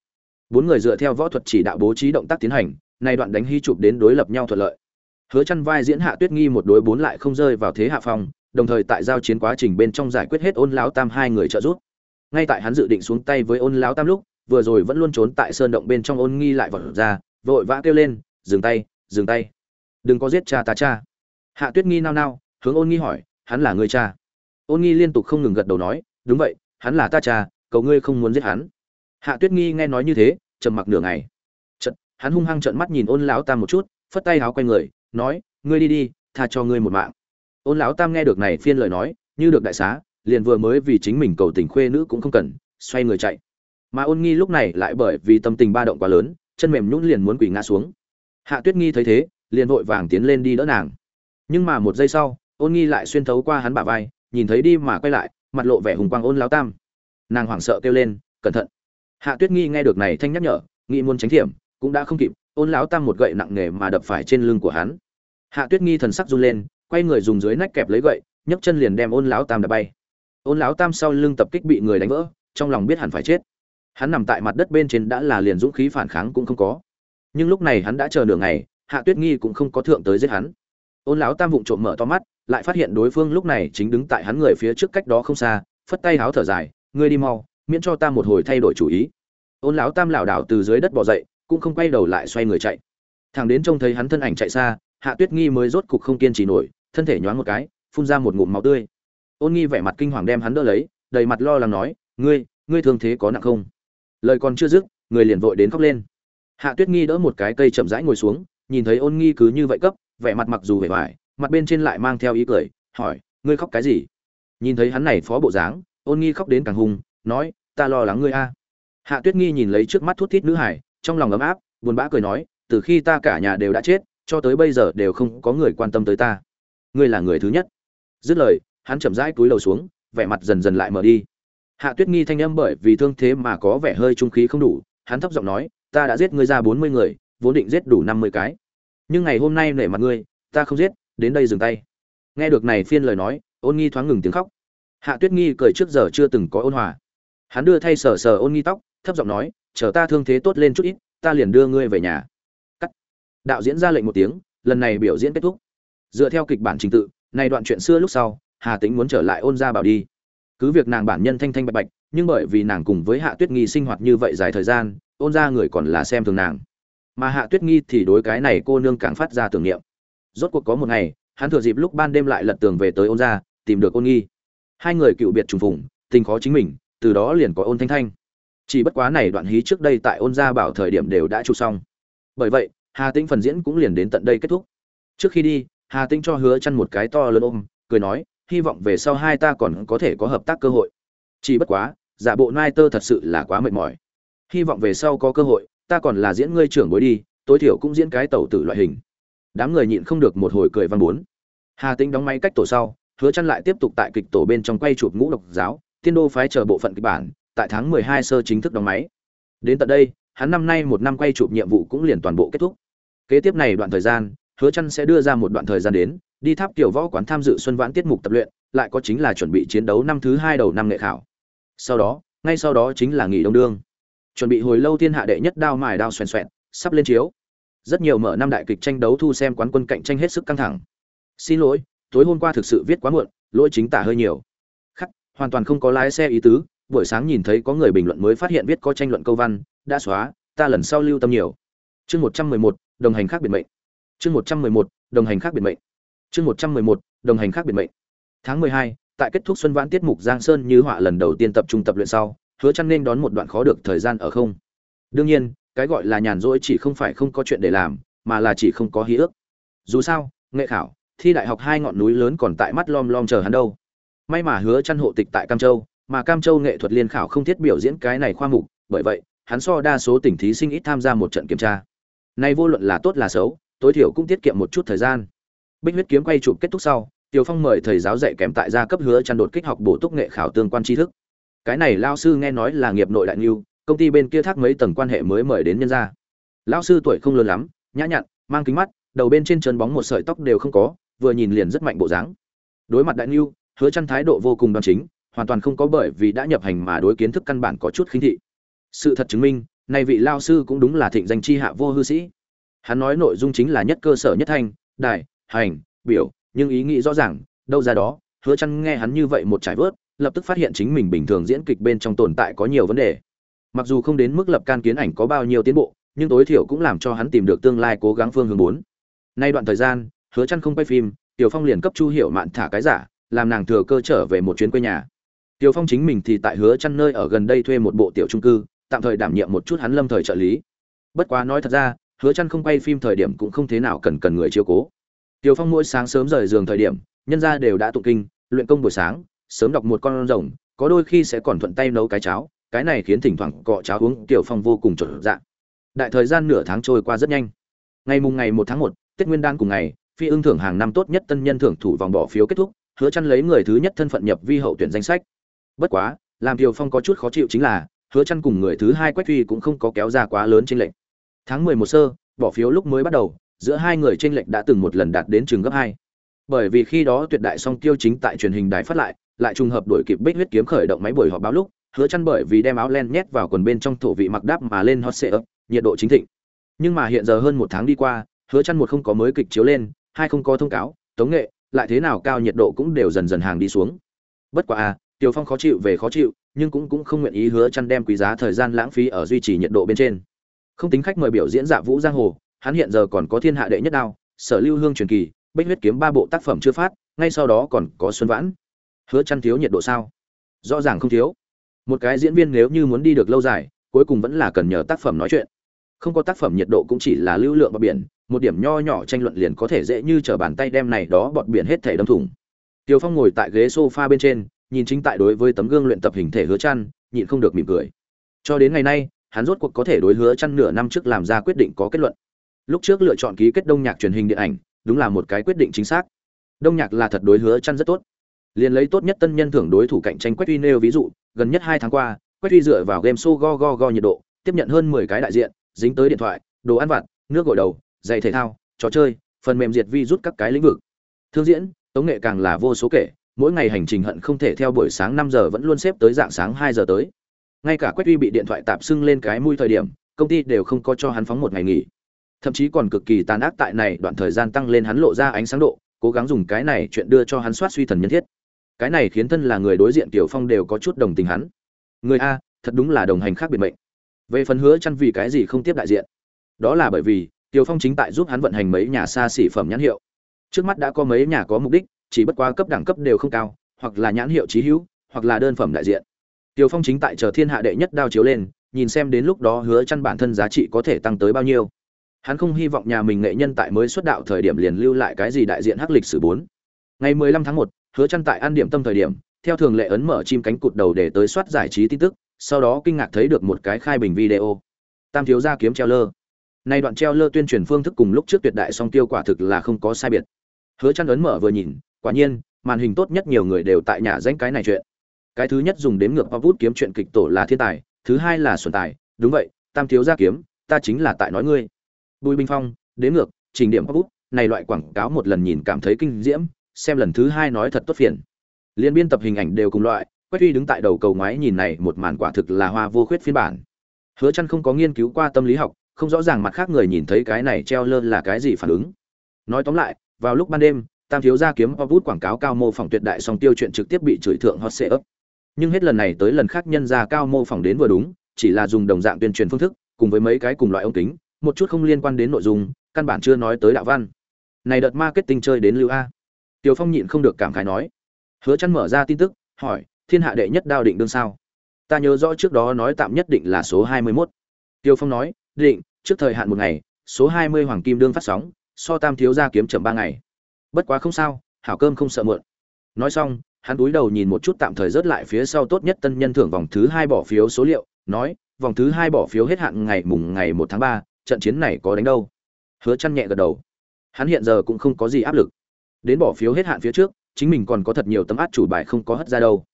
bốn người dựa theo võ thuật chỉ đạo bố trí động tác tiến hành, nay đoạn đánh hy chụp đến đối lập nhau thuận lợi. Hứa chăn vai diễn hạ tuyết nghi một đối bốn lại không rơi vào thế hạ phong, đồng thời tại giao chiến quá trình bên trong giải quyết hết ôn lão tam hai người trợ giúp. Ngay tại hắn dự định xuống tay với ôn lão tam lúc, vừa rồi vẫn luôn trốn tại sơn động bên trong ôn nghi lại vọt ra, vội vã kêu lên, dừng tay dừng tay. Đừng có giết cha ta cha. Hạ tuyết nghi nao nao, hướng ôn nghi hỏi, hắn là người cha? Ôn nghi liên tục không ngừng gật đầu nói, đúng vậy, hắn là ta cha, cầu ngươi không muốn giết hắn hạ tuyết nghi nghe nói như thế, trầm mặc nửa ngày. Trận hắn hung hăng trợn mắt nhìn ôn lão tam một chút, phất tay háo quay người, nói, ngươi đi đi, tha cho ngươi một mạng. Ôn lão tam nghe được này phiên lời nói, như được đại xá, liền vừa mới vì chính mình cầu tình khuê nữ cũng không cần, xoay người chạy. Mà ôn nghi lúc này lại bởi vì tâm tình ba động quá lớn, chân mềm nhũn liền muốn quỳ ngã xuống. Hạ tuyết nghi thấy thế, liền vội vàng tiến lên đi đỡ nàng. Nhưng mà một giây sau, ôn nghi lại xuyên thấu qua hắn bả vai, nhìn thấy đi mà quay lại, mặt lộ vẻ hùng quang ôn lão tam. Nàng hoảng sợ kêu lên, cẩn thận hạ tuyết nghi nghe được này thanh nhắc nhở, nghĩ muốn tránh thiểm, cũng đã không kịp, ôn lão tam một gậy nặng nề mà đập phải trên lưng của hắn. Hạ tuyết nghi thần sắc run lên, quay người dùng dưới nách kẹp lấy gậy, nhấc chân liền đem ôn lão tam đập bay. Ôn lão tam sau lưng tập kích bị người đánh vỡ, trong lòng biết hẳn phải chết. Hắn nằm tại mặt đất bên trên đã là liền dũng khí phản kháng cũng không có. Nhưng lúc này hắn đã chờ nửa ngày, hạ tuyết nghi cũng không có thượng tới giết hắn. Ôn lão tam vụng trộm mở to mắt, lại phát hiện đối phương lúc này chính đứng tại hắn người phía trước cách đó không xa, phất tay háo thở dài, ngươi đi mau miễn cho ta một hồi thay đổi chủ ý. Ôn lão tam lảo đảo từ dưới đất bỏ dậy, cũng không quay đầu lại xoay người chạy. Thằng đến trông thấy hắn thân ảnh chạy xa, hạ tuyết nghi mới rốt cục không kiên trì nổi, thân thể nhoáng một cái, phun ra một ngụm máu tươi. Ôn nghi vẻ mặt kinh hoàng đem hắn đỡ lấy, đầy mặt lo lắng nói, ngươi ngươi thương thế có nặng không? Lời còn chưa dứt, người liền vội đến khóc lên. Hạ tuyết nghi đỡ một cái cây chậm rãi ngồi xuống, nhìn thấy ôn nghi cứ như vậy cấp, vẻ mặt mặc dù vẻ vải, mặt bên trên lại mang theo ý cười, hỏi, ngươi khóc cái gì? Nhìn thấy hắn này phó bộ dáng, ôn nghi khóc đến càng hung nói, ta lo lắng ngươi a. Hạ tuyết nghi nhìn lấy trước mắt thút thít nữ hải, trong lòng ấm áp, buồn bã cười nói, từ khi ta cả nhà đều đã chết, cho tới bây giờ đều không có người quan tâm tới ta. Ngươi là người thứ nhất. Dứt lời, hắn chậm rãi túi lầu xuống, vẻ mặt dần dần lại mở đi. Hạ tuyết nghi thanh âm bởi vì thương thế mà có vẻ hơi trung khí không đủ, hắn thấp giọng nói, ta đã giết ngươi ra bốn mươi người, vốn định giết đủ năm mươi cái. Nhưng ngày hôm nay nể mặt ngươi, ta không giết, đến đây dừng tay. Nghe được này phiên lời nói, ôn nghi thoáng ngừng tiếng khóc. Hạ tuyết nghi cười trước giờ chưa từng có ôn hòa hắn đưa thay sờ sờ ôn nghi tóc, thấp giọng nói, chờ ta thương thế tốt lên chút ít, ta liền đưa ngươi về nhà. Cắt. Đạo diễn ra lệnh một tiếng, lần này biểu diễn kết thúc. Dựa theo kịch bản trình tự, này đoạn chuyện xưa lúc sau, hà tĩnh muốn trở lại ôn ra bảo đi. Cứ việc nàng bản nhân thanh thanh bạch bạch, nhưng bởi vì nàng cùng với hạ tuyết nghi sinh hoạt như vậy dài thời gian, ôn ra người còn là xem thường nàng. Mà hạ tuyết nghi thì đối cái này cô nương càng phát ra tưởng niệm. Rốt cuộc có một ngày, hắn thừa dịp lúc ban đêm lại lật tường về tới ôn ra tìm được ôn nghi. Hai người cựu biệt trùng phùng, tình khó chính mình từ đó liền có ôn thanh thanh. Chỉ bất quá này đoạn hí trước đây tại ôn gia bảo thời điểm đều đã chụp xong. Bởi vậy, hà tĩnh phần diễn cũng liền đến tận đây kết thúc. Trước khi đi, hà tĩnh cho hứa chăn một cái to lớn ôm, cười nói, hy vọng về sau hai ta còn có thể có hợp tác cơ hội. Chỉ bất quá, giả bộ nai tơ thật sự là quá mệt mỏi. Hy vọng về sau có cơ hội, ta còn là diễn ngươi trưởng bối đi, tối thiểu cũng diễn cái tẩu tử loại hình. Đám người nhịn không được một hồi cười văn bốn. Hà tĩnh đóng máy cách tổ sau, hứa chăn lại tiếp tục tại kịch tổ bên trong quay chụp ngũ độc giáo tiên đô phái chờ bộ phận kịch bản tại tháng 12 sơ chính thức đóng máy. Đến tận đây hắn năm nay một năm quay chụp nhiệm vụ cũng liền toàn bộ kết thúc. Kế tiếp này đoạn thời gian hứa Chân sẽ đưa ra một đoạn thời gian đến đi tháp tiểu võ quán tham dự xuân vãn tiết mục tập luyện lại có chính là chuẩn bị chiến đấu năm thứ hai đầu năm nghệ khảo. Sau đó ngay sau đó chính là nghỉ đông đương. Chuẩn bị hồi lâu thiên hạ đệ nhất đao mài đao xoèn xoèn, sắp lên chiếu. Rất nhiều mở năm đại kịch tranh đấu thu xem quán quân cạnh tranh hết sức căng thẳng. Xin lỗi tối hôm qua thực sự viết quá muộn lỗi chính tả hơi nhiều hoàn toàn không có lái xe ý tứ, buổi sáng nhìn thấy có người bình luận mới phát hiện viết có tranh luận câu văn, đã xóa, ta lần sau lưu tâm nhiều. Chương một trăm mười một, đồng hành khác biệt mệnh. Chương một trăm mười một, đồng hành khác biệt mệnh. Chương một trăm mười một, đồng hành khác biệt mệnh. Tháng mười hai, tại kết thúc xuân vãn tiết mục giang sơn như họa lần đầu tiên tập trung tập luyện sau, hứa chăn nên đón một đoạn khó được thời gian ở không. Đương nhiên, cái gọi là nhàn rỗi chỉ không phải không có chuyện để làm, mà là chỉ không có hí ước. Dù sao, nghệ khảo, thi đại học hai ngọn núi lớn còn tại mắt lom lom chờ hắn đâu may mà hứa chăn hộ tịch tại cam châu mà cam châu nghệ thuật liên khảo không thiết biểu diễn cái này khoa mục bởi vậy hắn so đa số tỉnh thí sinh ít tham gia một trận kiểm tra nay vô luận là tốt là xấu tối thiểu cũng tiết kiệm một chút thời gian bích huyết kiếm quay chụp kết thúc sau Tiểu Phong mời thầy giáo dạy kèm tại gia cấp hứa chăn đột kích học bổ túc nghệ khảo tương quan tri thức. Cái này lão sư nghe nói là nghiệp nội đại lưu, công ty bên kia thác mấy tầng quan hệ mới mời đến nhân gia. Lão sư tuổi không lớn lắm, nhã nhặn, mang kính mắt, đầu bên trên trơn bóng một sợi tóc đều không có, vừa nhìn liền rất mạnh bộ dáng. Đối mặt đại lưu, hứa chăn thái độ vô cùng đoan chính, hoàn toàn không có bởi vì đã nhập hành mà đối kiến thức căn bản có chút khinh thị. Sự thật chứng minh, này vị lão sư cũng đúng là thịnh danh chi hạ vô hư sĩ. Hắn nói nội dung chính là nhất cơ sở nhất thanh, đại, hành, biểu, nhưng ý nghĩ rõ ràng đâu ra đó hứa chăn nghe hắn như vậy một trải vớt lập tức phát hiện chính mình bình thường diễn kịch bên trong tồn tại có nhiều vấn đề mặc dù không đến mức lập can kiến ảnh có bao nhiêu tiến bộ nhưng tối thiểu cũng làm cho hắn tìm được tương lai cố gắng phương hướng bốn nay đoạn thời gian hứa chăn không quay phim tiểu phong liền cấp chu hiểu mạn thả cái giả làm nàng thừa cơ trở về một chuyến quê nhà tiểu phong chính mình thì tại hứa chăn nơi ở gần đây thuê một bộ tiểu trung cư tạm thời đảm nhiệm một chút hắn lâm thời trợ lý bất quá nói thật ra hứa chăn không quay phim thời điểm cũng không thế nào cần cần người chiếu cố Tiêu Phong mỗi sáng sớm rời giường thời điểm, nhân gia đều đã tụng kinh, luyện công buổi sáng, sớm đọc một con rồng, có đôi khi sẽ còn thuận tay nấu cái cháo, cái này khiến thỉnh thoảng cọ cháo uống Tiêu Phong vô cùng trở dạ. Đại thời gian nửa tháng trôi qua rất nhanh. Ngày mùng ngày 1 tháng 1, Tết Nguyên đan cùng ngày, phi ưng thưởng hàng năm tốt nhất tân nhân thưởng thủ vòng bỏ phiếu kết thúc, hứa chăn lấy người thứ nhất thân phận nhập vi hậu tuyển danh sách. Bất quá, làm Tiêu Phong có chút khó chịu chính là, hứa chăn cùng người thứ hai Quách Huy cũng không có kéo ra quá lớn trên lệnh. Tháng 11 sơ, bỏ phiếu lúc mới bắt đầu, giữa hai người trên lệch đã từng một lần đạt đến trường gấp hai bởi vì khi đó tuyệt đại song tiêu chính tại truyền hình đài phát lại lại trùng hợp đổi kịp bích huyết kiếm khởi động máy buổi họp báo lúc hứa chăn bởi vì đem áo len nhét vào quần bên trong thổ vị mặc đáp mà lên hot seat ấp nhiệt độ chính thịnh nhưng mà hiện giờ hơn một tháng đi qua hứa chăn một không có mới kịch chiếu lên hai không có thông cáo tống nghệ lại thế nào cao nhiệt độ cũng đều dần dần hàng đi xuống. Bất quá a tiểu phong khó chịu về khó chịu, nhưng cũng cũng không nguyện ý hứa chăn đem quý giá thời gian lãng phí ở duy trì nhiệt độ bên trên. Không tính khách mời biểu diễn dạ vũ giang hồ, hắn hiện giờ còn có thiên hạ đệ nhất đao, sở lưu hương truyền kỳ, bích huyết kiếm ba bộ tác phẩm chưa phát, ngay sau đó còn có xuân vãn. Hứa chăn thiếu nhiệt độ sao? Rõ ràng không thiếu. Một cái diễn viên nếu như muốn đi được lâu dài, cuối cùng vẫn là cần nhờ tác phẩm nói chuyện. Không có tác phẩm nhiệt độ cũng chỉ là lưu lượng bờ biển một điểm nho nhỏ tranh luận liền có thể dễ như trở bàn tay đem này đó bọt biển hết thể đâm thủng. Tiêu Phong ngồi tại ghế sofa bên trên, nhìn chính tại đối với tấm gương luyện tập hình thể hứa chăn, nhịn không được mỉm cười. Cho đến ngày nay, hắn rốt cuộc có thể đối hứa chăn nửa năm trước làm ra quyết định có kết luận. Lúc trước lựa chọn ký kết đông nhạc truyền hình điện ảnh đúng là một cái quyết định chính xác. Đông nhạc là thật đối hứa chăn rất tốt. Liền lấy tốt nhất tân nhân thưởng đối thủ cạnh tranh quách uy nêu ví dụ gần nhất hai tháng qua quách uy dựa vào game show go go go nhiệt độ tiếp nhận hơn 10 cái đại diện dính tới điện thoại đồ ăn vặt nước gội đầu giày thể thao, trò chơi, phần mềm diệt vi rút các cái lĩnh vực. Thương diễn, tống nghệ càng là vô số kể, mỗi ngày hành trình hận không thể theo buổi sáng năm giờ vẫn luôn xếp tới dạng sáng hai giờ tới. Ngay cả quách uy bị điện thoại tạm xưng lên cái mui thời điểm, công ty đều không có cho hắn phóng một ngày nghỉ. Thậm chí còn cực kỳ tàn ác tại này, đoạn thời gian tăng lên hắn lộ ra ánh sáng độ, cố gắng dùng cái này chuyện đưa cho hắn soát suy thần nhân thiết. Cái này khiến thân là người đối diện tiểu phong đều có chút đồng tình hắn. Người a, thật đúng là đồng hành khác biệt mệnh. Về phần hứa chăn vì cái gì không tiếp đại diện. Đó là bởi vì tiểu phong chính tại giúp hắn vận hành mấy nhà xa xỉ phẩm nhãn hiệu trước mắt đã có mấy nhà có mục đích chỉ bất quá cấp đẳng cấp đều không cao hoặc là nhãn hiệu chí hữu hoặc là đơn phẩm đại diện tiểu phong chính tại chờ thiên hạ đệ nhất đao chiếu lên nhìn xem đến lúc đó hứa chăn bản thân giá trị có thể tăng tới bao nhiêu Hắn không hy vọng nhà mình nghệ nhân tại mới xuất đạo thời điểm liền lưu lại cái gì đại diện hắc lịch sử 4. Ngày 15 tháng 1, Hứa Chân tại ăn điểm tâm thời điểm, theo thường lệ ấn mở chim cánh cụt đầu để tới soát giải trí tin tức, sau đó kinh ngạc thấy được một cái khai bình video. Tam thiếu gia kiếm treo lơ. Nay đoạn treo lơ tuyên truyền phương thức cùng lúc trước tuyệt đại song tiêu quả thực là không có sai biệt. hứa chăn ấn mở vừa nhìn, quả nhiên, màn hình tốt nhất nhiều người đều tại nhà danh cái này chuyện. Cái thứ nhất dùng đếm ngược bút kiếm chuyện kịch tổ là thiên tài, thứ hai là xuân tài. Đúng vậy, tam thiếu gia kiếm, ta chính là tại nói ngươi. Bùi bình phong, đếm ngược, trình điểm bút, này loại quảng cáo một lần nhìn cảm thấy kinh diễm, xem lần thứ hai nói thật tốt phiền. Liên biên tập hình ảnh đều cùng loại, quách uy đứng tại đầu cầu ngoái nhìn này một màn quả thực là hoa vô khuyết phiên bản. Hứa chăn không có nghiên cứu qua tâm lý học không rõ ràng mặt khác người nhìn thấy cái này treo lơ là cái gì phản ứng nói tóm lại vào lúc ban đêm tam thiếu gia kiếm bút quảng cáo cao mô phỏng tuyệt đại song tiêu chuyện trực tiếp bị chửi thượng hot ấp nhưng hết lần này tới lần khác nhân ra cao mô phỏng đến vừa đúng chỉ là dùng đồng dạng tuyên truyền phương thức cùng với mấy cái cùng loại ống kính một chút không liên quan đến nội dung căn bản chưa nói tới đạo văn này đợt marketing chơi đến lưu a Tiểu Phong nhịn không được cảm khái nói. Hứa chăn mở ra tin tức, hỏi, thiên hạ đệ nhất đao định đương sao? Ta nhớ rõ trước đó nói tạm nhất định là số 21. Tiểu Phong nói, định, trước thời hạn một ngày, số 20 hoàng kim đương phát sóng, so tam thiếu gia kiếm chậm ba ngày. Bất quá không sao, hảo cơm không sợ muộn. Nói xong, hắn cúi đầu nhìn một chút tạm thời rớt lại phía sau tốt nhất tân nhân thưởng vòng thứ hai bỏ phiếu số liệu, nói, vòng thứ hai bỏ phiếu hết hạn ngày mùng ngày một tháng ba, trận chiến này có đánh đâu? Hứa chăn nhẹ gật đầu. Hắn hiện giờ cũng không có gì áp lực đến bỏ phiếu hết hạn phía trước chính mình còn có thật nhiều tấm át chủ bài không có hất ra đâu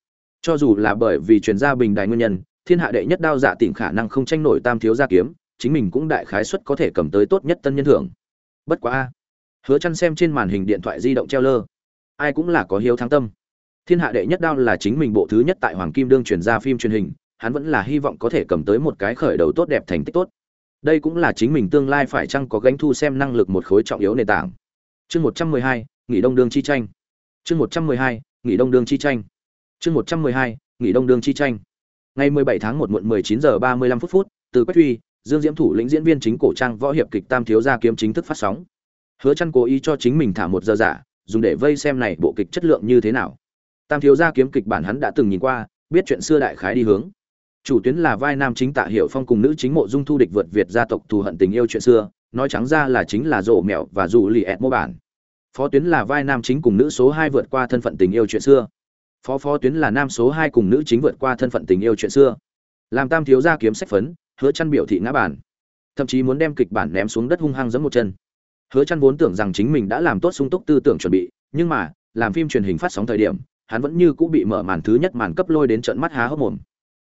cho dù là bởi vì chuyển gia bình đài nguyên nhân thiên hạ đệ nhất đao giả tỉnh khả năng không tranh nổi tam thiếu gia kiếm chính mình cũng đại khái suất có thể cầm tới tốt nhất tân nhân thưởng. Bất quá a hứa chăn xem trên màn hình điện thoại di động treo lơ. Ai cũng là có hiếu thắng tâm. Thiên hạ đệ nhất đao là chính mình bộ thứ nhất tại hoàng kim đương truyền ra phim truyền hình hắn vẫn là hy vọng có thể cầm tới một cái khởi đầu tốt đẹp thành tích tốt. Đây cũng là chính mình tương lai phải chăng có gánh thu xem năng lực một khối trọng yếu nền tảng. Chương 112, nghỉ đông đương chi tranh. Chương một trăm mười hai nghỉ đông đương chi tranh. Chương một trăm mười hai nghỉ đông đương chi tranh. Ngày mười bảy tháng một muộn mười chín giờ ba mươi lăm phút phút từ quách truy dương diễm thủ lĩnh diễn viên chính cổ trang võ hiệp kịch tam thiếu gia kiếm chính thức phát sóng. Hứa chăn cố ý cho chính mình thả một giờ giả, dùng để vây xem này bộ kịch chất lượng như thế nào. Tam thiếu gia kiếm kịch bản hắn đã từng nhìn qua, biết chuyện xưa đại khái đi hướng. Chủ tuyến là vai nam chính tạ Hiểu phong cùng nữ chính mộ dung thu địch vượt việt gia tộc thù hận tình yêu chuyện xưa, nói trắng ra là chính là rổ mẹo và dù lì ẹt mô bản. Phó tuyến là vai nam chính cùng nữ số hai vượt qua thân phận tình yêu chuyện xưa. Phó phó tuyến là nam số hai cùng nữ chính vượt qua thân phận tình yêu chuyện xưa. Làm tam thiếu gia kiếm sách phấn hứa chăn biểu thị ngã bản thậm chí muốn đem kịch bản ném xuống đất hung hăng giẫm một chân. Hứa chăn vốn tưởng rằng chính mình đã làm tốt sung túc tư tưởng chuẩn bị, nhưng mà, làm phim truyền hình phát sóng thời điểm, hắn vẫn như cũ bị mở màn thứ nhất màn cấp lôi đến trận mắt há hốc mồm.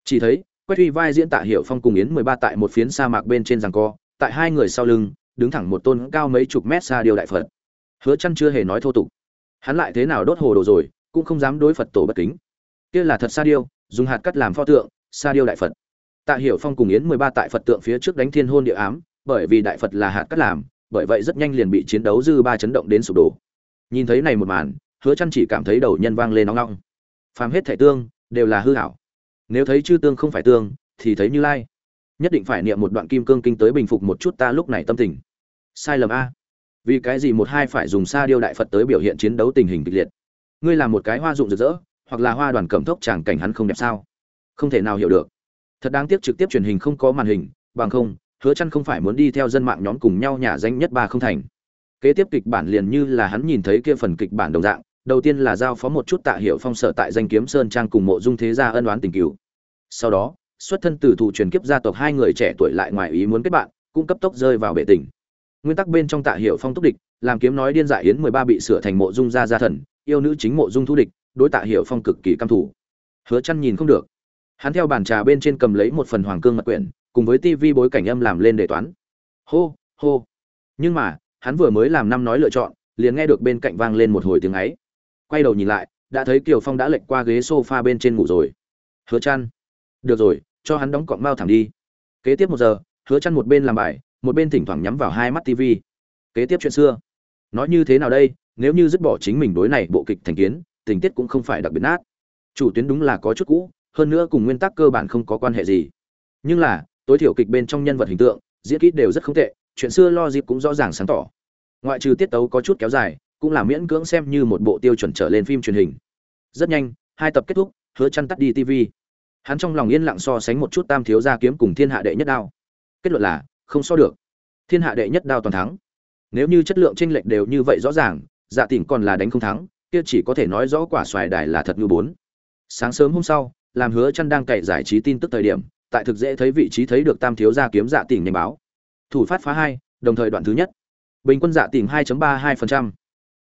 Chỉ thấy quách huy vai diễn tạ hiệu phong cùng yến 13 tại một phiến sa mạc bên trên giằng co, tại hai người sau lưng, đứng thẳng một tôn cao mấy chục mét xa điều đại phật. Hứa chăn chưa hề nói thô tục. Hắn lại thế nào đốt hồ đồ rồi, cũng không dám đối phật tổ bất kính. Kia là thật sa điêu, dùng hạt cắt làm pho tượng, sa điêu đại phật tạ hiểu phong cùng yến 13 tại phật tượng phía trước đánh thiên hôn địa ám, bởi vì đại phật là hạt cát làm, bởi vậy rất nhanh liền bị chiến đấu dư ba chấn động đến sụp đổ. Nhìn thấy này một màn, hứa Chân chỉ cảm thấy đầu nhân vang lên nóng nóng. Phàm hết thể tương, đều là hư ảo. Nếu thấy chư tương không phải tương, thì thấy như lai. Nhất định phải niệm một đoạn kim cương kinh tới bình phục một chút ta lúc này tâm tình. Sai lầm a. Vì cái gì một hai phải dùng sa điêu đại phật tới biểu hiện chiến đấu tình hình kịch liệt? Ngươi là một cái hoa dụng rực rỡ, hoặc là hoa đoàn cẩm thốc chẳng cảnh hắn không đẹp sao? Không thể nào hiểu được thật đáng tiếc trực tiếp truyền hình không có màn hình, bằng không, hứa chăn không phải muốn đi theo dân mạng nhóm cùng nhau nhà danh nhất ba không thành. Kế tiếp kịch bản liền như là hắn nhìn thấy kia phần kịch bản đồng dạng, đầu tiên là giao phó một chút tạ hiệu phong sở tại danh kiếm sơn trang cùng mộ dung thế gia ân oán tình cửu. Sau đó, xuất thân từ thủ truyền kiếp gia tộc hai người trẻ tuổi lại ngoài ý muốn kết bạn, cũng cấp tốc rơi vào bệ tình. Nguyên tắc bên trong tạ hiệu phong túc địch, làm kiếm nói điên dại yến mười ba bị sửa thành mộ dung gia gia thần, yêu nữ chính mộ dung thu địch, đối tạ hiệu phong cực kỳ căm thủ hứa chăn nhìn không được hắn theo bàn trà bên trên cầm lấy một phần hoàng cương mật quyển cùng với tivi bối cảnh âm làm lên đề toán hô hô nhưng mà hắn vừa mới làm năm nói lựa chọn liền nghe được bên cạnh vang lên một hồi tiếng ấy quay đầu nhìn lại đã thấy kiều phong đã lệch qua ghế sofa bên trên ngủ rồi hứa chăn được rồi cho hắn đóng cọng mao thẳng đi kế tiếp một giờ hứa chăn một bên làm bài một bên thỉnh thoảng nhắm vào hai mắt TV. Kế tiếp chuyện xưa. Nói như thế nào đây, nếu như dứt bỏ chính mình đối này bộ kịch thành kiến, tình tiết cũng không phải đặc biệt nát. Chủ tuyến đúng là có chút cũ, hơn nữa cùng nguyên tắc cơ bản không có quan hệ gì. Nhưng là, tối thiểu kịch bên trong nhân vật hình tượng, diễn kỹ đều rất không tệ, chuyện xưa lo dịp cũng rõ ràng sáng tỏ. Ngoại trừ tiết tấu có chút kéo dài, cũng là miễn cưỡng xem như một bộ tiêu chuẩn trở lên phim truyền hình. Rất nhanh, hai tập kết thúc, hứa chăn tắt đi TV. Hắn trong lòng yên lặng so sánh một chút Tam thiếu gia kiếm cùng Thiên hạ đệ nhất đao. Kết luận là, không so được thiên hạ đệ nhất đao toàn thắng nếu như chất lượng tranh lệch đều như vậy rõ ràng dạ tỉnh còn là đánh không thắng kia chỉ có thể nói rõ quả xoài đài là thật như bốn sáng sớm hôm sau làm hứa chăn đang cày giải trí tin tức thời điểm, tại thực dễ thấy vị trí thấy được tam thiếu gia kiếm dạ tỉnh nhanh báo. Thủ phát phá hai, đồng thời đoạn thứ nhất. Bình quân dạ tỉnh 2.32%.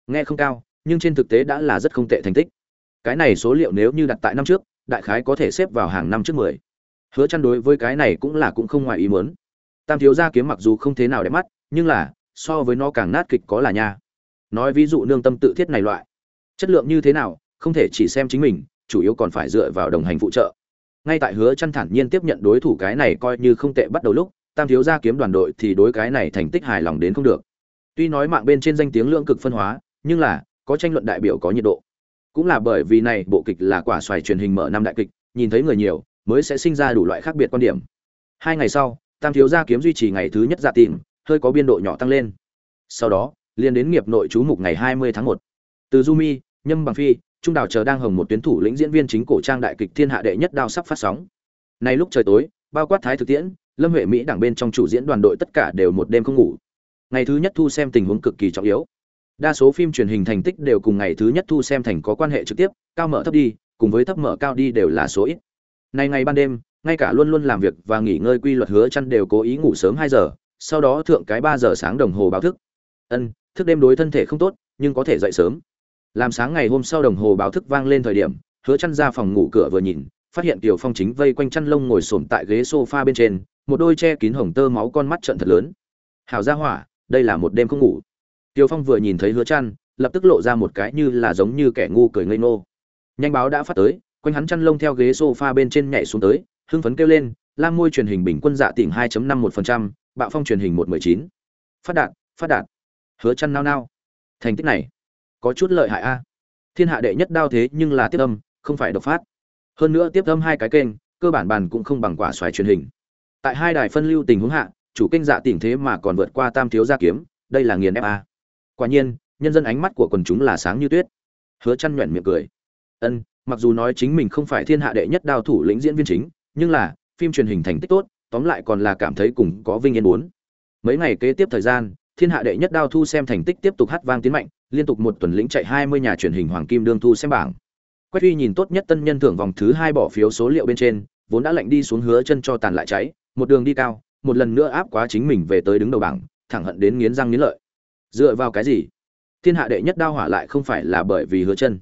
nghe không cao, nhưng trên thực tế đã là rất không tệ thành tích. Cái này số liệu nếu như đặt tại năm trước, đại khái có thể xếp vào hàng năm trước mười. Hứa chăn đối với cái này cũng là cũng không ngoài ý muốn. Tam thiếu gia kiếm mặc dù không thế nào đẹp mắt, nhưng là, so với nó càng nát kịch có là nha. Nói ví dụ nương tâm tự thiết này loại. Chất lượng như thế nào, không thể chỉ xem chính mình chủ yếu còn phải dựa vào đồng hành phụ trợ. Ngay tại hứa chăn thản nhiên tiếp nhận đối thủ cái này coi như không tệ bắt đầu lúc tam thiếu gia kiếm đoàn đội thì đối cái này thành tích hài lòng đến không được. Tuy nói mạng bên trên danh tiếng lượng cực phân hóa nhưng là có tranh luận đại biểu có nhiệt độ. Cũng là bởi vì này bộ kịch là quả xoài truyền hình mở năm đại kịch nhìn thấy người nhiều mới sẽ sinh ra đủ loại khác biệt quan điểm. Hai ngày sau tam thiếu gia kiếm duy trì ngày thứ nhất dạ tìm hơi có biên độ nhỏ tăng lên. Sau đó liền đến nghiệp nội chú mục ngày 20 tháng 1. từ Jumi, Nhâm Bằng Phi, Trung đảo chờ đang hồng một tuyến thủ lĩnh diễn viên chính cổ trang đại kịch Thiên Hạ đệ nhất đao sắp phát sóng. Nay lúc trời tối, bao quát thái thực tiễn, Lâm Huệ Mỹ đảng bên trong chủ diễn đoàn đội tất cả đều một đêm không ngủ. Ngày thứ nhất thu xem tình huống cực kỳ trọng yếu. Đa số phim truyền hình thành tích đều cùng ngày thứ nhất thu xem thành có quan hệ trực tiếp, cao mở thấp đi, cùng với thấp mở cao đi đều là số ít. Nay ngày ban đêm, ngay cả luôn luôn làm việc và nghỉ ngơi quy luật hứa chăn đều cố ý ngủ sớm 2 giờ, sau đó thượng cái 3 giờ sáng đồng hồ báo thức. Ân, thức đêm đối thân thể không tốt, nhưng có thể dậy sớm. Làm sáng ngày hôm sau đồng hồ báo thức vang lên thời điểm, hứa chăn ra phòng ngủ cửa vừa nhìn, phát hiện Tiểu Phong chính vây quanh chăn lông ngồi sồn tại ghế sofa bên trên, một đôi che kín hồng tơ máu con mắt trợn thật lớn. Hảo gia hỏa, đây là một đêm không ngủ. Tiểu Phong vừa nhìn thấy hứa chăn, lập tức lộ ra một cái như là giống như kẻ ngu cười ngây ngô. Nhanh báo đã phát tới, quanh hắn chăn lông theo ghế sofa bên trên nhảy xuống tới, hưng phấn kêu lên, lam môi truyền hình bình quân dạ tỉnh 2.51%, bạo phong truyền hình 119. Phát đạt, phát đạt. Hứa chăn nao nao. Thành tích này, có chút lợi hại a. Thiên hạ đệ nhất đao thế nhưng là tiếp âm, không phải độc phát. Hơn nữa tiếp âm hai cái kênh, cơ bản bàn cũng không bằng quả xoài truyền hình. Tại hai đài phân lưu tình huống hạ, chủ kênh dạ tỉnh thế mà còn vượt qua Tam thiếu gia kiếm, đây là nghiền ép a. Quả nhiên, nhân dân ánh mắt của quần chúng là sáng như tuyết. Hứa chăn nhuyễn miệng cười. Ân, mặc dù nói chính mình không phải thiên hạ đệ nhất đao thủ lĩnh diễn viên chính, nhưng là phim truyền hình thành tích tốt tóm lại còn là cảm thấy cùng có vinh yên muốn mấy ngày kế tiếp thời gian thiên hạ đệ nhất đao thu xem thành tích tiếp tục hát vang tiến mạnh, liên tục một tuần lĩnh chạy hai mươi nhà truyền hình hoàng kim đương thu xem bảng. Quách uy nhìn tốt nhất tân nhân thưởng vòng thứ hai bỏ phiếu số liệu bên trên, vốn đã lệnh đi xuống hứa chân cho tàn lại cháy, một đường đi cao, một lần nữa áp quá chính mình về tới đứng đầu bảng, thẳng hận đến nghiến răng nghiến lợi. Dựa vào cái gì? Thiên hạ đệ nhất đao hỏa lại không phải là bởi vì hứa chân.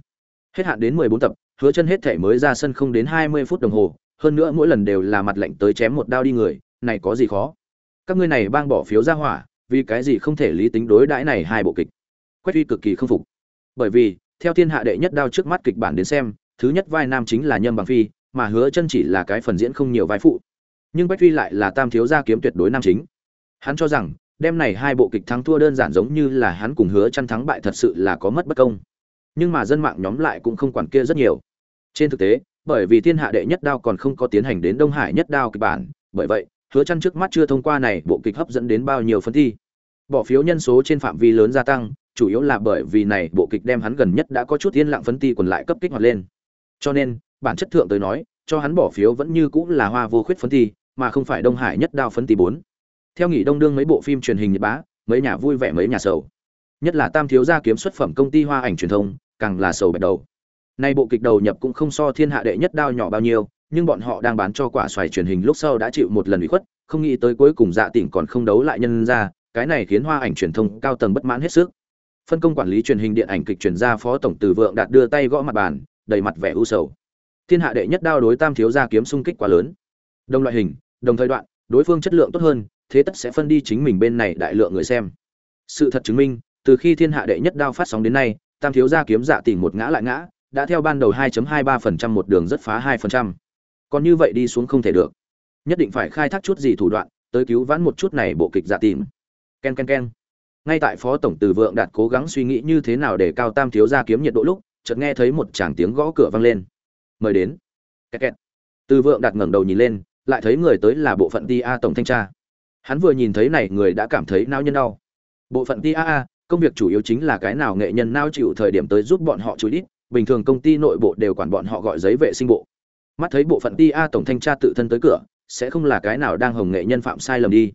Hết hạn đến mười bốn tập, hứa chân hết thể mới ra sân không đến hai mươi phút đồng hồ, hơn nữa mỗi lần đều là mặt lệnh tới chém một đao đi người, này có gì khó? Các ngươi này bang bỏ phiếu ra hỏa vì cái gì không thể lý tính đối đãi này hai bộ kịch? Quách uy cực kỳ không phục. Bởi vì, theo thiên hạ đệ nhất đao trước mắt kịch bản đến xem, thứ nhất vai nam chính là nhâm bằng phi, mà hứa chân chỉ là cái phần diễn không nhiều vai phụ. Nhưng quách uy lại là tam thiếu gia kiếm tuyệt đối nam chính. Hắn cho rằng, đêm này hai bộ kịch thắng thua đơn giản giống như là hắn cùng hứa chân thắng bại thật sự là có mất bất công. Nhưng mà dân mạng nhóm lại cũng không quản kia rất nhiều. Trên thực tế, bởi vì thiên hạ đệ nhất đao còn không có tiến hành đến đông hải nhất đao kịch bản, bởi vậy hứa chăn trước mắt chưa thông qua này bộ kịch hấp dẫn đến bao nhiêu phân thi? Bỏ phiếu nhân số trên phạm vi lớn gia tăng chủ yếu là bởi vì này bộ kịch đem hắn gần nhất đã có chút yên lặng phân thi còn lại cấp kích hoạt lên. Cho nên bản chất thượng tới nói cho hắn bỏ phiếu vẫn như cũng là hoa vô khuyết phân thi mà không phải đông hải nhất đao phân thi bốn. Theo nghỉ đông đương mấy bộ phim truyền hình nhật bá mấy nhà vui vẻ mấy nhà sầu. Nhất là tam thiếu gia kiếm xuất phẩm công ty hoa ảnh truyền thông càng là sầu bẹt đầu. Nay bộ kịch đầu nhập cũng không so thiên hạ đệ nhất đao nhỏ bao nhiêu, nhưng bọn họ đang bán cho quả xoài truyền hình lúc sau đã chịu một lần ủy khuất, không nghĩ tới cuối cùng dạ tỉnh còn không đấu lại nhân ra, cái này khiến hoa ảnh truyền thông cao tầng bất mãn hết sức. Phân công quản lý truyền hình điện ảnh kịch truyền ra phó tổng từ vượng đạt đưa tay gõ mặt bàn, đầy mặt vẻ u sầu. Thiên hạ đệ nhất đao đối tam thiếu gia kiếm xung kích quá lớn. Đồng loại hình, đồng thời đoạn, đối phương chất lượng tốt hơn, thế tất sẽ phân đi chính mình bên này đại lượng người xem. Sự thật chứng minh, từ khi thiên hạ đệ nhất đao phát sóng đến nay, tam thiếu gia kiếm dạ tỉnh một ngã lại ngã, đã theo ban đầu 2.23% một đường rất phá 2%. Còn như vậy đi xuống không thể được. Nhất định phải khai thác chút gì thủ đoạn, tới cứu vãn một chút này bộ kịch giả tìm. Ken ken ken. Ngay tại phó tổng từ vượng đạt cố gắng suy nghĩ như thế nào để cao tam thiếu gia kiếm nhiệt độ lúc, chợt nghe thấy một tràng tiếng gõ cửa vang lên. Mời đến. Kẹt kẹt. Từ vượng đạt ngẩng đầu nhìn lên, lại thấy người tới là bộ phận TA tổng thanh tra. Hắn vừa nhìn thấy này người đã cảm thấy nao nhân đau. Bộ phận T.A.A, công việc chủ yếu chính là cái nào nghệ nhân nao chịu thời điểm tới giúp bọn họ chú ít, bình thường công ty nội bộ đều quản bọn họ gọi giấy vệ sinh bộ mắt thấy bộ phận ti a tổng thanh tra tự thân tới cửa, sẽ không là cái nào đang hồng nghệ nhân phạm sai lầm đi.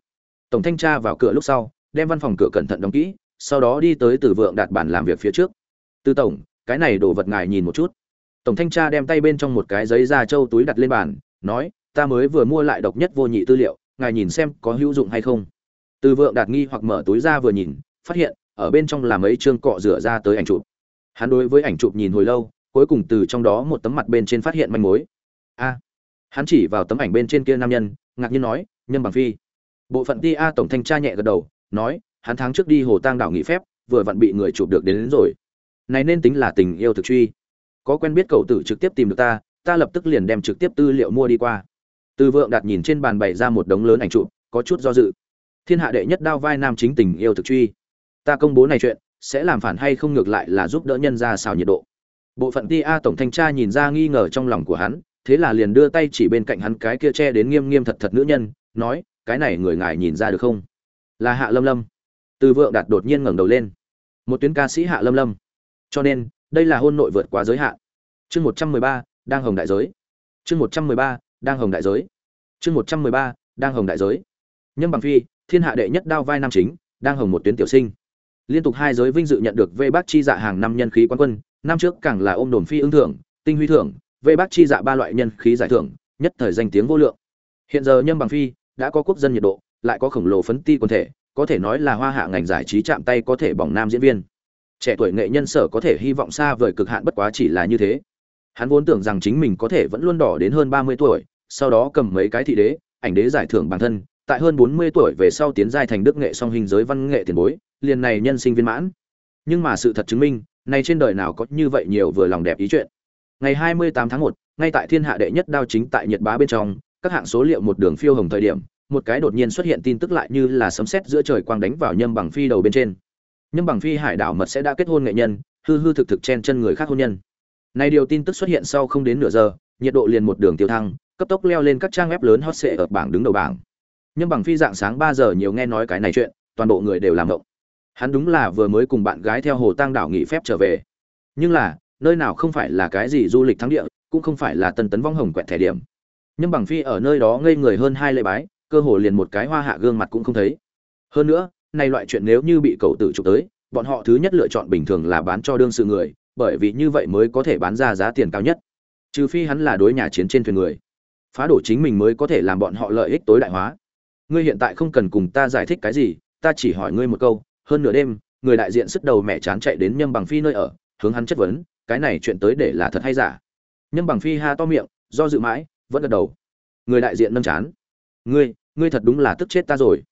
Tổng thanh tra vào cửa lúc sau, đem văn phòng cửa cẩn thận đóng kỹ, sau đó đi tới từ vượng đạt bản làm việc phía trước. Tư tổng, cái này đồ vật ngài nhìn một chút. Tổng thanh tra đem tay bên trong một cái giấy da trâu túi đặt lên bàn, nói, ta mới vừa mua lại độc nhất vô nhị tư liệu, ngài nhìn xem có hữu dụng hay không. Từ vượng đạt nghi hoặc mở túi ra vừa nhìn, phát hiện, ở bên trong là mấy chương cọ rửa ra tới ảnh chụp. Hắn đối với ảnh chụp nhìn hồi lâu, cuối cùng từ trong đó một tấm mặt bên trên phát hiện manh mối a. Hắn chỉ vào tấm ảnh bên trên kia nam nhân ngạc nhiên nói nhân bằng phi. Bộ phận ti a tổng thanh tra nhẹ gật đầu nói hắn tháng trước đi hồ tang đảo nghỉ phép vừa vặn bị người chụp được đến, đến rồi. Này nên tính là tình yêu thực truy. Có quen biết cậu tử trực tiếp tìm được ta ta lập tức liền đem trực tiếp tư liệu mua đi qua. Từ vượng đặt nhìn trên bàn bày ra một đống lớn ảnh chụp có chút do dự. Thiên hạ đệ nhất đao vai nam chính tình yêu thực truy. Ta công bố này chuyện sẽ làm phản hay không ngược lại là giúp đỡ nhân ra xào nhiệt độ. Bộ phận ti a tổng thanh tra nhìn ra nghi ngờ trong lòng của hắn thế là liền đưa tay chỉ bên cạnh hắn cái kia che đến nghiêm nghiêm thật thật nữ nhân, nói, cái này người ngài nhìn ra được không? Là hạ lâm lâm. Từ vượng đạt đột nhiên ngẩng đầu lên. Một tuyến ca sĩ hạ lâm lâm. Cho nên, đây là hôn nội vượt quá giới hạn. Chương một trăm mười ba, đang hồng đại giới. Chương một trăm mười ba, đang hồng đại giới. Chương một trăm mười ba, đang hồng đại giới. Nhân bằng phi, thiên hạ đệ nhất đao vai nam chính, đang hồng một tuyến tiểu sinh. Liên tục hai giới vinh dự nhận được vây bác chi dạ hàng năm nhân khí quán quân, năm trước càng là ôm đồn phi ứng thưởng, tinh huy thưởng vây bác chi dạ ba loại nhân khí giải thưởng, nhất thời danh tiếng vô lượng. Hiện giờ nhâm bằng phi đã có quốc dân nhiệt độ, lại có khổng lồ phấn ti quần thể, có thể nói là hoa hạ ngành giải trí chạm tay có thể bỏng nam diễn viên. Trẻ tuổi nghệ nhân sở có thể hy vọng xa vời cực hạn bất quá chỉ là như thế. Hắn vốn tưởng rằng chính mình có thể vẫn luôn đỏ đến hơn ba mươi tuổi, sau đó cầm mấy cái thị đế, ảnh đế giải thưởng bản thân, tại hơn bốn mươi tuổi về sau tiến giai thành đức nghệ song hình giới văn nghệ tiền bối, liền này nhân sinh viên mãn. Nhưng mà sự thật chứng minh này trên đời nào có như vậy nhiều vừa lòng đẹp ý chuyện ngày hai mươi tám tháng 1, ngay tại thiên hạ đệ nhất đao chính tại nhật bá bên trong các hạng số liệu một đường phiêu hồng thời điểm một cái đột nhiên xuất hiện tin tức lại như là sấm sét giữa trời quang đánh vào nhâm bằng phi đầu bên trên. Nhâm bằng phi hải đảo mật sẽ đã kết hôn nghệ nhân hư hư thực thực chen chân người khác hôn nhân. Này điều tin tức xuất hiện sau không đến nửa giờ nhiệt độ liền một đường tiêu thăng cấp tốc leo lên các trang web lớn hot sẽ ở bảng đứng đầu bảng. Nhâm bằng phi dạng sáng ba giờ nhiều nghe nói cái này chuyện toàn bộ người đều làm động hắn đúng là vừa mới cùng bạn gái theo hồ tang đảo nghỉ phép trở về. Nhưng là nơi nào không phải là cái gì du lịch thắng địa, cũng không phải là tân tấn vong hồng quẹt thẻ điểm. Nhưng bằng phi ở nơi đó ngây người hơn hai lễ bái, cơ hồ liền một cái hoa hạ gương mặt cũng không thấy. Hơn nữa nay loại chuyện nếu như bị cậu tử chụp tới, bọn họ thứ nhất lựa chọn bình thường là bán cho đương sự người, bởi vì như vậy mới có thể bán ra giá tiền cao nhất. Trừ phi hắn là đối nhà chiến trên thuyền người. Phá đổ chính mình mới có thể làm bọn họ lợi ích tối đại hóa. Ngươi hiện tại không cần cùng ta giải thích cái gì, ta chỉ hỏi ngươi một câu. Hơn nửa đêm, người đại diện sức đầu mẹ chán chạy đến nhâm bằng phi nơi ở hướng hắn chất vấn, cái này chuyện tới để là thật hay giả? Nhâm bằng phi ha to miệng, do dự mãi, vẫn gật đầu. Người đại diện nâng chán. Ngươi ngươi thật đúng là tức chết ta rồi.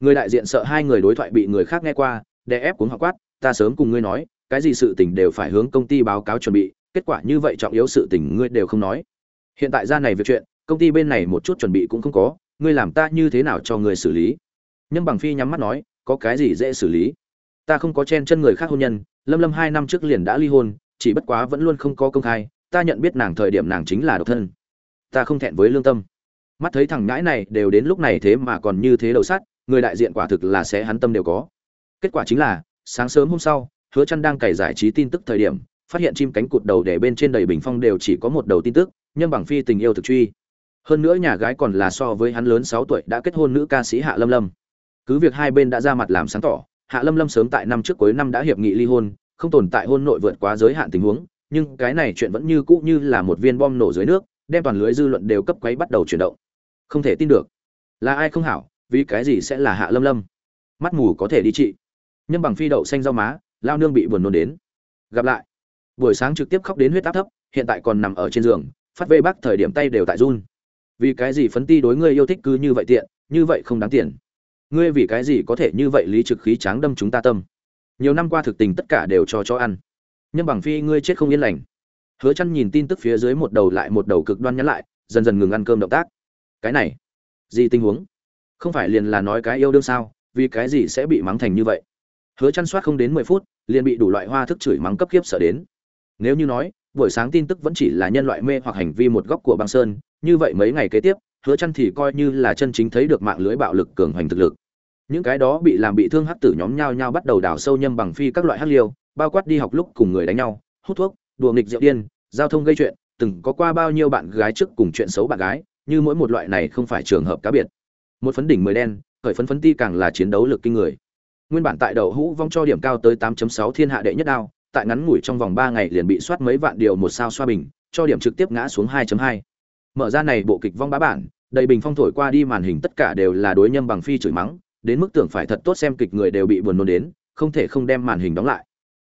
Người đại diện sợ hai người đối thoại bị người khác nghe qua, đè ép cuốn họ quát, ta sớm cùng ngươi nói, cái gì sự tình đều phải hướng công ty báo cáo chuẩn bị, kết quả như vậy trọng yếu sự tình ngươi đều không nói. Hiện tại ra này việc chuyện, công ty bên này một chút chuẩn bị cũng không có, ngươi làm ta như thế nào cho ngươi xử lý? Nhâm bằng phi nhắm mắt nói, có cái gì dễ xử lý? Ta không có chen chân người khác hôn nhân lâm lâm hai năm trước liền đã ly hôn, chỉ bất quá vẫn luôn không có công khai, ta nhận biết nàng thời điểm nàng chính là độc thân. Ta không thẹn với lương tâm. Mắt thấy thằng ngãi này đều đến lúc này thế mà còn như thế đầu sắt, người đại diện quả thực là sẽ hắn tâm đều có. Kết quả chính là, sáng sớm hôm sau, hứa chăn đang cày giải trí tin tức thời điểm, phát hiện chim cánh cụt đầu để bên trên đầy bình phong đều chỉ có một đầu tin tức, nhân bằng phi tình yêu thực truy. Hơn nữa nhà gái còn là so với hắn lớn 6 tuổi đã kết hôn nữ ca sĩ hạ lâm lâm. Cứ việc hai bên đã ra mặt làm sáng tỏ hạ lâm lâm sớm tại năm trước cuối năm đã hiệp nghị ly hôn, không tồn tại hôn nội vượt quá giới hạn tình huống, nhưng cái này chuyện vẫn như cũ như là một viên bom nổ dưới nước, đem toàn lưới dư luận đều cấp quấy bắt đầu chuyển động. Không thể tin được. Là ai không hảo, vì cái gì sẽ là hạ lâm lâm? Mắt mù có thể đi trị. Nhân bằng phi đậu xanh rau má, lao nương bị buồn nôn đến. Gặp lại. Buổi sáng trực tiếp khóc đến huyết áp thấp, hiện tại còn nằm ở trên giường, phát vây bác thời điểm tay đều tại run. Vì cái gì phấn ti đối ngươi yêu thích cứ như vậy tiện, như vậy không đáng tiền? Ngươi vì cái gì có thể như vậy lý trực khí tráng đâm chúng ta tâm? Nhiều năm qua thực tình tất cả đều cho cho ăn. Nhân bằng phi ngươi chết không yên lành. Hứa chăn nhìn tin tức phía dưới một đầu lại một đầu cực đoan nhắn lại, dần dần ngừng ăn cơm động tác. Cái này, gì tình huống? Không phải liền là nói cái yêu đương sao? Vì cái gì sẽ bị mắng thành như vậy? Hứa chăn soát không đến 10 phút, liền bị đủ loại hoa thức chửi mắng cấp kiếp sợ đến. Nếu như nói, buổi sáng tin tức vẫn chỉ là nhân loại mê hoặc hành vi một góc của băng sơn, như vậy mấy ngày kế tiếp, hứa chăn thì coi như là chân chính thấy được mạng lưới bạo lực cường hành thực lực những cái đó bị làm bị thương hắc tử nhóm nhau nhau bắt đầu đào sâu nhâm bằng phi các loại hắc liêu, bao quát đi học lúc cùng người đánh nhau, hút thuốc, đùa nghịch rượu điên, giao thông gây chuyện, từng có qua bao nhiêu bạn gái trước cùng chuyện xấu bạn gái, như mỗi một loại này không phải trường hợp cá biệt. Một phấn đỉnh mười đen, khởi phấn phấn ti càng là chiến đấu lực kinh người. Nguyên bản tại đầu hũ vong cho điểm cao tới 8.6 thiên hạ đệ nhất đao, tại ngắn ngủi trong vòng 3 ngày liền bị soát mấy vạn điều một sao xoa bình, cho điểm trực tiếp ngã xuống 2.2 mở ra này bộ kịch vong bá bản, đầy bình phong thổi qua đi màn hình tất cả đều là đối nhâm bằng phi chửi mắng đến mức tưởng phải thật tốt xem kịch người đều bị buồn nôn đến, không thể không đem màn hình đóng lại.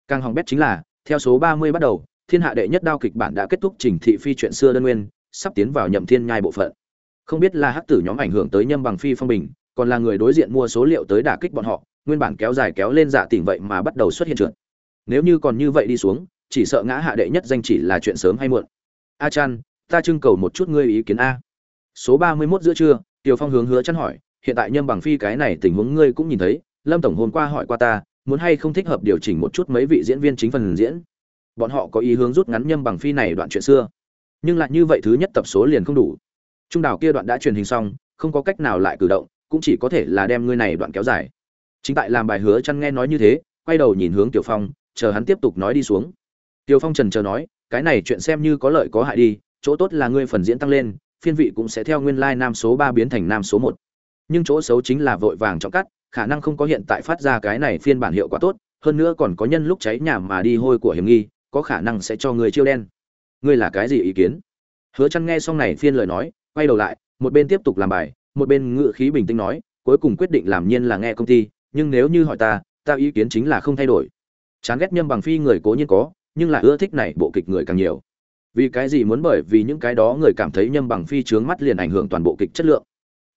Càng hỏng bét chính là, theo số 30 bắt đầu, thiên hạ đệ nhất đao kịch bản đã kết thúc trình thị phi chuyện xưa đơn nguyên, sắp tiến vào nhậm thiên nhai bộ phận. Không biết là hắc tử nhóm ảnh hưởng tới nhâm bằng phi phong bình, còn là người đối diện mua số liệu tới đả kích bọn họ, nguyên bản kéo dài kéo lên dạ tỉnh vậy mà bắt đầu xuất hiện trượt. Nếu như còn như vậy đi xuống, chỉ sợ ngã hạ đệ nhất danh chỉ là chuyện sớm hay muộn. A chan, ta trưng cầu một chút ngươi ý kiến a. Số ba mươi 31 giữa trưa, tiểu phong hướng hứa chăn hỏi hiện tại nhâm bằng phi cái này tình huống ngươi cũng nhìn thấy, lâm tổng hôm qua hỏi qua ta, muốn hay không thích hợp điều chỉnh một chút mấy vị diễn viên chính phần diễn? Bọn họ có ý hướng rút ngắn nhâm bằng phi này đoạn chuyện xưa. Nhưng lại như vậy thứ nhất tập số liền không đủ. Trung đảo kia đoạn đã truyền hình xong, không có cách nào lại cử động, cũng chỉ có thể là đem ngươi này đoạn kéo dài. Chính tại làm bài hứa chăn nghe nói như thế, quay đầu nhìn hướng tiểu phong, chờ hắn tiếp tục nói đi xuống. Tiểu phong trần chờ nói, cái này chuyện xem như có lợi có hại đi, chỗ tốt là ngươi phần diễn tăng lên, phiên vị cũng sẽ theo nguyên lai like nam số 3 biến thành nam số 1 nhưng chỗ xấu chính là vội vàng trọng cắt, khả năng không có hiện tại phát ra cái này phiên bản hiệu quả tốt, hơn nữa còn có nhân lúc cháy nhà mà đi hôi của hiểm nghi, có khả năng sẽ cho người chiêu đen. Ngươi là cái gì ý kiến? Hứa chăn nghe xong này phiên lời nói, quay đầu lại, một bên tiếp tục làm bài, một bên ngựa khí bình tĩnh nói, cuối cùng quyết định làm nhiên là nghe công ty, nhưng nếu như hỏi ta ta ý kiến chính là không thay đổi. Chán ghét nhâm bằng phi người cố nhiên có, nhưng lại ưa thích này bộ kịch người càng nhiều. Vì cái gì muốn bởi vì những cái đó người cảm thấy nhâm bằng phi trướng mắt liền ảnh hưởng toàn bộ kịch chất lượng?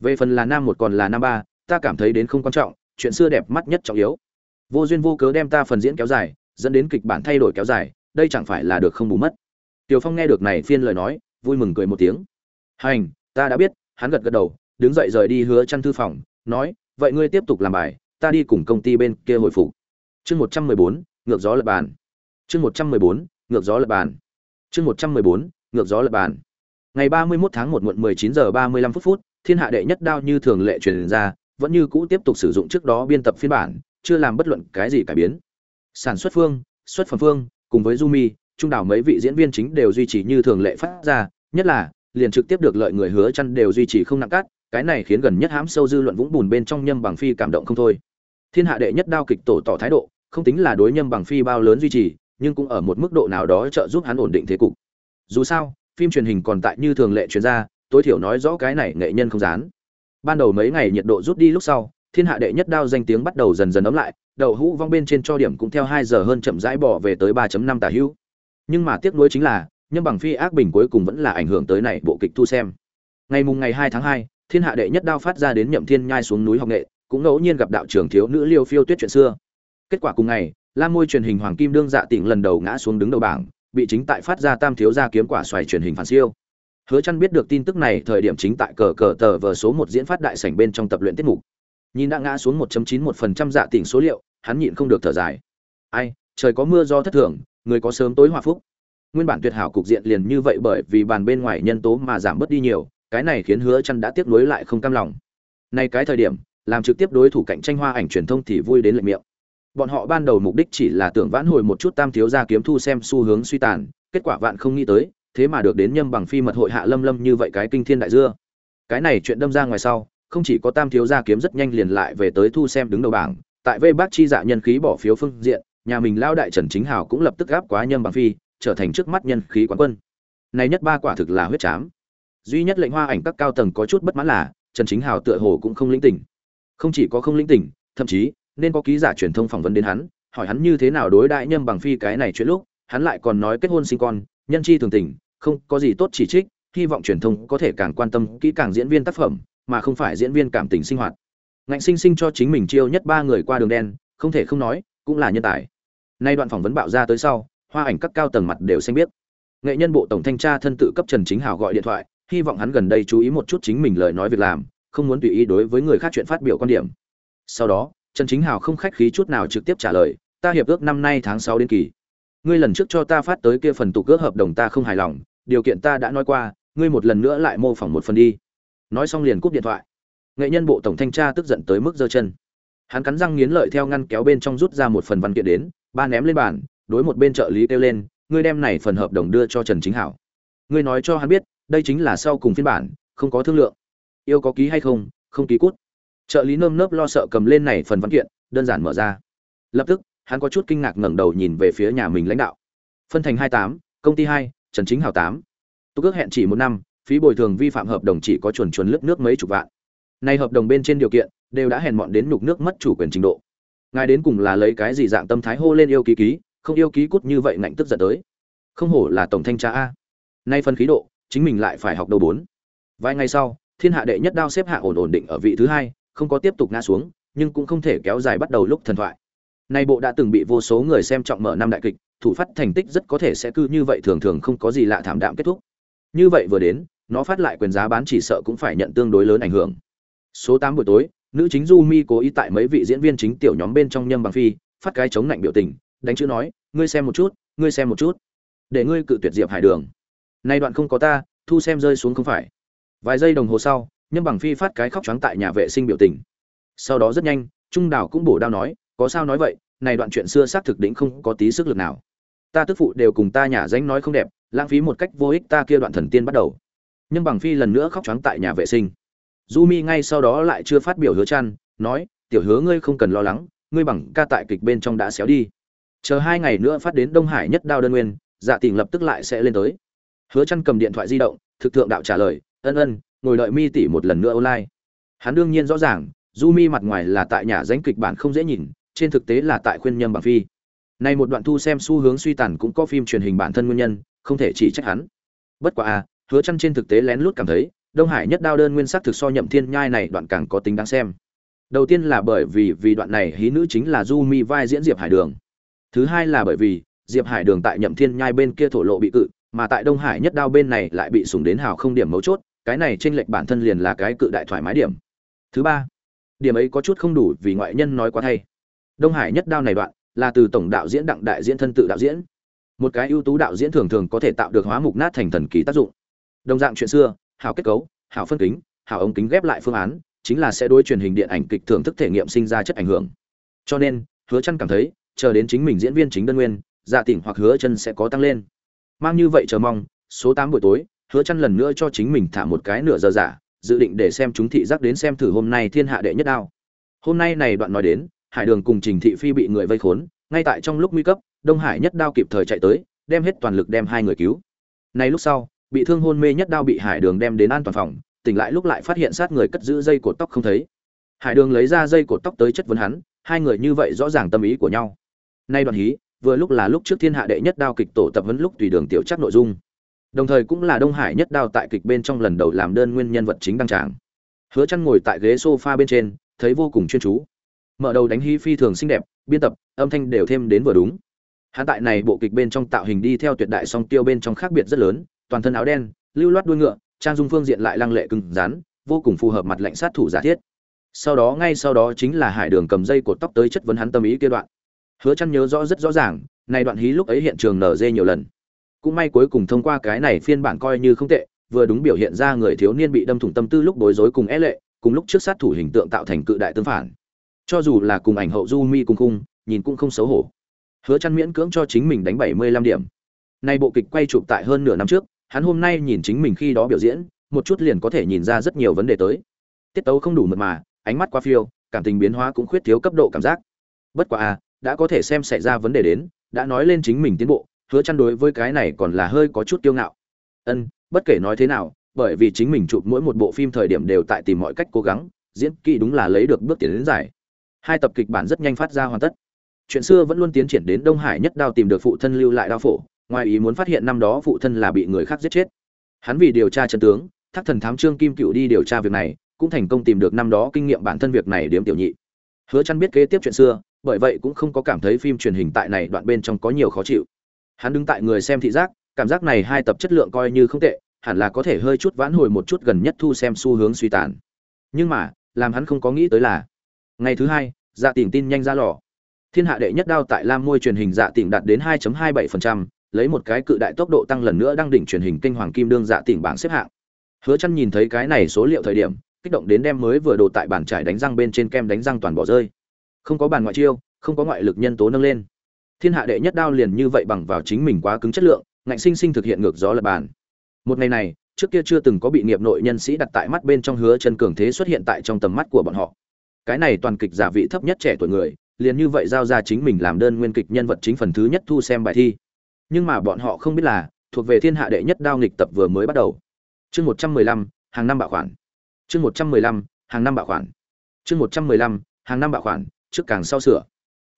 Về phần là nam một còn là nam ba, ta cảm thấy đến không quan trọng, chuyện xưa đẹp mắt nhất trọng yếu. Vô duyên vô cớ đem ta phần diễn kéo dài, dẫn đến kịch bản thay đổi kéo dài, đây chẳng phải là được không bù mất. Tiểu phong nghe được này phiên lời nói, vui mừng cười một tiếng. Hành, ta đã biết, hắn gật gật đầu, đứng dậy rời đi hứa chăn thư phòng, nói, vậy ngươi tiếp tục làm bài, ta đi cùng công ty bên kia hồi phục. Chương một trăm mười bốn, ngược gió lập bàn. Chương một trăm mười bốn, ngược gió lập bàn. Chương một trăm mười bốn, ngược gió lập bàn. Ngày ba mươi 31 tháng một muộn mười chín giờ ba mươi lăm phút phút thiên hạ đệ nhất đao như thường lệ truyền ra vẫn như cũ tiếp tục sử dụng trước đó biên tập phiên bản chưa làm bất luận cái gì cải biến sản xuất phương xuất phẩm phương cùng với Jumi, trung đảo mấy vị diễn viên chính đều duy trì như thường lệ phát ra, nhất là liền trực tiếp được lợi người hứa chăn đều duy trì không nặng cắt, cái này khiến gần nhất hãm sâu dư luận vũng bùn bên trong nhâm bằng phi cảm động không thôi. Thiên hạ đệ nhất đao kịch tổ tỏ thái độ, không tính là đối nhâm bằng phi bao lớn duy trì, nhưng cũng ở một mức độ nào đó trợ giúp hắn ổn định thế cục. Dù sao, phim truyền hình còn tại như thường lệ truyền ra, tối thiểu nói rõ cái này nghệ nhân không dán. Ban đầu mấy ngày nhiệt độ rút đi lúc sau, thiên hạ đệ nhất đao danh tiếng bắt đầu dần dần ấm lại, đậu hũ vong bên trên cho điểm cũng theo hai giờ hơn chậm rãi bỏ về tới 3.5 tả hữu. Nhưng mà tiếc nuối chính là, nhân bằng phi ác bình cuối cùng vẫn là ảnh hưởng tới này bộ kịch thu xem. Ngày mùng ngày 2 tháng 2, thiên hạ đệ nhất đao phát ra đến nhậm thiên nhai xuống núi học nghệ, cũng ngẫu nhiên gặp đạo trưởng thiếu nữ Liêu Phiêu Tuyết chuyện xưa. Kết quả cùng ngày, Lam Môi truyền hình Hoàng Kim đương dạ tỉnh lần đầu ngã xuống đứng đầu bảng, bị chính tại phát ra tam thiếu gia kiếm quả xoài truyền hình phản siêu. Hứa Chân biết được tin tức này thời điểm chính tại cờ cờ tờ vở số 1 diễn phát đại sảnh bên trong tập luyện tiết mục. Nhìn đã ngã xuống 1.91% dạ tỉnh số liệu, hắn nhịn không được thở dài. Ai trời có mưa do thất thường người có sớm tối hòa phúc. Nguyên bản tuyệt hảo cục diện liền như vậy bởi vì bàn bên ngoài nhân tố mà giảm bớt đi nhiều cái này khiến hứa chăn đã tiếc nuối lại không cam lòng. Nay cái thời điểm làm trực tiếp đối thủ cạnh tranh hoa ảnh truyền thông thì vui đến lệ miệng. Bọn họ ban đầu mục đích chỉ là tưởng vãn hồi một chút tam thiếu gia kiếm thu xem xu hướng suy tàn kết quả vạn không nghĩ tới thế mà được đến nhâm bằng phi mật hội hạ lâm lâm như vậy cái kinh thiên đại dưa. Cái này chuyện đâm ra ngoài sau, không chỉ có tam thiếu gia kiếm rất nhanh liền lại về tới thu xem đứng đầu bảng, tại vây bác chi dạ nhân khí bỏ phiếu phương diện, nhà mình lao đại trần chính hào cũng lập tức gáp quá nhâm bằng phi, trở thành trước mắt nhân khí quán quân. Này nhất ba quả thực là huyết chám. Duy nhất lệnh hoa ảnh các cao tầng có chút bất mãn là, trần chính hào tựa hồ cũng không linh tỉnh. Không chỉ có không linh tỉnh, thậm chí, nên có ký giả truyền thông phỏng vấn đến hắn, hỏi hắn như thế nào đối đại nhâm bằng phi cái này chuyện lúc, hắn lại còn nói kết hôn sinh con nhân chi thường tình, không có gì tốt chỉ trích, hy vọng truyền thông có thể càng quan tâm kỹ càng diễn viên tác phẩm, mà không phải diễn viên cảm tình sinh hoạt. Ngạnh sinh sinh cho chính mình chiêu nhất ba người qua đường đen, không thể không nói, cũng là nhân tài. Nay đoạn phỏng vấn bạo ra tới sau, hoa ảnh các cao tầng mặt đều xanh biết nghệ nhân bộ tổng thanh tra thân tự cấp trần chính hào gọi điện thoại, hy vọng hắn gần đây chú ý một chút chính mình lời nói việc làm, không muốn tùy ý đối với người khác chuyện phát biểu quan điểm. Sau đó, trần chính hào không khách khí chút nào trực tiếp trả lời, ta hiệp ước năm nay tháng sáu đến kỳ ngươi lần trước cho ta phát tới kia phần tục cước hợp đồng ta không hài lòng, điều kiện ta đã nói qua, ngươi một lần nữa lại mô phỏng một phần đi. Nói xong liền cúp điện thoại. Nghệ nhân bộ tổng thanh tra tức giận tới mức giơ chân. Hắn cắn răng nghiến lợi theo ngăn kéo bên trong rút ra một phần văn kiện đến, ba ném lên bàn, đối một bên trợ lý kêu lên, ngươi đem này phần hợp đồng đưa cho trần chính hảo. Ngươi nói cho hắn biết, đây chính là sau cùng phiên bản, không có thương lượng. Yêu có ký hay không không ký cút. Trợ lý nơm nớp lo sợ cầm lên này phần văn kiện, đơn giản mở ra. Lập tức hắn có chút kinh ngạc ngẩng đầu nhìn về phía nhà mình lãnh đạo. Phân thành hai tám, công ty hai, trần chính hảo tám. Tôi ước hẹn chỉ một năm, phí bồi thường vi phạm hợp đồng chỉ có chuẩn chuẩn lướt nước mấy chục vạn. Nay hợp đồng bên trên điều kiện, đều đã hèn mọn đến nhục nước mất chủ quyền trình độ. ngài đến cùng là lấy cái gì dạng tâm thái hô lên yêu ký ký, không yêu ký cút như vậy ngạnh tức giận tới. Không hổ là tổng thanh tra a. Nay phân khí độ, chính mình lại phải học đầu bốn. Vài ngày sau, thiên hạ đệ nhất đao xếp hạ ổn ổn định ở vị thứ hai, không có tiếp tục ngã xuống, nhưng cũng không thể kéo dài bắt đầu lúc thần thoại nay bộ đã từng bị vô số người xem trọng mở năm đại kịch, thủ phát thành tích rất có thể sẽ cứ như vậy thường thường không có gì lạ thảm đạm kết thúc. Như vậy vừa đến, nó phát lại quyền giá bán chỉ sợ cũng phải nhận tương đối lớn ảnh hưởng. Số tám buổi tối, nữ chính du mi cố ý tại mấy vị diễn viên chính tiểu nhóm bên trong nhâm bằng phi, phát cái chống lạnh biểu tình, đánh chữ nói, ngươi xem một chút, ngươi xem một chút. Để ngươi cự tuyệt diệp hải đường. Nay đoạn không có ta, thu xem rơi xuống không phải. Vài giây đồng hồ sau, nhâm bằng phi phát cái khóc trắng tại nhà vệ sinh biểu tình. Sau đó rất nhanh, trung đảo cũng bổ đao nói có sao nói vậy, này đoạn chuyện xưa xác thực đỉnh không có tí sức lực nào. Ta tức phụ đều cùng ta nhà danh nói không đẹp, lãng phí một cách vô ích ta kia đoạn thần tiên bắt đầu. Nhưng bằng phi lần nữa khóc trắng tại nhà vệ sinh. Du mi ngay sau đó lại chưa phát biểu hứa chăn, nói, tiểu hứa ngươi không cần lo lắng, ngươi bằng ca tại kịch bên trong đã xéo đi. Chờ hai ngày nữa phát đến đông hải nhất đao đơn nguyên dạ tình lập tức lại sẽ lên tới. Hứa chăn cầm điện thoại di động, thực thượng đạo trả lời, ân ân, ngồi đợi mi tỷ một lần nữa online. Hắn đương nhiên rõ ràng, du mi mặt ngoài là tại nhà danh kịch bản không dễ nhìn trên thực tế là tại khuyên nhâm bằng phi. Nay một đoạn thu xem xu hướng suy tàn cũng có phim truyền hình bản thân nguyên nhân, không thể chỉ trách hắn. Bất quá à hứa chăn trên thực tế lén lút cảm thấy, đông hải nhất đao đơn nguyên sắc thực so nhậm thiên nhai này đoạn càng có tính đáng xem. Đầu tiên là bởi vì vì đoạn này hí nữ chính là du mi vai diễn diệp hải đường. Thứ hai là bởi vì, diệp hải đường tại nhậm thiên nhai bên kia thổ lộ bị cự, mà tại đông hải nhất đao bên này lại bị sủng đến hào không điểm mấu chốt, cái này trên lệch bản thân liền là cái cự đại thoải mái điểm. Thứ ba, điểm ấy có chút không đủ vì ngoại nhân nói quá thay đông hải nhất đao này đoạn, là từ tổng đạo diễn đặng đại diễn thân tự đạo diễn. Một cái ưu tú đạo diễn thường thường có thể tạo được hóa mục nát thành thần kỳ tác dụng. Đồng dạng chuyện xưa, hảo kết cấu, hảo phân kính, hảo ống kính ghép lại phương án, chính là sẽ đối truyền hình điện ảnh kịch thưởng thức thể nghiệm sinh ra chất ảnh hưởng. Cho nên, hứa chân cảm thấy, chờ đến chính mình diễn viên chính đơn nguyên dạ tỉnh hoặc hứa chân sẽ có tăng lên. Mang như vậy chờ mong, số 8 buổi tối, hứa chân lần nữa cho chính mình thả một cái nửa giờ giả, dự định để xem chúng thị giác đến xem thử hôm nay thiên hạ đệ nhất đao. Hôm nay này đoạn nói đến hải đường cùng trình thị phi bị người vây khốn, ngay tại trong lúc nguy cấp, đông hải nhất đao kịp thời chạy tới, đem hết toàn lực đem hai người cứu. Nay lúc sau, bị thương hôn mê nhất đao bị hải đường đem đến an toàn phòng, tỉnh lại lúc lại phát hiện sát người cất giữ dây cột tóc không thấy. Hải đường lấy ra dây cột tóc tới chất vấn hắn, hai người như vậy rõ ràng tâm ý của nhau. Nay đoạn hí, vừa lúc là lúc trước thiên hạ đệ nhất đao kịch tổ tập huấn lúc tùy đường tiểu chắc nội dung. Đồng thời cũng là đông hải nhất đao tại kịch bên trong lần đầu làm đơn nguyên nhân vật chính đăng tràng. Hứa chăn ngồi tại ghế sofa bên trên, thấy vô cùng chuyên chú mở đầu đánh hí phi thường xinh đẹp, biên tập, âm thanh đều thêm đến vừa đúng. Hắn tại này bộ kịch bên trong tạo hình đi theo tuyệt đại song tiêu bên trong khác biệt rất lớn, toàn thân áo đen, lưu loát đuôi ngựa, trang dung phương diện lại lăng lệ cứng rắn, vô cùng phù hợp mặt lệnh sát thủ giả thiết. Sau đó, ngay sau đó chính là hải đường cầm dây cột tóc tới chất vấn hắn tâm ý kia đoạn. Hứa chăn nhớ rõ rất rõ ràng, này đoạn hí lúc ấy hiện trường nở dê nhiều lần. Cũng may cuối cùng thông qua cái này phiên bản coi như không tệ, vừa đúng biểu hiện ra người thiếu niên bị đâm thủng tâm tư lúc bối rối cùng é lệ, cùng lúc trước sát thủ hình tượng tạo thành cự đại tương phản cho dù là cùng ảnh hậu du mi cùng khung, nhìn cũng không xấu hổ. Hứa chăn miễn cưỡng cho chính mình đánh 75 điểm. Nay bộ kịch quay chụp tại hơn nửa năm trước, hắn hôm nay nhìn chính mình khi đó biểu diễn, một chút liền có thể nhìn ra rất nhiều vấn đề tới. Tiết tấu không đủ mượt mà, ánh mắt quá phiêu, cảm tình biến hóa cũng khuyết thiếu cấp độ cảm giác. Bất quá à đã có thể xem xảy ra vấn đề đến, đã nói lên chính mình tiến bộ, hứa chăn đối với cái này còn là hơi có chút kiêu ngạo. Ân, bất kể nói thế nào, bởi vì chính mình chụp mỗi một bộ phim thời điểm đều tại tìm mọi cách cố gắng, diễn kỹ đúng là lấy được bước tiến đến giải hai tập kịch bản rất nhanh phát ra hoàn tất. Chuyện xưa vẫn luôn tiến triển đến đông hải nhất đao tìm được phụ thân lưu lại đao phổ, ngoài ý muốn phát hiện năm đó phụ thân là bị người khác giết chết. Hắn vì điều tra chân tướng, thác thần thám trương kim cựu đi điều tra việc này, cũng thành công tìm được năm đó kinh nghiệm bản thân việc này điếm tiểu nhị. Hứa chăn biết kế tiếp chuyện xưa, bởi vậy cũng không có cảm thấy phim truyền hình tại này đoạn bên trong có nhiều khó chịu. Hắn đứng tại người xem thị giác, cảm giác này hai tập chất lượng coi như không tệ, hẳn là có thể hơi chút vãn hồi một chút gần nhất thu xem xu hướng suy tàn. Nhưng mà, làm hắn không có nghĩ tới là ngày thứ hai dạ tỉnh tin nhanh ra lò. Thiên hạ đệ nhất đao tại lam môi truyền hình dạ tỉnh đạt đến 2.27%, lấy một cái cự đại tốc độ tăng lần nữa đang đỉnh truyền hình kinh hoàng kim đương dạ tỉnh bảng xếp hạng. Hứa chăn nhìn thấy cái này số liệu thời điểm kích động đến đem mới vừa đồ tại bàn trải đánh răng bên trên kem đánh răng toàn bỏ rơi. Không có bàn ngoại chiêu không có ngoại lực nhân tố nâng lên. Thiên hạ đệ nhất đao liền như vậy bằng vào chính mình quá cứng chất lượng ngạnh sinh sinh thực hiện ngược gió lập bàn. Một ngày này trước kia chưa từng có bị nghiệp nội nhân sĩ đặt tại mắt bên trong hứa chân cường thế xuất hiện tại trong tầm mắt của bọn họ cái này toàn kịch giả vị thấp nhất trẻ tuổi người, liền như vậy giao ra chính mình làm đơn nguyên kịch nhân vật chính phần thứ nhất thu xem bài thi. Nhưng mà bọn họ không biết là, thuộc về thiên hạ đệ nhất đao nghịch tập vừa mới bắt đầu. Chương một trăm mười lăm, hàng năm bảo khoản. Chương một trăm mười lăm, hàng năm bảo khoản. Chương một trăm mười lăm, hàng năm bảo khoản, trước càng sau sửa.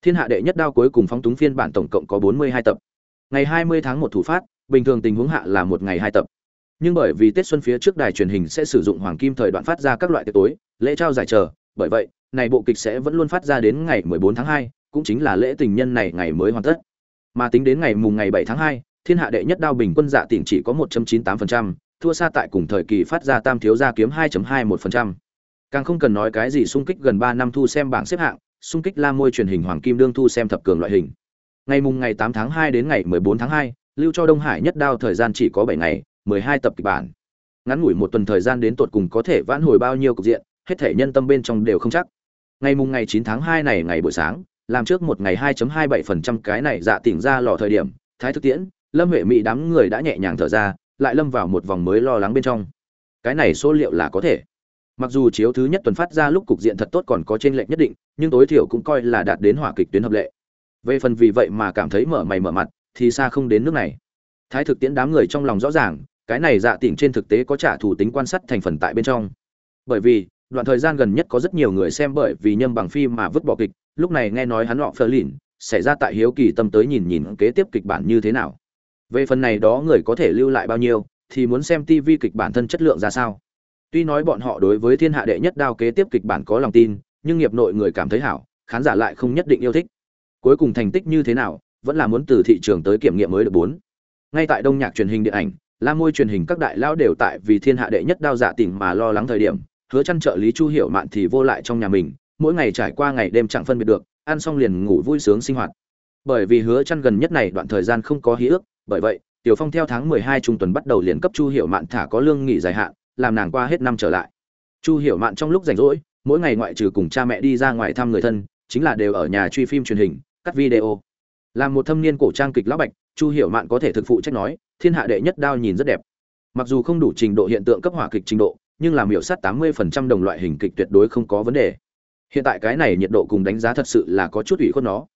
Thiên hạ đệ nhất đao cuối cùng phóng túng phiên bản tổng cộng có bốn mươi hai tập. Ngày hai mươi tháng một thủ phát, bình thường tình huống hạ là một ngày hai tập. Nhưng bởi vì tết xuân phía trước đài truyền hình sẽ sử dụng hoàng kim thời đoạn phát ra các loại tiệc tối, lễ trao giải chờ, bởi vậy này bộ kịch sẽ vẫn luôn phát ra đến ngày 14 tháng 2, cũng chính là lễ tình nhân này ngày mới hoàn tất mà tính đến ngày mùng ngày 7 tháng 2, thiên hạ đệ nhất đao bình quân dạ tỉnh chỉ có 1.98%, thua xa tại cùng thời kỳ phát ra tam thiếu gia kiếm 2.21%. Càng không cần nói cái gì xung kích gần 3 năm thu xem bảng xếp hạng, xung kích la môi truyền hình hoàng kim đương thu xem thập cường loại hình. Ngày mùng ngày 8 tháng 2 đến ngày 14 tháng 2, lưu cho Đông Hải nhất đao thời gian chỉ có 7 ngày, 12 tập kịch bản. Ngắn ngủi một tuần thời gian đến tuột cùng có thể vãn hồi bao nhiêu cục diện, hết thể nhân tâm bên trong đều không chắc. Ngày mùng ngày 9 tháng 2 này ngày buổi sáng, làm trước một ngày 2.27% cái này dạ tỉnh ra lò thời điểm, Thái Thực Tiễn, Lâm Huệ Mỹ đám người đã nhẹ nhàng thở ra, lại lâm vào một vòng mới lo lắng bên trong. Cái này số liệu là có thể. Mặc dù chiếu thứ nhất tuần phát ra lúc cục diện thật tốt còn có trên lệnh nhất định, nhưng tối thiểu cũng coi là đạt đến hỏa kịch tuyến hợp lệ. Về phần vì vậy mà cảm thấy mở mày mở mặt, thì xa không đến nước này. Thái Thực Tiễn đám người trong lòng rõ ràng, cái này dạ tỉnh trên thực tế có trả thù tính quan sát thành phần tại bên trong. Bởi vì, đoạn thời gian gần nhất có rất nhiều người xem bởi vì nhâm bằng phim mà vứt bỏ kịch, lúc này nghe nói hắn họ phờ lìn xảy ra tại hiếu kỳ tâm tới nhìn nhìn kế tiếp kịch bản như thế nào. Về phần này đó người có thể lưu lại bao nhiêu thì muốn xem tv kịch bản thân chất lượng ra sao. Tuy nói bọn họ đối với thiên hạ đệ nhất đao kế tiếp kịch bản có lòng tin nhưng nghiệp nội người cảm thấy hảo khán giả lại không nhất định yêu thích. Cuối cùng thành tích như thế nào vẫn là muốn từ thị trường tới kiểm nghiệm mới được bốn. Ngay tại đông nhạc truyền hình điện ảnh la môi truyền hình các đại lão đều tại vì thiên hạ đệ nhất đao giả tình mà lo lắng thời điểm hứa chăn trợ lý chu hiểu mạn thì vô lại trong nhà mình, mỗi ngày trải qua ngày đêm chẳng phân biệt được, ăn xong liền ngủ vui sướng sinh hoạt. Bởi vì hứa chăn gần nhất này đoạn thời gian không có hí ước, bởi vậy, tiểu phong theo tháng 12 trung tuần bắt đầu liền cấp chu hiểu mạn thả có lương nghỉ dài hạn, làm nàng qua hết năm trở lại. Chu hiểu mạn trong lúc rảnh rỗi, mỗi ngày ngoại trừ cùng cha mẹ đi ra ngoài thăm người thân, chính là đều ở nhà truy phim truyền hình, cắt video. Làm một thâm niên cổ trang kịch lão bạch, chu hiểu mạn có thể thực phụ trách nói, thiên hạ đệ nhất đao nhìn rất đẹp. Mặc dù không đủ trình độ hiện tượng cấp hỏa kịch trình độ nhưng làm miểu sát 80% đồng loại hình kịch tuyệt đối không có vấn đề. Hiện tại cái này nhiệt độ cùng đánh giá thật sự là có chút ủy khuất nó.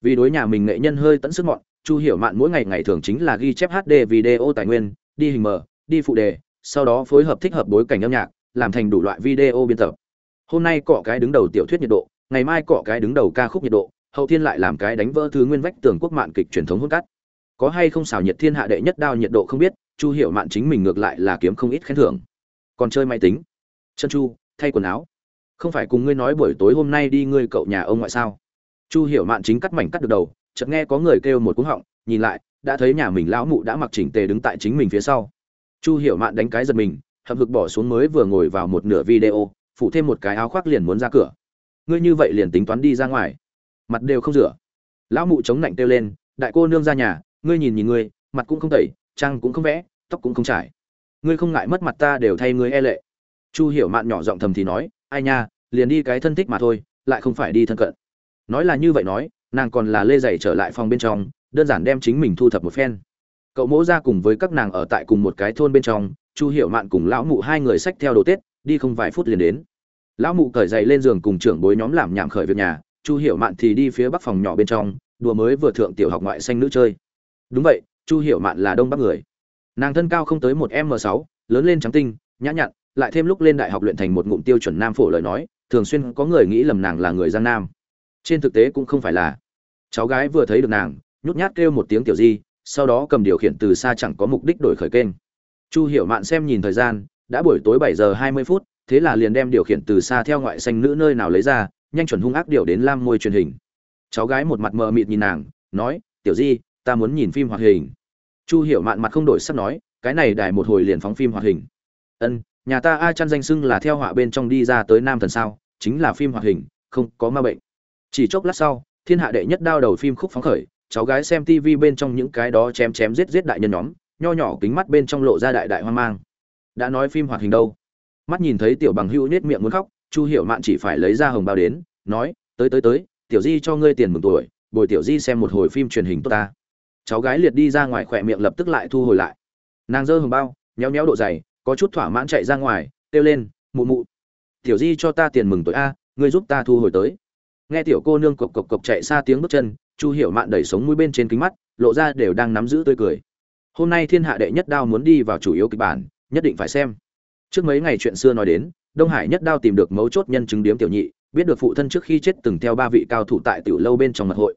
Vì đối nhà mình nghệ nhân hơi tận sức mọn, chu hiểu mạn mỗi ngày ngày thường chính là ghi chép hd video tài nguyên, đi hình mở đi phụ đề, sau đó phối hợp thích hợp bối cảnh âm nhạc, làm thành đủ loại video biên tập. Hôm nay cọ cái đứng đầu tiểu thuyết nhiệt độ, ngày mai cọ cái đứng đầu ca khúc nhiệt độ, hậu thiên lại làm cái đánh vỡ thứ nguyên vách tường quốc mạn kịch truyền thống hỗn cắt có hay không xào nhiệt thiên hạ đệ nhất đao nhiệt độ không biết, chu hiểu mạn chính mình ngược lại là kiếm không ít khen thưởng còn chơi máy tính. Chân chu, thay quần áo. Không phải cùng ngươi nói buổi tối hôm nay đi ngươi cậu nhà ông ngoại sao? Chu hiểu mạn chính cắt mảnh cắt được đầu, chợt nghe có người kêu một cú họng, nhìn lại, đã thấy nhà mình lão mụ đã mặc chỉnh tề đứng tại chính mình phía sau. Chu hiểu mạn đánh cái giật mình, hậm hực bỏ xuống mới vừa ngồi vào một nửa video phụ thêm một cái áo khoác liền muốn ra cửa. Ngươi như vậy liền tính toán đi ra ngoài. Mặt đều không rửa. Lão mụ chống lạnh kêu lên, đại cô nương ra nhà, ngươi nhìn nhìn ngươi, mặt cũng không tẩy trang cũng không vẽ, tóc cũng không trải ngươi không ngại mất mặt ta đều thay ngươi e lệ. Chu hiểu mạn nhỏ giọng thầm thì nói, ai nha, liền đi cái thân thích mà thôi, lại không phải đi thân cận. Nói là như vậy nói, nàng còn là lê dày trở lại phòng bên trong, đơn giản đem chính mình thu thập một phen. Cậu mỗ ra cùng với các nàng ở tại cùng một cái thôn bên trong, chu Hiểu mạn cùng lão mụ hai người xách theo đồ tết, đi không vài phút liền đến. Lão mụ cởi giày lên giường cùng trưởng bối nhóm làm nhảm khởi việc nhà, chu Hiểu mạn thì đi phía bắc phòng nhỏ bên trong, đùa mới vừa thượng tiểu học ngoại xanh nữ chơi. Đúng vậy, chu Hiểu mạn là đông bắc người nàng thân cao không tới một m sáu, lớn lên trắng tinh, nhã nhặn, lại thêm lúc lên đại học luyện thành một ngụm tiêu chuẩn nam phổ lời nói, thường xuyên có người nghĩ lầm nàng là người giang nam. Trên thực tế cũng không phải là. Cháu gái vừa thấy được nàng, nhút nhát kêu một tiếng tiểu di, sau đó cầm điều khiển từ xa chẳng có mục đích đổi khởi kênh. Chu hiểu mạn xem nhìn thời gian, đã buổi tối bảy giờ hai mươi phút, thế là liền đem điều khiển từ xa theo ngoại xanh nữ nơi nào lấy ra, nhanh chuẩn hung ác điều đến lam môi truyền hình. Cháu gái một mặt mờ mịt nhìn nàng, nói, tiểu di, ta muốn nhìn phim hoạt hình chu hiểu mạn mặt không đổi sắc nói, cái này đài một hồi liền phóng phim hoạt hình. Ân, nhà ta a chăn danh xưng là theo họa bên trong đi ra tới nam thần sao? Chính là phim hoạt hình, không có ma bệnh. Chỉ chốc lát sau, thiên hạ đệ nhất đao đầu phim khúc phóng khởi, cháu gái xem tv bên trong những cái đó chém chém giết giết đại nhân nhóm, nho nhỏ kính mắt bên trong lộ ra đại đại hoang mang. Đã nói phim hoạt hình đâu? Mắt nhìn thấy tiểu bằng hữu nết miệng muốn khóc, chu hiểu mạn chỉ phải lấy ra hồng bao đến, nói, tới tới tới, tiểu di cho ngươi tiền mừng tuổi, bồi tiểu di xem một hồi phim truyền hình tốt ta cháu gái liệt đi ra ngoài khỏe miệng lập tức lại thu hồi lại. Nàng giơ hồng bao nhéo nhéo độ dày, có chút thỏa mãn chạy ra ngoài, kêu lên, mụ mụ, tiểu di cho ta tiền mừng tuổi a, ngươi giúp ta thu hồi tới. Nghe tiểu cô nương cộc cộc cộc chạy xa tiếng bước chân, chu hiểu mạn đẩy sống mũi bên trên kính mắt, lộ ra đều đang nắm giữ tươi cười. Hôm nay thiên hạ đệ nhất đao muốn đi vào chủ yếu kịch bản, nhất định phải xem. Trước mấy ngày chuyện xưa nói đến, đông hải nhất đao tìm được mấu chốt nhân chứng điếm tiểu nhị, biết được phụ thân trước khi chết từng theo ba vị cao thủ tại tiểu lâu bên trong mật hội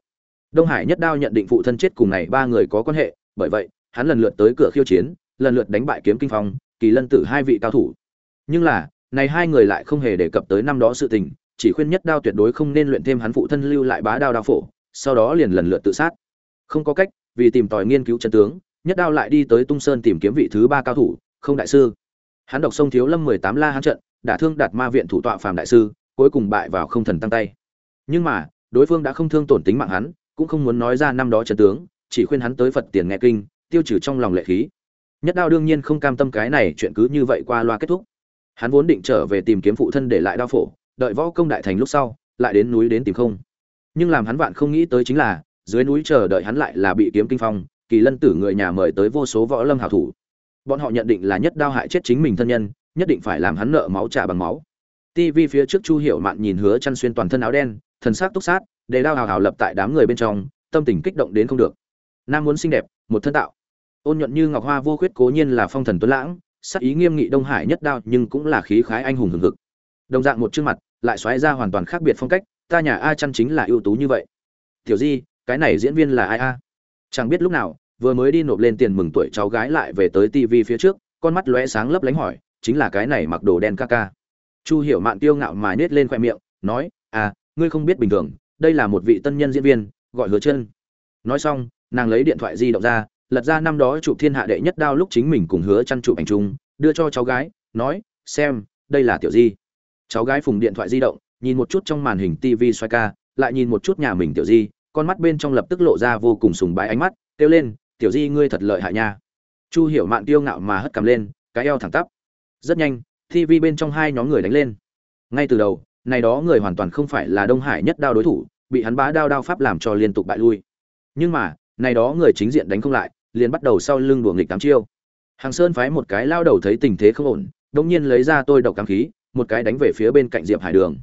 đông hải nhất đao nhận định phụ thân chết cùng này ba người có quan hệ, bởi vậy, hắn lần lượt tới cửa khiêu chiến, lần lượt đánh bại kiếm kinh phong, kỳ lân tử hai vị cao thủ. Nhưng là, này hai người lại không hề đề cập tới năm đó sự tình, chỉ khuyên nhất đao tuyệt đối không nên luyện thêm hắn phụ thân lưu lại bá đao đao phổ, sau đó liền lần lượt tự sát. Không có cách, vì tìm tòi nghiên cứu chân tướng, nhất đao lại đi tới tung sơn tìm kiếm vị thứ ba cao thủ, không đại sư. Hắn đọc sông thiếu lâm mười tám la hán trận, đả thương đạt ma viện thủ tọa phàm đại sư, cuối cùng bại vào không thần tăng tay. Nhưng mà, đối phương đã không thương tổn tính mạng hắn cũng không muốn nói ra năm đó trận tướng chỉ khuyên hắn tới phật tiền nghe kinh tiêu trừ trong lòng lệ khí. Nhất đao đương nhiên không cam tâm cái này chuyện cứ như vậy qua loa kết thúc. Hắn vốn định trở về tìm kiếm phụ thân để lại đao phổ đợi võ công đại thành lúc sau lại đến núi đến tìm không. Nhưng làm hắn vạn không nghĩ tới chính là dưới núi chờ đợi hắn lại là bị kiếm kinh phong kỳ lân tử người nhà mời tới vô số võ lâm hảo thủ. Bọn họ nhận định là nhất đao hại chết chính mình thân nhân nhất định phải làm hắn nợ máu trả bằng máu. TV phía trước Chu Hiểu Mạn nhìn Hứa Chân xuyên toàn thân áo đen, thần sắc túc sát, để đao hào hào lập tại đám người bên trong, tâm tình kích động đến không được. Nam muốn xinh đẹp, một thân tạo. Ôn nhuận như ngọc hoa vô khuyết cố nhiên là phong thần tuấn lãng, sắc ý nghiêm nghị Đông Hải nhất đao, nhưng cũng là khí khái anh hùng hùng hực. Đồng dạng một chương mặt, lại xoáy ra hoàn toàn khác biệt phong cách, ta nhà A Chân chính là ưu tú như vậy. Tiểu Di, cái này diễn viên là ai a? Chẳng biết lúc nào, vừa mới đi nộp lên tiền mừng tuổi cháu gái lại về tới TV phía trước, con mắt lóe sáng lấp lánh hỏi, chính là cái này mặc đồ đen ca ca chu hiểu mạn tiêu ngạo mà nết lên khoe miệng nói à ngươi không biết bình thường đây là một vị tân nhân diễn viên gọi hứa chân nói xong nàng lấy điện thoại di động ra lật ra năm đó chụp thiên hạ đệ nhất đao lúc chính mình cùng hứa chăn chụp ảnh chung đưa cho cháu gái nói xem đây là tiểu di. Cháu gái phùng điện thoại di động nhìn một chút trong màn hình tv xoay ca lại nhìn một chút nhà mình tiểu di con mắt bên trong lập tức lộ ra vô cùng sùng bái ánh mắt kêu lên tiểu di ngươi thật lợi hại nha. Chu hiểu mạn tiêu ngạo mà hất cằm lên cái eo thẳng tắp. Rất nhanh TV bên trong hai nhóm người đánh lên. Ngay từ đầu, này đó người hoàn toàn không phải là Đông Hải nhất đao đối thủ, bị hắn bá đao đao pháp làm cho liên tục bại lui. Nhưng mà, này đó người chính diện đánh không lại, liền bắt đầu sau lưng đùa nghịch tám chiêu. Hàng Sơn phái một cái lao đầu thấy tình thế không ổn, đột nhiên lấy ra tôi độc ám khí, một cái đánh về phía bên cạnh Diệp Hải Đường.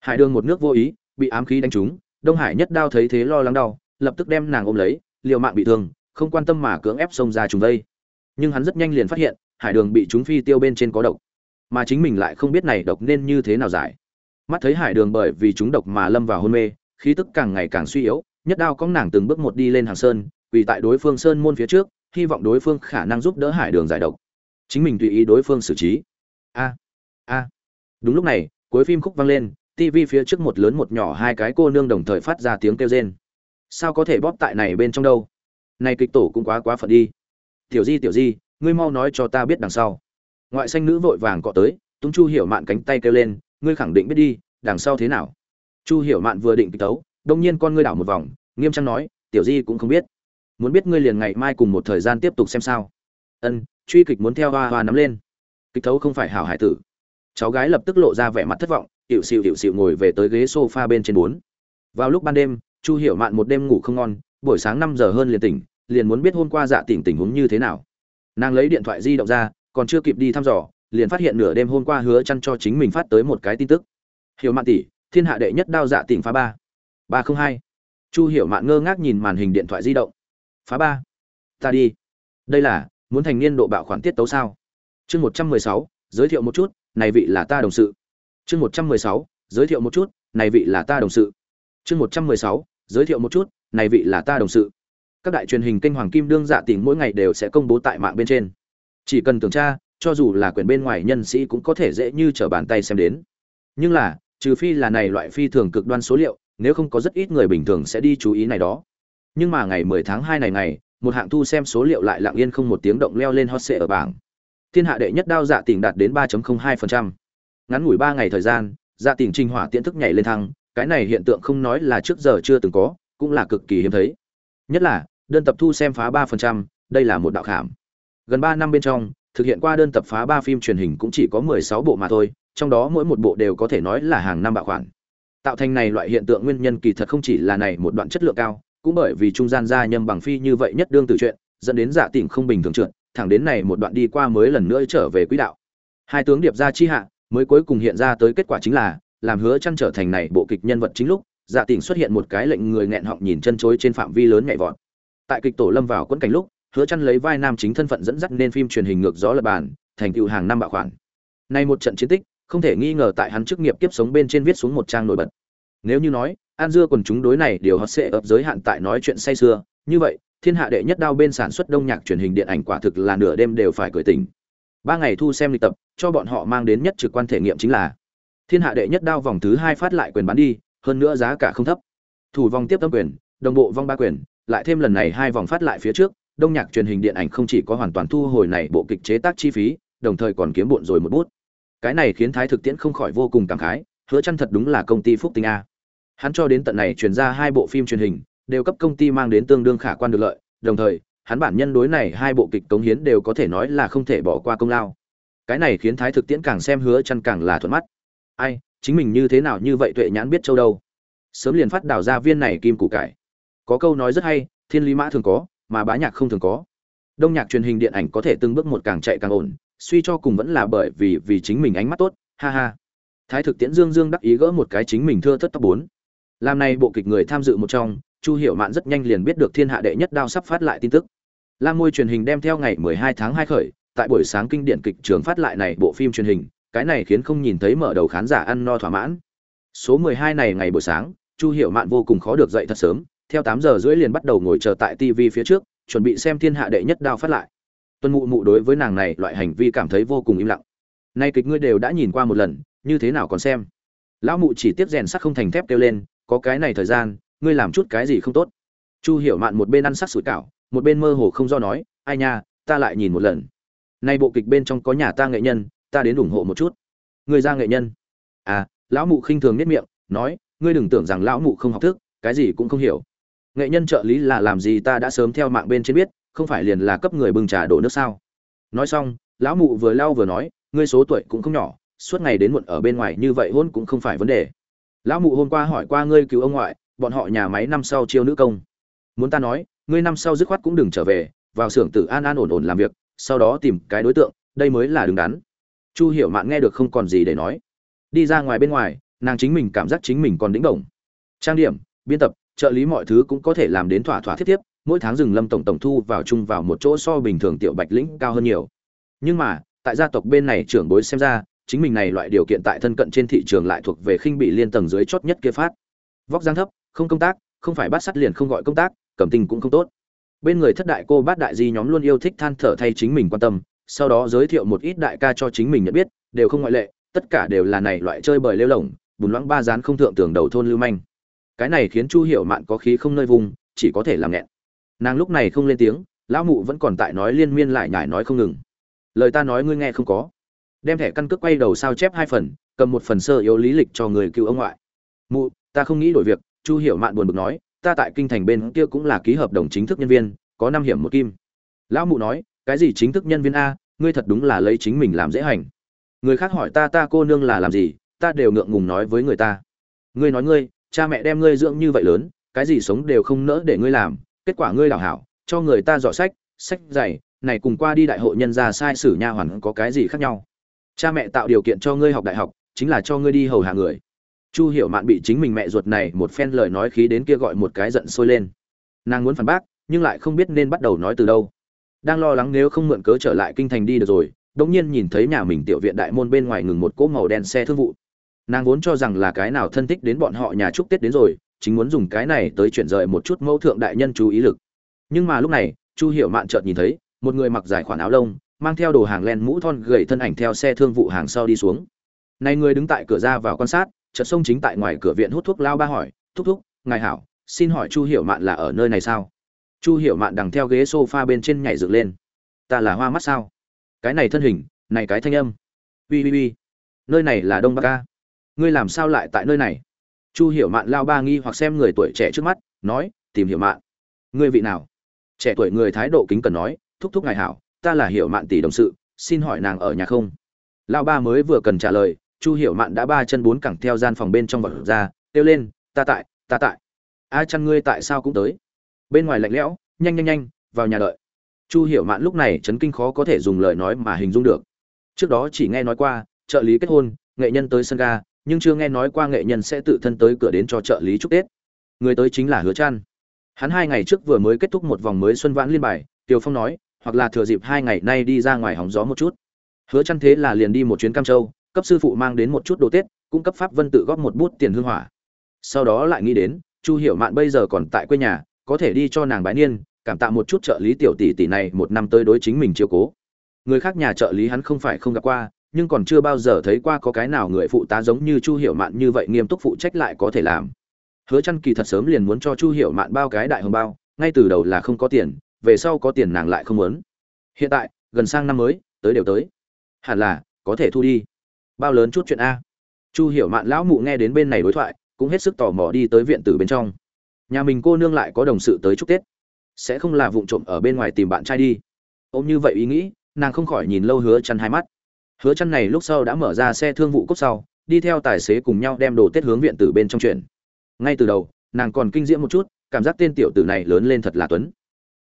Hải Đường một nước vô ý, bị ám khí đánh trúng, Đông Hải nhất đao thấy thế lo lắng đau, lập tức đem nàng ôm lấy, liều mạng bị thương, không quan tâm mà cưỡng ép xông ra trùng vây. Nhưng hắn rất nhanh liền phát hiện, Hải Đường bị chúng phi tiêu bên trên có độc mà chính mình lại không biết này độc nên như thế nào giải mắt thấy hải đường bởi vì chúng độc mà lâm vào hôn mê, khí tức càng ngày càng suy yếu, nhất đao có nàng từng bước một đi lên hàng sơn vì tại đối phương sơn môn phía trước, hy vọng đối phương khả năng giúp đỡ hải đường giải độc. Chính mình tùy ý đối phương xử trí. A a. Đúng lúc này, cuối phim khúc vang lên tv phía trước một lớn một nhỏ hai cái cô nương đồng thời phát ra tiếng kêu rên. Sao có thể bóp tại này bên trong đâu? Này kịch tổ cũng quá quá phận đi. Tiểu di tiểu di, ngươi mau nói cho ta biết đằng sau. Ngoại xanh nữ vội vàng cọ tới túng chu hiểu mạn cánh tay kêu lên ngươi khẳng định biết đi, đằng sau thế nào? Chu hiểu mạn vừa định kịch tấu đông nhiên con ngươi đảo một vòng, nghiêm trang nói, tiểu di cũng không biết. Muốn biết ngươi liền ngày mai cùng một thời gian tiếp tục xem sao. Ân, truy kịch muốn theo hoa hoa nắm lên. Kịch tấu không phải hảo hải tử. Cháu gái lập tức lộ ra vẻ mặt thất vọng hiệu xịu hiệu xịu ngồi về tới ghế sofa bên trên bốn. Vào lúc ban đêm, chu hiểu mạn một đêm ngủ không ngon, buổi sáng năm giờ hơn liền tỉnh, liền muốn biết hôm qua dạ tỉnh tình huống như thế nào. Nàng lấy điện thoại di động ra, còn chưa kịp đi thăm dò liền phát hiện nửa đêm hôm qua hứa chăn cho chính mình phát tới một cái tin tức. Hiểu mạn tỷ, thiên hạ đệ nhất đao dạ tỉnh phá ba. Ba không hai. Chu hiểu mạn ngơ ngác nhìn màn hình điện thoại di động. Phá ba. Ta đi. Đây là, muốn thành niên độ bạo khoản tiết tấu sao? Chương một trăm mười sáu, giới thiệu một chút, này vị là ta đồng sự. Chương một trăm mười sáu, giới thiệu một chút, này vị là ta đồng sự. Chương một trăm mười sáu, giới thiệu một chút, này vị là ta đồng sự. Các đại truyền hình kênh hoàng kim đương dạ tỉnh mỗi ngày đều sẽ công bố tại mạng bên trên. Chỉ cần tưởng tra cho dù là quyền bên ngoài nhân sĩ cũng có thể dễ như trở bàn tay xem đến. Nhưng là trừ phi là này loại phi thường cực đoan số liệu nếu không có rất ít người bình thường sẽ đi chú ý này đó. Nhưng mà ngày 10 tháng 2 này ngày một hạng thu xem số liệu lại lặng yên không một tiếng động leo lên hot sệ ở bảng. Thiên hạ đệ nhất đao dạ tỉnh đạt đến 3.02%. ngắn ngủi 3 ngày thời gian dạ tỉnh trình hỏa tiễn thức nhảy lên thăng cái này hiện tượng không nói là trước giờ chưa từng có cũng là cực kỳ hiếm thấy. Nhất là đơn tập thu xem phá 3%, đây là một đạo khảm. Gần 3 năm bên trong, thực hiện qua đơn tập phá 3 phim truyền hình cũng chỉ có 16 bộ mà thôi, trong đó mỗi một bộ đều có thể nói là hàng năm bạo khoản. Tạo thành này loại hiện tượng nguyên nhân kỳ thật không chỉ là này một đoạn chất lượng cao, cũng bởi vì trung gian gia nhâm bằng phi như vậy nhất đương từ chuyện, dẫn đến dạ tỉnh không bình thường trượt, thẳng đến này một đoạn đi qua mới lần nữa trở về quỹ đạo. Hai tướng điệp ra chi hạ, mới cuối cùng hiện ra tới kết quả chính là, làm hứa chăn trở thành này bộ kịch nhân vật chính lúc, dạ tỉnh xuất hiện một cái lệnh người nghẹn họng nhìn chân chối trên phạm vi lớn nhảy vọt. Tại kịch tổ lâm vào quẫn cảnh lúc, hứa chăn lấy vai nam chính thân phận dẫn dắt nên phim truyền hình ngược gió lật bàn, thành tựu hàng năm bạo khoản. Nay một trận chiến tích, không thể nghi ngờ tại hắn chức nghiệp kiếp sống bên trên viết xuống một trang nổi bật. Nếu như nói, an dưa quần chúng đối này điều hot sẽ ập giới hạn tại nói chuyện say sưa, như vậy, thiên hạ đệ nhất đao bên sản xuất đông nhạc truyền hình điện ảnh quả thực là nửa đêm đều phải cười tỉnh. Ba ngày thu xem lịch tập, cho bọn họ mang đến nhất trực quan thể nghiệm chính là, thiên hạ đệ nhất đao vòng thứ hai phát lại quyền bán đi, hơn nữa giá cả không thấp. Thủ vòng tiếp tâm quyền, đồng bộ vong ba quyền, lại thêm lần này hai vòng phát lại phía trước đông nhạc truyền hình điện ảnh không chỉ có hoàn toàn thu hồi này bộ kịch chế tác chi phí, đồng thời còn kiếm bộn rồi một bút. Cái này khiến thái thực tiễn không khỏi vô cùng cảm khái, hứa chăn thật đúng là công ty phúc tinh a. Hắn cho đến tận này truyền ra hai bộ phim truyền hình, đều cấp công ty mang đến tương đương khả quan được lợi, đồng thời, hắn bản nhân đối này hai bộ kịch cống hiến đều có thể nói là không thể bỏ qua công lao. Cái này khiến thái thực tiễn càng xem hứa chăn càng là thuận mắt. Ai, chính mình như thế nào như vậy tuệ nhãn biết châu đâu? Sớm liền phát đào ra viên này kim củ cải. Có câu nói rất hay, thiên lý mã thường có mà bá nhạc không thường có. Đông nhạc truyền hình điện ảnh có thể từng bước một càng chạy càng ổn, suy cho cùng vẫn là bởi vì vì chính mình ánh mắt tốt, ha ha. Thái thực tiễn dương dương đắc ý gỡ một cái chính mình thưa thất tóc bốn. Làm này bộ kịch người tham dự một trong, chu hiểu mạn rất nhanh liền biết được thiên hạ đệ nhất đao sắp phát lại tin tức. Lam môi truyền hình đem theo ngày 12 tháng 2 khởi, tại buổi sáng kinh điển kịch trường phát lại này bộ phim truyền hình, cái này khiến không nhìn thấy mở đầu khán giả ăn no thỏa mãn. Số 12 này ngày buổi sáng, chu hiểu mạn vô cùng khó được dậy thật sớm theo 8 giờ rưỡi liền bắt đầu ngồi chờ tại tv phía trước, chuẩn bị xem thiên hạ đệ nhất đao phát lại. Tuân mụ mụ đối với nàng này loại hành vi cảm thấy vô cùng im lặng. Nay kịch ngươi đều đã nhìn qua một lần, như thế nào còn xem? Lão mụ chỉ tiếp rèn sắt không thành thép kêu lên, có cái này thời gian, ngươi làm chút cái gì không tốt? Chu hiểu mạn một bên ăn sắc sủi cảo, một bên mơ hồ không do nói, ai nha, ta lại nhìn một lần. Nay bộ kịch bên trong có nhà ta nghệ nhân, ta đến ủng hộ một chút. Người ra nghệ nhân? À lão mụ khinh thường nết miệng, nói, ngươi đừng tưởng rằng lão mụ không học thức, cái gì cũng không hiểu nghệ nhân trợ lý là làm gì ta đã sớm theo mạng bên trên biết, không phải liền là cấp người bưng trà đổ nước sao? Nói xong, lão mụ vừa lau vừa nói, ngươi số tuổi cũng không nhỏ, suốt ngày đến muộn ở bên ngoài như vậy hôn cũng không phải vấn đề. Lão mụ hôm qua hỏi qua ngươi cứu ông ngoại, bọn họ nhà máy năm sau chiêu nữ công. Muốn ta nói, ngươi năm sau dứt khoát cũng đừng trở về, vào xưởng tử an an ổn ổn làm việc, sau đó tìm cái đối tượng, đây mới là đứng đắn. Chu hiểu mạn nghe được không còn gì để nói. Đi ra ngoài bên ngoài, nàng chính mình cảm giác chính mình còn đĩnh bổng. Trang điểm, biên tập trợ lý mọi thứ cũng có thể làm đến thỏa thỏa thiết tiếp mỗi tháng rừng lâm tổng tổng thu vào chung vào một chỗ so bình thường tiểu bạch lĩnh cao hơn nhiều. Nhưng mà, tại gia tộc bên này trưởng bối xem ra, chính mình này loại điều kiện tại thân cận trên thị trường lại thuộc về khinh bị liên tầng dưới chót nhất kia phát. Vóc dáng thấp, không công tác, không phải bắt sắt liền không gọi công tác cẩm tình cũng không tốt. Bên người thất đại cô bát đại di nhóm luôn yêu thích than thở thay chính mình quan tâm, sau đó giới thiệu một ít đại ca cho chính mình nhận biết, đều không ngoại lệ, tất cả đều là này loại chơi bời lêu lỏng, bùn loãng ba dán không thượng tường đầu thôn lưu manh cái này khiến chu hiểu mạn có khí không nơi vùng, chỉ có thể làm nghẹn. Nàng lúc này không lên tiếng, lão mụ vẫn còn tại nói liên miên lại nhải nói không ngừng. Lời ta nói ngươi nghe không có. Đem thẻ căn cước quay đầu sao chép hai phần, cầm một phần sơ yếu lý lịch cho người cứu ông ngoại. Mụ, ta không nghĩ đổi việc, chu hiểu mạn buồn bực nói, ta tại kinh thành bên kia cũng là ký hợp đồng chính thức nhân viên, có năm hiểm một kim. Lão mụ nói, cái gì chính thức nhân viên a, ngươi thật đúng là lấy chính mình làm dễ hành. Người khác hỏi ta ta cô nương là làm gì, ta đều ngượng ngùng nói với người ta. Ngươi nói ngươi cha mẹ đem ngươi dưỡng như vậy lớn, cái gì sống đều không nỡ để ngươi làm, kết quả ngươi đào hảo, cho người ta dọ sách sách dày, này cùng qua đi đại hội nhân gia sai sử nha hoàn có cái gì khác nhau? Cha mẹ tạo điều kiện cho ngươi học đại học, chính là cho ngươi đi hầu hạ người. Chu hiểu mạn bị chính mình mẹ ruột này một phen lời nói khí đến kia gọi một cái giận sôi lên. Nàng muốn phản bác, nhưng lại không biết nên bắt đầu nói từ đâu. Đang lo lắng nếu không mượn cớ trở lại kinh thành đi được rồi, đột nhiên nhìn thấy nhà mình tiểu viện đại môn bên ngoài ngừng một cỗ màu đen xe thương vụ nàng vốn cho rằng là cái nào thân thích đến bọn họ nhà chúc tết đến rồi, chính muốn dùng cái này tới chuyển rời một chút mẫu thượng đại nhân chú ý lực. Nhưng mà lúc này, chu hiểu mạn chợt nhìn thấy, một người mặc dài khoản áo lông, mang theo đồ hàng len mũ thon gầy thân ảnh theo xe thương vụ hàng sau đi xuống. Này người đứng tại cửa ra vào quan sát, chợt sông chính tại ngoài cửa viện hút thuốc lao ba hỏi, thúc thúc, ngài hảo, xin hỏi chu hiểu mạn là ở nơi này sao? Chu hiểu mạn đằng theo ghế sofa bên trên nhảy dựng lên. Ta là hoa mắt sao? Cái này thân hình, này cái thanh âm. Ui ui ui nơi này là đông bắc ca ngươi làm sao lại tại nơi này? Chu hiểu mạn lao ba nghi hoặc xem người tuổi trẻ trước mắt, nói, tìm hiểu mạn. Ngươi vị nào? Trẻ tuổi người thái độ kính cần nói, thúc thúc ngài hảo, ta là hiểu mạn tỷ đồng sự, xin hỏi nàng ở nhà không? Lao ba mới vừa cần trả lời, chu hiểu mạn đã ba chân bốn cẳng theo gian phòng bên trong vật ra, kêu lên, ta tại ta tại. A chăn ngươi tại sao cũng tới? Bên ngoài lạnh lẽo, nhanh nhanh nhanh, vào nhà đợi. Chu hiểu mạn lúc này chấn kinh khó có thể dùng lời nói mà hình dung được. Trước đó chỉ nghe nói qua, trợ lý kết hôn, nghệ nhân tới sân ga nhưng chưa nghe nói qua nghệ nhân sẽ tự thân tới cửa đến cho trợ lý chúc tết. Người tới chính là hứa trăn hắn hai ngày trước vừa mới kết thúc một vòng mới xuân vãn liên bài tiều phong nói, hoặc là thừa dịp hai ngày nay đi ra ngoài hóng gió một chút. Hứa Trăn thế là liền đi một chuyến cam châu, cấp sư phụ mang đến một chút đồ tết, cung cấp pháp vân tự góp một bút tiền hương hỏa. Sau đó lại nghĩ đến, chu hiểu mạn bây giờ còn tại quê nhà, có thể đi cho nàng bái niên, cảm tạ một chút trợ lý tiểu tỷ tỷ này một năm tới đối chính mình chiếu cố. Người khác nhà trợ lý hắn không phải không gặp qua nhưng còn chưa bao giờ thấy qua có cái nào người phụ tá giống như chu hiểu mạn như vậy nghiêm túc phụ trách lại có thể làm. Hứa chăn kỳ thật sớm liền muốn cho chu hiểu mạn bao cái đại hồng bao, ngay từ đầu là không có tiền, về sau có tiền nàng lại không muốn. Hiện tại, gần sang năm mới, tới đều tới. Hẳn là, có thể thu đi. Bao lớn chút chuyện a. Chu hiểu mạn lão mụ nghe đến bên này đối thoại, cũng hết sức tò mò đi tới viện tử bên trong. Nhà mình cô nương lại có đồng sự tới chúc tết. Sẽ không là vụng trộm ở bên ngoài tìm bạn trai đi. Ôm như vậy ý nghĩ, nàng không khỏi nhìn lâu hứa chăn hai mắt hứa chăn này lúc sau đã mở ra xe thương vụ cốc sau, đi theo tài xế cùng nhau đem đồ tết hướng viện tử bên trong chuyển. Ngay từ đầu, nàng còn kinh diễm một chút, cảm giác tên tiểu tử này lớn lên thật là tuấn.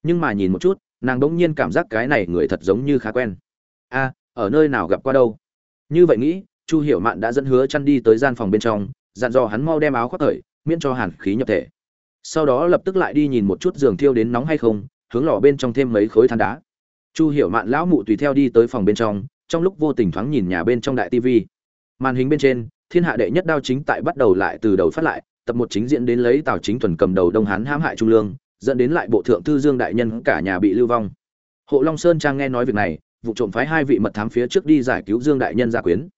Nhưng mà nhìn một chút, nàng đỗng nhiên cảm giác cái này người thật giống như khá quen. A, ở nơi nào gặp qua đâu? Như vậy nghĩ, chu hiểu mạn đã dẫn hứa chăn đi tới gian phòng bên trong, dặn dò hắn mau đem áo khoác thời miễn cho hàn khí nhập thể. Sau đó lập tức lại đi nhìn một chút giường thiêu đến nóng hay không, hướng lò bên trong thêm mấy khối than đá. Chu hiểu mạn lão mụ tùy theo đi tới phòng bên trong trong lúc vô tình thoáng nhìn nhà bên trong đại tivi màn hình bên trên, thiên hạ đệ nhất đao chính tại bắt đầu lại từ đầu phát lại, tập một chính diễn đến lấy tào chính thuần cầm đầu đông hán hãm hại trung lương, dẫn đến lại bộ thượng thư dương đại nhân cả nhà bị lưu vong. Hộ long sơn trang nghe nói việc này, vụ trộm phái hai vị mật thám phía trước đi giải cứu dương đại nhân gia quyến.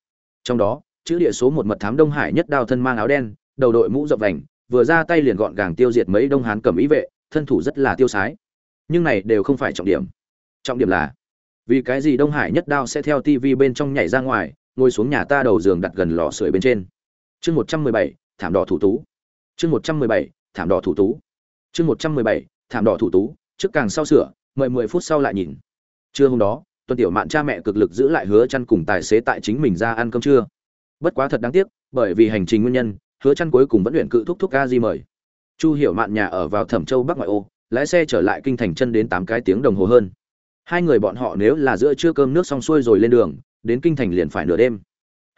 Trong đó, chữ địa số một mật thám đông hải nhất đao thân mang áo đen, đầu đội mũ rộng vành, vừa ra tay liền gọn gàng tiêu diệt mấy đông hán cầm ý vệ, thân thủ rất là tiêu sái. Nhưng này đều không phải trọng điểm. Trọng điểm là vì cái gì đông hải nhất đao sẽ theo tivi bên trong nhảy ra ngoài, ngồi xuống nhà ta đầu giường đặt gần lò sưởi bên trên. Chương một trăm mười bảy, thảm đỏ thủ tú. Chương một trăm mười bảy, thảm đỏ thủ tú. Chương một trăm mười bảy, thảm đỏ thủ tú, trước càng sau sửa mười mười phút sau lại nhìn. Trưa hôm đó, tuần tiểu mạn cha mẹ cực lực giữ lại hứa chăn cùng tài xế tại chính mình ra ăn cơm trưa. Bất quá thật đáng tiếc, bởi vì hành trình nguyên nhân, hứa chăn cuối cùng vẫn luyện cự thúc thúc ca di mời. Chu hiểu mạn nhà ở vào thẩm châu bắc ngoại ô, lái xe trở lại kinh thành chân đến tám cái tiếng đồng hồ hơn hai người bọn họ nếu là giữa trưa cơm nước xong xuôi rồi lên đường, đến kinh thành liền phải nửa đêm.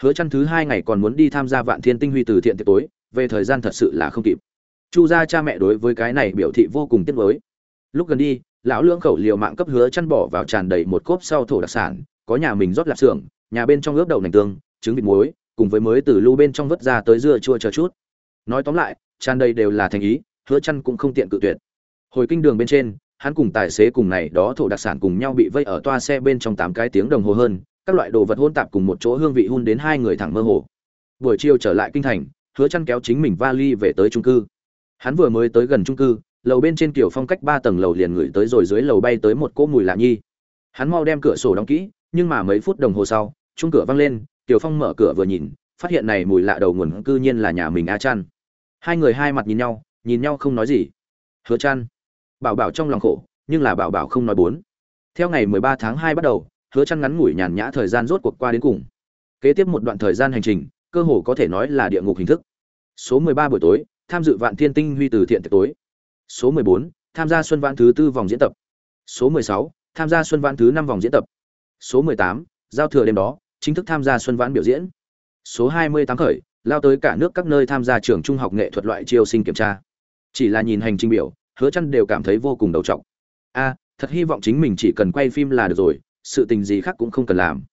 Hứa chăn thứ hai ngày còn muốn đi tham gia vạn thiên tinh huy từ thiện tiệc tối, về thời gian thật sự là không kịp. Chu gia cha mẹ đối với cái này biểu thị vô cùng tiếc nuối. Lúc gần đi, lão lưỡng khẩu liều mạng cấp hứa chăn bỏ vào tràn đầy một cốp sau thổ đặc sản, có nhà mình rót lạp xưởng, nhà bên trong ướp đậu nành tương, trứng vịt muối, cùng với mới từ lưu bên trong vớt ra tới dưa chua chờ chút. Nói tóm lại, tràn đầy đều là thành ý, hứa chăn cũng không tiện cự tuyệt. Hồi kinh đường bên trên hắn cùng tài xế cùng này đó thổ đặc sản cùng nhau bị vây ở toa xe bên trong tám cái tiếng đồng hồ hơn, các loại đồ vật hôn tạp cùng một chỗ hương vị hun đến hai người thẳng mơ hồ. Buổi chiều trở lại kinh thành, hứa chăn kéo chính mình vali về tới trung cư. Hắn vừa mới tới gần trung cư, lầu bên trên kiểu phong cách ba tầng lầu liền ngửi tới rồi dưới lầu bay tới một cỗ mùi lạ nhi. Hắn mau đem cửa sổ đóng kỹ, nhưng mà mấy phút đồng hồ sau trung cửa văng lên, tiểu phong mở cửa vừa nhìn, phát hiện này mùi lạ đầu nguồn cư nhiên là nhà mình a chan. Hai người hai mặt nhìn nhau nhìn nhau không nói gì. Hứa chan bảo bảo trong lòng khổ nhưng là bảo bảo không nói bốn. Theo ngày 13 tháng 2 bắt đầu hứa chăn ngắn ngủi nhàn nhã thời gian rốt cuộc qua đến cùng. Kế tiếp một đoạn thời gian hành trình cơ hồ có thể nói là địa ngục hình thức. Số 13 buổi tối tham dự vạn thiên tinh huy từ thiện tiệc tối. Số 14, tham gia xuân vãn thứ tư vòng diễn tập. Số 16, tham gia xuân vãn thứ năm vòng diễn tập. Số 18, giao thừa đêm đó chính thức tham gia xuân vãn biểu diễn. Số 28 khởi lao tới cả nước các nơi tham gia trường trung học nghệ thuật loại chiêu sinh kiểm tra. Chỉ là nhìn hành trình biểu hứa chăn đều cảm thấy vô cùng đầu trọng a thật hy vọng chính mình chỉ cần quay phim là được rồi sự tình gì khác cũng không cần làm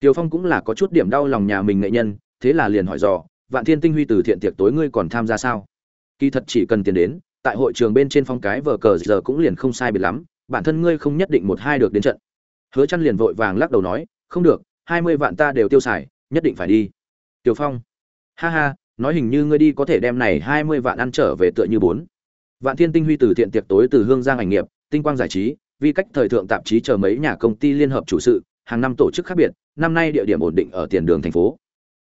Tiêu Phong cũng là có chút điểm đau lòng nhà mình nghệ nhân, thế là liền hỏi dò, Vạn Thiên Tinh Huy từ thiện tiệc tối ngươi còn tham gia sao? Kỳ thật chỉ cần tiền đến, tại hội trường bên trên phong cái vở cờ giờ cũng liền không sai biệt lắm, bản thân ngươi không nhất định một hai được đến trận. Hứa Chân liền vội vàng lắc đầu nói, không được, hai mươi vạn ta đều tiêu xài, nhất định phải đi. Tiêu Phong, ha ha, nói hình như ngươi đi có thể đem này hai mươi vạn ăn trở về tựa như bốn. Vạn Thiên Tinh Huy từ thiện tiệc tối từ Hương Giang ảnh nghiệp, Tinh Quang giải trí, vì cách thời thượng tạp chí chờ mấy nhà công ty liên hợp chủ sự, hàng năm tổ chức khác biệt, năm nay địa điểm ổn định ở tiền đường thành phố.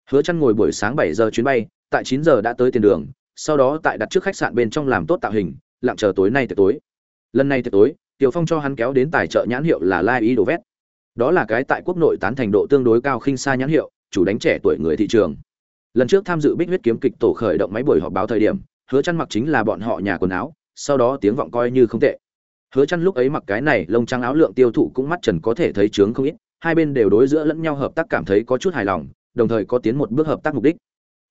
Hứa Chân ngồi buổi sáng 7 giờ chuyến bay, tại 9 giờ đã tới tiền đường, sau đó tại đặt trước khách sạn bên trong làm tốt tạo hình, lặng chờ tối nay tới tối. Lần này tới tối, Tiểu Phong cho hắn kéo đến tài trợ nhãn hiệu là Lai Ý Đồ Vét. Đó là cái tại quốc nội tán thành độ tương đối cao khinh xa nhãn hiệu, chủ đánh trẻ tuổi người thị trường. Lần trước tham dự Bích huyết kiếm kịch tổ khởi động máy buổi họp báo thời điểm, Hứa chăn mặc chính là bọn họ nhà quần áo, sau đó tiếng vọng coi như không tệ. Hứa chăn lúc ấy mặc cái này, lông trắng áo lượng tiêu thụ cũng mắt trần có thể thấy trướng không ít, hai bên đều đối giữa lẫn nhau hợp tác cảm thấy có chút hài lòng, đồng thời có tiến một bước hợp tác mục đích.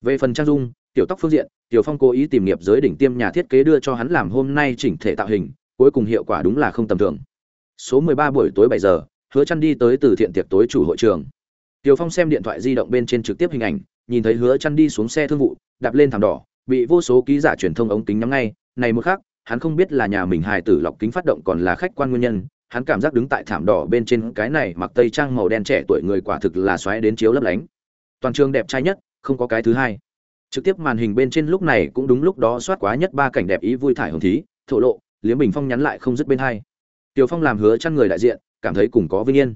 Về phần trang dung, tiểu tóc phương diện, Tiểu Phong cố ý tìm nghiệp giới đỉnh tiêm nhà thiết kế đưa cho hắn làm hôm nay chỉnh thể tạo hình, cuối cùng hiệu quả đúng là không tầm thường. Số 13 buổi tối 7 giờ, Hứa Chân đi tới từ thiện tiệc tối chủ hội trường. Tiểu Phong xem điện thoại di động bên trên trực tiếp hình ảnh, nhìn thấy Hứa Chân đi xuống xe thương vụ, đạp lên thảm đỏ, bị vô số ký giả truyền thông ống kính nhắm ngay, này một khác hắn không biết là nhà mình hài tử lọc kính phát động còn là khách quan nguyên nhân, hắn cảm giác đứng tại thảm đỏ bên trên cái này mặc tây trang màu đen trẻ tuổi người quả thực là xoáy đến chiếu lấp lánh. Toàn trường đẹp trai nhất, không có cái thứ hai. Trực tiếp màn hình bên trên lúc này cũng đúng lúc đó soát quá nhất ba cảnh đẹp ý vui thải hồng thí, thổ lộ, liếm Bình Phong nhắn lại không dứt bên hai. Tiểu Phong làm hứa chăn người đại diện, cảm thấy cùng có vinh yên.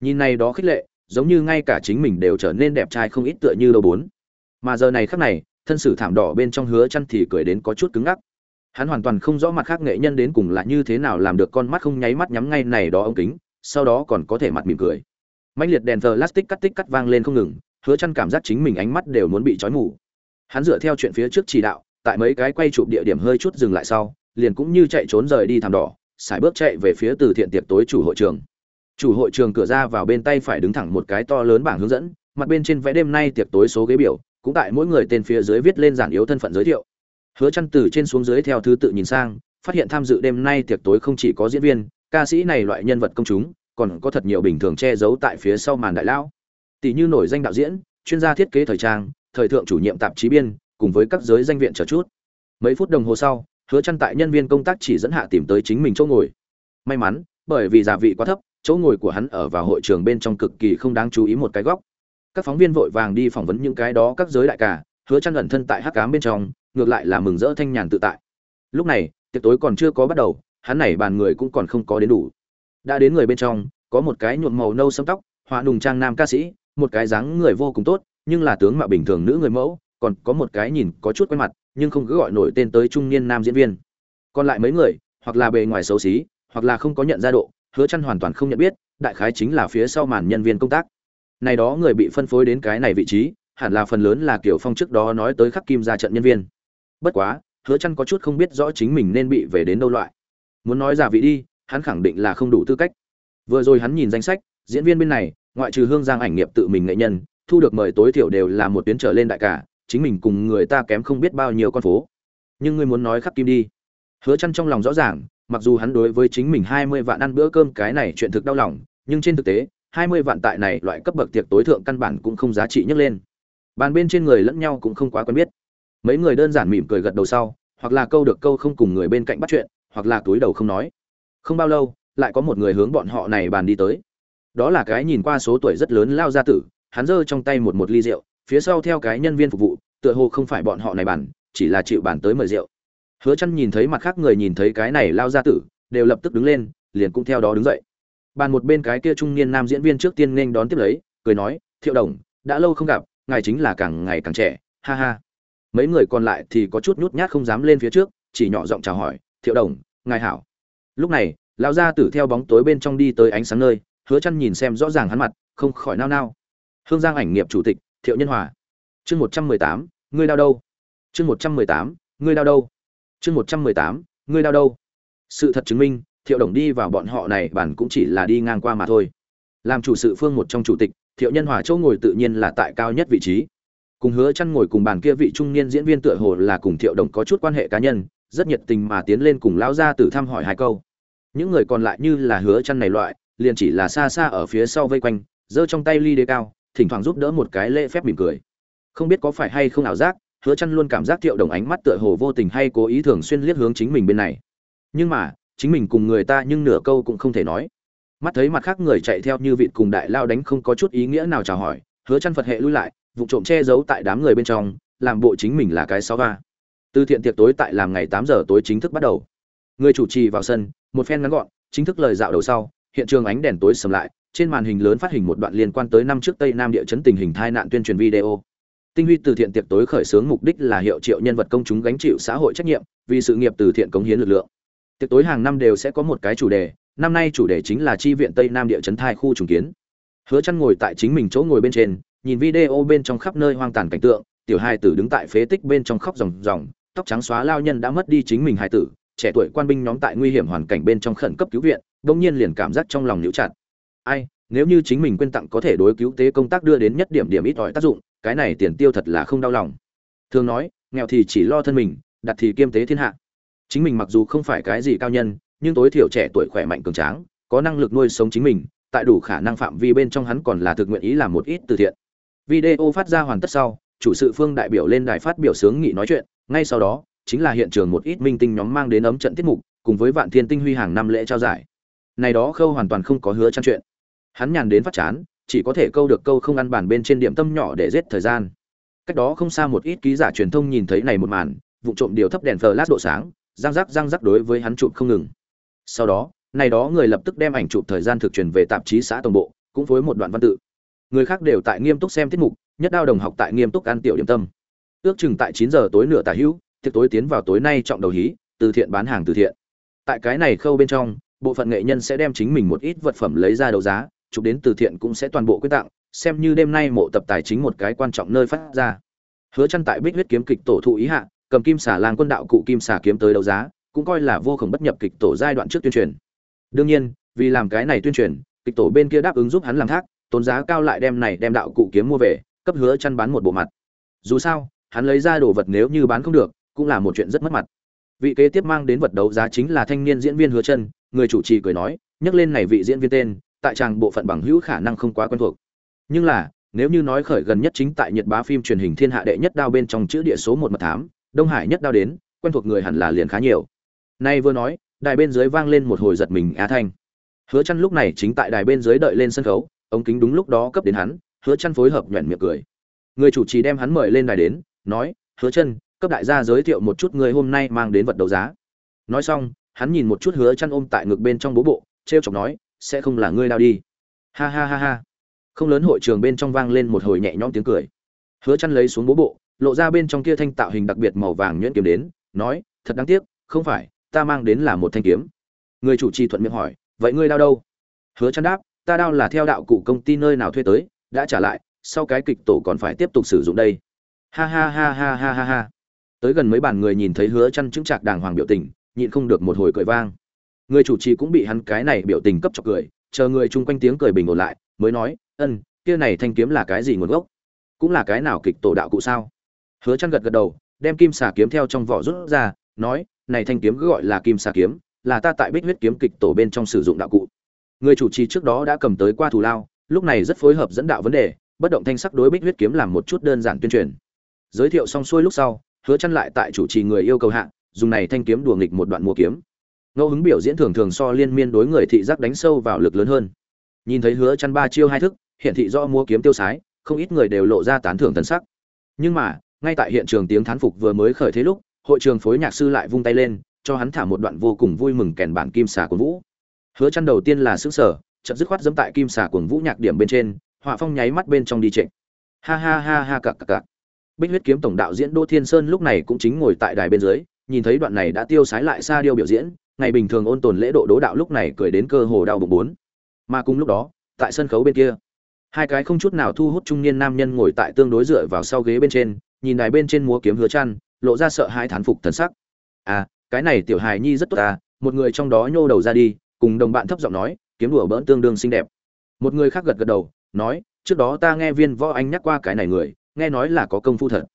Nhìn này đó khích lệ, giống như ngay cả chính mình đều trở nên đẹp trai không ít tựa như lâu bốn. Mà giờ này khắc này, thân sử thảm đỏ bên trong hứa chăn thì cười đến có chút cứng ngắc. Hắn hoàn toàn không rõ mặt khác nghệ nhân đến cùng là như thế nào làm được con mắt không nháy mắt nhắm ngay này đó ống kính, sau đó còn có thể mặt mỉm cười. Mãnh liệt đèn plastic cắt tích cắt vang lên không ngừng, hứa chăn cảm giác chính mình ánh mắt đều muốn bị chói mù. Hắn dựa theo chuyện phía trước chỉ đạo, tại mấy cái quay chụp địa điểm hơi chút dừng lại sau, liền cũng như chạy trốn rời đi thảm đỏ, xài bước chạy về phía từ thiện tiệc tối chủ hội trường. Chủ hội trường cửa ra vào bên tay phải đứng thẳng một cái to lớn bảng hướng dẫn, mặt bên trên vẽ đêm nay tiệc tối số ghế biểu, cũng tại mỗi người tên phía dưới viết lên giản yếu thân phận giới thiệu. Hứa Chân từ trên xuống dưới theo thứ tự nhìn sang, phát hiện tham dự đêm nay tiệc tối không chỉ có diễn viên, ca sĩ này loại nhân vật công chúng, còn có thật nhiều bình thường che giấu tại phía sau màn đại lão. Tỷ như nổi danh đạo diễn, chuyên gia thiết kế thời trang, thời thượng chủ nhiệm tạp chí biên, cùng với các giới danh viện chờ chút. Mấy phút đồng hồ sau, Hứa Chân tại nhân viên công tác chỉ dẫn hạ tìm tới chính mình chỗ ngồi. May mắn, bởi vì giá vị quá thấp, chỗ ngồi của hắn ở vào hội trường bên trong cực kỳ không đáng chú ý một cái góc. Các phóng viên vội vàng đi phỏng vấn những cái đó các giới đại cả, Hứa chăn ẩn thân tại hắc ám bên trong, ngược lại là mừng rỡ thanh nhàn tự tại. Lúc này, tiệc tối còn chưa có bắt đầu, hắn này bàn người cũng còn không có đến đủ. Đã đến người bên trong, có một cái nhuộm màu nâu sẫm tóc, họa nùng trang nam ca sĩ, một cái dáng người vô cùng tốt, nhưng là tướng mạo bình thường nữ người mẫu, còn có một cái nhìn có chút quen mặt, nhưng không cứ gọi nổi tên tới trung niên nam diễn viên. Còn lại mấy người, hoặc là bề ngoài xấu xí, hoặc là không có nhận ra độ, Hứa chăn hoàn toàn không nhận biết, đại khái chính là phía sau màn nhân viên công tác. Này đó người bị phân phối đến cái này vị trí, hẳn là phần lớn là kiểu phong trước đó nói tới khắc kim ra trận nhân viên. Bất quá hứa chăn có chút không biết rõ chính mình nên bị về đến đâu loại. Muốn nói giả vị đi hắn khẳng định là không đủ tư cách. Vừa rồi hắn nhìn danh sách diễn viên bên này ngoại trừ hương giang ảnh nghiệp tự mình nghệ nhân thu được mời tối thiểu đều là một tuyến trở lên đại cả chính mình cùng người ta kém không biết bao nhiêu con phố. Nhưng ngươi muốn nói khắc kim đi. Hứa chăn trong lòng rõ ràng mặc dù hắn đối với chính mình 20 vạn ăn bữa cơm cái này chuyện thực đau lòng nhưng trên thực tế 20 vạn tại này loại cấp bậc tiệc tối thượng căn bản cũng không giá trị nhất lên. Bàn bên trên người lẫn nhau cũng không quá quen biết. Mấy người đơn giản mỉm cười gật đầu sau, hoặc là câu được câu không cùng người bên cạnh bắt chuyện, hoặc là túi đầu không nói. Không bao lâu, lại có một người hướng bọn họ này bàn đi tới. Đó là cái nhìn qua số tuổi rất lớn lao gia tử, hắn giơ trong tay một một ly rượu, phía sau theo cái nhân viên phục vụ, tựa hồ không phải bọn họ này bàn, chỉ là chịu bàn tới mời rượu. Hứa chăn nhìn thấy mặt khác người nhìn thấy cái này lao gia tử, đều lập tức đứng lên, liền cũng theo đó đứng dậy bàn một bên cái kia trung niên nam diễn viên trước tiên nên đón tiếp lấy cười nói thiệu đồng đã lâu không gặp ngài chính là càng ngày càng trẻ ha ha. Mấy người còn lại thì có chút nhút nhát không dám lên phía trước chỉ nhỏ giọng chào hỏi thiệu đồng ngài hảo. Lúc này lão gia tử theo bóng tối bên trong đi tới ánh sáng nơi hứa chăn nhìn xem rõ ràng hắn mặt không khỏi nao nao. Hương giang ảnh nghiệp chủ tịch thiệu nhân hòa. Chương 118, ngươi đau đâu? Chương 118, ngươi đau đâu? Chương 118, ngươi đau đâu? Sự thật chứng minh thiệu đồng đi vào bọn họ này, bản cũng chỉ là đi ngang qua mà thôi. Làm chủ sự phương một trong chủ tịch, thiệu nhân hòa chỗ ngồi tự nhiên là tại cao nhất vị trí. Cùng hứa chăn ngồi cùng bàn kia vị trung niên diễn viên tựa hồ là cùng thiệu đồng có chút quan hệ cá nhân, rất nhiệt tình mà tiến lên cùng lão gia tử thăm hỏi hai câu. Những người còn lại như là hứa chăn này loại, liền chỉ là xa xa ở phía sau vây quanh, giơ trong tay ly đế cao, thỉnh thoảng giúp đỡ một cái lễ phép mỉm cười. Không biết có phải hay không ảo giác, hứa chăn luôn cảm giác thiệu đồng ánh mắt tựa hồ vô tình hay cố ý thường xuyên liếc hướng chính mình bên này. Nhưng mà chính mình cùng người ta nhưng nửa câu cũng không thể nói. Mắt thấy mặt khác người chạy theo như vịt cùng đại lao đánh không có chút ý nghĩa nào chào hỏi, hứa chăn phật hệ lui lại, vụ trộm che giấu tại đám người bên trong, làm bộ chính mình là cái sáu va từ thiện tiệc tối tại làm ngày tám giờ tối chính thức bắt đầu. Người chủ trì vào sân, một phen ngắn gọn, chính thức lời dạo đầu sau, hiện trường ánh đèn tối sầm lại, trên màn hình lớn phát hình một đoạn liên quan tới năm trước tây nam địa chấn tình hình tai nạn tuyên truyền video. Tinh huy từ thiện tiệc tối khởi xướng mục đích là hiệu triệu nhân vật công chúng gánh chịu xã hội trách nhiệm, vì sự nghiệp từ thiện cống hiến lực lượng tiệc tối hàng năm đều sẽ có một cái chủ đề, năm nay chủ đề chính là chi viện tây nam địa chấn thai khu trùng kiến. Hứa chăn ngồi tại chính mình chỗ ngồi bên trên, nhìn video bên trong khắp nơi hoang tàn cảnh tượng, tiểu hai tử đứng tại phế tích bên trong khóc ròng ròng, tóc trắng xóa lao nhân đã mất đi chính mình hai tử, trẻ tuổi quan binh nhóm tại nguy hiểm hoàn cảnh bên trong khẩn cấp cứu viện đung nhiên liền cảm giác trong lòng nhiễu chặt. Ai, nếu như chính mình quên tặng có thể đối cứu tế công tác đưa đến nhất điểm điểm ít ỏi tác dụng, cái này tiền tiêu thật là không đau lòng. Thường nói, nghèo thì chỉ lo thân mình, đặt thì kiêm tế thiên hạ chính mình mặc dù không phải cái gì cao nhân, nhưng tối thiểu trẻ tuổi khỏe mạnh cường tráng, có năng lực nuôi sống chính mình, tại đủ khả năng phạm vi bên trong hắn còn là thực nguyện ý làm một ít từ thiện. Video phát ra hoàn tất sau, chủ sự phương đại biểu lên đài phát biểu sướng nghị nói chuyện, ngay sau đó, chính là hiện trường một ít minh tinh nhóm mang đến ấm trận tiết mục, cùng với vạn thiên tinh huy hàng năm lễ trao giải. Này đó khâu hoàn toàn không có hứa trang chuyện. Hắn nhàn đến phát chán, chỉ có thể câu được câu không ăn bàn bên trên điểm tâm nhỏ để giết thời gian. Cách đó không xa một ít ký giả truyền thông nhìn thấy này một màn, vụ trộm điều thấp đèn flash độ sáng răng rắc răng rắc đối với hắn chụp không ngừng. Sau đó, này đó người lập tức đem ảnh chụp thời gian thực truyền về tạp chí xã tổng bộ, cũng với một đoạn văn tự. Người khác đều tại nghiêm túc xem tiết mục, nhất đao đồng học tại nghiêm túc ăn tiểu điểm tâm. Ước chừng tại 9 giờ tối nửa tả hữu, tiệc tối tiến vào tối nay trọng đầu hí, từ thiện bán hàng từ thiện. Tại cái này khâu bên trong, bộ phận nghệ nhân sẽ đem chính mình một ít vật phẩm lấy ra đấu giá, chụp đến từ thiện cũng sẽ toàn bộ quy tặng, xem như đêm nay mộ tập tài chính một cái quan trọng nơi phát ra. Hứa Chân tại bích huyết kiếm kịch tổ thụ ý hạ cầm kim xà lang quân đạo cụ kim xà kiếm tới đấu giá, cũng coi là vô cùng bất nhập kịch tổ giai đoạn trước tuyên truyền. Đương nhiên, vì làm cái này tuyên truyền, kịch tổ bên kia đáp ứng giúp hắn làm thác, tốn giá cao lại đem này đem đạo cụ kiếm mua về, cấp hứa chăn bán một bộ mặt. Dù sao, hắn lấy ra đồ vật nếu như bán không được, cũng là một chuyện rất mất mặt. Vị kế tiếp mang đến vật đấu giá chính là thanh niên diễn viên hứa chân người chủ trì cười nói, nhắc lên này vị diễn viên tên, tại chàng bộ phận bằng hữu khả năng không quá quen thuộc. Nhưng là, nếu như nói khởi gần nhất chính tại nhật bá phim truyền hình thiên hạ đệ nhất đao bên trong chữ địa số một mật thám đông hải nhất đao đến, quen thuộc người hẳn là liền khá nhiều. Nay vừa nói, đài bên dưới vang lên một hồi giật mình á thanh. Hứa chăn lúc này chính tại đài bên dưới đợi lên sân khấu, ống kính đúng lúc đó cấp đến hắn, hứa chăn phối hợp nhẹn miệng cười. Người chủ trì đem hắn mời lên đài đến, nói, hứa chân cấp đại gia giới thiệu một chút người hôm nay mang đến vật đấu giá. Nói xong, hắn nhìn một chút hứa chăn ôm tại ngực bên trong bố bộ treo chọc nói, sẽ không là ngươi đau đi. Ha ha ha ha. Không lớn hội trường bên trong vang lên một hồi nhẹ nhõm tiếng cười. Hứa chăn lấy xuống bố bộ lộ ra bên trong kia thanh tạo hình đặc biệt màu vàng nhuyễn kiếm đến, nói, thật đáng tiếc, không phải, ta mang đến là một thanh kiếm. Người chủ trì thuận miệng hỏi, vậy ngươi đau đâu? Hứa chăn đáp, ta đau là theo đạo cụ công ty nơi nào thuê tới, đã trả lại, sau cái kịch tổ còn phải tiếp tục sử dụng đây. Ha ha ha ha ha ha ha. Tới gần mấy bàn người nhìn thấy hứa chăn chứng trạc đàng hoàng biểu tình, nhịn không được một hồi cười vang. Người chủ trì cũng bị hắn cái này biểu tình cấp cho cười, chờ người chung quanh tiếng cười bình ổn lại, mới nói, ân, kia này thanh kiếm là cái gì nguồn gốc? Cũng là cái nào kịch tổ đạo cụ sao? Hứa chăn gật gật đầu, đem kim xà kiếm theo trong vỏ rút ra, nói, này thanh kiếm cứ gọi là kim xà kiếm, là ta tại bích huyết kiếm kịch tổ bên trong sử dụng đạo cụ. Người chủ trì trước đó đã cầm tới qua thù lao, lúc này rất phối hợp dẫn đạo vấn đề, bất động thanh sắc đối bích huyết kiếm làm một chút đơn giản tuyên truyền. Giới thiệu xong xuôi lúc sau, hứa chăn lại tại chủ trì người yêu cầu hạ, dùng này thanh kiếm đùa nghịch một đoạn mua kiếm. Ngẫu hứng biểu diễn thường thường so liên miên đối người thị giác đánh sâu vào lực lớn hơn. Nhìn thấy hứa chăn ba chiêu hai thức, hiện thị do mua kiếm tiêu sái, không ít người đều lộ ra tán thưởng thần sắc. Nhưng mà ngay tại hiện trường tiếng thán phục vừa mới khởi thế lúc, hội trường phối nhạc sư lại vung tay lên, cho hắn thả một đoạn vô cùng vui mừng kèn bản kim xà của vũ. Hứa chăn đầu tiên là sững sờ, chợt dứt khoát dẫm tại kim xà cuồng vũ nhạc điểm bên trên, họa phong nháy mắt bên trong đi trịnh ha ha ha ha cặc cặc cặc. Bích huyết kiếm tổng đạo diễn đỗ thiên sơn lúc này cũng chính ngồi tại đài bên dưới, nhìn thấy đoạn này đã tiêu sái lại xa điêu biểu diễn, ngày bình thường ôn tồn lễ độ đố đạo lúc này cười đến cơ hồ đau bụng bốn. Mà cùng lúc đó, tại sân khấu bên kia, hai cái không chút nào thu hút trung niên nam nhân ngồi tại tương đối dựa vào sau ghế bên trên nhìn đài bên trên múa kiếm hứa chăn, lộ ra sợ hãi thán phục thần sắc. À cái này tiểu hài nhi rất tốt à một người trong đó nhô đầu ra đi, cùng đồng bạn thấp giọng nói, kiếm đùa bỡn tương đương xinh đẹp. Một người khác gật gật đầu, nói, trước đó ta nghe viên võ anh nhắc qua cái này người, nghe nói là có công phu thật.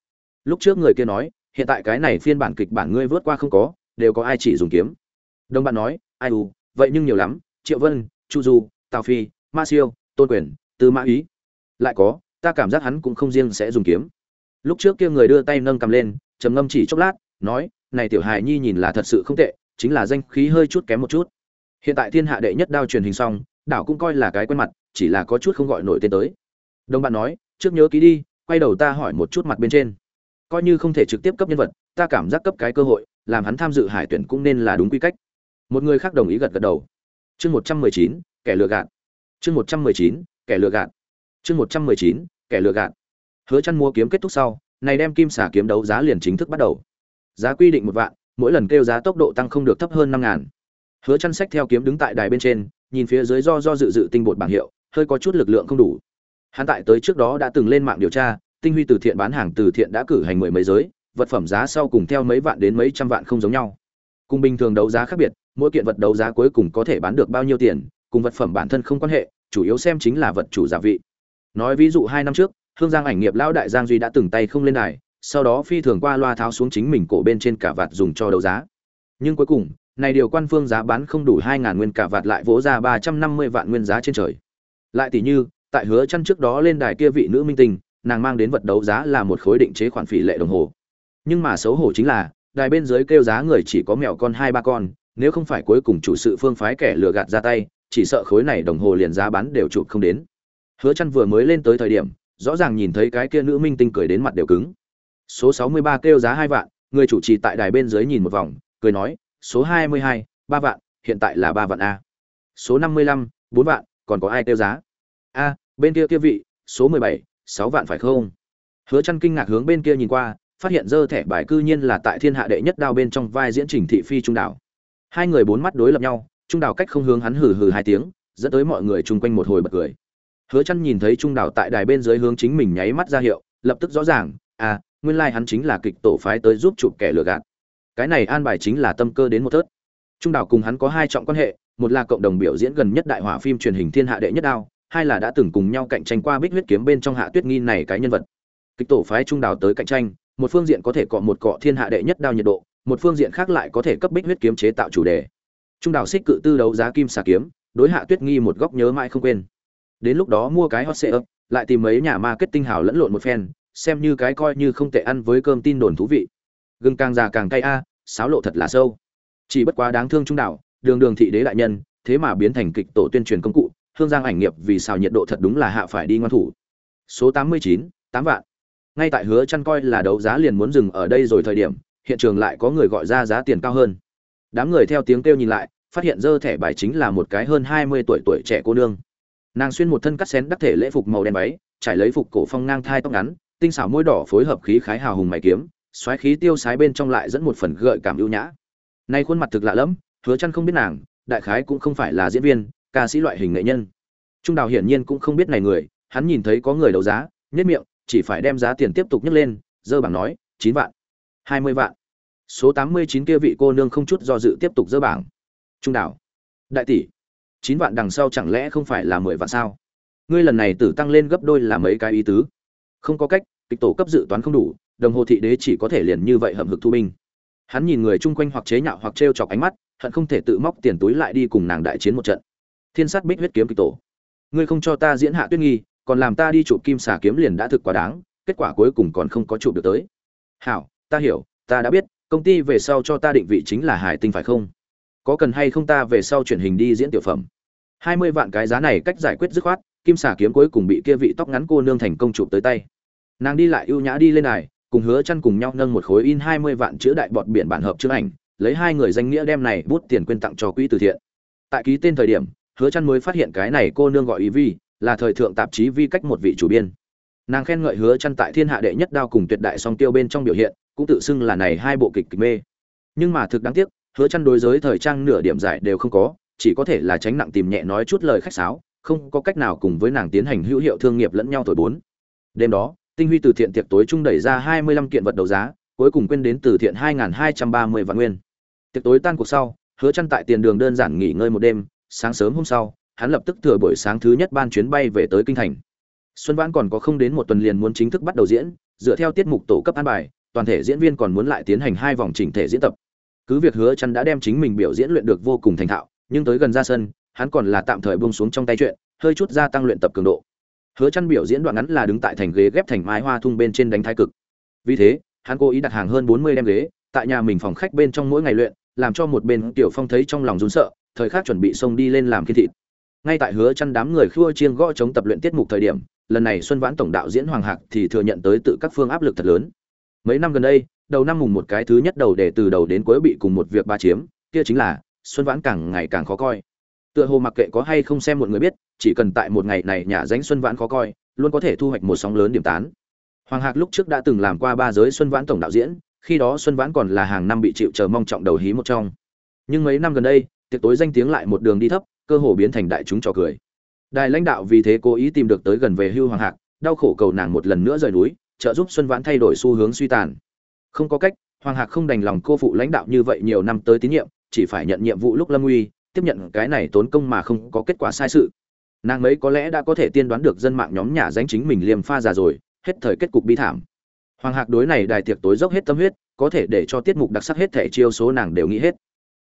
Lúc trước người kia nói, hiện tại cái này phiên bản kịch bản ngươi vớt qua không có, đều có ai chỉ dùng kiếm. Đồng bạn nói, ai u, vậy nhưng nhiều lắm, triệu vân, chu du, tào phi, ma siêu, tôn quyền, tư mã ý. Lại có, ta cảm giác hắn cũng không riêng sẽ dùng kiếm lúc trước kia người đưa tay nâng cầm lên, trầm ngâm chỉ chốc lát, nói, này tiểu hài nhi nhìn là thật sự không tệ, chính là danh khí hơi chút kém một chút. Hiện tại thiên hạ đệ nhất đao truyền hình xong, đảo cũng coi là cái quen mặt, chỉ là có chút không gọi nổi tên tới. Đồng bạn nói, trước nhớ ký đi, quay đầu ta hỏi một chút mặt bên trên. Coi như không thể trực tiếp cấp nhân vật, ta cảm giác cấp cái cơ hội, làm hắn tham dự hải tuyển cũng nên là đúng quy cách. Một người khác đồng ý gật gật đầu. Chương một trăm mười chín, kẻ lừa gạt. Chương một trăm mười chín, kẻ lừa gạt. Chương một trăm mười chín, kẻ lừa gạt hứa chăn mua kiếm kết thúc sau, này đem kim xả kiếm đấu giá liền chính thức bắt đầu. Giá quy định một vạn, mỗi lần kêu giá tốc độ tăng không được thấp hơn năm ngàn. Hứa chăn sách theo kiếm đứng tại đài bên trên, nhìn phía dưới do do dự dự tinh bột bảng hiệu, hơi có chút lực lượng không đủ. Hắn tại tới trước đó đã từng lên mạng điều tra, tinh huy từ thiện bán hàng từ thiện đã cử hành mười mấy giới, vật phẩm giá sau cùng theo mấy vạn đến mấy trăm vạn không giống nhau. Cùng bình thường đấu giá khác biệt, mỗi kiện vật đấu giá cuối cùng có thể bán được bao nhiêu tiền, cùng vật phẩm bản thân không quan hệ, chủ yếu xem chính là vật chủ giả vị. Nói ví dụ hai năm trước hương giang ảnh nghiệp lão đại giang duy đã từng tay không lên đài, sau đó phi thường qua loa tháo xuống chính mình cổ bên trên cả vạt dùng cho đấu giá. Nhưng cuối cùng, này điều quan phương giá bán không đủ hai ngàn nguyên cả vạt lại vỗ ra ba trăm năm mươi vạn nguyên giá trên trời. Lại tỷ như, tại hứa chăn trước đó lên đài kia vị nữ minh tinh, nàng mang đến vật đấu giá là một khối định chế khoản phỉ lệ đồng hồ. Nhưng mà xấu hổ chính là, đài bên dưới kêu giá người chỉ có mèo con hai ba con, nếu không phải cuối cùng chủ sự phương phái kẻ lừa gạt ra tay, chỉ sợ khối này đồng hồ liền giá bán đều chụp không đến. Hứa chăn vừa mới lên tới thời điểm rõ ràng nhìn thấy cái kia nữ minh tinh cười đến mặt đều cứng. Số 63 kêu giá hai vạn người chủ trì tại đài bên dưới nhìn một vòng cười nói số 22, ba vạn hiện tại là ba vạn a. Số 55, bốn vạn còn có ai kêu giá? A bên kia kia vị số 17, sáu vạn phải không? Hứa chăn kinh ngạc hướng bên kia nhìn qua phát hiện dơ thẻ bài cư nhiên là tại thiên hạ đệ nhất đao bên trong vai diễn trình thị phi trung đảo. Hai người bốn mắt đối lập nhau trung đảo cách không hướng hắn hừ hừ hai tiếng dẫn tới mọi người chung quanh một hồi bật cười hứa chăn nhìn thấy trung đảo tại đài bên dưới hướng chính mình nháy mắt ra hiệu, lập tức rõ ràng à nguyên lai like hắn chính là kịch tổ phái tới giúp chụp kẻ lừa gạt. Cái này an bài chính là tâm cơ đến một thớt. trung đảo cùng hắn có hai trọng quan hệ, một là cộng đồng biểu diễn gần nhất đại hỏa phim truyền hình thiên hạ đệ nhất đao, hai là đã từng cùng nhau cạnh tranh qua bích huyết kiếm bên trong hạ tuyết nghi này cái nhân vật. Kịch tổ phái trung đảo tới cạnh tranh, một phương diện có thể cọ một cọ thiên hạ đệ nhất đao nhiệt độ, một phương diện khác lại có thể cấp bích huyết kiếm chế tạo chủ đề. Trung đảo xích cự tư đấu giá kim xà kiếm, đối hạ tuyết nghi một góc nhớ mãi không quên đến lúc đó mua cái hot sale lại tìm mấy nhà marketing hào lẫn lộn một phen, xem như cái coi như không tệ ăn với cơm tin đồn thú vị. Gừng càng già càng cay a, sáo lộ thật là sâu. Chỉ bất quá đáng thương trung đảo, đường đường thị đế đại nhân, thế mà biến thành kịch tổ tuyên truyền công cụ, hương giang ảnh nghiệp vì sao nhiệt độ thật đúng là hạ phải đi ngoan thủ. Số tám mươi chín, tám vạn. Ngay tại hứa chăn coi là đấu giá liền muốn dừng ở đây rồi thời điểm, hiện trường lại có người gọi ra giá tiền cao hơn. Đám người theo tiếng kêu nhìn lại, phát hiện dơ thẻ bài chính là một cái hơn hai mươi tuổi tuổi trẻ cô nương nàng xuyên một thân cắt xén đắc thể lễ phục màu đen váy, trải lấy phục cổ phong ngang thai tóc ngắn, tinh xảo môi đỏ phối hợp khí khái hào hùng mày kiếm, xoáy khí tiêu sái bên trong lại dẫn một phần gợi cảm ưu nhã. Nay khuôn mặt thực lạ lẫm, hứa chăn không biết nàng, đại khái cũng không phải là diễn viên, ca sĩ loại hình nghệ nhân. Trung đào hiển nhiên cũng không biết này người, hắn nhìn thấy có người đấu giá, nhất miệng, chỉ phải đem giá tiền tiếp tục nhấc lên, dơ bảng nói, chín vạn, hai mươi vạn. Số tám mươi chín kia vị cô nương không chút do dự tiếp tục dơ bảng. Trung đảo đại tỷ chín vạn đằng sau chẳng lẽ không phải là mười vạn sao? Ngươi lần này tử tăng lên gấp đôi là mấy cái ý tứ? Không có cách, kịch tổ cấp dự toán không đủ, đồng hồ thị đế chỉ có thể liền như vậy hậm hực thu binh. Hắn nhìn người chung quanh hoặc chế nhạo hoặc trêu chọc ánh mắt, hận không thể tự móc tiền túi lại đi cùng nàng đại chiến một trận. Thiên sát bích huyết kiếm kịch tổ. Ngươi không cho ta diễn hạ tuyết nghi, còn làm ta đi chụp kim xà kiếm liền đã thực quá đáng, kết quả cuối cùng còn không có chụp được tới. Hảo, ta hiểu, ta đã biết, công ty về sau cho ta định vị chính là hải tinh phải không? Có cần hay không ta về sau chuyển hình đi diễn tiểu phẩm. Hai mươi vạn cái giá này cách giải quyết dứt khoát, kim xà kiếm cuối cùng bị kia vị tóc ngắn cô nương thành công chụp tới tay. Nàng đi lại ưu nhã đi lên này cùng hứa chăn cùng nhau nâng một khối in hai mươi vạn chữ đại bọt biển bản hợp chữ ảnh, lấy hai người danh nghĩa đem này bút tiền quyên tặng cho quỹ từ thiện. Tại ký tên thời điểm, hứa chăn mới phát hiện cái này cô nương gọi ý vi, là thời thượng tạp chí vi cách một vị chủ biên. Nàng khen ngợi hứa chăn tại thiên hạ đệ nhất đao cùng tuyệt đại song tiêu bên trong biểu hiện, cũng tự xưng là này hai bộ kịch kịch mê. Nhưng mà thực đáng tiếc hứa chăn đối giới thời trang nửa điểm giải đều không có, chỉ có thể là tránh nặng tìm nhẹ nói chút lời khách sáo, không có cách nào cùng với nàng tiến hành hữu hiệu thương nghiệp lẫn nhau thổi bốn. Đêm đó, tinh huy từ thiện tiệc tối trung đẩy ra 25 kiện vật đấu giá, cuối cùng quên đến từ thiện 2.230 vạn nguyên. Tiệc tối tan cuộc sau, hứa chăn tại tiền đường đơn giản nghỉ ngơi một đêm, sáng sớm hôm sau, hắn lập tức thừa buổi sáng thứ nhất ban chuyến bay về tới kinh thành. Xuân vãn còn có không đến một tuần liền muốn chính thức bắt đầu diễn, dựa theo tiết mục tổ cấp an bài, toàn thể diễn viên còn muốn lại tiến hành hai vòng chỉnh thể diễn tập cứ việc hứa chăn đã đem chính mình biểu diễn luyện được vô cùng thành thạo, nhưng tới gần ra sân, hắn còn là tạm thời buông xuống trong tay chuyện, hơi chút gia tăng luyện tập cường độ. Hứa chăn biểu diễn đoạn ngắn là đứng tại thành ghế ghép thành mái hoa thung bên trên đánh thái cực. Vì thế, hắn cố ý đặt hàng hơn 40 đem ghế, tại nhà mình phòng khách bên trong mỗi ngày luyện, làm cho một bên tiểu phong thấy trong lòng run sợ, thời khắc chuẩn bị xông đi lên làm kiên thịt. Ngay tại hứa chăn đám người khua chiêng gõ chống tập luyện tiết mục thời điểm, lần này xuân vãn tổng đạo diễn hoàng hạc thì thừa nhận tới tự các phương áp lực thật lớn. Mấy năm gần đây đầu năm mùng một cái thứ nhất đầu để từ đầu đến cuối bị cùng một việc ba chiếm, kia chính là, xuân vãn càng ngày càng khó coi. Tựa hồ mặc kệ có hay không xem một người biết, chỉ cần tại một ngày này nhà danh xuân vãn khó coi, luôn có thể thu hoạch một sóng lớn điểm tán. Hoàng hạc lúc trước đã từng làm qua ba giới xuân vãn tổng đạo diễn, khi đó xuân vãn còn là hàng năm bị chịu chờ mong trọng đầu hí một trong. Nhưng mấy năm gần đây, tiệc tối danh tiếng lại một đường đi thấp, cơ hồ biến thành đại chúng trò cười. Đài lãnh đạo vì thế cố ý tìm được tới gần về hưu hoàng hạc, đau khổ cầu nàng một lần nữa rời núi, trợ giúp xuân vãn thay đổi xu hướng suy tàn không có cách, hoàng hạc không đành lòng cô phụ lãnh đạo như vậy nhiều năm tới tín nhiệm, chỉ phải nhận nhiệm vụ lúc lâm uy, tiếp nhận cái này tốn công mà không có kết quả sai sự. Nàng ấy có lẽ đã có thể tiên đoán được dân mạng nhóm nhà danh chính mình liềm pha già rồi, hết thời kết cục bi thảm. Hoàng hạc đối này đài tiệc tối dốc hết tâm huyết, có thể để cho tiết mục đặc sắc hết thẻ chiêu số nàng đều nghĩ hết.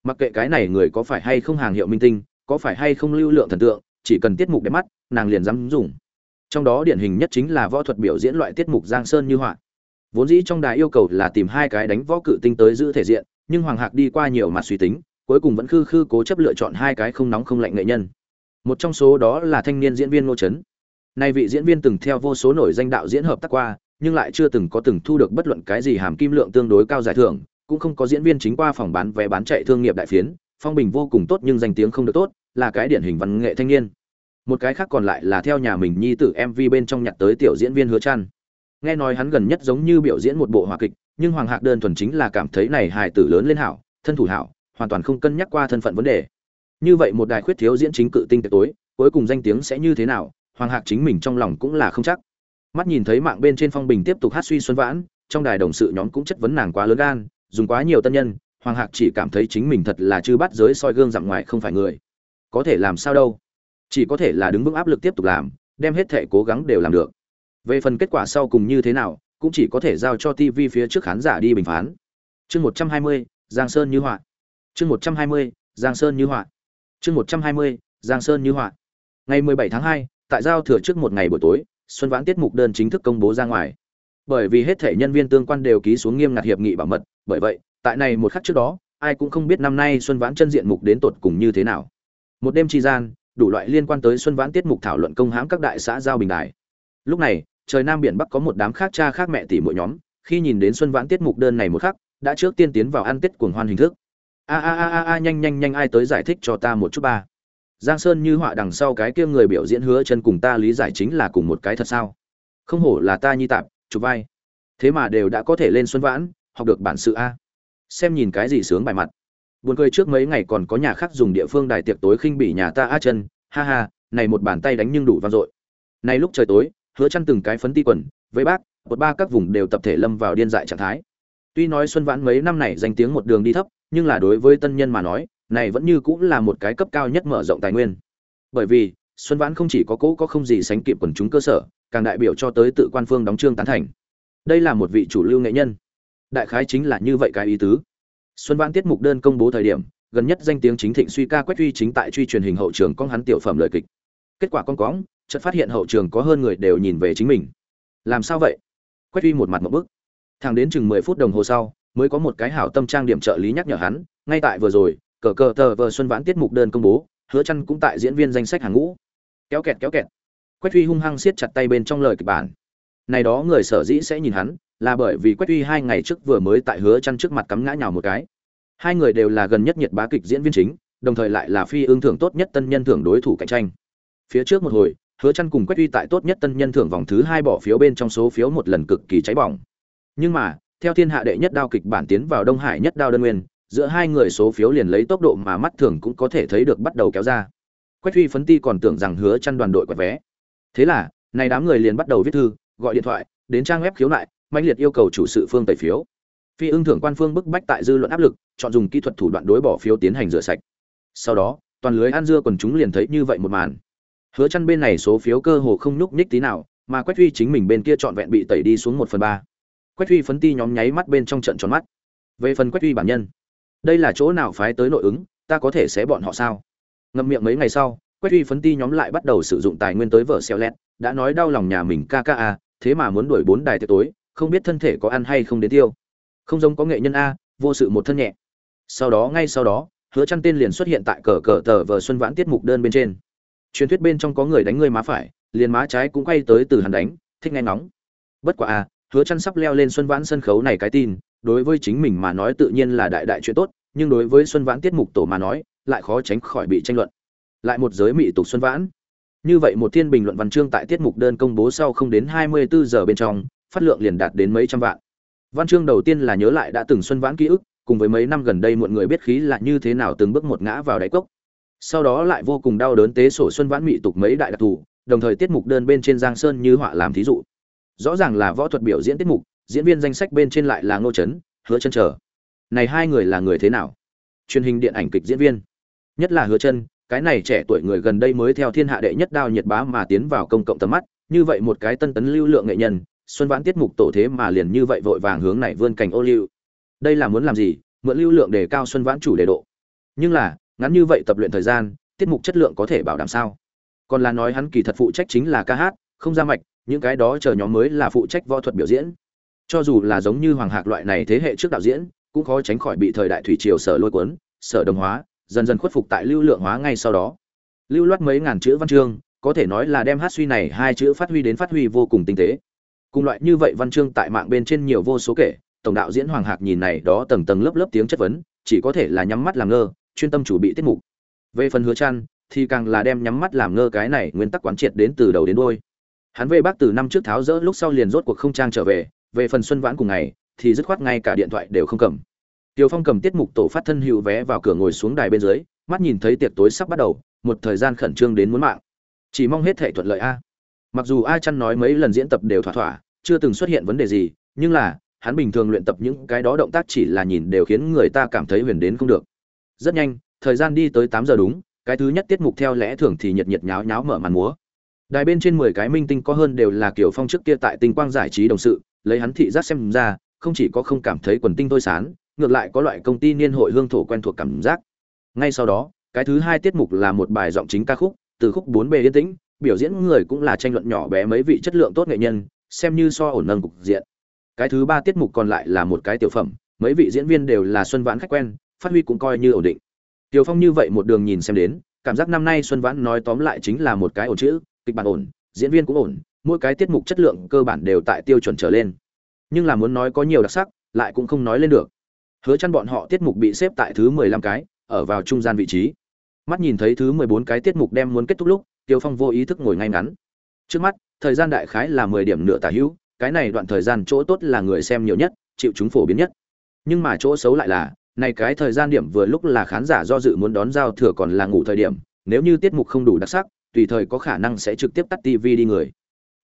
Mặc kệ cái này người có phải hay không hàng hiệu minh tinh, có phải hay không lưu lượng thần tượng, chỉ cần tiết mục đẹp mắt, nàng liền dám dùng. Trong đó điển hình nhất chính là võ thuật biểu diễn loại tiết mục giang sơn như họa vốn dĩ trong đài yêu cầu là tìm hai cái đánh võ cự tinh tới giữ thể diện, nhưng hoàng hạc đi qua nhiều mặt suy tính, cuối cùng vẫn khư khư cố chấp lựa chọn hai cái không nóng không lạnh nghệ nhân. Một trong số đó là thanh niên diễn viên ngô trấn nay vị diễn viên từng theo vô số nổi danh đạo diễn hợp tác qua, nhưng lại chưa từng có từng thu được bất luận cái gì hàm kim lượng tương đối cao giải thưởng, cũng không có diễn viên chính qua phòng bán vé bán chạy thương nghiệp đại phiến, phong bình vô cùng tốt nhưng danh tiếng không được tốt, là cái điển hình văn nghệ thanh niên. Một cái khác còn lại là theo nhà mình nhi tử mv bên trong nhặt tới tiểu diễn viên hứa trăn nghe nói hắn gần nhất giống như biểu diễn một bộ hòa kịch, nhưng hoàng hạc đơn thuần chính là cảm thấy này hài tử lớn lên hảo, thân thủ hảo, hoàn toàn không cân nhắc qua thân phận vấn đề. Như vậy một đài khuyết thiếu diễn chính cự tinh tối, cuối cùng danh tiếng sẽ như thế nào, hoàng hạc chính mình trong lòng cũng là không chắc. Mắt nhìn thấy mạng bên trên phong bình tiếp tục hát suy xuân vãn, trong đài đồng sự nhóm cũng chất vấn nàng quá lớn gan, dùng quá nhiều tân nhân, hoàng hạc chỉ cảm thấy chính mình thật là chư bắt giới soi gương dặm ngoài không phải người. Có thể làm sao đâu? Chỉ có thể là đứng vững áp lực tiếp tục làm, đem hết thể cố gắng đều làm được về phần kết quả sau cùng như thế nào, cũng chỉ có thể giao cho tv phía trước khán giả đi bình phán. Chương một trăm hai mươi, giang sơn như họa. Chương một trăm hai mươi, giang sơn như họa. Chương một trăm hai mươi, giang sơn như họa. Ngày mười bảy tháng hai, tại giao thừa trước một ngày buổi tối, xuân vãn tiết mục đơn chính thức công bố ra ngoài. Bởi vì hết thể nhân viên tương quan đều ký xuống nghiêm ngặt hiệp nghị bảo mật, bởi vậy, tại này một khắc trước đó, ai cũng không biết năm nay xuân vãn chân diện mục đến tột cùng như thế nào. Một đêm tri gian, đủ loại liên quan tới xuân vãn tiết mục thảo luận công hãm các đại xã giao bình đài. Lúc này trời nam biển bắc có một đám khác cha khác mẹ tỷ mỗi nhóm, khi nhìn đến xuân vãn tiết mục đơn này một khắc, đã trước tiên tiến vào ăn tết cuồng hoan hình thức. A a a a a, nhanh nhanh nhanh, ai tới giải thích cho ta một chút ba. Giang sơn như họa đằng sau cái kia người biểu diễn hứa chân cùng ta lý giải chính là cùng một cái thật sao? Không hổ là ta nhi tạp, chụp vai. Thế mà đều đã có thể lên xuân vãn, học được bản sự a. Xem nhìn cái gì sướng bài mặt. Buồn cười trước mấy ngày còn có nhà khác dùng địa phương đài tiệc tối khinh bỉ nhà ta a chân, ha ha, này một bàn tay đánh nhưng đủ vang dội. Này lúc trời tối hứa chăn từng cái phấn ti quần với bác một ba các vùng đều tập thể lâm vào điên dại trạng thái. Tuy nói xuân vãn mấy năm này danh tiếng một đường đi thấp, nhưng là đối với tân nhân mà nói, này vẫn như cũng là một cái cấp cao nhất mở rộng tài nguyên. Bởi vì, xuân vãn không chỉ có cố có không gì sánh kịp quần chúng cơ sở, càng đại biểu cho tới tự quan phương đóng trương tán thành. Đây là một vị chủ lưu nghệ nhân. Đại khái chính là như vậy cái ý tứ. Xuân vãn tiết mục đơn công bố thời điểm, gần nhất danh tiếng chính thịnh suy ca quét truy chính tại truy truyền hình hậu trường con hắn tiểu phẩm lời kịch. Kết quả con cóng chợt phát hiện hậu trường có hơn người đều nhìn về chính mình. Làm sao vậy? Quách uy một mặt một bức. Thẳng đến chừng mười phút đồng hồ sau, mới có một cái hảo tâm trang điểm trợ lý nhắc nhở hắn, ngay tại vừa rồi, cờ cờ tờ vờ xuân vãn tiết mục đơn công bố, hứa chăn cũng tại diễn viên danh sách hàng ngũ. Kéo kẹt kéo kẹt. Quách uy hung hăng siết chặt tay bên trong lời kịch bản. Này đó người sở dĩ sẽ nhìn hắn, là bởi vì quách uy hai ngày trước vừa mới tại hứa chăn trước mặt cắm ngã nhào một cái. Hai người đều là gần nhất nhiệt bá kịch diễn viên chính, đồng thời lại là phi ương thưởng tốt nhất tân nhân thưởng đối thủ cạnh tranh. Phía trước một hồi hứa chăn cùng quách uy tại tốt nhất tân nhân thưởng vòng thứ hai bỏ phiếu bên trong số phiếu một lần cực kỳ cháy bỏng. Nhưng mà, theo thiên hạ đệ nhất đao kịch bản tiến vào đông hải nhất đao đơn nguyên, giữa hai người số phiếu liền lấy tốc độ mà mắt thường cũng có thể thấy được bắt đầu kéo ra. Quách uy phấn ti còn tưởng rằng hứa chăn đoàn đội quẹt vé. Thế là, này đám người liền bắt đầu viết thư, gọi điện thoại, đến trang web khiếu nại mạnh liệt yêu cầu chủ sự phương tẩy phiếu. Phi ưng thưởng quan phương bức bách tại dư luận áp lực, chọn dùng kỹ thuật thủ đoạn đối bỏ phiếu tiến hành rửa sạch. Sau đó, toàn lưới An dưa quần chúng liền thấy như vậy một màn hứa Chân bên này số phiếu cơ hồ không nhúc nhích tí nào mà quách huy chính mình bên kia chọn vẹn bị tẩy đi xuống một phần ba. Quách huy phấn ti nhóm nháy mắt bên trong trận tròn mắt. Về phần quách huy bản nhân đây là chỗ nào phái tới nội ứng ta có thể xé bọn họ sao? Ngậm miệng mấy ngày sau quách huy phấn ti nhóm lại bắt đầu sử dụng tài nguyên tới vở xèo lẹt, đã nói đau lòng nhà mình ca ca a thế mà muốn đuổi bốn đài tiệc tối không biết thân thể có ăn hay không đến tiêu. Không giống có nghệ nhân a vô sự một thân nhẹ. Sau đó ngay sau đó hứa Chân tên liền xuất hiện tại cờ cờ tờ vở xuân vãn tiết mục đơn bên trên truyền thuyết bên trong có người đánh người má phải liền má trái cũng quay tới từ hắn đánh thích nghe nóng bất quả à, hứa chăn sắp leo lên xuân vãn sân khấu này cái tin đối với chính mình mà nói tự nhiên là đại đại chuyện tốt nhưng đối với xuân vãn tiết mục tổ mà nói lại khó tránh khỏi bị tranh luận. Lại một giới mỹ tục xuân vãn. Như vậy một thiên bình luận văn chương tại tiết mục đơn công bố sau không đến 24 giờ bên trong phát lượng liền đạt đến mấy trăm vạn. Văn chương đầu tiên là nhớ lại đã từng xuân vãn ký ức cùng với mấy năm gần đây muộn người biết khí là như thế nào từng bước một ngã vào đáy cốc sau đó lại vô cùng đau đớn tế sổ xuân vãn mỹ tục mấy đại đặc thù, đồng thời tiết mục đơn bên trên giang sơn như họa làm thí dụ. Rõ ràng là võ thuật biểu diễn tiết mục, diễn viên danh sách bên trên lại là ngô trấn hứa chân chờ. Này hai người là người thế nào? Truyền hình điện ảnh kịch diễn viên. Nhất là hứa chân, cái này trẻ tuổi người gần đây mới theo thiên hạ đệ nhất đao nhiệt bá mà tiến vào công cộng tầm mắt, như vậy một cái tân tấn lưu lượng nghệ nhân, xuân vãn tiết mục tổ thế mà liền như vậy vội vàng hướng này vươn cảnh ô liu. Đây là muốn làm gì? Mượn lưu lượng để cao xuân vãn chủ đề độ. Nhưng là ngắn như vậy tập luyện thời gian, tiết mục chất lượng có thể bảo đảm sao? Còn là nói hắn kỳ thật phụ trách chính là ca hát, không ra mạch, những cái đó chờ nhóm mới là phụ trách võ thuật biểu diễn. Cho dù là giống như hoàng hạc loại này thế hệ trước đạo diễn, cũng khó tránh khỏi bị thời đại thủy triều sở lôi cuốn, sở đồng hóa, dần dần khuất phục tại lưu lượng hóa ngay sau đó. Lưu loát mấy ngàn chữ văn chương, có thể nói là đem hát suy này hai chữ phát huy đến phát huy vô cùng tinh tế. Cùng loại như vậy văn chương tại mạng bên trên nhiều vô số kể, tổng đạo diễn hoàng hạc nhìn này đó tầng tầng lớp lớp tiếng chất vấn, chỉ có thể là nhắm mắt làm ngơ chuyên tâm chủ bị tiết mục về phần hứa trăn thì càng là đem nhắm mắt làm ngơ cái này nguyên tắc quán triệt đến từ đầu đến đuôi hắn về bác từ năm trước tháo rỡ lúc sau liền rốt cuộc không trang trở về về phần xuân vãn cùng ngày thì dứt khoát ngay cả điện thoại đều không cầm Tiêu Phong cầm tiết mục tổ phát thân hữu vé vào cửa ngồi xuống đài bên dưới, mắt nhìn thấy tiệc tối sắp bắt đầu, một thời gian khẩn trương đến muốn mạng. Chỉ mong hết thảy thuận lợi a. Mặc dù A chăn nói mấy lần diễn tập đều thỏa thỏa, chưa từng xuất hiện vấn đề gì, nhưng là, hắn bình thường luyện tập những cái đó động tác chỉ là nhìn đều khiến người ta cảm thấy huyền đến không được. Rất nhanh, thời gian đi tới tám giờ đúng, cái thứ nhất tiết mục theo lẽ thường thì nhiệt nhiệt nháo nháo mở màn múa. Đài bên trên 10 cái minh tinh có hơn đều là kiểu phong trước kia tại Tinh Quang giải trí đồng sự, lấy hắn thị giác xem ra, không chỉ có không cảm thấy quần tinh tôi sán, ngược lại có loại công ty niên hội hương thổ quen thuộc cảm giác. Ngay sau đó, cái thứ hai tiết mục là một bài giọng chính ca khúc, từ khúc bốn bề yên tĩnh, biểu diễn người cũng là tranh luận nhỏ bé mấy vị chất lượng tốt nghệ nhân, xem như so ổn nâng cục diện. Cái thứ ba tiết mục còn lại là một cái tiểu phẩm, mấy vị diễn viên đều là xuân vãn khách quen, phát huy cũng coi như ổn định. Tiêu Phong như vậy một đường nhìn xem đến, cảm giác năm nay xuân vãn nói tóm lại chính là một cái ổn chữ, kịch bản ổn, diễn viên cũng ổn, mỗi cái tiết mục chất lượng cơ bản đều tại tiêu chuẩn trở lên. Nhưng là muốn nói có nhiều đặc sắc, lại cũng không nói lên được. Hứa chăn bọn họ tiết mục bị xếp tại thứ 15 cái, ở vào trung gian vị trí. Mắt nhìn thấy thứ 14 cái tiết mục đem muốn kết thúc lúc, Tiêu Phong vô ý thức ngồi ngay ngắn. Trước mắt, thời gian đại khái là 10 điểm nửa tả hữu, cái này đoạn thời gian chỗ tốt là người xem nhiều nhất, chịu chúng phổ biến nhất. Nhưng mà chỗ xấu lại là, này cái thời gian điểm vừa lúc là khán giả do dự muốn đón giao thừa còn là ngủ thời điểm, nếu như tiết mục không đủ đặc sắc, tùy thời có khả năng sẽ trực tiếp tắt TV đi người.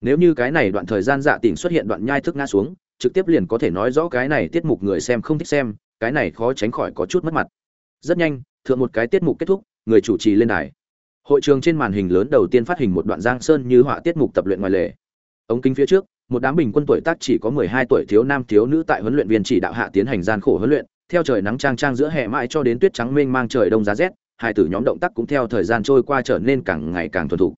Nếu như cái này đoạn thời gian dạ tỉnh xuất hiện đoạn nhai thức ngã xuống, trực tiếp liền có thể nói rõ cái này tiết mục người xem không thích xem, cái này khó tránh khỏi có chút mất mặt. Rất nhanh thượng một cái tiết mục kết thúc người chủ trì lên đài. Hội trường trên màn hình lớn đầu tiên phát hình một đoạn giang sơn như họa tiết mục tập luyện ngoài lề. Ống kính phía trước một đám bình quân tuổi tác chỉ có mười hai tuổi thiếu nam thiếu nữ tại huấn luyện viên chỉ đạo hạ tiến hành gian khổ huấn luyện theo trời nắng trang trang giữa hè mãi cho đến tuyết trắng mênh mang trời đông giá rét, hải tử nhóm động tác cũng theo thời gian trôi qua trở nên càng ngày càng thuần thục.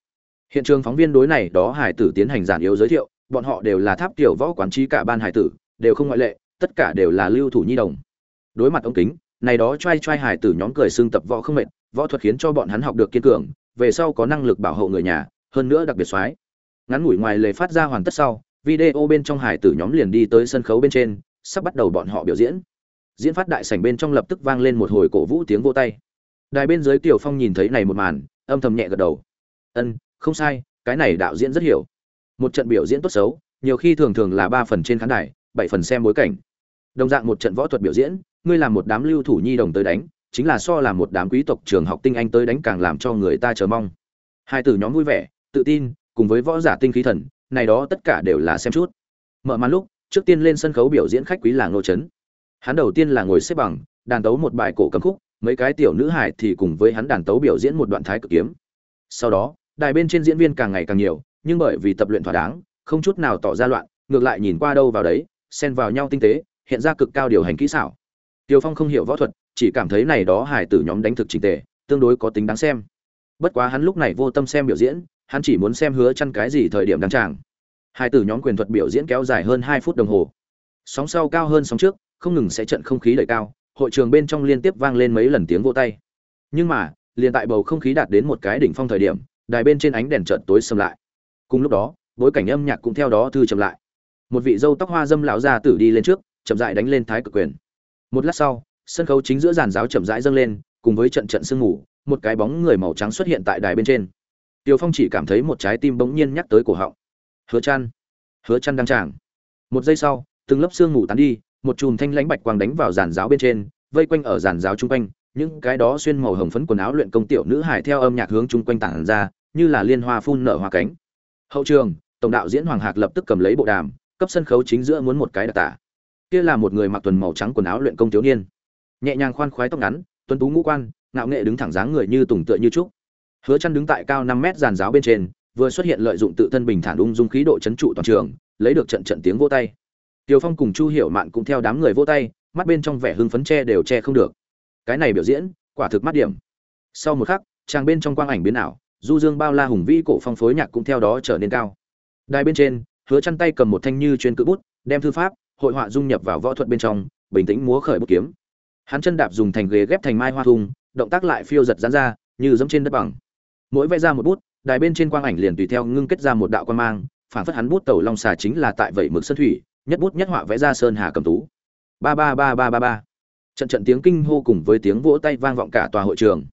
Hiện trường phóng viên đối này đó hải tử tiến hành giản yếu giới thiệu, bọn họ đều là tháp tiểu võ quán trí cả ban hải tử, đều không ngoại lệ, tất cả đều là lưu thủ nhi đồng. Đối mặt ống kính, này đó trai trai hải tử nhóm cười xương tập võ không mệt, võ thuật khiến cho bọn hắn học được kiên cường, về sau có năng lực bảo hộ người nhà, hơn nữa đặc biệt soái. Ngắn ngủi ngoài lề phát ra hoàn tất sau, video bên trong hải tử nhóm liền đi tới sân khấu bên trên, sắp bắt đầu bọn họ biểu diễn diễn phát đại sảnh bên trong lập tức vang lên một hồi cổ vũ tiếng vô tay. Đài bên dưới tiểu phong nhìn thấy này một màn, âm thầm nhẹ gật đầu. Ân, không sai, cái này đạo diễn rất hiểu. Một trận biểu diễn tốt xấu, nhiều khi thường thường là ba phần trên khán đài, bảy phần xem bối cảnh. Đồng dạng một trận võ thuật biểu diễn, ngươi làm một đám lưu thủ nhi đồng tới đánh, chính là so làm một đám quý tộc trường học tinh anh tới đánh càng làm cho người ta chờ mong. Hai từ nhóm vui vẻ, tự tin, cùng với võ giả tinh khí thần, này đó tất cả đều là xem chút. Mở màn lúc, trước tiên lên sân khấu biểu diễn khách quý là ngô trấn hắn đầu tiên là ngồi xếp bằng đàn tấu một bài cổ cầm khúc mấy cái tiểu nữ hải thì cùng với hắn đàn tấu biểu diễn một đoạn thái cực kiếm sau đó đài bên trên diễn viên càng ngày càng nhiều nhưng bởi vì tập luyện thỏa đáng không chút nào tỏ ra loạn ngược lại nhìn qua đâu vào đấy xen vào nhau tinh tế hiện ra cực cao điều hành kỹ xảo Tiêu Phong không hiểu võ thuật, chỉ cảm thấy này đó hài tử nhóm đánh thực chỉnh tề, tương đối có tính đáng xem. Bất quá hắn lúc này vô tâm xem biểu diễn, hắn chỉ muốn xem hứa chăn cái gì thời điểm đăng tràng. Hải tử nhóm quyền thuật biểu diễn kéo dài hơn 2 phút đồng hồ. Sóng sau cao hơn sóng trước, không ngừng sẽ trận không khí đẩy cao, hội trường bên trong liên tiếp vang lên mấy lần tiếng vỗ tay. Nhưng mà, liền tại bầu không khí đạt đến một cái đỉnh phong thời điểm, đài bên trên ánh đèn chợt tối sầm lại. Cùng lúc đó, bối cảnh âm nhạc cũng theo đó thư chậm lại. Một vị dâu tóc hoa dâm lão già tử đi lên trước, chậm rãi đánh lên thái cực quyền một lát sau sân khấu chính giữa giàn giáo chậm rãi dâng lên cùng với trận trận sương ngủ, một cái bóng người màu trắng xuất hiện tại đài bên trên Tiêu phong chỉ cảm thấy một trái tim bỗng nhiên nhắc tới cổ họng hứa Chân, hứa Chân đang tràng một giây sau từng lớp sương ngủ tán đi một chùm thanh lãnh bạch quang đánh vào giàn giáo bên trên, vây quanh ở giàn giáo trung quanh. Những cái đó xuyên màu hồng phấn quần áo luyện công tiểu nữ hải theo âm nhạc hướng chung quanh tản ra, như là liên hoa phun nở hoa cánh. Hậu trường, tổng đạo diễn hoàng hạc lập tức cầm lấy bộ đàm, cấp sân khấu chính giữa muốn một cái đặc tả. Kia là một người mặc tuần màu trắng quần áo luyện công thiếu niên. Nhẹ nhàng khoan khoái tóc ngắn, tuấn tú ngũ quan, ngạo nghệ đứng thẳng dáng người như tùng tựa như trúc. Hứa chăn đứng tại cao 5 mét giàn giáo bên trên, vừa xuất hiện lợi dụng tự thân bình thản ung dung khí độ chấn trụ toàn trường, lấy được trận trận tiếng vỗ tay. Tiêu Phong cùng Chu Hiểu Mạn cũng theo đám người vỗ tay, mắt bên trong vẻ hưng phấn che đều che không được. Cái này biểu diễn, quả thực mắt điểm. Sau một khắc, trang bên trong quang ảnh biến ảo, du dương bao la hùng vĩ cổ phong phối nhạc cũng theo đó trở nên cao đài bên trên hứa Chân tay cầm một thanh như chuyên cự bút đem thư pháp hội họa dung nhập vào võ thuật bên trong bình tĩnh múa khởi bút kiếm hắn chân đạp dùng thành ghế ghép thành mai hoa thung động tác lại phiêu giật giãn ra như giống trên đất bằng mỗi vẽ ra một bút đài bên trên quang ảnh liền tùy theo ngưng kết ra một đạo quang mang phản phất hắn bút tẩu long xà chính là tại vậy mực sơn thủy nhất bút nhất họa vẽ ra sơn hà cầm tú. Ba ba ba ba ba ba. Trận trận tiếng kinh hô cùng với tiếng vỗ tay vang vọng cả tòa hội trường.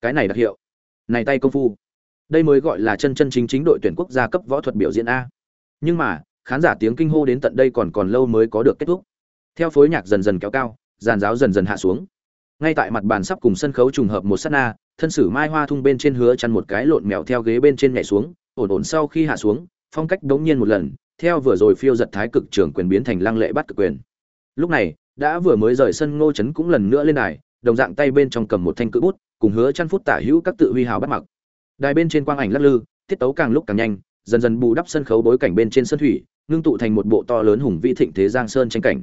Cái này đặc hiệu. Này tay công phu. Đây mới gọi là chân chân chính chính đội tuyển quốc gia cấp võ thuật biểu diễn a. Nhưng mà, khán giả tiếng kinh hô đến tận đây còn còn lâu mới có được kết thúc. Theo phối nhạc dần dần kéo cao, giàn giáo dần dần hạ xuống. Ngay tại mặt bàn sắp cùng sân khấu trùng hợp một sát na, thân sử mai hoa thung bên trên hứa chăn một cái lộn mèo theo ghế bên trên nhảy xuống, ổn ổn sau khi hạ xuống, phong cách đống nhiên một lần theo vừa rồi phiêu giật thái cực trưởng quyền biến thành lăng lệ bắt cực quyền. Lúc này, đã vừa mới rời sân ngô chấn cũng lần nữa lên đài, đồng dạng tay bên trong cầm một thanh cự bút, cùng hứa chăn phút tả hữu các tự huy hào bắt mặc. Đài bên trên quang ảnh lắc lư, tiết tấu càng lúc càng nhanh, dần dần bù đắp sân khấu bối cảnh bên trên sân thủy, ngưng tụ thành một bộ to lớn hùng vĩ thịnh thế giang sơn tranh cảnh.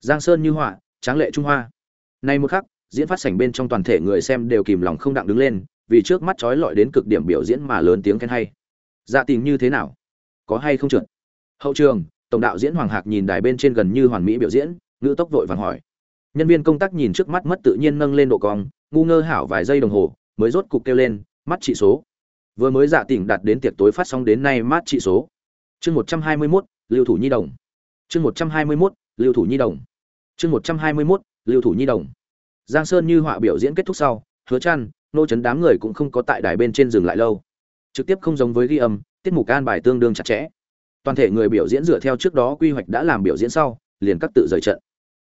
Giang sơn như họa, tráng lệ trung hoa. Nay một khắc, diễn phát sảnh bên trong toàn thể người xem đều kìm lòng không đặng đứng lên, vì trước mắt chói lọi đến cực điểm biểu diễn mà lớn tiếng khen hay. Dạ tình như thế nào? Có hay không chuẩn? Hậu trường, tổng đạo diễn hoàng hạc nhìn đài bên trên gần như hoàn mỹ biểu diễn, ngữ tốc vội vàng hỏi. Nhân viên công tác nhìn trước mắt mất tự nhiên nâng lên độ cong, ngu ngơ hảo vài giây đồng hồ, mới rốt cục kêu lên mắt trị số. Vừa mới dạ tỉnh đạt đến tiệc tối phát sóng đến nay mát trị số. Chương một trăm hai mươi mốt, lưu thủ nhi đồng. Chương một trăm hai mươi mốt, lưu thủ nhi đồng. Chương một trăm hai mươi mốt, lưu thủ nhi đồng. Giang sơn như họa biểu diễn kết thúc sau, hứa chăn, nô chấn đám người cũng không có tại đài bên trên dừng lại lâu. Trực tiếp không giống với ghi âm, tiết mục an bài tương đương chặt chẽ toàn thể người biểu diễn dựa theo trước đó quy hoạch đã làm biểu diễn sau, liền cắt tự rời trận.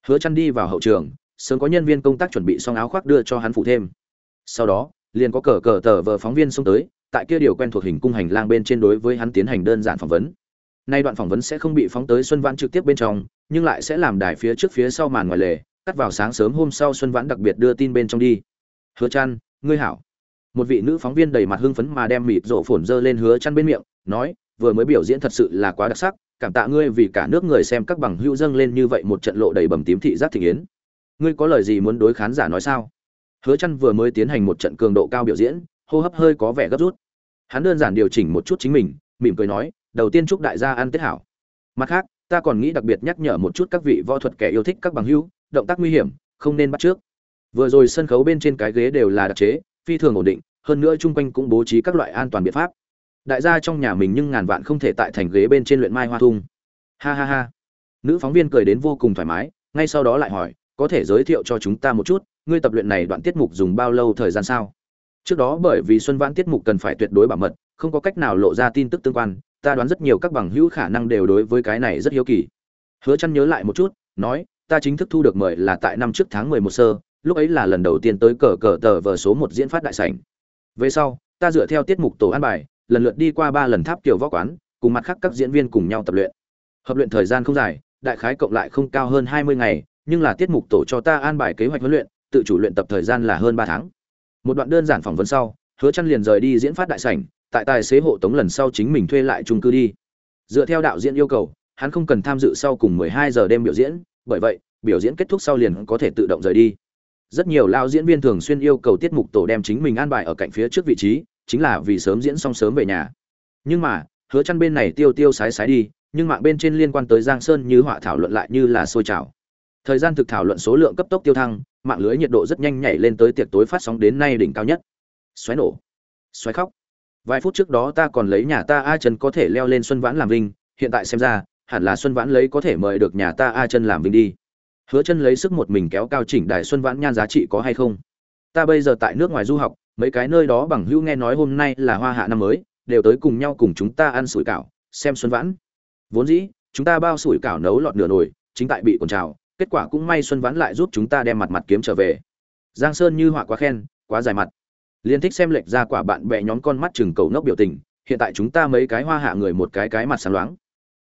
Hứa chăn đi vào hậu trường, sớm có nhân viên công tác chuẩn bị xong áo khoác đưa cho hắn phụ thêm. Sau đó, liền có cờ cờ tờ vờ phóng viên xông tới, tại kia điều quen thuộc hình cung hành lang bên trên đối với hắn tiến hành đơn giản phỏng vấn. Nay đoạn phỏng vấn sẽ không bị phóng tới xuân vãn trực tiếp bên trong, nhưng lại sẽ làm đài phía trước phía sau màn ngoài lề, cắt vào sáng sớm hôm sau xuân vãn đặc biệt đưa tin bên trong đi. Hứa chăn ngươi hảo. Một vị nữ phóng viên đầy mặt hưng phấn mà đem mịt rộ phồn dơ lên hứa chăn bên miệng, nói vừa mới biểu diễn thật sự là quá đặc sắc, cảm tạ ngươi vì cả nước người xem các bằng hữu dâng lên như vậy một trận lộ đầy bầm tím thị giác thị yến ngươi có lời gì muốn đối khán giả nói sao? Hứa chăn vừa mới tiến hành một trận cường độ cao biểu diễn, hô hấp hơi có vẻ gấp rút. Hắn đơn giản điều chỉnh một chút chính mình, mỉm cười nói, đầu tiên chúc đại gia ăn tết hảo. Mặt khác, ta còn nghĩ đặc biệt nhắc nhở một chút các vị võ thuật kẻ yêu thích các bằng hữu, động tác nguy hiểm, không nên bắt trước. Vừa rồi sân khấu bên trên cái ghế đều là đặc chế, phi thường ổn định, hơn nữa chung quanh cũng bố trí các loại an toàn biện pháp đại gia trong nhà mình nhưng ngàn vạn không thể tại thành ghế bên trên luyện mai hoa thung. Ha ha ha. Nữ phóng viên cười đến vô cùng thoải mái, ngay sau đó lại hỏi, có thể giới thiệu cho chúng ta một chút, ngươi tập luyện này đoạn tiết mục dùng bao lâu thời gian sao? Trước đó bởi vì xuân vãn tiết mục cần phải tuyệt đối bảo mật, không có cách nào lộ ra tin tức tương quan, ta đoán rất nhiều các bằng hữu khả năng đều đối với cái này rất hiếu kỳ. Hứa chăn nhớ lại một chút, nói, ta chính thức thu được mời là tại năm trước tháng 11 sơ, lúc ấy là lần đầu tiên tới cờ cờ tờ vở số một diễn phát đại sảnh. Về sau, ta dựa theo tiết mục tổ an bài lần lượt đi qua ba lần tháp kiểu võ quán, cùng mặt khác các diễn viên cùng nhau tập luyện. Hợp luyện thời gian không dài, đại khái cộng lại không cao hơn 20 ngày, nhưng là tiết mục tổ cho ta an bài kế hoạch huấn luyện, tự chủ luyện tập thời gian là hơn 3 tháng. Một đoạn đơn giản phỏng vấn sau, hứa chăn liền rời đi diễn phát đại sảnh, tại tài xế hộ tống lần sau chính mình thuê lại chung cư đi. Dựa theo đạo diễn yêu cầu, hắn không cần tham dự sau cùng 12 giờ đêm biểu diễn, bởi vậy, biểu diễn kết thúc sau liền có thể tự động rời đi. Rất nhiều lao diễn viên thường xuyên yêu cầu tiết mục tổ đem chính mình an bài ở cạnh phía trước vị trí chính là vì sớm diễn xong sớm về nhà. Nhưng mà, hứa chăn bên này tiêu tiêu sái sái đi, nhưng mạng bên trên liên quan tới giang sơn như họa thảo luận lại như là sôi trào. Thời gian thực thảo luận số lượng cấp tốc tiêu thăng, mạng lưới nhiệt độ rất nhanh nhảy lên tới tiệc tối phát sóng đến nay đỉnh cao nhất. Xoáy nổ. Xoáy khóc. Vài phút trước đó ta còn lấy nhà ta a chân có thể leo lên xuân vãn làm vinh, hiện tại xem ra, hẳn là xuân vãn lấy có thể mời được nhà ta a chân làm vinh đi. Hứa chân lấy sức một mình kéo cao chỉnh đại xuân vãn nhan giá trị có hay không? Ta bây giờ tại nước ngoài du học mấy cái nơi đó bằng hữu nghe nói hôm nay là hoa hạ năm mới, đều tới cùng nhau cùng chúng ta ăn sủi cảo, xem xuân vãn. Vốn dĩ, chúng ta bao sủi cảo nấu lọt nửa nồi, chính tại bị cồn trào, kết quả cũng may xuân vãn lại giúp chúng ta đem mặt mặt kiếm trở về. Giang sơn như họa quá khen, quá dài mặt. Liên thích xem lệch ra quả bạn bè nhóm con mắt chừng cầu nốc biểu tình, hiện tại chúng ta mấy cái hoa hạ người một cái cái mặt sáng loáng.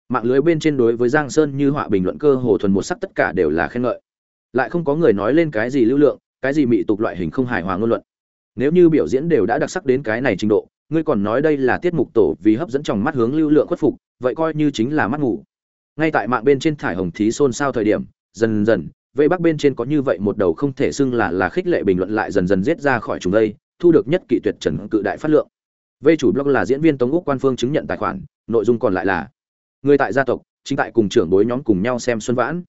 Mạng lưới bên trên đối với giang sơn như họa bình luận cơ hồ thuần một sắc tất cả đều là khen ngợi. Lại không có người nói lên cái gì lưu lượng, cái gì mị tục loại hình không hài hòa ngôn luận nếu như biểu diễn đều đã đặc sắc đến cái này trình độ, ngươi còn nói đây là tiết mục tổ vì hấp dẫn trong mắt hướng lưu lượng khuất phục, vậy coi như chính là mắt ngủ. Ngay tại mạng bên trên thải hồng thí xôn xao thời điểm, dần dần, vây bắc bên trên có như vậy một đầu không thể xưng là là khích lệ bình luận lại dần dần giết ra khỏi chúng đây, thu được nhất kỵ tuyệt trần cự đại phát lượng. Vê chủ blog là diễn viên tống úc quan phương chứng nhận tài khoản, nội dung còn lại là, người tại gia tộc, chính tại cùng trưởng bối nhóm cùng nhau xem xuân vãn.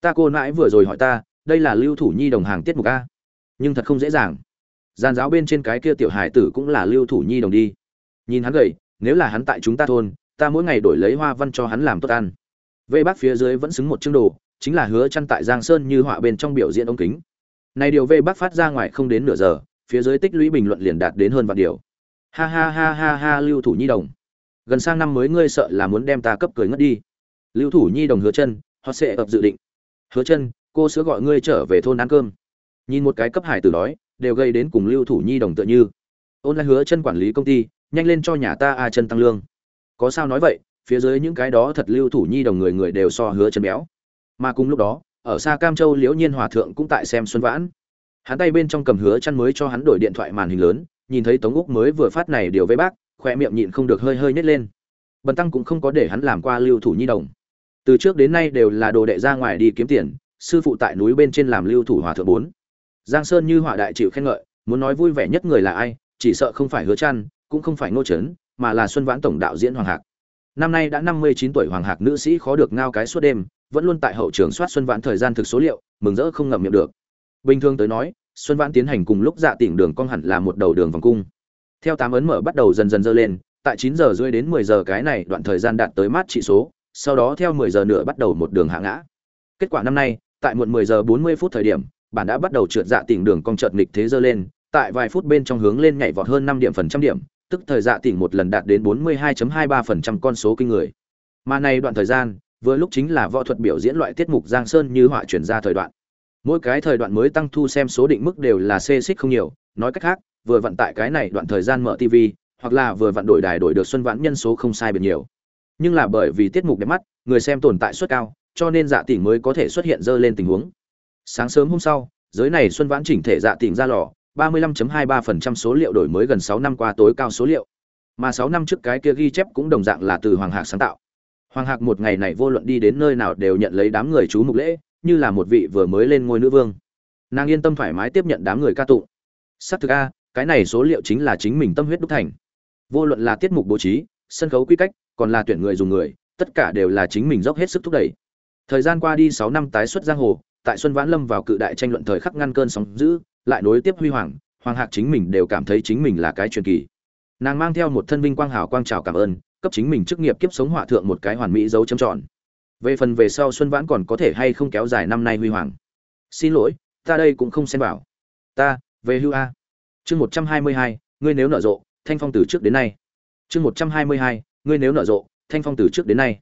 Ta cô nãi vừa rồi hỏi ta, đây là lưu thủ nhi đồng hàng tiết mục a. Nhưng thật không dễ dàng gian giáo bên trên cái kia tiểu hải tử cũng là lưu thủ nhi đồng đi. Nhìn hắn gầy, nếu là hắn tại chúng ta thôn, ta mỗi ngày đổi lấy hoa văn cho hắn làm tốt ăn. Vệ bác phía dưới vẫn xứng một chương đồ, chính là hứa chăn tại giang sơn như họa bên trong biểu diễn ống kính. Này điều vệ bác phát ra ngoài không đến nửa giờ, phía dưới tích lũy bình luận liền đạt đến hơn vạn điều. Ha ha ha ha ha, lưu thủ nhi đồng. Gần sang năm mới ngươi sợ là muốn đem ta cấp cười ngất đi. Lưu thủ nhi đồng hứa chân họ sẽ ập dự định. Hứa chân, cô sữa gọi ngươi trở về thôn ăn cơm. Nhìn một cái cấp hải tử đói đều gây đến cùng lưu thủ nhi đồng tựa như. Ôn lại hứa chân quản lý công ty, nhanh lên cho nhà ta a chân tăng lương. Có sao nói vậy, phía dưới những cái đó thật lưu thủ nhi đồng người người đều so hứa chân béo. Mà cùng lúc đó, ở xa cam châu liễu nhiên hòa thượng cũng tại xem xuân vãn. Hắn tay bên trong cầm hứa chăn mới cho hắn đổi điện thoại màn hình lớn, nhìn thấy tống úc mới vừa phát này điều với bác khoe miệng nhịn không được hơi hơi nhếch lên. Bần tăng cũng không có để hắn làm qua lưu thủ nhi đồng. Từ trước đến nay đều là đồ đệ ra ngoài đi kiếm tiền, sư phụ tại núi bên trên làm lưu thủ hòa thượng bốn giang sơn như họa đại chịu khen ngợi, muốn nói vui vẻ nhất người là ai, chỉ sợ không phải hứa chăn, cũng không phải ngô trấn, mà là xuân vãn tổng đạo diễn hoàng hạc. Năm nay đã năm mươi chín tuổi, hoàng hạc nữ sĩ khó được ngao cái suốt đêm, vẫn luôn tại hậu trường soát xuân vãn thời gian thực số liệu, mừng rỡ không ngậm miệng được. Bình thường tới nói, xuân vãn tiến hành cùng lúc dạ tỉnh đường cong hẳn là một đầu đường vòng cung. Theo tám ấn mở bắt đầu dần dần dơ lên, tại chín giờ rưỡi đến mười giờ cái này đoạn thời gian đạt tới mát trị số, sau đó theo mười giờ nữa bắt đầu một đường hạ ngã. Kết quả năm nay, tại muộn mười giờ bốn mươi phút thời điểm bản đã bắt đầu trượt dạ tỉnh đường cong chợt nghịch thế dơ lên, tại vài phút bên trong hướng lên nhảy vọt hơn năm điểm phần trăm điểm, tức thời dạ tỉnh một lần đạt đến bốn mươi 42.23 phần trăm con số kinh người. Mà này đoạn thời gian, vừa lúc chính là võ thuật biểu diễn loại tiết mục giang sơn như họa chuyển ra thời đoạn. Mỗi cái thời đoạn mới tăng thu xem số định mức đều là xê xích không nhiều, nói cách khác, vừa vận tại cái này đoạn thời gian mở tv hoặc là vừa vận đổi đài đổi được xuân vãn nhân số không sai biệt nhiều. Nhưng là bởi vì tiết mục đẹp mắt, người xem tồn tại suất cao, cho nên dạ tỉnh mới có thể xuất hiện dơ lên tình huống sáng sớm hôm sau, giới này xuân vãn chỉnh thể dạ tỉnh ra lò 35.23% số liệu đổi mới gần 6 năm qua tối cao số liệu. Mà 6 năm trước cái kia ghi chép cũng đồng dạng là từ hoàng hạc sáng tạo. Hoàng hạc một ngày này vô luận đi đến nơi nào đều nhận lấy đám người chú mục lễ, như là một vị vừa mới lên ngôi nữ vương. Nàng yên tâm thoải mái tiếp nhận đám người ca tụng. Xác thực a, cái này số liệu chính là chính mình tâm huyết đúc thành. Vô luận là tiết mục bố trí, sân khấu quy cách, còn là tuyển người dùng người, tất cả đều là chính mình dốc hết sức thúc đẩy. Thời gian qua đi sáu năm tái xuất giang hồ tại xuân vãn lâm vào cự đại tranh luận thời khắc ngăn cơn sóng dữ, lại nối tiếp huy hoàng hoàng hạc chính mình đều cảm thấy chính mình là cái truyền kỳ. Nàng mang theo một thân vinh quang hào quang trào cảm ơn, cấp chính mình chức nghiệp kiếp sống họa thượng một cái hoàn mỹ dấu châm tròn. Về phần về sau xuân vãn còn có thể hay không kéo dài năm nay huy hoàng. Xin lỗi, ta đây cũng không xem bảo ta, về hưu a. Chương một trăm hai mươi hai, ngươi nếu nở rộ, thanh phong từ trước đến nay. Chương một trăm hai mươi hai, ngươi nếu nở rộ, thanh phong từ trước đến nay.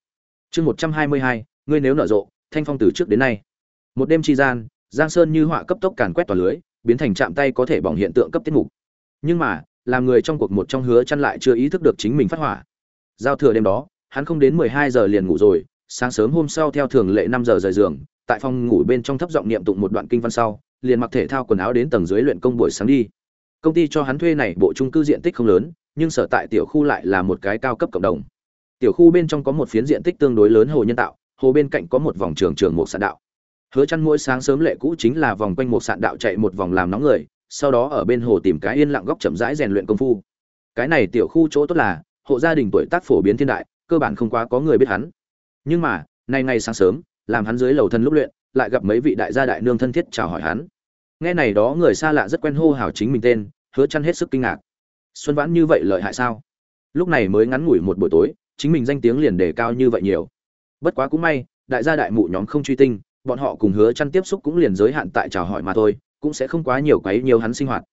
Chương một trăm hai mươi hai, ngươi nếu nở rộ, thanh phong từ trước đến nay một đêm tri gian, giang sơn như họa cấp tốc càn quét tòa lưới, biến thành chạm tay có thể bỏng hiện tượng cấp tiết mục. Nhưng mà, làm người trong cuộc một trong hứa chăn lại chưa ý thức được chính mình phát hỏa. Giao thừa đêm đó, hắn không đến 12 giờ liền ngủ rồi, sáng sớm hôm sau theo thường lệ 5 giờ rời giường, tại phòng ngủ bên trong thấp giọng niệm tụng một đoạn kinh văn sau, liền mặc thể thao quần áo đến tầng dưới luyện công buổi sáng đi. Công ty cho hắn thuê này bộ trung cư diện tích không lớn, nhưng sở tại tiểu khu lại là một cái cao cấp cộng đồng. Tiểu khu bên trong có một phiến diện tích tương đối lớn hồ nhân tạo, hồ bên cạnh có một vòng trường trường một sạn đạo hứa chăn mỗi sáng sớm lệ cũ chính là vòng quanh một sạn đạo chạy một vòng làm nóng người, sau đó ở bên hồ tìm cái yên lặng góc chậm rãi rèn luyện công phu. Cái này tiểu khu chỗ tốt là, hộ gia đình tuổi tác phổ biến thiên đại, cơ bản không quá có người biết hắn. Nhưng mà, nay ngày sáng sớm, làm hắn dưới lầu thân lúc luyện, lại gặp mấy vị đại gia đại nương thân thiết chào hỏi hắn. Nghe này đó người xa lạ rất quen hô hào chính mình tên, hứa chăn hết sức kinh ngạc. Xuân vãn như vậy lợi hại sao? Lúc này mới ngắn ngủi một buổi tối, chính mình danh tiếng liền đề cao như vậy nhiều. Bất quá cũng may, đại gia đại mụ nhóm không truy tinh bọn họ cùng hứa chăn tiếp xúc cũng liền giới hạn tại chào hỏi mà thôi, cũng sẽ không quá nhiều quấy nhiều hắn sinh hoạt.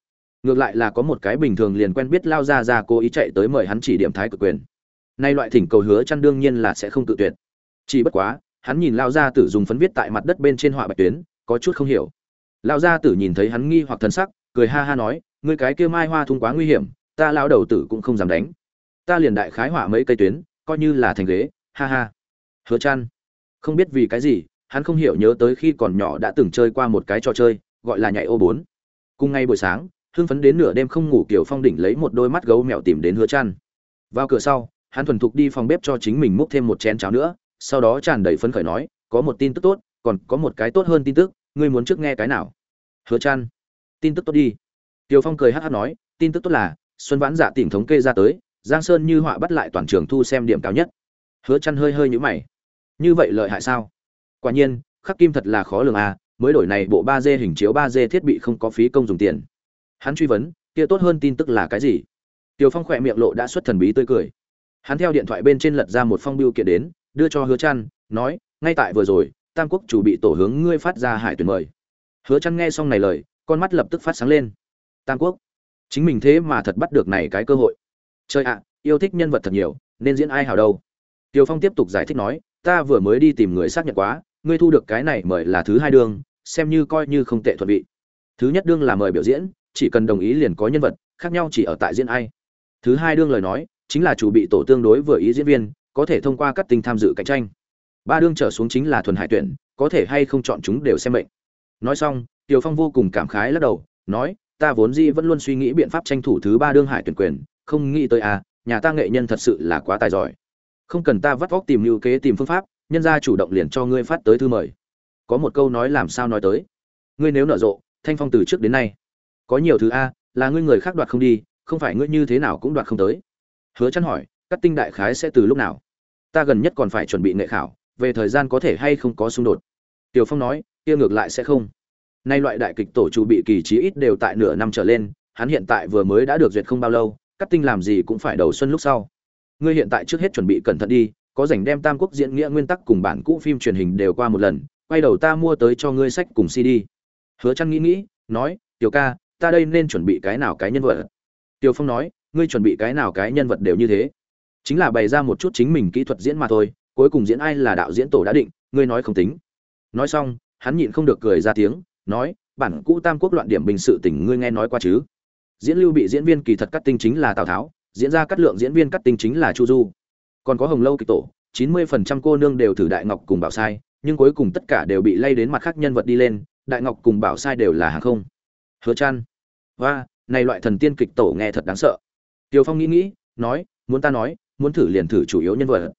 Ngược lại là có một cái bình thường liền quen biết lao ra ra cố ý chạy tới mời hắn chỉ điểm thái cực quyền. Nay loại thỉnh cầu hứa chăn đương nhiên là sẽ không tự tuyệt. Chỉ bất quá, hắn nhìn lao ra tử dùng phấn viết tại mặt đất bên trên họa bạch tuyến, có chút không hiểu. Lao ra tử nhìn thấy hắn nghi hoặc thần sắc, cười ha ha nói, ngươi cái kia mai hoa thung quá nguy hiểm, ta lão đầu tử cũng không dám đánh. Ta liền đại khái họa mấy cây tuyến, coi như là thành ghế, ha ha. Hứa chăn, không biết vì cái gì hắn không hiểu nhớ tới khi còn nhỏ đã từng chơi qua một cái trò chơi gọi là nhảy ô bốn. Cùng ngay buổi sáng hưng phấn đến nửa đêm không ngủ kiểu phong đỉnh lấy một đôi mắt gấu mèo tìm đến hứa chăn. Vào cửa sau hắn thuần thục đi phòng bếp cho chính mình múc thêm một chén cháo nữa sau đó tràn đầy phấn khởi nói có một tin tức tốt còn có một cái tốt hơn tin tức ngươi muốn trước nghe cái nào? Hứa chăn tin tức tốt đi. Tiêu Phong cười hắt hắt nói, tin tức tốt là, xuân vãn dạ giả tỉnh thống kê ra tới giang sơn như họa bắt lại toàn trường thu xem điểm cao nhất. Hứa chăn hơi hơi nhũ mày. Như vậy lợi hại sao? Quả nhiên khắc kim thật là khó lường à mới đổi này bộ ba d hình chiếu ba d thiết bị không có phí công dùng tiền hắn truy vấn kia tốt hơn tin tức là cái gì Tiêu Phong khỏe miệng lộ đã xuất thần bí tươi cười. Hắn theo điện thoại bên trên lật ra một phong bưu kiện đến, đưa cho Hứa Trăn, nói, ngay tại vừa rồi, Tam Quốc chủ bị tổ hướng ngươi phát ra hải tuyển mời. Hứa Trăn nghe xong này lời, con mắt lập tức phát sáng lên. Tam Quốc, chính mình thế mà thật bắt được này cái cơ hội. Chơi ạ, yêu thích nhân vật thật nhiều, nên diễn ai hảo đâu. Tiêu Phong tiếp tục giải thích nói, ta vừa mới đi tìm người xác nhận quá, ngươi thu được cái này mời là thứ hai đương, xem như coi như không tệ thuận vị. Thứ nhất đương là mời biểu diễn, chỉ cần đồng ý liền có nhân vật, khác nhau chỉ ở tại diễn ai. Thứ hai đương lời nói chính là chủ bị tổ tương đối vừa ý diễn viên có thể thông qua các tinh tham dự cạnh tranh. Ba đương trở xuống chính là thuần hải tuyển có thể hay không chọn chúng đều xem mệnh nói xong tiều phong vô cùng cảm khái lắc đầu nói ta vốn dĩ vẫn luôn suy nghĩ biện pháp tranh thủ thứ ba đương hải tuyển quyền không nghĩ tới à nhà ta nghệ nhân thật sự là quá tài giỏi. Không cần ta vắt vóc tìm lưu kế tìm phương pháp nhân gia chủ động liền cho ngươi phát tới thư mời. Có một câu nói làm sao nói tới. Ngươi nếu nở rộ, thanh phong từ trước đến nay, có nhiều thứ a, là ngươi người khác đoạt không đi, không phải ngươi như thế nào cũng đoạt không tới. Hứa chăn hỏi cắt tinh đại khái sẽ từ lúc nào? Ta gần nhất còn phải chuẩn bị nghệ khảo, về thời gian có thể hay không có xung đột. Tiểu phong nói, kia ngược lại sẽ không. Nay loại đại kịch tổ chủ bị kỳ trí ít đều tại nửa năm trở lên, hắn hiện tại vừa mới đã được duyệt không bao lâu cắt tinh làm gì cũng phải đầu xuân lúc sau. Ngươi hiện tại trước hết chuẩn bị cẩn thận đi có rảnh đem tam quốc diễn nghĩa nguyên tắc cùng bản cũ phim truyền hình đều qua một lần quay đầu ta mua tới cho ngươi sách cùng cd hứa chăn nghĩ nghĩ nói tiểu ca ta đây nên chuẩn bị cái nào cái nhân vật Tiểu Phong nói, ngươi chuẩn bị cái nào cái nhân vật đều như thế, chính là bày ra một chút chính mình kỹ thuật diễn mà thôi, cuối cùng diễn ai là đạo diễn tổ đã định, ngươi nói không tính. Nói xong, hắn nhịn không được cười ra tiếng, nói, bản cũ Tam Quốc loạn điểm bình sự tình ngươi nghe nói qua chứ? Diễn Lưu bị diễn viên kỳ thật cắt tinh chính là Tào Tháo, diễn ra cắt lượng diễn viên cắt tinh chính là Chu Du. Còn có Hồng Lâu kịch tổ, 90% cô nương đều thử Đại Ngọc cùng Bảo Sai, nhưng cuối cùng tất cả đều bị lay đến mặt khác nhân vật đi lên, Đại Ngọc cùng Bảo Sai đều là hàng không. Hứa chăn Và, này loại thần tiên kịch tổ nghe thật đáng sợ. Tiều phong nghĩ nghĩ nói muốn ta nói muốn thử liền thử chủ yếu nhân vật.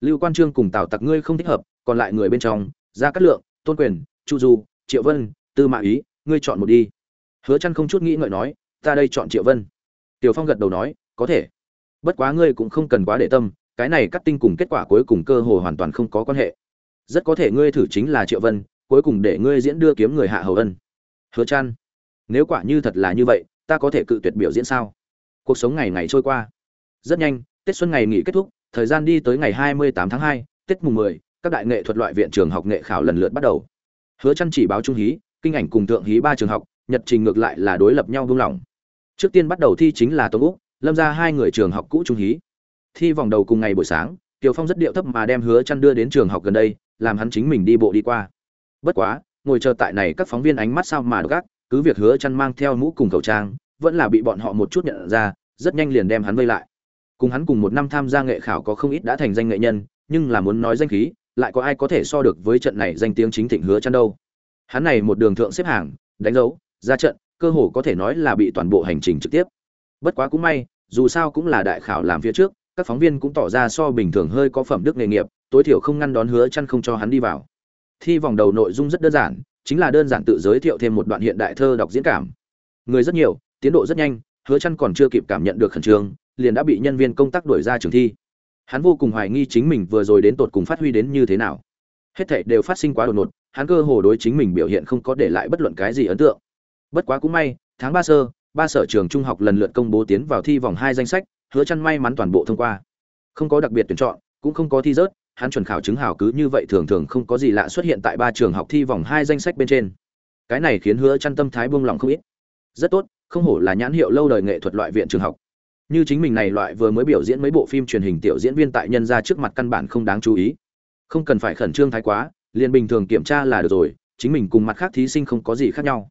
Lưu quan trương cùng tào tặc ngươi không thích hợp còn lại người bên trong gia cát lượng tôn quyền chu du triệu vân tư mã ý ngươi chọn một đi. Hứa chăn không chút nghĩ ngợi nói ta đây chọn triệu vân. Tiểu phong gật đầu nói có thể. Bất quá ngươi cũng không cần quá để tâm cái này cắt tinh cùng kết quả cuối cùng cơ hồ hoàn toàn không có quan hệ. Rất có thể ngươi thử chính là triệu vân cuối cùng để ngươi diễn đưa kiếm người hạ hầu ân. Hứa chan nếu quả như thật là như vậy ta có thể cự tuyệt biểu diễn sao? Cuộc sống ngày ngày trôi qua. Rất nhanh tết xuân ngày nghỉ kết thúc thời gian đi tới ngày 28 tháng 2, tết mùng 10, các đại nghệ thuật loại viện trường học nghệ khảo lần lượt bắt đầu. Hứa chăn chỉ báo trung hí kinh ảnh cùng thượng hí ba trường học nhật trình ngược lại là đối lập nhau buông lỏng. Trước tiên bắt đầu thi chính là tống úc lâm ra hai người trường học cũ trung hí thi vòng đầu cùng ngày buổi sáng Tiểu Phong rất điệu thấp mà đem Hứa chăn đưa đến trường học gần đây, làm hắn chính mình đi bộ đi qua. Bất quá, ngồi chờ tại này các phóng viên ánh mắt sao mà gác, cứ việc Hứa chăn mang theo mũ cùng khẩu trang, vẫn là bị bọn họ một chút nhận ra rất nhanh liền đem hắn vây lại. Cùng hắn cùng một năm tham gia nghệ khảo có không ít đã thành danh nghệ nhân nhưng là muốn nói danh khí lại có ai có thể so được với trận này danh tiếng chính thịnh hứa chăn đâu. Hắn này một đường thượng xếp hàng đánh dấu ra trận cơ hồ có thể nói là bị toàn bộ hành trình trực tiếp. Bất quá cũng may dù sao cũng là đại khảo làm phía trước các phóng viên cũng tỏ ra so bình thường hơi có phẩm đức nghề nghiệp, tối thiểu không ngăn đón hứa chăn không cho hắn đi vào. Thi vòng đầu nội dung rất đơn giản, chính là đơn giản tự giới thiệu thêm một đoạn hiện đại thơ đọc diễn cảm. Người rất nhiều, tiến độ rất nhanh, hứa chăn còn chưa kịp cảm nhận được khẩn trương, liền đã bị nhân viên công tác đuổi ra trường thi. Hắn vô cùng hoài nghi chính mình vừa rồi đến tột cùng phát huy đến như thế nào. Hết thảy đều phát sinh quá đột ngột, hắn cơ hồ đối chính mình biểu hiện không có để lại bất luận cái gì ấn tượng. Bất quá cũng may, tháng ba sơ, ba sở trường trung học lần lượt công bố tiến vào thi vòng hai danh sách hứa chăn may mắn toàn bộ thông qua. Không có đặc biệt tuyển chọn, cũng không có thi rớt, hắn chuẩn khảo chứng hảo cứ như vậy thường thường không có gì lạ xuất hiện tại ba trường học thi vòng hai danh sách bên trên. Cái này khiến hứa chăn tâm thái buông lòng không ít. Rất tốt, không hổ là nhãn hiệu lâu đời nghệ thuật loại viện trường học. Như chính mình này loại vừa mới biểu diễn mấy bộ phim truyền hình tiểu diễn viên tại nhân ra trước mặt căn bản không đáng chú ý. Không cần phải khẩn trương thái quá, liền bình thường kiểm tra là được rồi, chính mình cùng mặt khác thí sinh không có gì khác nhau.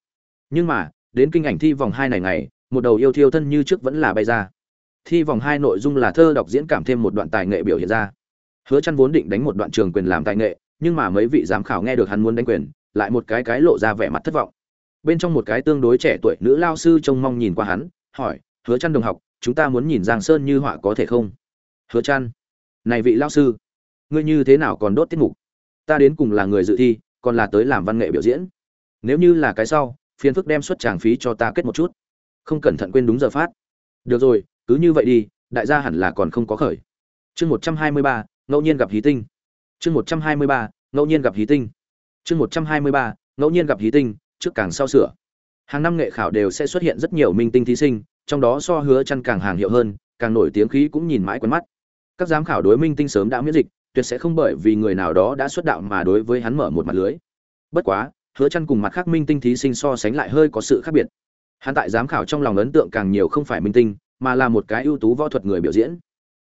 Nhưng mà, đến kinh ảnh thi vòng hai này ngày, một đầu yêu thiêu thân như trước vẫn là bay ra thi vòng hai nội dung là thơ đọc diễn cảm thêm một đoạn tài nghệ biểu hiện ra. Hứa chăn vốn định đánh một đoạn trường quyền làm tài nghệ, nhưng mà mấy vị giám khảo nghe được hắn muốn đánh quyền, lại một cái cái lộ ra vẻ mặt thất vọng. Bên trong một cái tương đối trẻ tuổi nữ lao sư trông mong nhìn qua hắn, hỏi, hứa chăn đồng học, chúng ta muốn nhìn giang sơn như họa có thể không? Hứa chăn. Này vị lao sư, ngươi như thế nào còn đốt tiết mục? Ta đến cùng là người dự thi, còn là tới làm văn nghệ biểu diễn. Nếu như là cái sau, phiền phức đem suất tràng phí cho ta kết một chút. Không cẩn thận quên đúng giờ phát. Được rồi cứ như vậy đi, đại gia hẳn là còn không có khởi. Chương một trăm hai mươi ba, ngẫu nhiên gặp hí tinh. Chương một trăm hai mươi ba, ngẫu nhiên gặp hí tinh. Chương một trăm hai mươi ba, ngẫu nhiên gặp hí tinh, trước càng sau sửa. Hàng năm nghệ khảo đều sẽ xuất hiện rất nhiều minh tinh thí sinh, trong đó so hứa chăn càng hàng hiệu hơn, càng nổi tiếng khí cũng nhìn mãi quen mắt. Các giám khảo đối minh tinh sớm đã miễn dịch, tuyệt sẽ không bởi vì người nào đó đã xuất đạo mà đối với hắn mở một mặt lưới. Bất quá, hứa chăn cùng mặt khác minh tinh thí sinh so sánh lại hơi có sự khác biệt. Hắn tại giám khảo trong lòng ấn tượng càng nhiều không phải minh tinh mà là một cái ưu tú võ thuật người biểu diễn.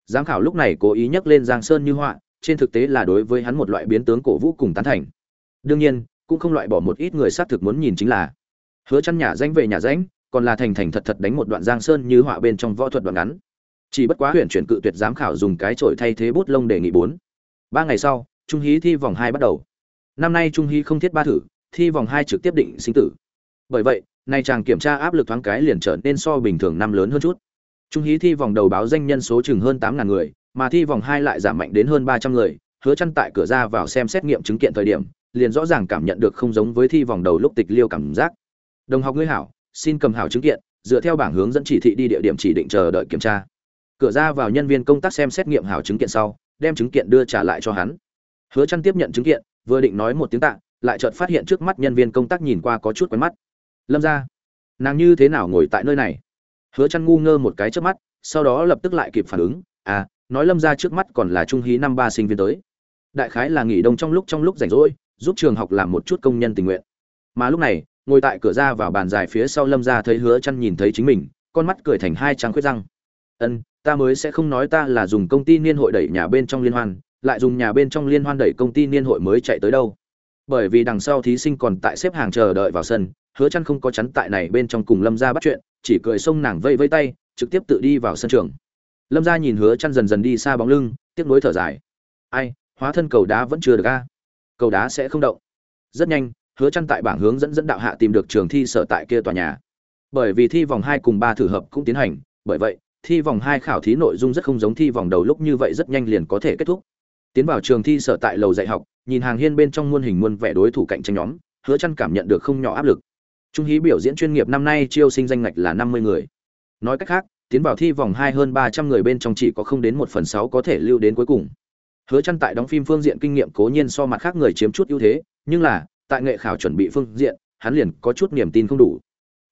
Giám khảo lúc này cố ý nhắc lên giang sơn như họa, trên thực tế là đối với hắn một loại biến tướng cổ vũ cùng tán thành. Đương nhiên, cũng không loại bỏ một ít người xác thực muốn nhìn chính là hứa chăn nhà danh về nhà danh còn là thành thành thật thật đánh một đoạn giang sơn như họa bên trong võ thuật đoạn ngắn. Chỉ bất quá huyền chuyển cự tuyệt giám khảo dùng cái chổi thay thế bút lông để nghị bốn. Ba ngày sau, trung hí thi vòng hai bắt đầu. Năm nay trung hí không thiết ba thử, thi vòng hai trực tiếp định sinh tử. Bởi vậy, nay chàng kiểm tra áp lực thoáng cái liền trở nên so bình thường năm lớn hơn chút trung hí thi vòng đầu báo danh nhân số chừng hơn tám ngàn người, mà thi vòng hai lại giảm mạnh đến hơn ba trăm người, hứa Chân tại cửa ra vào xem xét nghiệm chứng kiện thời điểm, liền rõ ràng cảm nhận được không giống với thi vòng đầu lúc tịch liêu cảm giác. Đồng học ngươi hảo, xin cầm hảo chứng kiện, dựa theo bảng hướng dẫn chỉ thị đi địa điểm chỉ định chờ đợi kiểm tra. Cửa ra vào nhân viên công tác xem xét nghiệm hảo chứng kiện sau, đem chứng kiện đưa trả lại cho hắn. Hứa Chân tiếp nhận chứng kiện, vừa định nói một tiếng tạ, lại chợt phát hiện trước mắt nhân viên công tác nhìn qua có chút quen mắt. Lâm gia, nàng như thế nào ngồi tại nơi này? Hứa chăn ngu ngơ một cái trước mắt, sau đó lập tức lại kịp phản ứng à nói lâm gia trước mắt còn là trung hí năm ba sinh viên tới. Đại khái là nghỉ đông trong lúc trong lúc rảnh rỗi, giúp trường học làm một chút công nhân tình nguyện. Mà lúc này, ngồi tại cửa ra vào bàn dài phía sau lâm gia thấy hứa chăn nhìn thấy chính mình, con mắt cười thành hai trắng khuyết răng. Ân, ta mới sẽ không nói ta là dùng công ty niên hội đẩy nhà bên trong liên hoan, lại dùng nhà bên trong liên hoan đẩy công ty niên hội mới chạy tới đâu. Bởi vì đằng sau thí sinh còn tại xếp hàng chờ đợi vào sân hứa chăn không có chắn tại này bên trong cùng lâm gia bắt chuyện, chỉ cười xông nàng vây vây tay, trực tiếp tự đi vào sân trường. Lâm gia nhìn hứa chăn dần dần đi xa bóng lưng, tiếc nuối thở dài. Ai, hóa thân cầu đá vẫn chưa được a. Cầu đá sẽ không động. Rất nhanh, hứa chăn tại bảng hướng dẫn dẫn đạo hạ tìm được trường thi sở tại kia tòa nhà. Bởi vì thi vòng 2 cùng 3 thử hợp cũng tiến hành, bởi vậy, thi vòng 2 khảo thí nội dung rất không giống thi vòng đầu lúc như vậy rất nhanh liền có thể kết thúc. Tiến vào trường thi sở tại lầu dạy học, nhìn hàng hiên bên trong muôn hình muôn vẻ đối thủ cạnh tranh nhóm, hứa chăn cảm nhận được không nhỏ áp lực trung hí biểu diễn chuyên nghiệp năm nay chiêu sinh danh ngạch là 50 người. Nói cách khác, tiến vào thi vòng 2 hơn 300 người bên trong chỉ có không đến 1 phần 6 có thể lưu đến cuối cùng. Hứa Chân tại đóng phim phương diện kinh nghiệm cố nhiên so mặt khác người chiếm chút ưu thế, nhưng là, tại nghệ khảo chuẩn bị phương diện, hắn liền có chút niềm tin không đủ.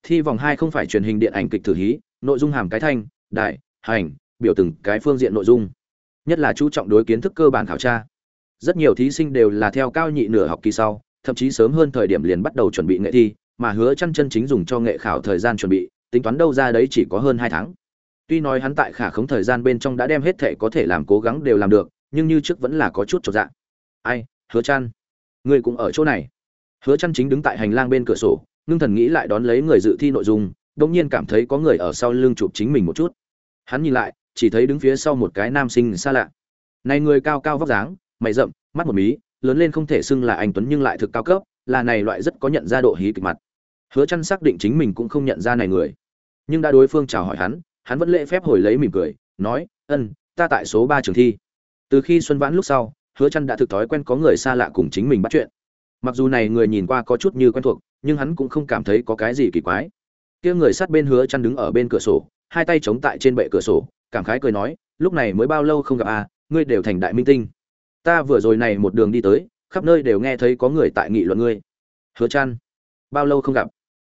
Thi vòng 2 không phải truyền hình điện ảnh kịch thử hí, nội dung hàm cái thanh đại hành, biểu từng cái phương diện nội dung. Nhất là chú trọng đối kiến thức cơ bản khảo tra. Rất nhiều thí sinh đều là theo cao nhị nửa học kỳ sau, thậm chí sớm hơn thời điểm liền bắt đầu chuẩn bị nghệ thi mà hứa chăn chân chính dùng cho nghệ khảo thời gian chuẩn bị, tính toán đâu ra đấy chỉ có hơn hai tháng. Tuy nói hắn tại khả khống thời gian bên trong đã đem hết thể có thể làm cố gắng đều làm được, nhưng như trước vẫn là có chút chột dạ. Ai, hứa chăn? Ngươi cũng ở chỗ này. Hứa chăn chính đứng tại hành lang bên cửa sổ, ngưng thần nghĩ lại đón lấy người dự thi nội dung, đột nhiên cảm thấy có người ở sau lưng chụp chính mình một chút. Hắn nhìn lại, chỉ thấy đứng phía sau một cái nam sinh xa lạ. Này người cao cao vóc dáng, mày rậm, mắt một mí, lớn lên không thể xưng là anh tuấn nhưng lại thực cao cấp là này loại rất có nhận ra độ hí kịch mặt. Hứa chăn xác định chính mình cũng không nhận ra này người. Nhưng đã đối phương chào hỏi hắn hắn vẫn lễ phép hồi lấy mỉm cười, nói, ân, ta tại số 3 trường thi. Từ khi xuân vãn lúc sau, hứa chăn đã thực thói quen có người xa lạ cùng chính mình bắt chuyện. Mặc dù này người nhìn qua có chút như quen thuộc, nhưng hắn cũng không cảm thấy có cái gì kỳ quái. Kia người sát bên hứa chăn đứng ở bên cửa sổ, hai tay chống tại trên bệ cửa sổ, cảm khái cười nói, lúc này mới bao lâu không gặp à ngươi đều thành đại minh tinh. Ta vừa rồi này một đường đi tới khắp nơi đều nghe thấy có người tại nghị luận ngươi. Hứa chăn bao lâu không gặp?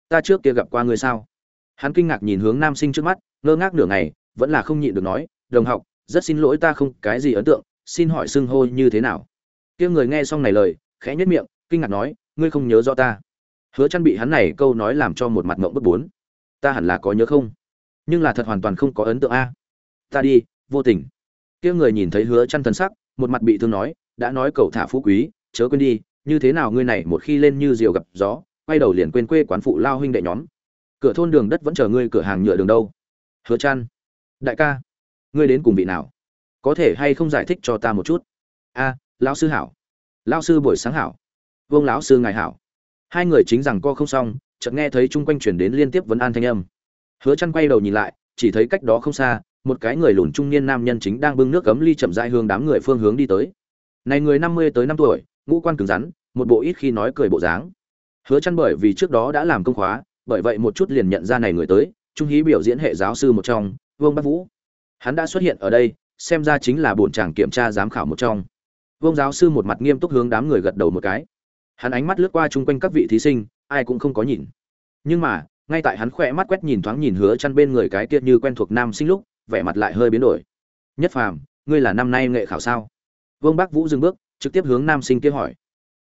Ta trước kia gặp qua ngươi sao? Hắn kinh ngạc nhìn hướng nam sinh trước mắt, ngơ ngác nửa ngày, vẫn là không nhịn được nói, đồng học, rất xin lỗi ta không cái gì ấn tượng, xin hỏi xưng hô như thế nào? Kia người nghe xong này lời, khẽ nhất miệng, kinh ngạc nói, ngươi không nhớ rõ ta? Hứa chăn bị hắn này câu nói làm cho một mặt ngậm bức bốn. Ta hẳn là có nhớ không? Nhưng là thật hoàn toàn không có ấn tượng a. Ta đi, vô tình. Kia người nhìn thấy hứa chăn thần sắc, một mặt bị thương nói, đã nói cầu thả phú quý chớ quên đi, như thế nào ngươi này một khi lên như diều gặp gió, quay đầu liền quên quê quán phụ lao huynh đệ nhóm. Cửa thôn đường đất vẫn chờ ngươi cửa hàng nhựa đường đâu. Hứa chăn đại ca, ngươi đến cùng vị nào? Có thể hay không giải thích cho ta một chút? A, lão sư hảo. Lão sư buổi sáng hảo. Vương lão sư ngài hảo. Hai người chính rằng co không xong, chợt nghe thấy chung quanh chuyển đến liên tiếp vấn an thanh âm. Hứa chăn quay đầu nhìn lại, chỉ thấy cách đó không xa, một cái người lùn trung niên nam nhân chính đang bưng nước cấm ly chậm rãi hướng đám người phương hướng đi tới. Này người năm mươi tới năm tuổi ngũ quan cứng rắn, một bộ ít khi nói cười bộ dáng. Hứa chăn bởi vì trước đó đã làm công khóa, bởi vậy một chút liền nhận ra này người tới, trung hí biểu diễn hệ giáo sư một trong, vương bắc vũ. Hắn đã xuất hiện ở đây, xem ra chính là bổn chàng kiểm tra giám khảo một trong. Vương giáo sư một mặt nghiêm túc hướng đám người gật đầu một cái. Hắn ánh mắt lướt qua chung quanh các vị thí sinh, ai cũng không có nhìn. Nhưng mà, ngay tại hắn khỏe mắt quét nhìn thoáng nhìn hứa chăn bên người cái kia như quen thuộc nam sinh lúc, vẻ mặt lại hơi biến đổi. Nhất phàm, ngươi là năm nay nghệ khảo sao? Vương bác vũ dừng bước trực tiếp hướng nam sinh kia hỏi.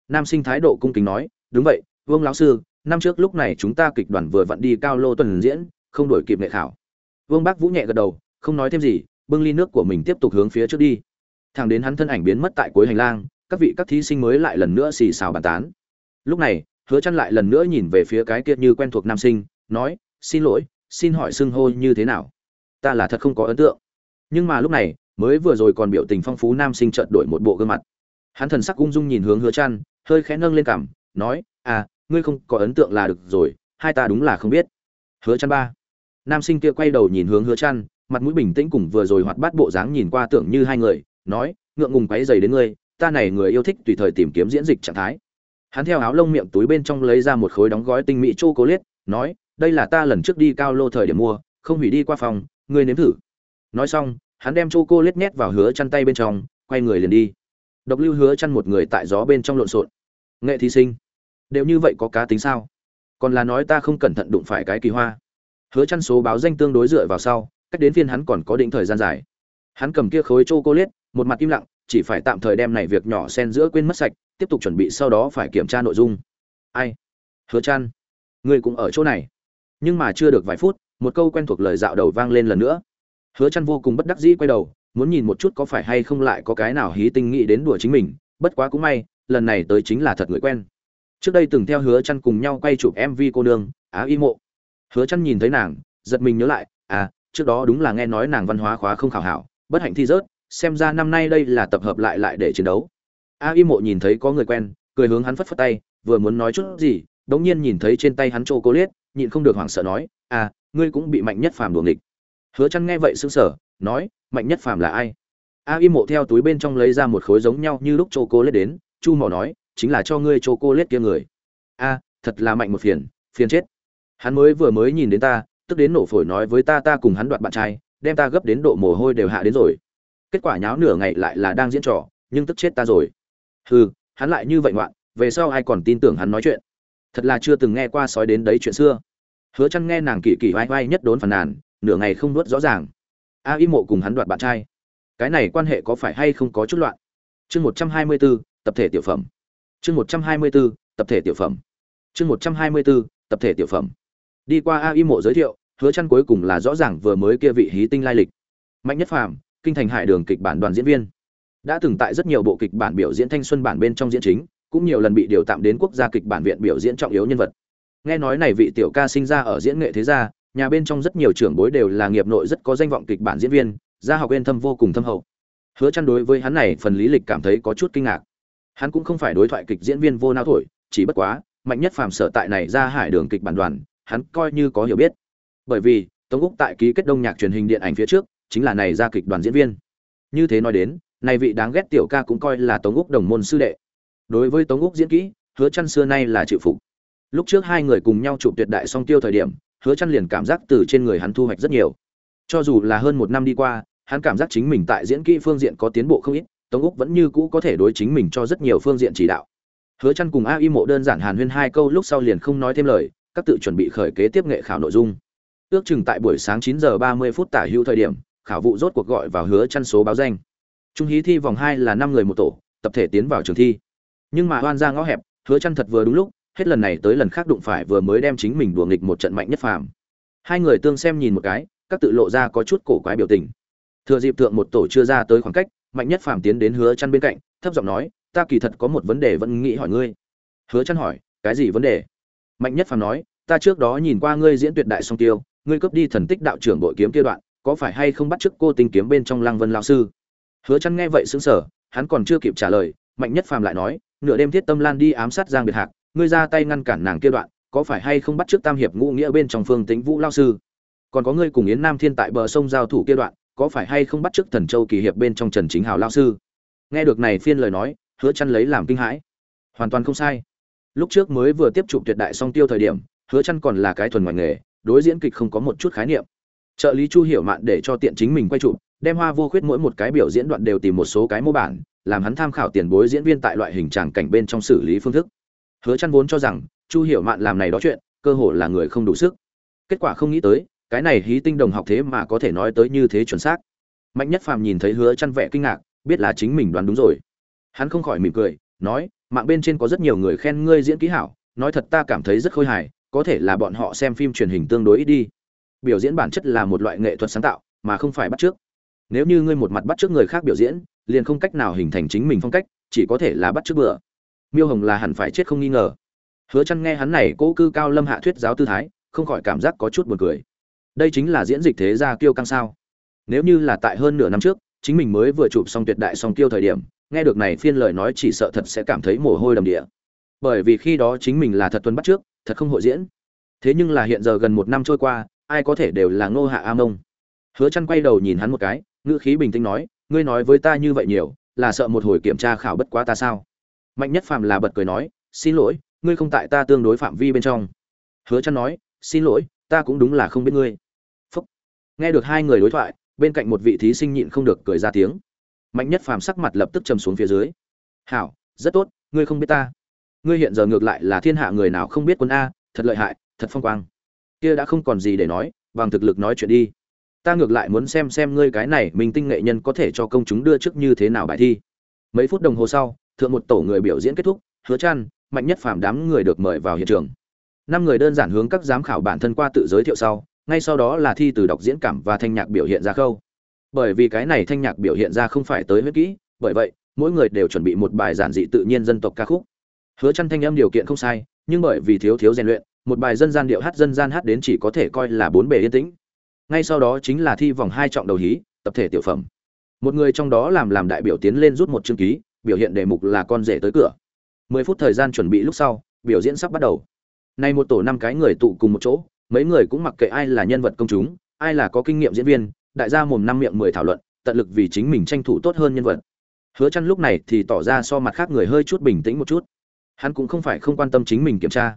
Nam sinh thái độ cung kính nói, đúng vậy, vương lão sư, năm trước lúc này chúng ta kịch đoàn vừa vặn đi cao lô tuần diễn, không đổi kịp nghệ khảo. Vương bác vũ nhẹ gật đầu, không nói thêm gì, bưng ly nước của mình tiếp tục hướng phía trước đi. Thẳng đến hắn thân ảnh biến mất tại cuối hành lang, các vị các thí sinh mới lại lần nữa xì xào bàn tán. Lúc này, hứa chăn lại lần nữa nhìn về phía cái kia như quen thuộc nam sinh, nói, xin lỗi, xin hỏi xưng hô như thế nào? Ta là thật không có ấn tượng. Nhưng mà lúc này, mới vừa rồi còn biểu tình phong phú nam sinh chợt đổi một bộ gương mặt hắn thần sắc ung dung nhìn hướng hứa trăn, hơi khẽ nâng lên cằm, nói à ngươi không có ấn tượng là được rồi, hai ta đúng là không biết. Hứa trăn ba. Nam sinh kia quay đầu nhìn hướng hứa trăn, mặt mũi bình tĩnh cùng vừa rồi hoạt bát bộ dáng nhìn qua tưởng như hai người, nói, ngượng ngùng quấy giày đến ngươi, ta này người yêu thích tùy thời tìm kiếm diễn dịch trạng thái. Hắn theo áo lông miệng túi bên trong lấy ra một khối đóng gói tinh mỹ chô cố liết nói, đây là ta lần trước đi cao lô thời điểm mua, không hủy đi qua phòng, ngươi nếm thử. Nói xong, hắn đem chô cô liết nhét vào hứa chăn tay bên trong, quay người liền đi độc lưu hứa chăn một người tại gió bên trong lộn xộn. Nghệ thí sinh, đều như vậy có cá tính sao? Còn là nói ta không cẩn thận đụng phải cái kỳ hoa. Hứa chăn số báo danh tương đối dựa vào sau, cách đến phiên hắn còn có định thời gian dài. Hắn cầm kia khối chô cô liết một mặt im lặng, chỉ phải tạm thời đem này việc nhỏ xen giữa quên mất sạch, tiếp tục chuẩn bị sau đó phải kiểm tra nội dung. Ai? Hứa chăn, ngươi cũng ở chỗ này. Nhưng mà chưa được vài phút, một câu quen thuộc lời dạo đầu vang lên lần nữa. Hứa chăn vô cùng bất đắc dĩ quay đầu muốn nhìn một chút có phải hay không lại có cái nào hí tinh nghĩ đến đùa chính mình, bất quá cũng may, lần này tới chính là thật người quen. Trước đây từng theo hứa chăn cùng nhau quay chụp mv cô nương, á y mộ. Hứa chăn nhìn thấy nàng, giật mình nhớ lại à trước đó đúng là nghe nói nàng văn hóa khóa không khảo hảo, bất hạnh thi rớt, xem ra năm nay đây là tập hợp lại lại để chiến đấu. A y mộ nhìn thấy có người quen, cười hướng hắn phất phất tay, vừa muốn nói chút gì, đống nhiên nhìn thấy trên tay hắn chô cô liết, nhịn không được hoảng sợ nói à ngươi cũng bị mạnh nhất phàm đuổi địch. hứa chăn nghe vậy sững sờ, nói mạnh nhất phàm là ai? A y mộ theo túi bên trong lấy ra một khối giống nhau như lúc chô cô lết đến, chu mỏ nói, chính là cho ngươi chô cô lết kia người. A, thật là mạnh một phiền phiền chết. Hắn mới vừa mới nhìn đến ta, tức đến nổ phổi nói với ta ta cùng hắn đoạt bạn trai, đem ta gấp đến độ mồ hôi đều hạ đến rồi. Kết quả nháo nửa ngày lại là đang diễn trò, nhưng tức chết ta rồi. Hừ, hắn lại như vậy ngoạn, về sau ai còn tin tưởng hắn nói chuyện? Thật là chưa từng nghe qua sói đến đấy chuyện xưa. Hứa chăn nghe nàng kỳ kỳ vai vai nhất đốn phàn nàn, nửa ngày không nuốt rõ ràng a y mộ cùng hắn đoạt bạn trai. Cái này quan hệ có phải hay không có chút loạn? Chương 124, tập thể tiểu phẩm. Chương 124, tập thể tiểu phẩm. Chương 124, tập thể tiểu phẩm. Đi qua a y mộ giới thiệu hứa chăn cuối cùng là rõ ràng vừa mới kia vị hí tinh lai lịch. Mạnh nhất phàm kinh thành hải đường kịch bản đoàn diễn viên. Đã từng tại rất nhiều bộ kịch bản biểu diễn thanh xuân bản bên trong diễn chính cũng nhiều lần bị điều tạm đến quốc gia kịch bản viện biểu diễn trọng yếu nhân vật. Nghe nói này vị tiểu ca sinh ra ở diễn nghệ thế gia nhà bên trong rất nhiều trưởng bối đều là nghiệp nội rất có danh vọng kịch bản diễn viên, gia học yên thâm vô cùng thâm hậu. Hứa chăn đối với hắn này phần lý lịch cảm thấy có chút kinh ngạc. Hắn cũng không phải đối thoại kịch diễn viên vô não thổi, chỉ bất quá, mạnh nhất phàm sở tại này ra hải đường kịch bản đoàn, hắn coi như có hiểu biết. Bởi vì, tống úc tại ký kết đông nhạc truyền hình điện ảnh phía trước, chính là này ra kịch đoàn diễn viên. Như thế nói đến, này vị đáng ghét tiểu ca cũng coi là tống úc đồng môn sư đệ. Đối với tống úc diễn kỹ, hứa chăn xưa nay là chịu phục. Lúc trước hai người cùng nhau chụp tuyệt đại song tiêu thời điểm hứa chăn liền cảm giác từ trên người hắn thu hoạch rất nhiều. Cho dù là hơn một năm đi qua, hắn cảm giác chính mình tại diễn kỹ phương diện có tiến bộ không ít, tống úc vẫn như cũ có thể đối chính mình cho rất nhiều phương diện chỉ đạo. Hứa chăn cùng a y mộ đơn giản hàn huyên hai câu lúc sau liền không nói thêm lời, các tự chuẩn bị khởi kế tiếp nghệ khảo nội dung. Ước chừng tại buổi sáng 9 giờ 30 phút tả hữu thời điểm, khảo vụ rốt cuộc gọi vào hứa chăn số báo danh. Trung hí thi vòng 2 là 5 người một tổ, tập thể tiến vào trường thi. Nhưng mà hoan ra ngõ hẹp, hứa chăn thật vừa đúng lúc hết lần này tới lần khác đụng phải vừa mới đem chính mình đùa nghịch một trận mạnh nhất phàm. Hai người tương xem nhìn một cái, các tự lộ ra có chút cổ quái biểu tình. Thừa dịp tượng một tổ chưa ra tới khoảng cách, mạnh nhất phàm tiến đến hứa chăn bên cạnh, thấp giọng nói, ta kỳ thật có một vấn đề vẫn nghĩ hỏi ngươi. Hứa chăn hỏi, cái gì vấn đề? Mạnh nhất phàm nói, ta trước đó nhìn qua ngươi diễn tuyệt đại song tiêu, ngươi cướp đi thần tích đạo trưởng bội kiếm kia đoạn, có phải hay không bắt chước cô tinh kiếm bên trong lăng vân lão sư? Hứa chăn nghe vậy sững sờ, hắn còn chưa kịp trả lời, mạnh nhất phàm lại nói, nửa đêm thiết tâm lan đi ám sát giang biệt hạc ngươi ra tay ngăn cản nàng kia đoạn, có phải hay không bắt trước tam hiệp ngũ nghĩa bên trong phương tính vũ lão sư? Còn có ngươi cùng yến nam thiên tại bờ sông giao thủ kia đoạn, có phải hay không bắt trước thần châu kỳ hiệp bên trong trần chính hào lão sư? Nghe được này phiên lời nói, hứa chăn lấy làm kinh hãi. Hoàn toàn không sai. Lúc trước mới vừa tiếp chụp tuyệt đại song tiêu thời điểm, hứa chăn còn là cái thuần ngoài nghề, đối diễn kịch không có một chút khái niệm. Trợ lý chu hiểu mạn để cho tiện chính mình quay chụp, đem hoa vô khuyết mỗi một cái biểu diễn đoạn đều tìm một số cái mô bản, làm hắn tham khảo tiền bối diễn viên tại loại hình tràng cảnh bên trong xử lý phương thức hứa chăn vốn cho rằng, chu hiểu mạn làm này đó chuyện, cơ hồ là người không đủ sức. Kết quả không nghĩ tới, cái này hí tinh đồng học thế mà có thể nói tới như thế chuẩn xác. Mạnh nhất phàm nhìn thấy hứa chăn vẻ kinh ngạc, biết là chính mình đoán đúng rồi. Hắn không khỏi mỉm cười, nói, mạng bên trên có rất nhiều người khen ngươi diễn kỹ hảo, nói thật ta cảm thấy rất khôi hài, có thể là bọn họ xem phim truyền hình tương đối ít đi. Biểu diễn bản chất là một loại nghệ thuật sáng tạo, mà không phải bắt chước. Nếu như ngươi một mặt bắt chước người khác biểu diễn, liền không cách nào hình thành chính mình phong cách, chỉ có thể là bắt chước bừa miêu hồng là hẳn phải chết không nghi ngờ. Hứa chăn nghe hắn này cố cư cao lâm hạ thuyết giáo tư thái, không khỏi cảm giác có chút buồn cười. Đây chính là diễn dịch thế gia kiêu căng sao? Nếu như là tại hơn nửa năm trước, chính mình mới vừa chụp xong tuyệt đại song kiêu thời điểm, nghe được này phiên lời nói chỉ sợ thật sẽ cảm thấy mồ hôi đầm địa. Bởi vì khi đó chính mình là thật tuân bắt trước, thật không hội diễn. Thế nhưng là hiện giờ gần một năm trôi qua, ai có thể đều là ngô hạ a mông. Hứa chăn quay đầu nhìn hắn một cái, ngữ khí bình tĩnh nói, ngươi nói với ta như vậy nhiều, là sợ một hồi kiểm tra khảo bất quá ta sao? Mạnh nhất phàm là bật cười nói, xin lỗi, ngươi không tại ta tương đối phạm vi bên trong. Hứa chăn nói, xin lỗi, ta cũng đúng là không biết ngươi. Phúc. nghe được hai người đối thoại, bên cạnh một vị thí sinh nhịn không được cười ra tiếng. Mạnh nhất phàm sắc mặt lập tức trầm xuống phía dưới. Hảo, rất tốt, ngươi không biết ta. Ngươi hiện giờ ngược lại là thiên hạ người nào không biết quân a, thật lợi hại, thật phong quang. Kia đã không còn gì để nói, bằng thực lực nói chuyện đi. Ta ngược lại muốn xem xem ngươi cái này mình tinh nghệ nhân có thể cho công chúng đưa trước như thế nào bài thi. Mấy phút đồng hồ sau thượng một tổ người biểu diễn kết thúc, hứa chăn, mạnh nhất phàm đám người được mời vào hiện trường. Năm người đơn giản hướng các giám khảo bản thân qua tự giới thiệu sau, ngay sau đó là thi từ đọc diễn cảm và thanh nhạc biểu hiện ra khâu. Bởi vì cái này thanh nhạc biểu hiện ra không phải tới huyết kỹ, bởi vậy, mỗi người đều chuẩn bị một bài giản dị tự nhiên dân tộc ca khúc. Hứa chăn thanh âm điều kiện không sai, nhưng bởi vì thiếu thiếu rèn luyện, một bài dân gian điệu hát dân gian hát đến chỉ có thể coi là bốn bề yên tĩnh. Ngay sau đó chính là thi vòng hai trọng đầu hí, tập thể tiểu phẩm. Một người trong đó làm làm đại biểu tiến lên rút một chương ký biểu hiện đề mục là con rể tới cửa. Mười phút thời gian chuẩn bị lúc sau, biểu diễn sắp bắt đầu. Nay một tổ năm cái người tụ cùng một chỗ, mấy người cũng mặc kệ ai là nhân vật công chúng, ai là có kinh nghiệm diễn viên, đại gia mồm năm miệng mười thảo luận, tận lực vì chính mình tranh thủ tốt hơn nhân vật. Hứa chân lúc này thì tỏ ra so mặt khác người hơi chút bình tĩnh một chút. Hắn cũng không phải không quan tâm chính mình kiểm tra,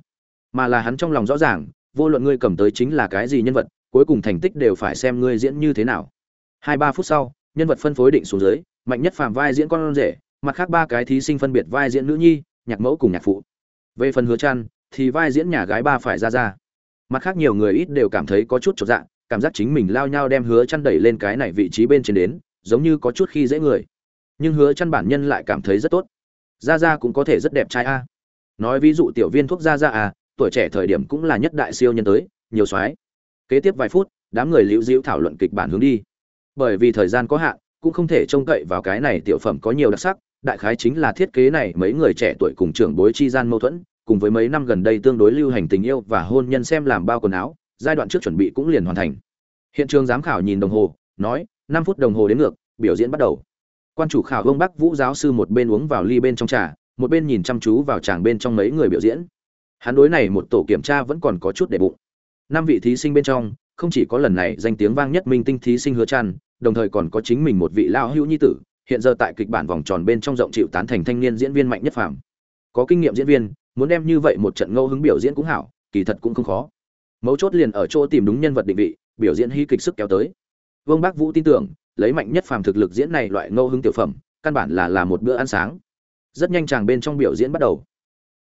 mà là hắn trong lòng rõ ràng, vô luận ngươi cầm tới chính là cái gì nhân vật, cuối cùng thành tích đều phải xem ngươi diễn như thế nào. Hai ba phút sau, nhân vật phân phối định xuống dưới, mạnh nhất phàm vai diễn con rể mặt khác ba cái thí sinh phân biệt vai diễn nữ nhi, nhạc mẫu cùng nhạc phụ. Về phần hứa trăn thì vai diễn nhà gái ba phải ra ra. Mặt khác nhiều người ít đều cảm thấy có chút chột dạ cảm giác chính mình lao nhau đem hứa chăn đẩy lên cái này vị trí bên trên đến, giống như có chút khi dễ người. Nhưng hứa chăn bản nhân lại cảm thấy rất tốt. Ra ra cũng có thể rất đẹp trai a. Nói ví dụ tiểu viên thuốc ra ra à tuổi trẻ thời điểm cũng là nhất đại siêu nhân tới, nhiều soái. Kế tiếp vài phút, đám người liễu diễu thảo luận kịch bản hướng đi. Bởi vì thời gian có hạn, cũng không thể trông cậy vào cái này tiểu phẩm có nhiều đặc sắc đại khái chính là thiết kế này mấy người trẻ tuổi cùng trưởng bối chi gian mâu thuẫn, cùng với mấy năm gần đây tương đối lưu hành tình yêu và hôn nhân xem làm bao quần áo, giai đoạn trước chuẩn bị cũng liền hoàn thành. Hiện trường giám khảo nhìn đồng hồ, nói, năm phút đồng hồ đến ngược, biểu diễn bắt đầu. Quan chủ khảo Vương bắc vũ giáo sư một bên uống vào ly bên trong trà, một bên nhìn chăm chú vào chàng bên trong mấy người biểu diễn. Hắn đối này một tổ kiểm tra vẫn còn có chút để bụng. Năm vị thí sinh bên trong, không chỉ có lần này danh tiếng vang nhất minh tinh thí sinh hứa trăn, đồng thời còn có chính mình một vị lao hữu nhi tử hiện giờ tại kịch bản vòng tròn bên trong rộng chịu tán thành thanh niên diễn viên mạnh nhất phàm. Có kinh nghiệm diễn viên, muốn đem như vậy một trận ngẫu hứng biểu diễn cũng hảo, kỳ thật cũng không khó. Mấu chốt liền ở chỗ tìm đúng nhân vật định vị, biểu diễn hy kịch sức kéo tới. Vương bác vũ tin tưởng, lấy mạnh nhất phàm thực lực diễn này loại ngẫu hứng tiểu phẩm, căn bản là là một bữa ăn sáng. Rất nhanh chàng bên trong biểu diễn bắt đầu.